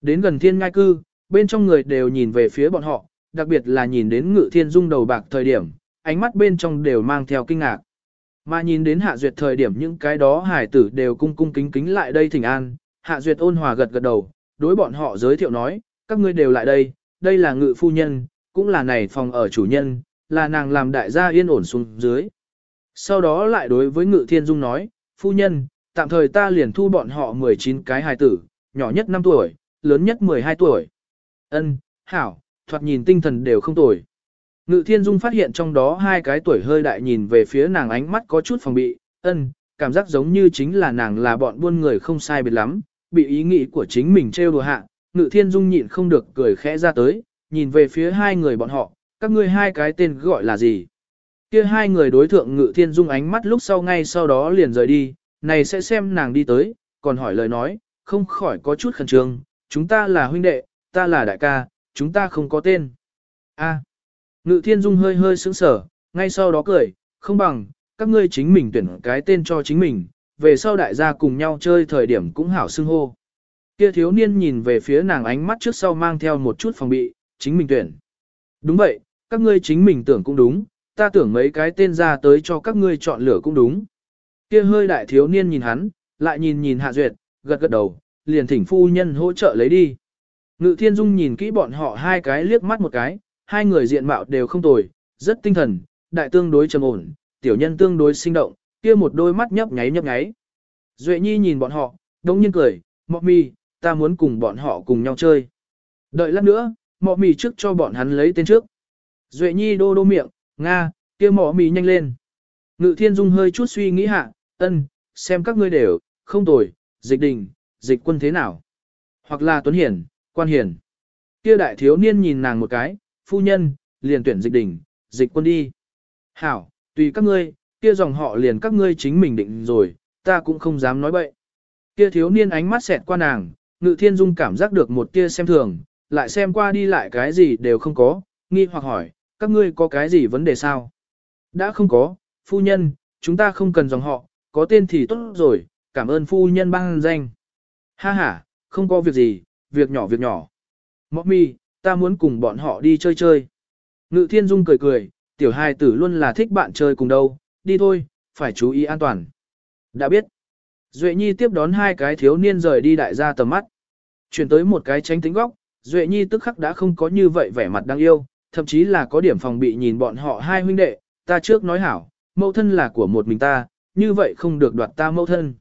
Đến gần thiên ngai cư, bên trong người đều nhìn về phía bọn họ, đặc biệt là nhìn đến Ngự Thiên Dung đầu bạc thời điểm, ánh mắt bên trong đều mang theo kinh ngạc. Mà nhìn đến Hạ Duyệt thời điểm những cái đó hải tử đều cung cung kính kính lại đây thỉnh an, Hạ Duyệt ôn hòa gật gật đầu, đối bọn họ giới thiệu nói, các ngươi đều lại đây, đây là ngự phu nhân, cũng là này phòng ở chủ nhân, là nàng làm đại gia yên ổn xuống dưới. Sau đó lại đối với ngự thiên dung nói, phu nhân, tạm thời ta liền thu bọn họ 19 cái hài tử, nhỏ nhất 5 tuổi, lớn nhất 12 tuổi. Ân, hảo, thoạt nhìn tinh thần đều không tuổi. Ngự thiên dung phát hiện trong đó hai cái tuổi hơi đại nhìn về phía nàng ánh mắt có chút phòng bị, ân, cảm giác giống như chính là nàng là bọn buôn người không sai biệt lắm, bị ý nghĩ của chính mình trêu đùa hạ, ngự thiên dung nhịn không được cười khẽ ra tới, nhìn về phía hai người bọn họ, các ngươi hai cái tên gọi là gì? Kia hai người đối thượng ngự thiên dung ánh mắt lúc sau ngay sau đó liền rời đi, này sẽ xem nàng đi tới, còn hỏi lời nói, không khỏi có chút khẩn trương, chúng ta là huynh đệ, ta là đại ca, chúng ta không có tên. A. Ngự thiên dung hơi hơi sững sở, ngay sau đó cười, không bằng, các ngươi chính mình tuyển cái tên cho chính mình, về sau đại gia cùng nhau chơi thời điểm cũng hảo xưng hô. Kia thiếu niên nhìn về phía nàng ánh mắt trước sau mang theo một chút phòng bị, chính mình tuyển. Đúng vậy, các ngươi chính mình tưởng cũng đúng, ta tưởng mấy cái tên ra tới cho các ngươi chọn lựa cũng đúng. Kia hơi đại thiếu niên nhìn hắn, lại nhìn nhìn hạ duyệt, gật gật đầu, liền thỉnh phu nhân hỗ trợ lấy đi. Ngự thiên dung nhìn kỹ bọn họ hai cái liếc mắt một cái, hai người diện mạo đều không tồi, rất tinh thần, đại tương đối trầm ổn, tiểu nhân tương đối sinh động, kia một đôi mắt nhấp nháy nhấp nháy. Duệ Nhi nhìn bọn họ, đống nhiên cười, mọc mi, ta muốn cùng bọn họ cùng nhau chơi. Đợi lát nữa, mọ mì trước cho bọn hắn lấy tên trước. Duệ Nhi đô đô miệng, Nga, kia mọ mì nhanh lên. Ngự thiên dung hơi chút suy nghĩ hạ, ân, xem các ngươi đều, không tồi, dịch đình, dịch quân thế nào. Hoặc là tuấn hiển, quan hiển. Kia đại thiếu niên nhìn nàng một cái, phu nhân, liền tuyển dịch Đình, dịch quân đi. Hảo, tùy các ngươi, kia dòng họ liền các ngươi chính mình định rồi, ta cũng không dám nói bậy. Kia thiếu niên ánh mắt xẹt qua nàng, ngự thiên dung cảm giác được một tia xem thường, lại xem qua đi lại cái gì đều không có, nghi hoặc hỏi, các ngươi có cái gì vấn đề sao? Đã không có, phu nhân, chúng ta không cần dòng họ, có tên thì tốt rồi, cảm ơn phu nhân ban danh. Ha ha, không có việc gì, việc nhỏ việc nhỏ. Mọc mi, ta muốn cùng bọn họ đi chơi chơi. Ngự thiên dung cười cười, tiểu hài tử luôn là thích bạn chơi cùng đâu, đi thôi, phải chú ý an toàn. Đã biết. Duệ Nhi tiếp đón hai cái thiếu niên rời đi đại gia tầm mắt. Chuyển tới một cái tránh tính góc, Duệ Nhi tức khắc đã không có như vậy vẻ mặt đáng yêu, thậm chí là có điểm phòng bị nhìn bọn họ hai huynh đệ, ta trước nói hảo, mẫu thân là của một mình ta, như vậy không được đoạt ta mẫu thân.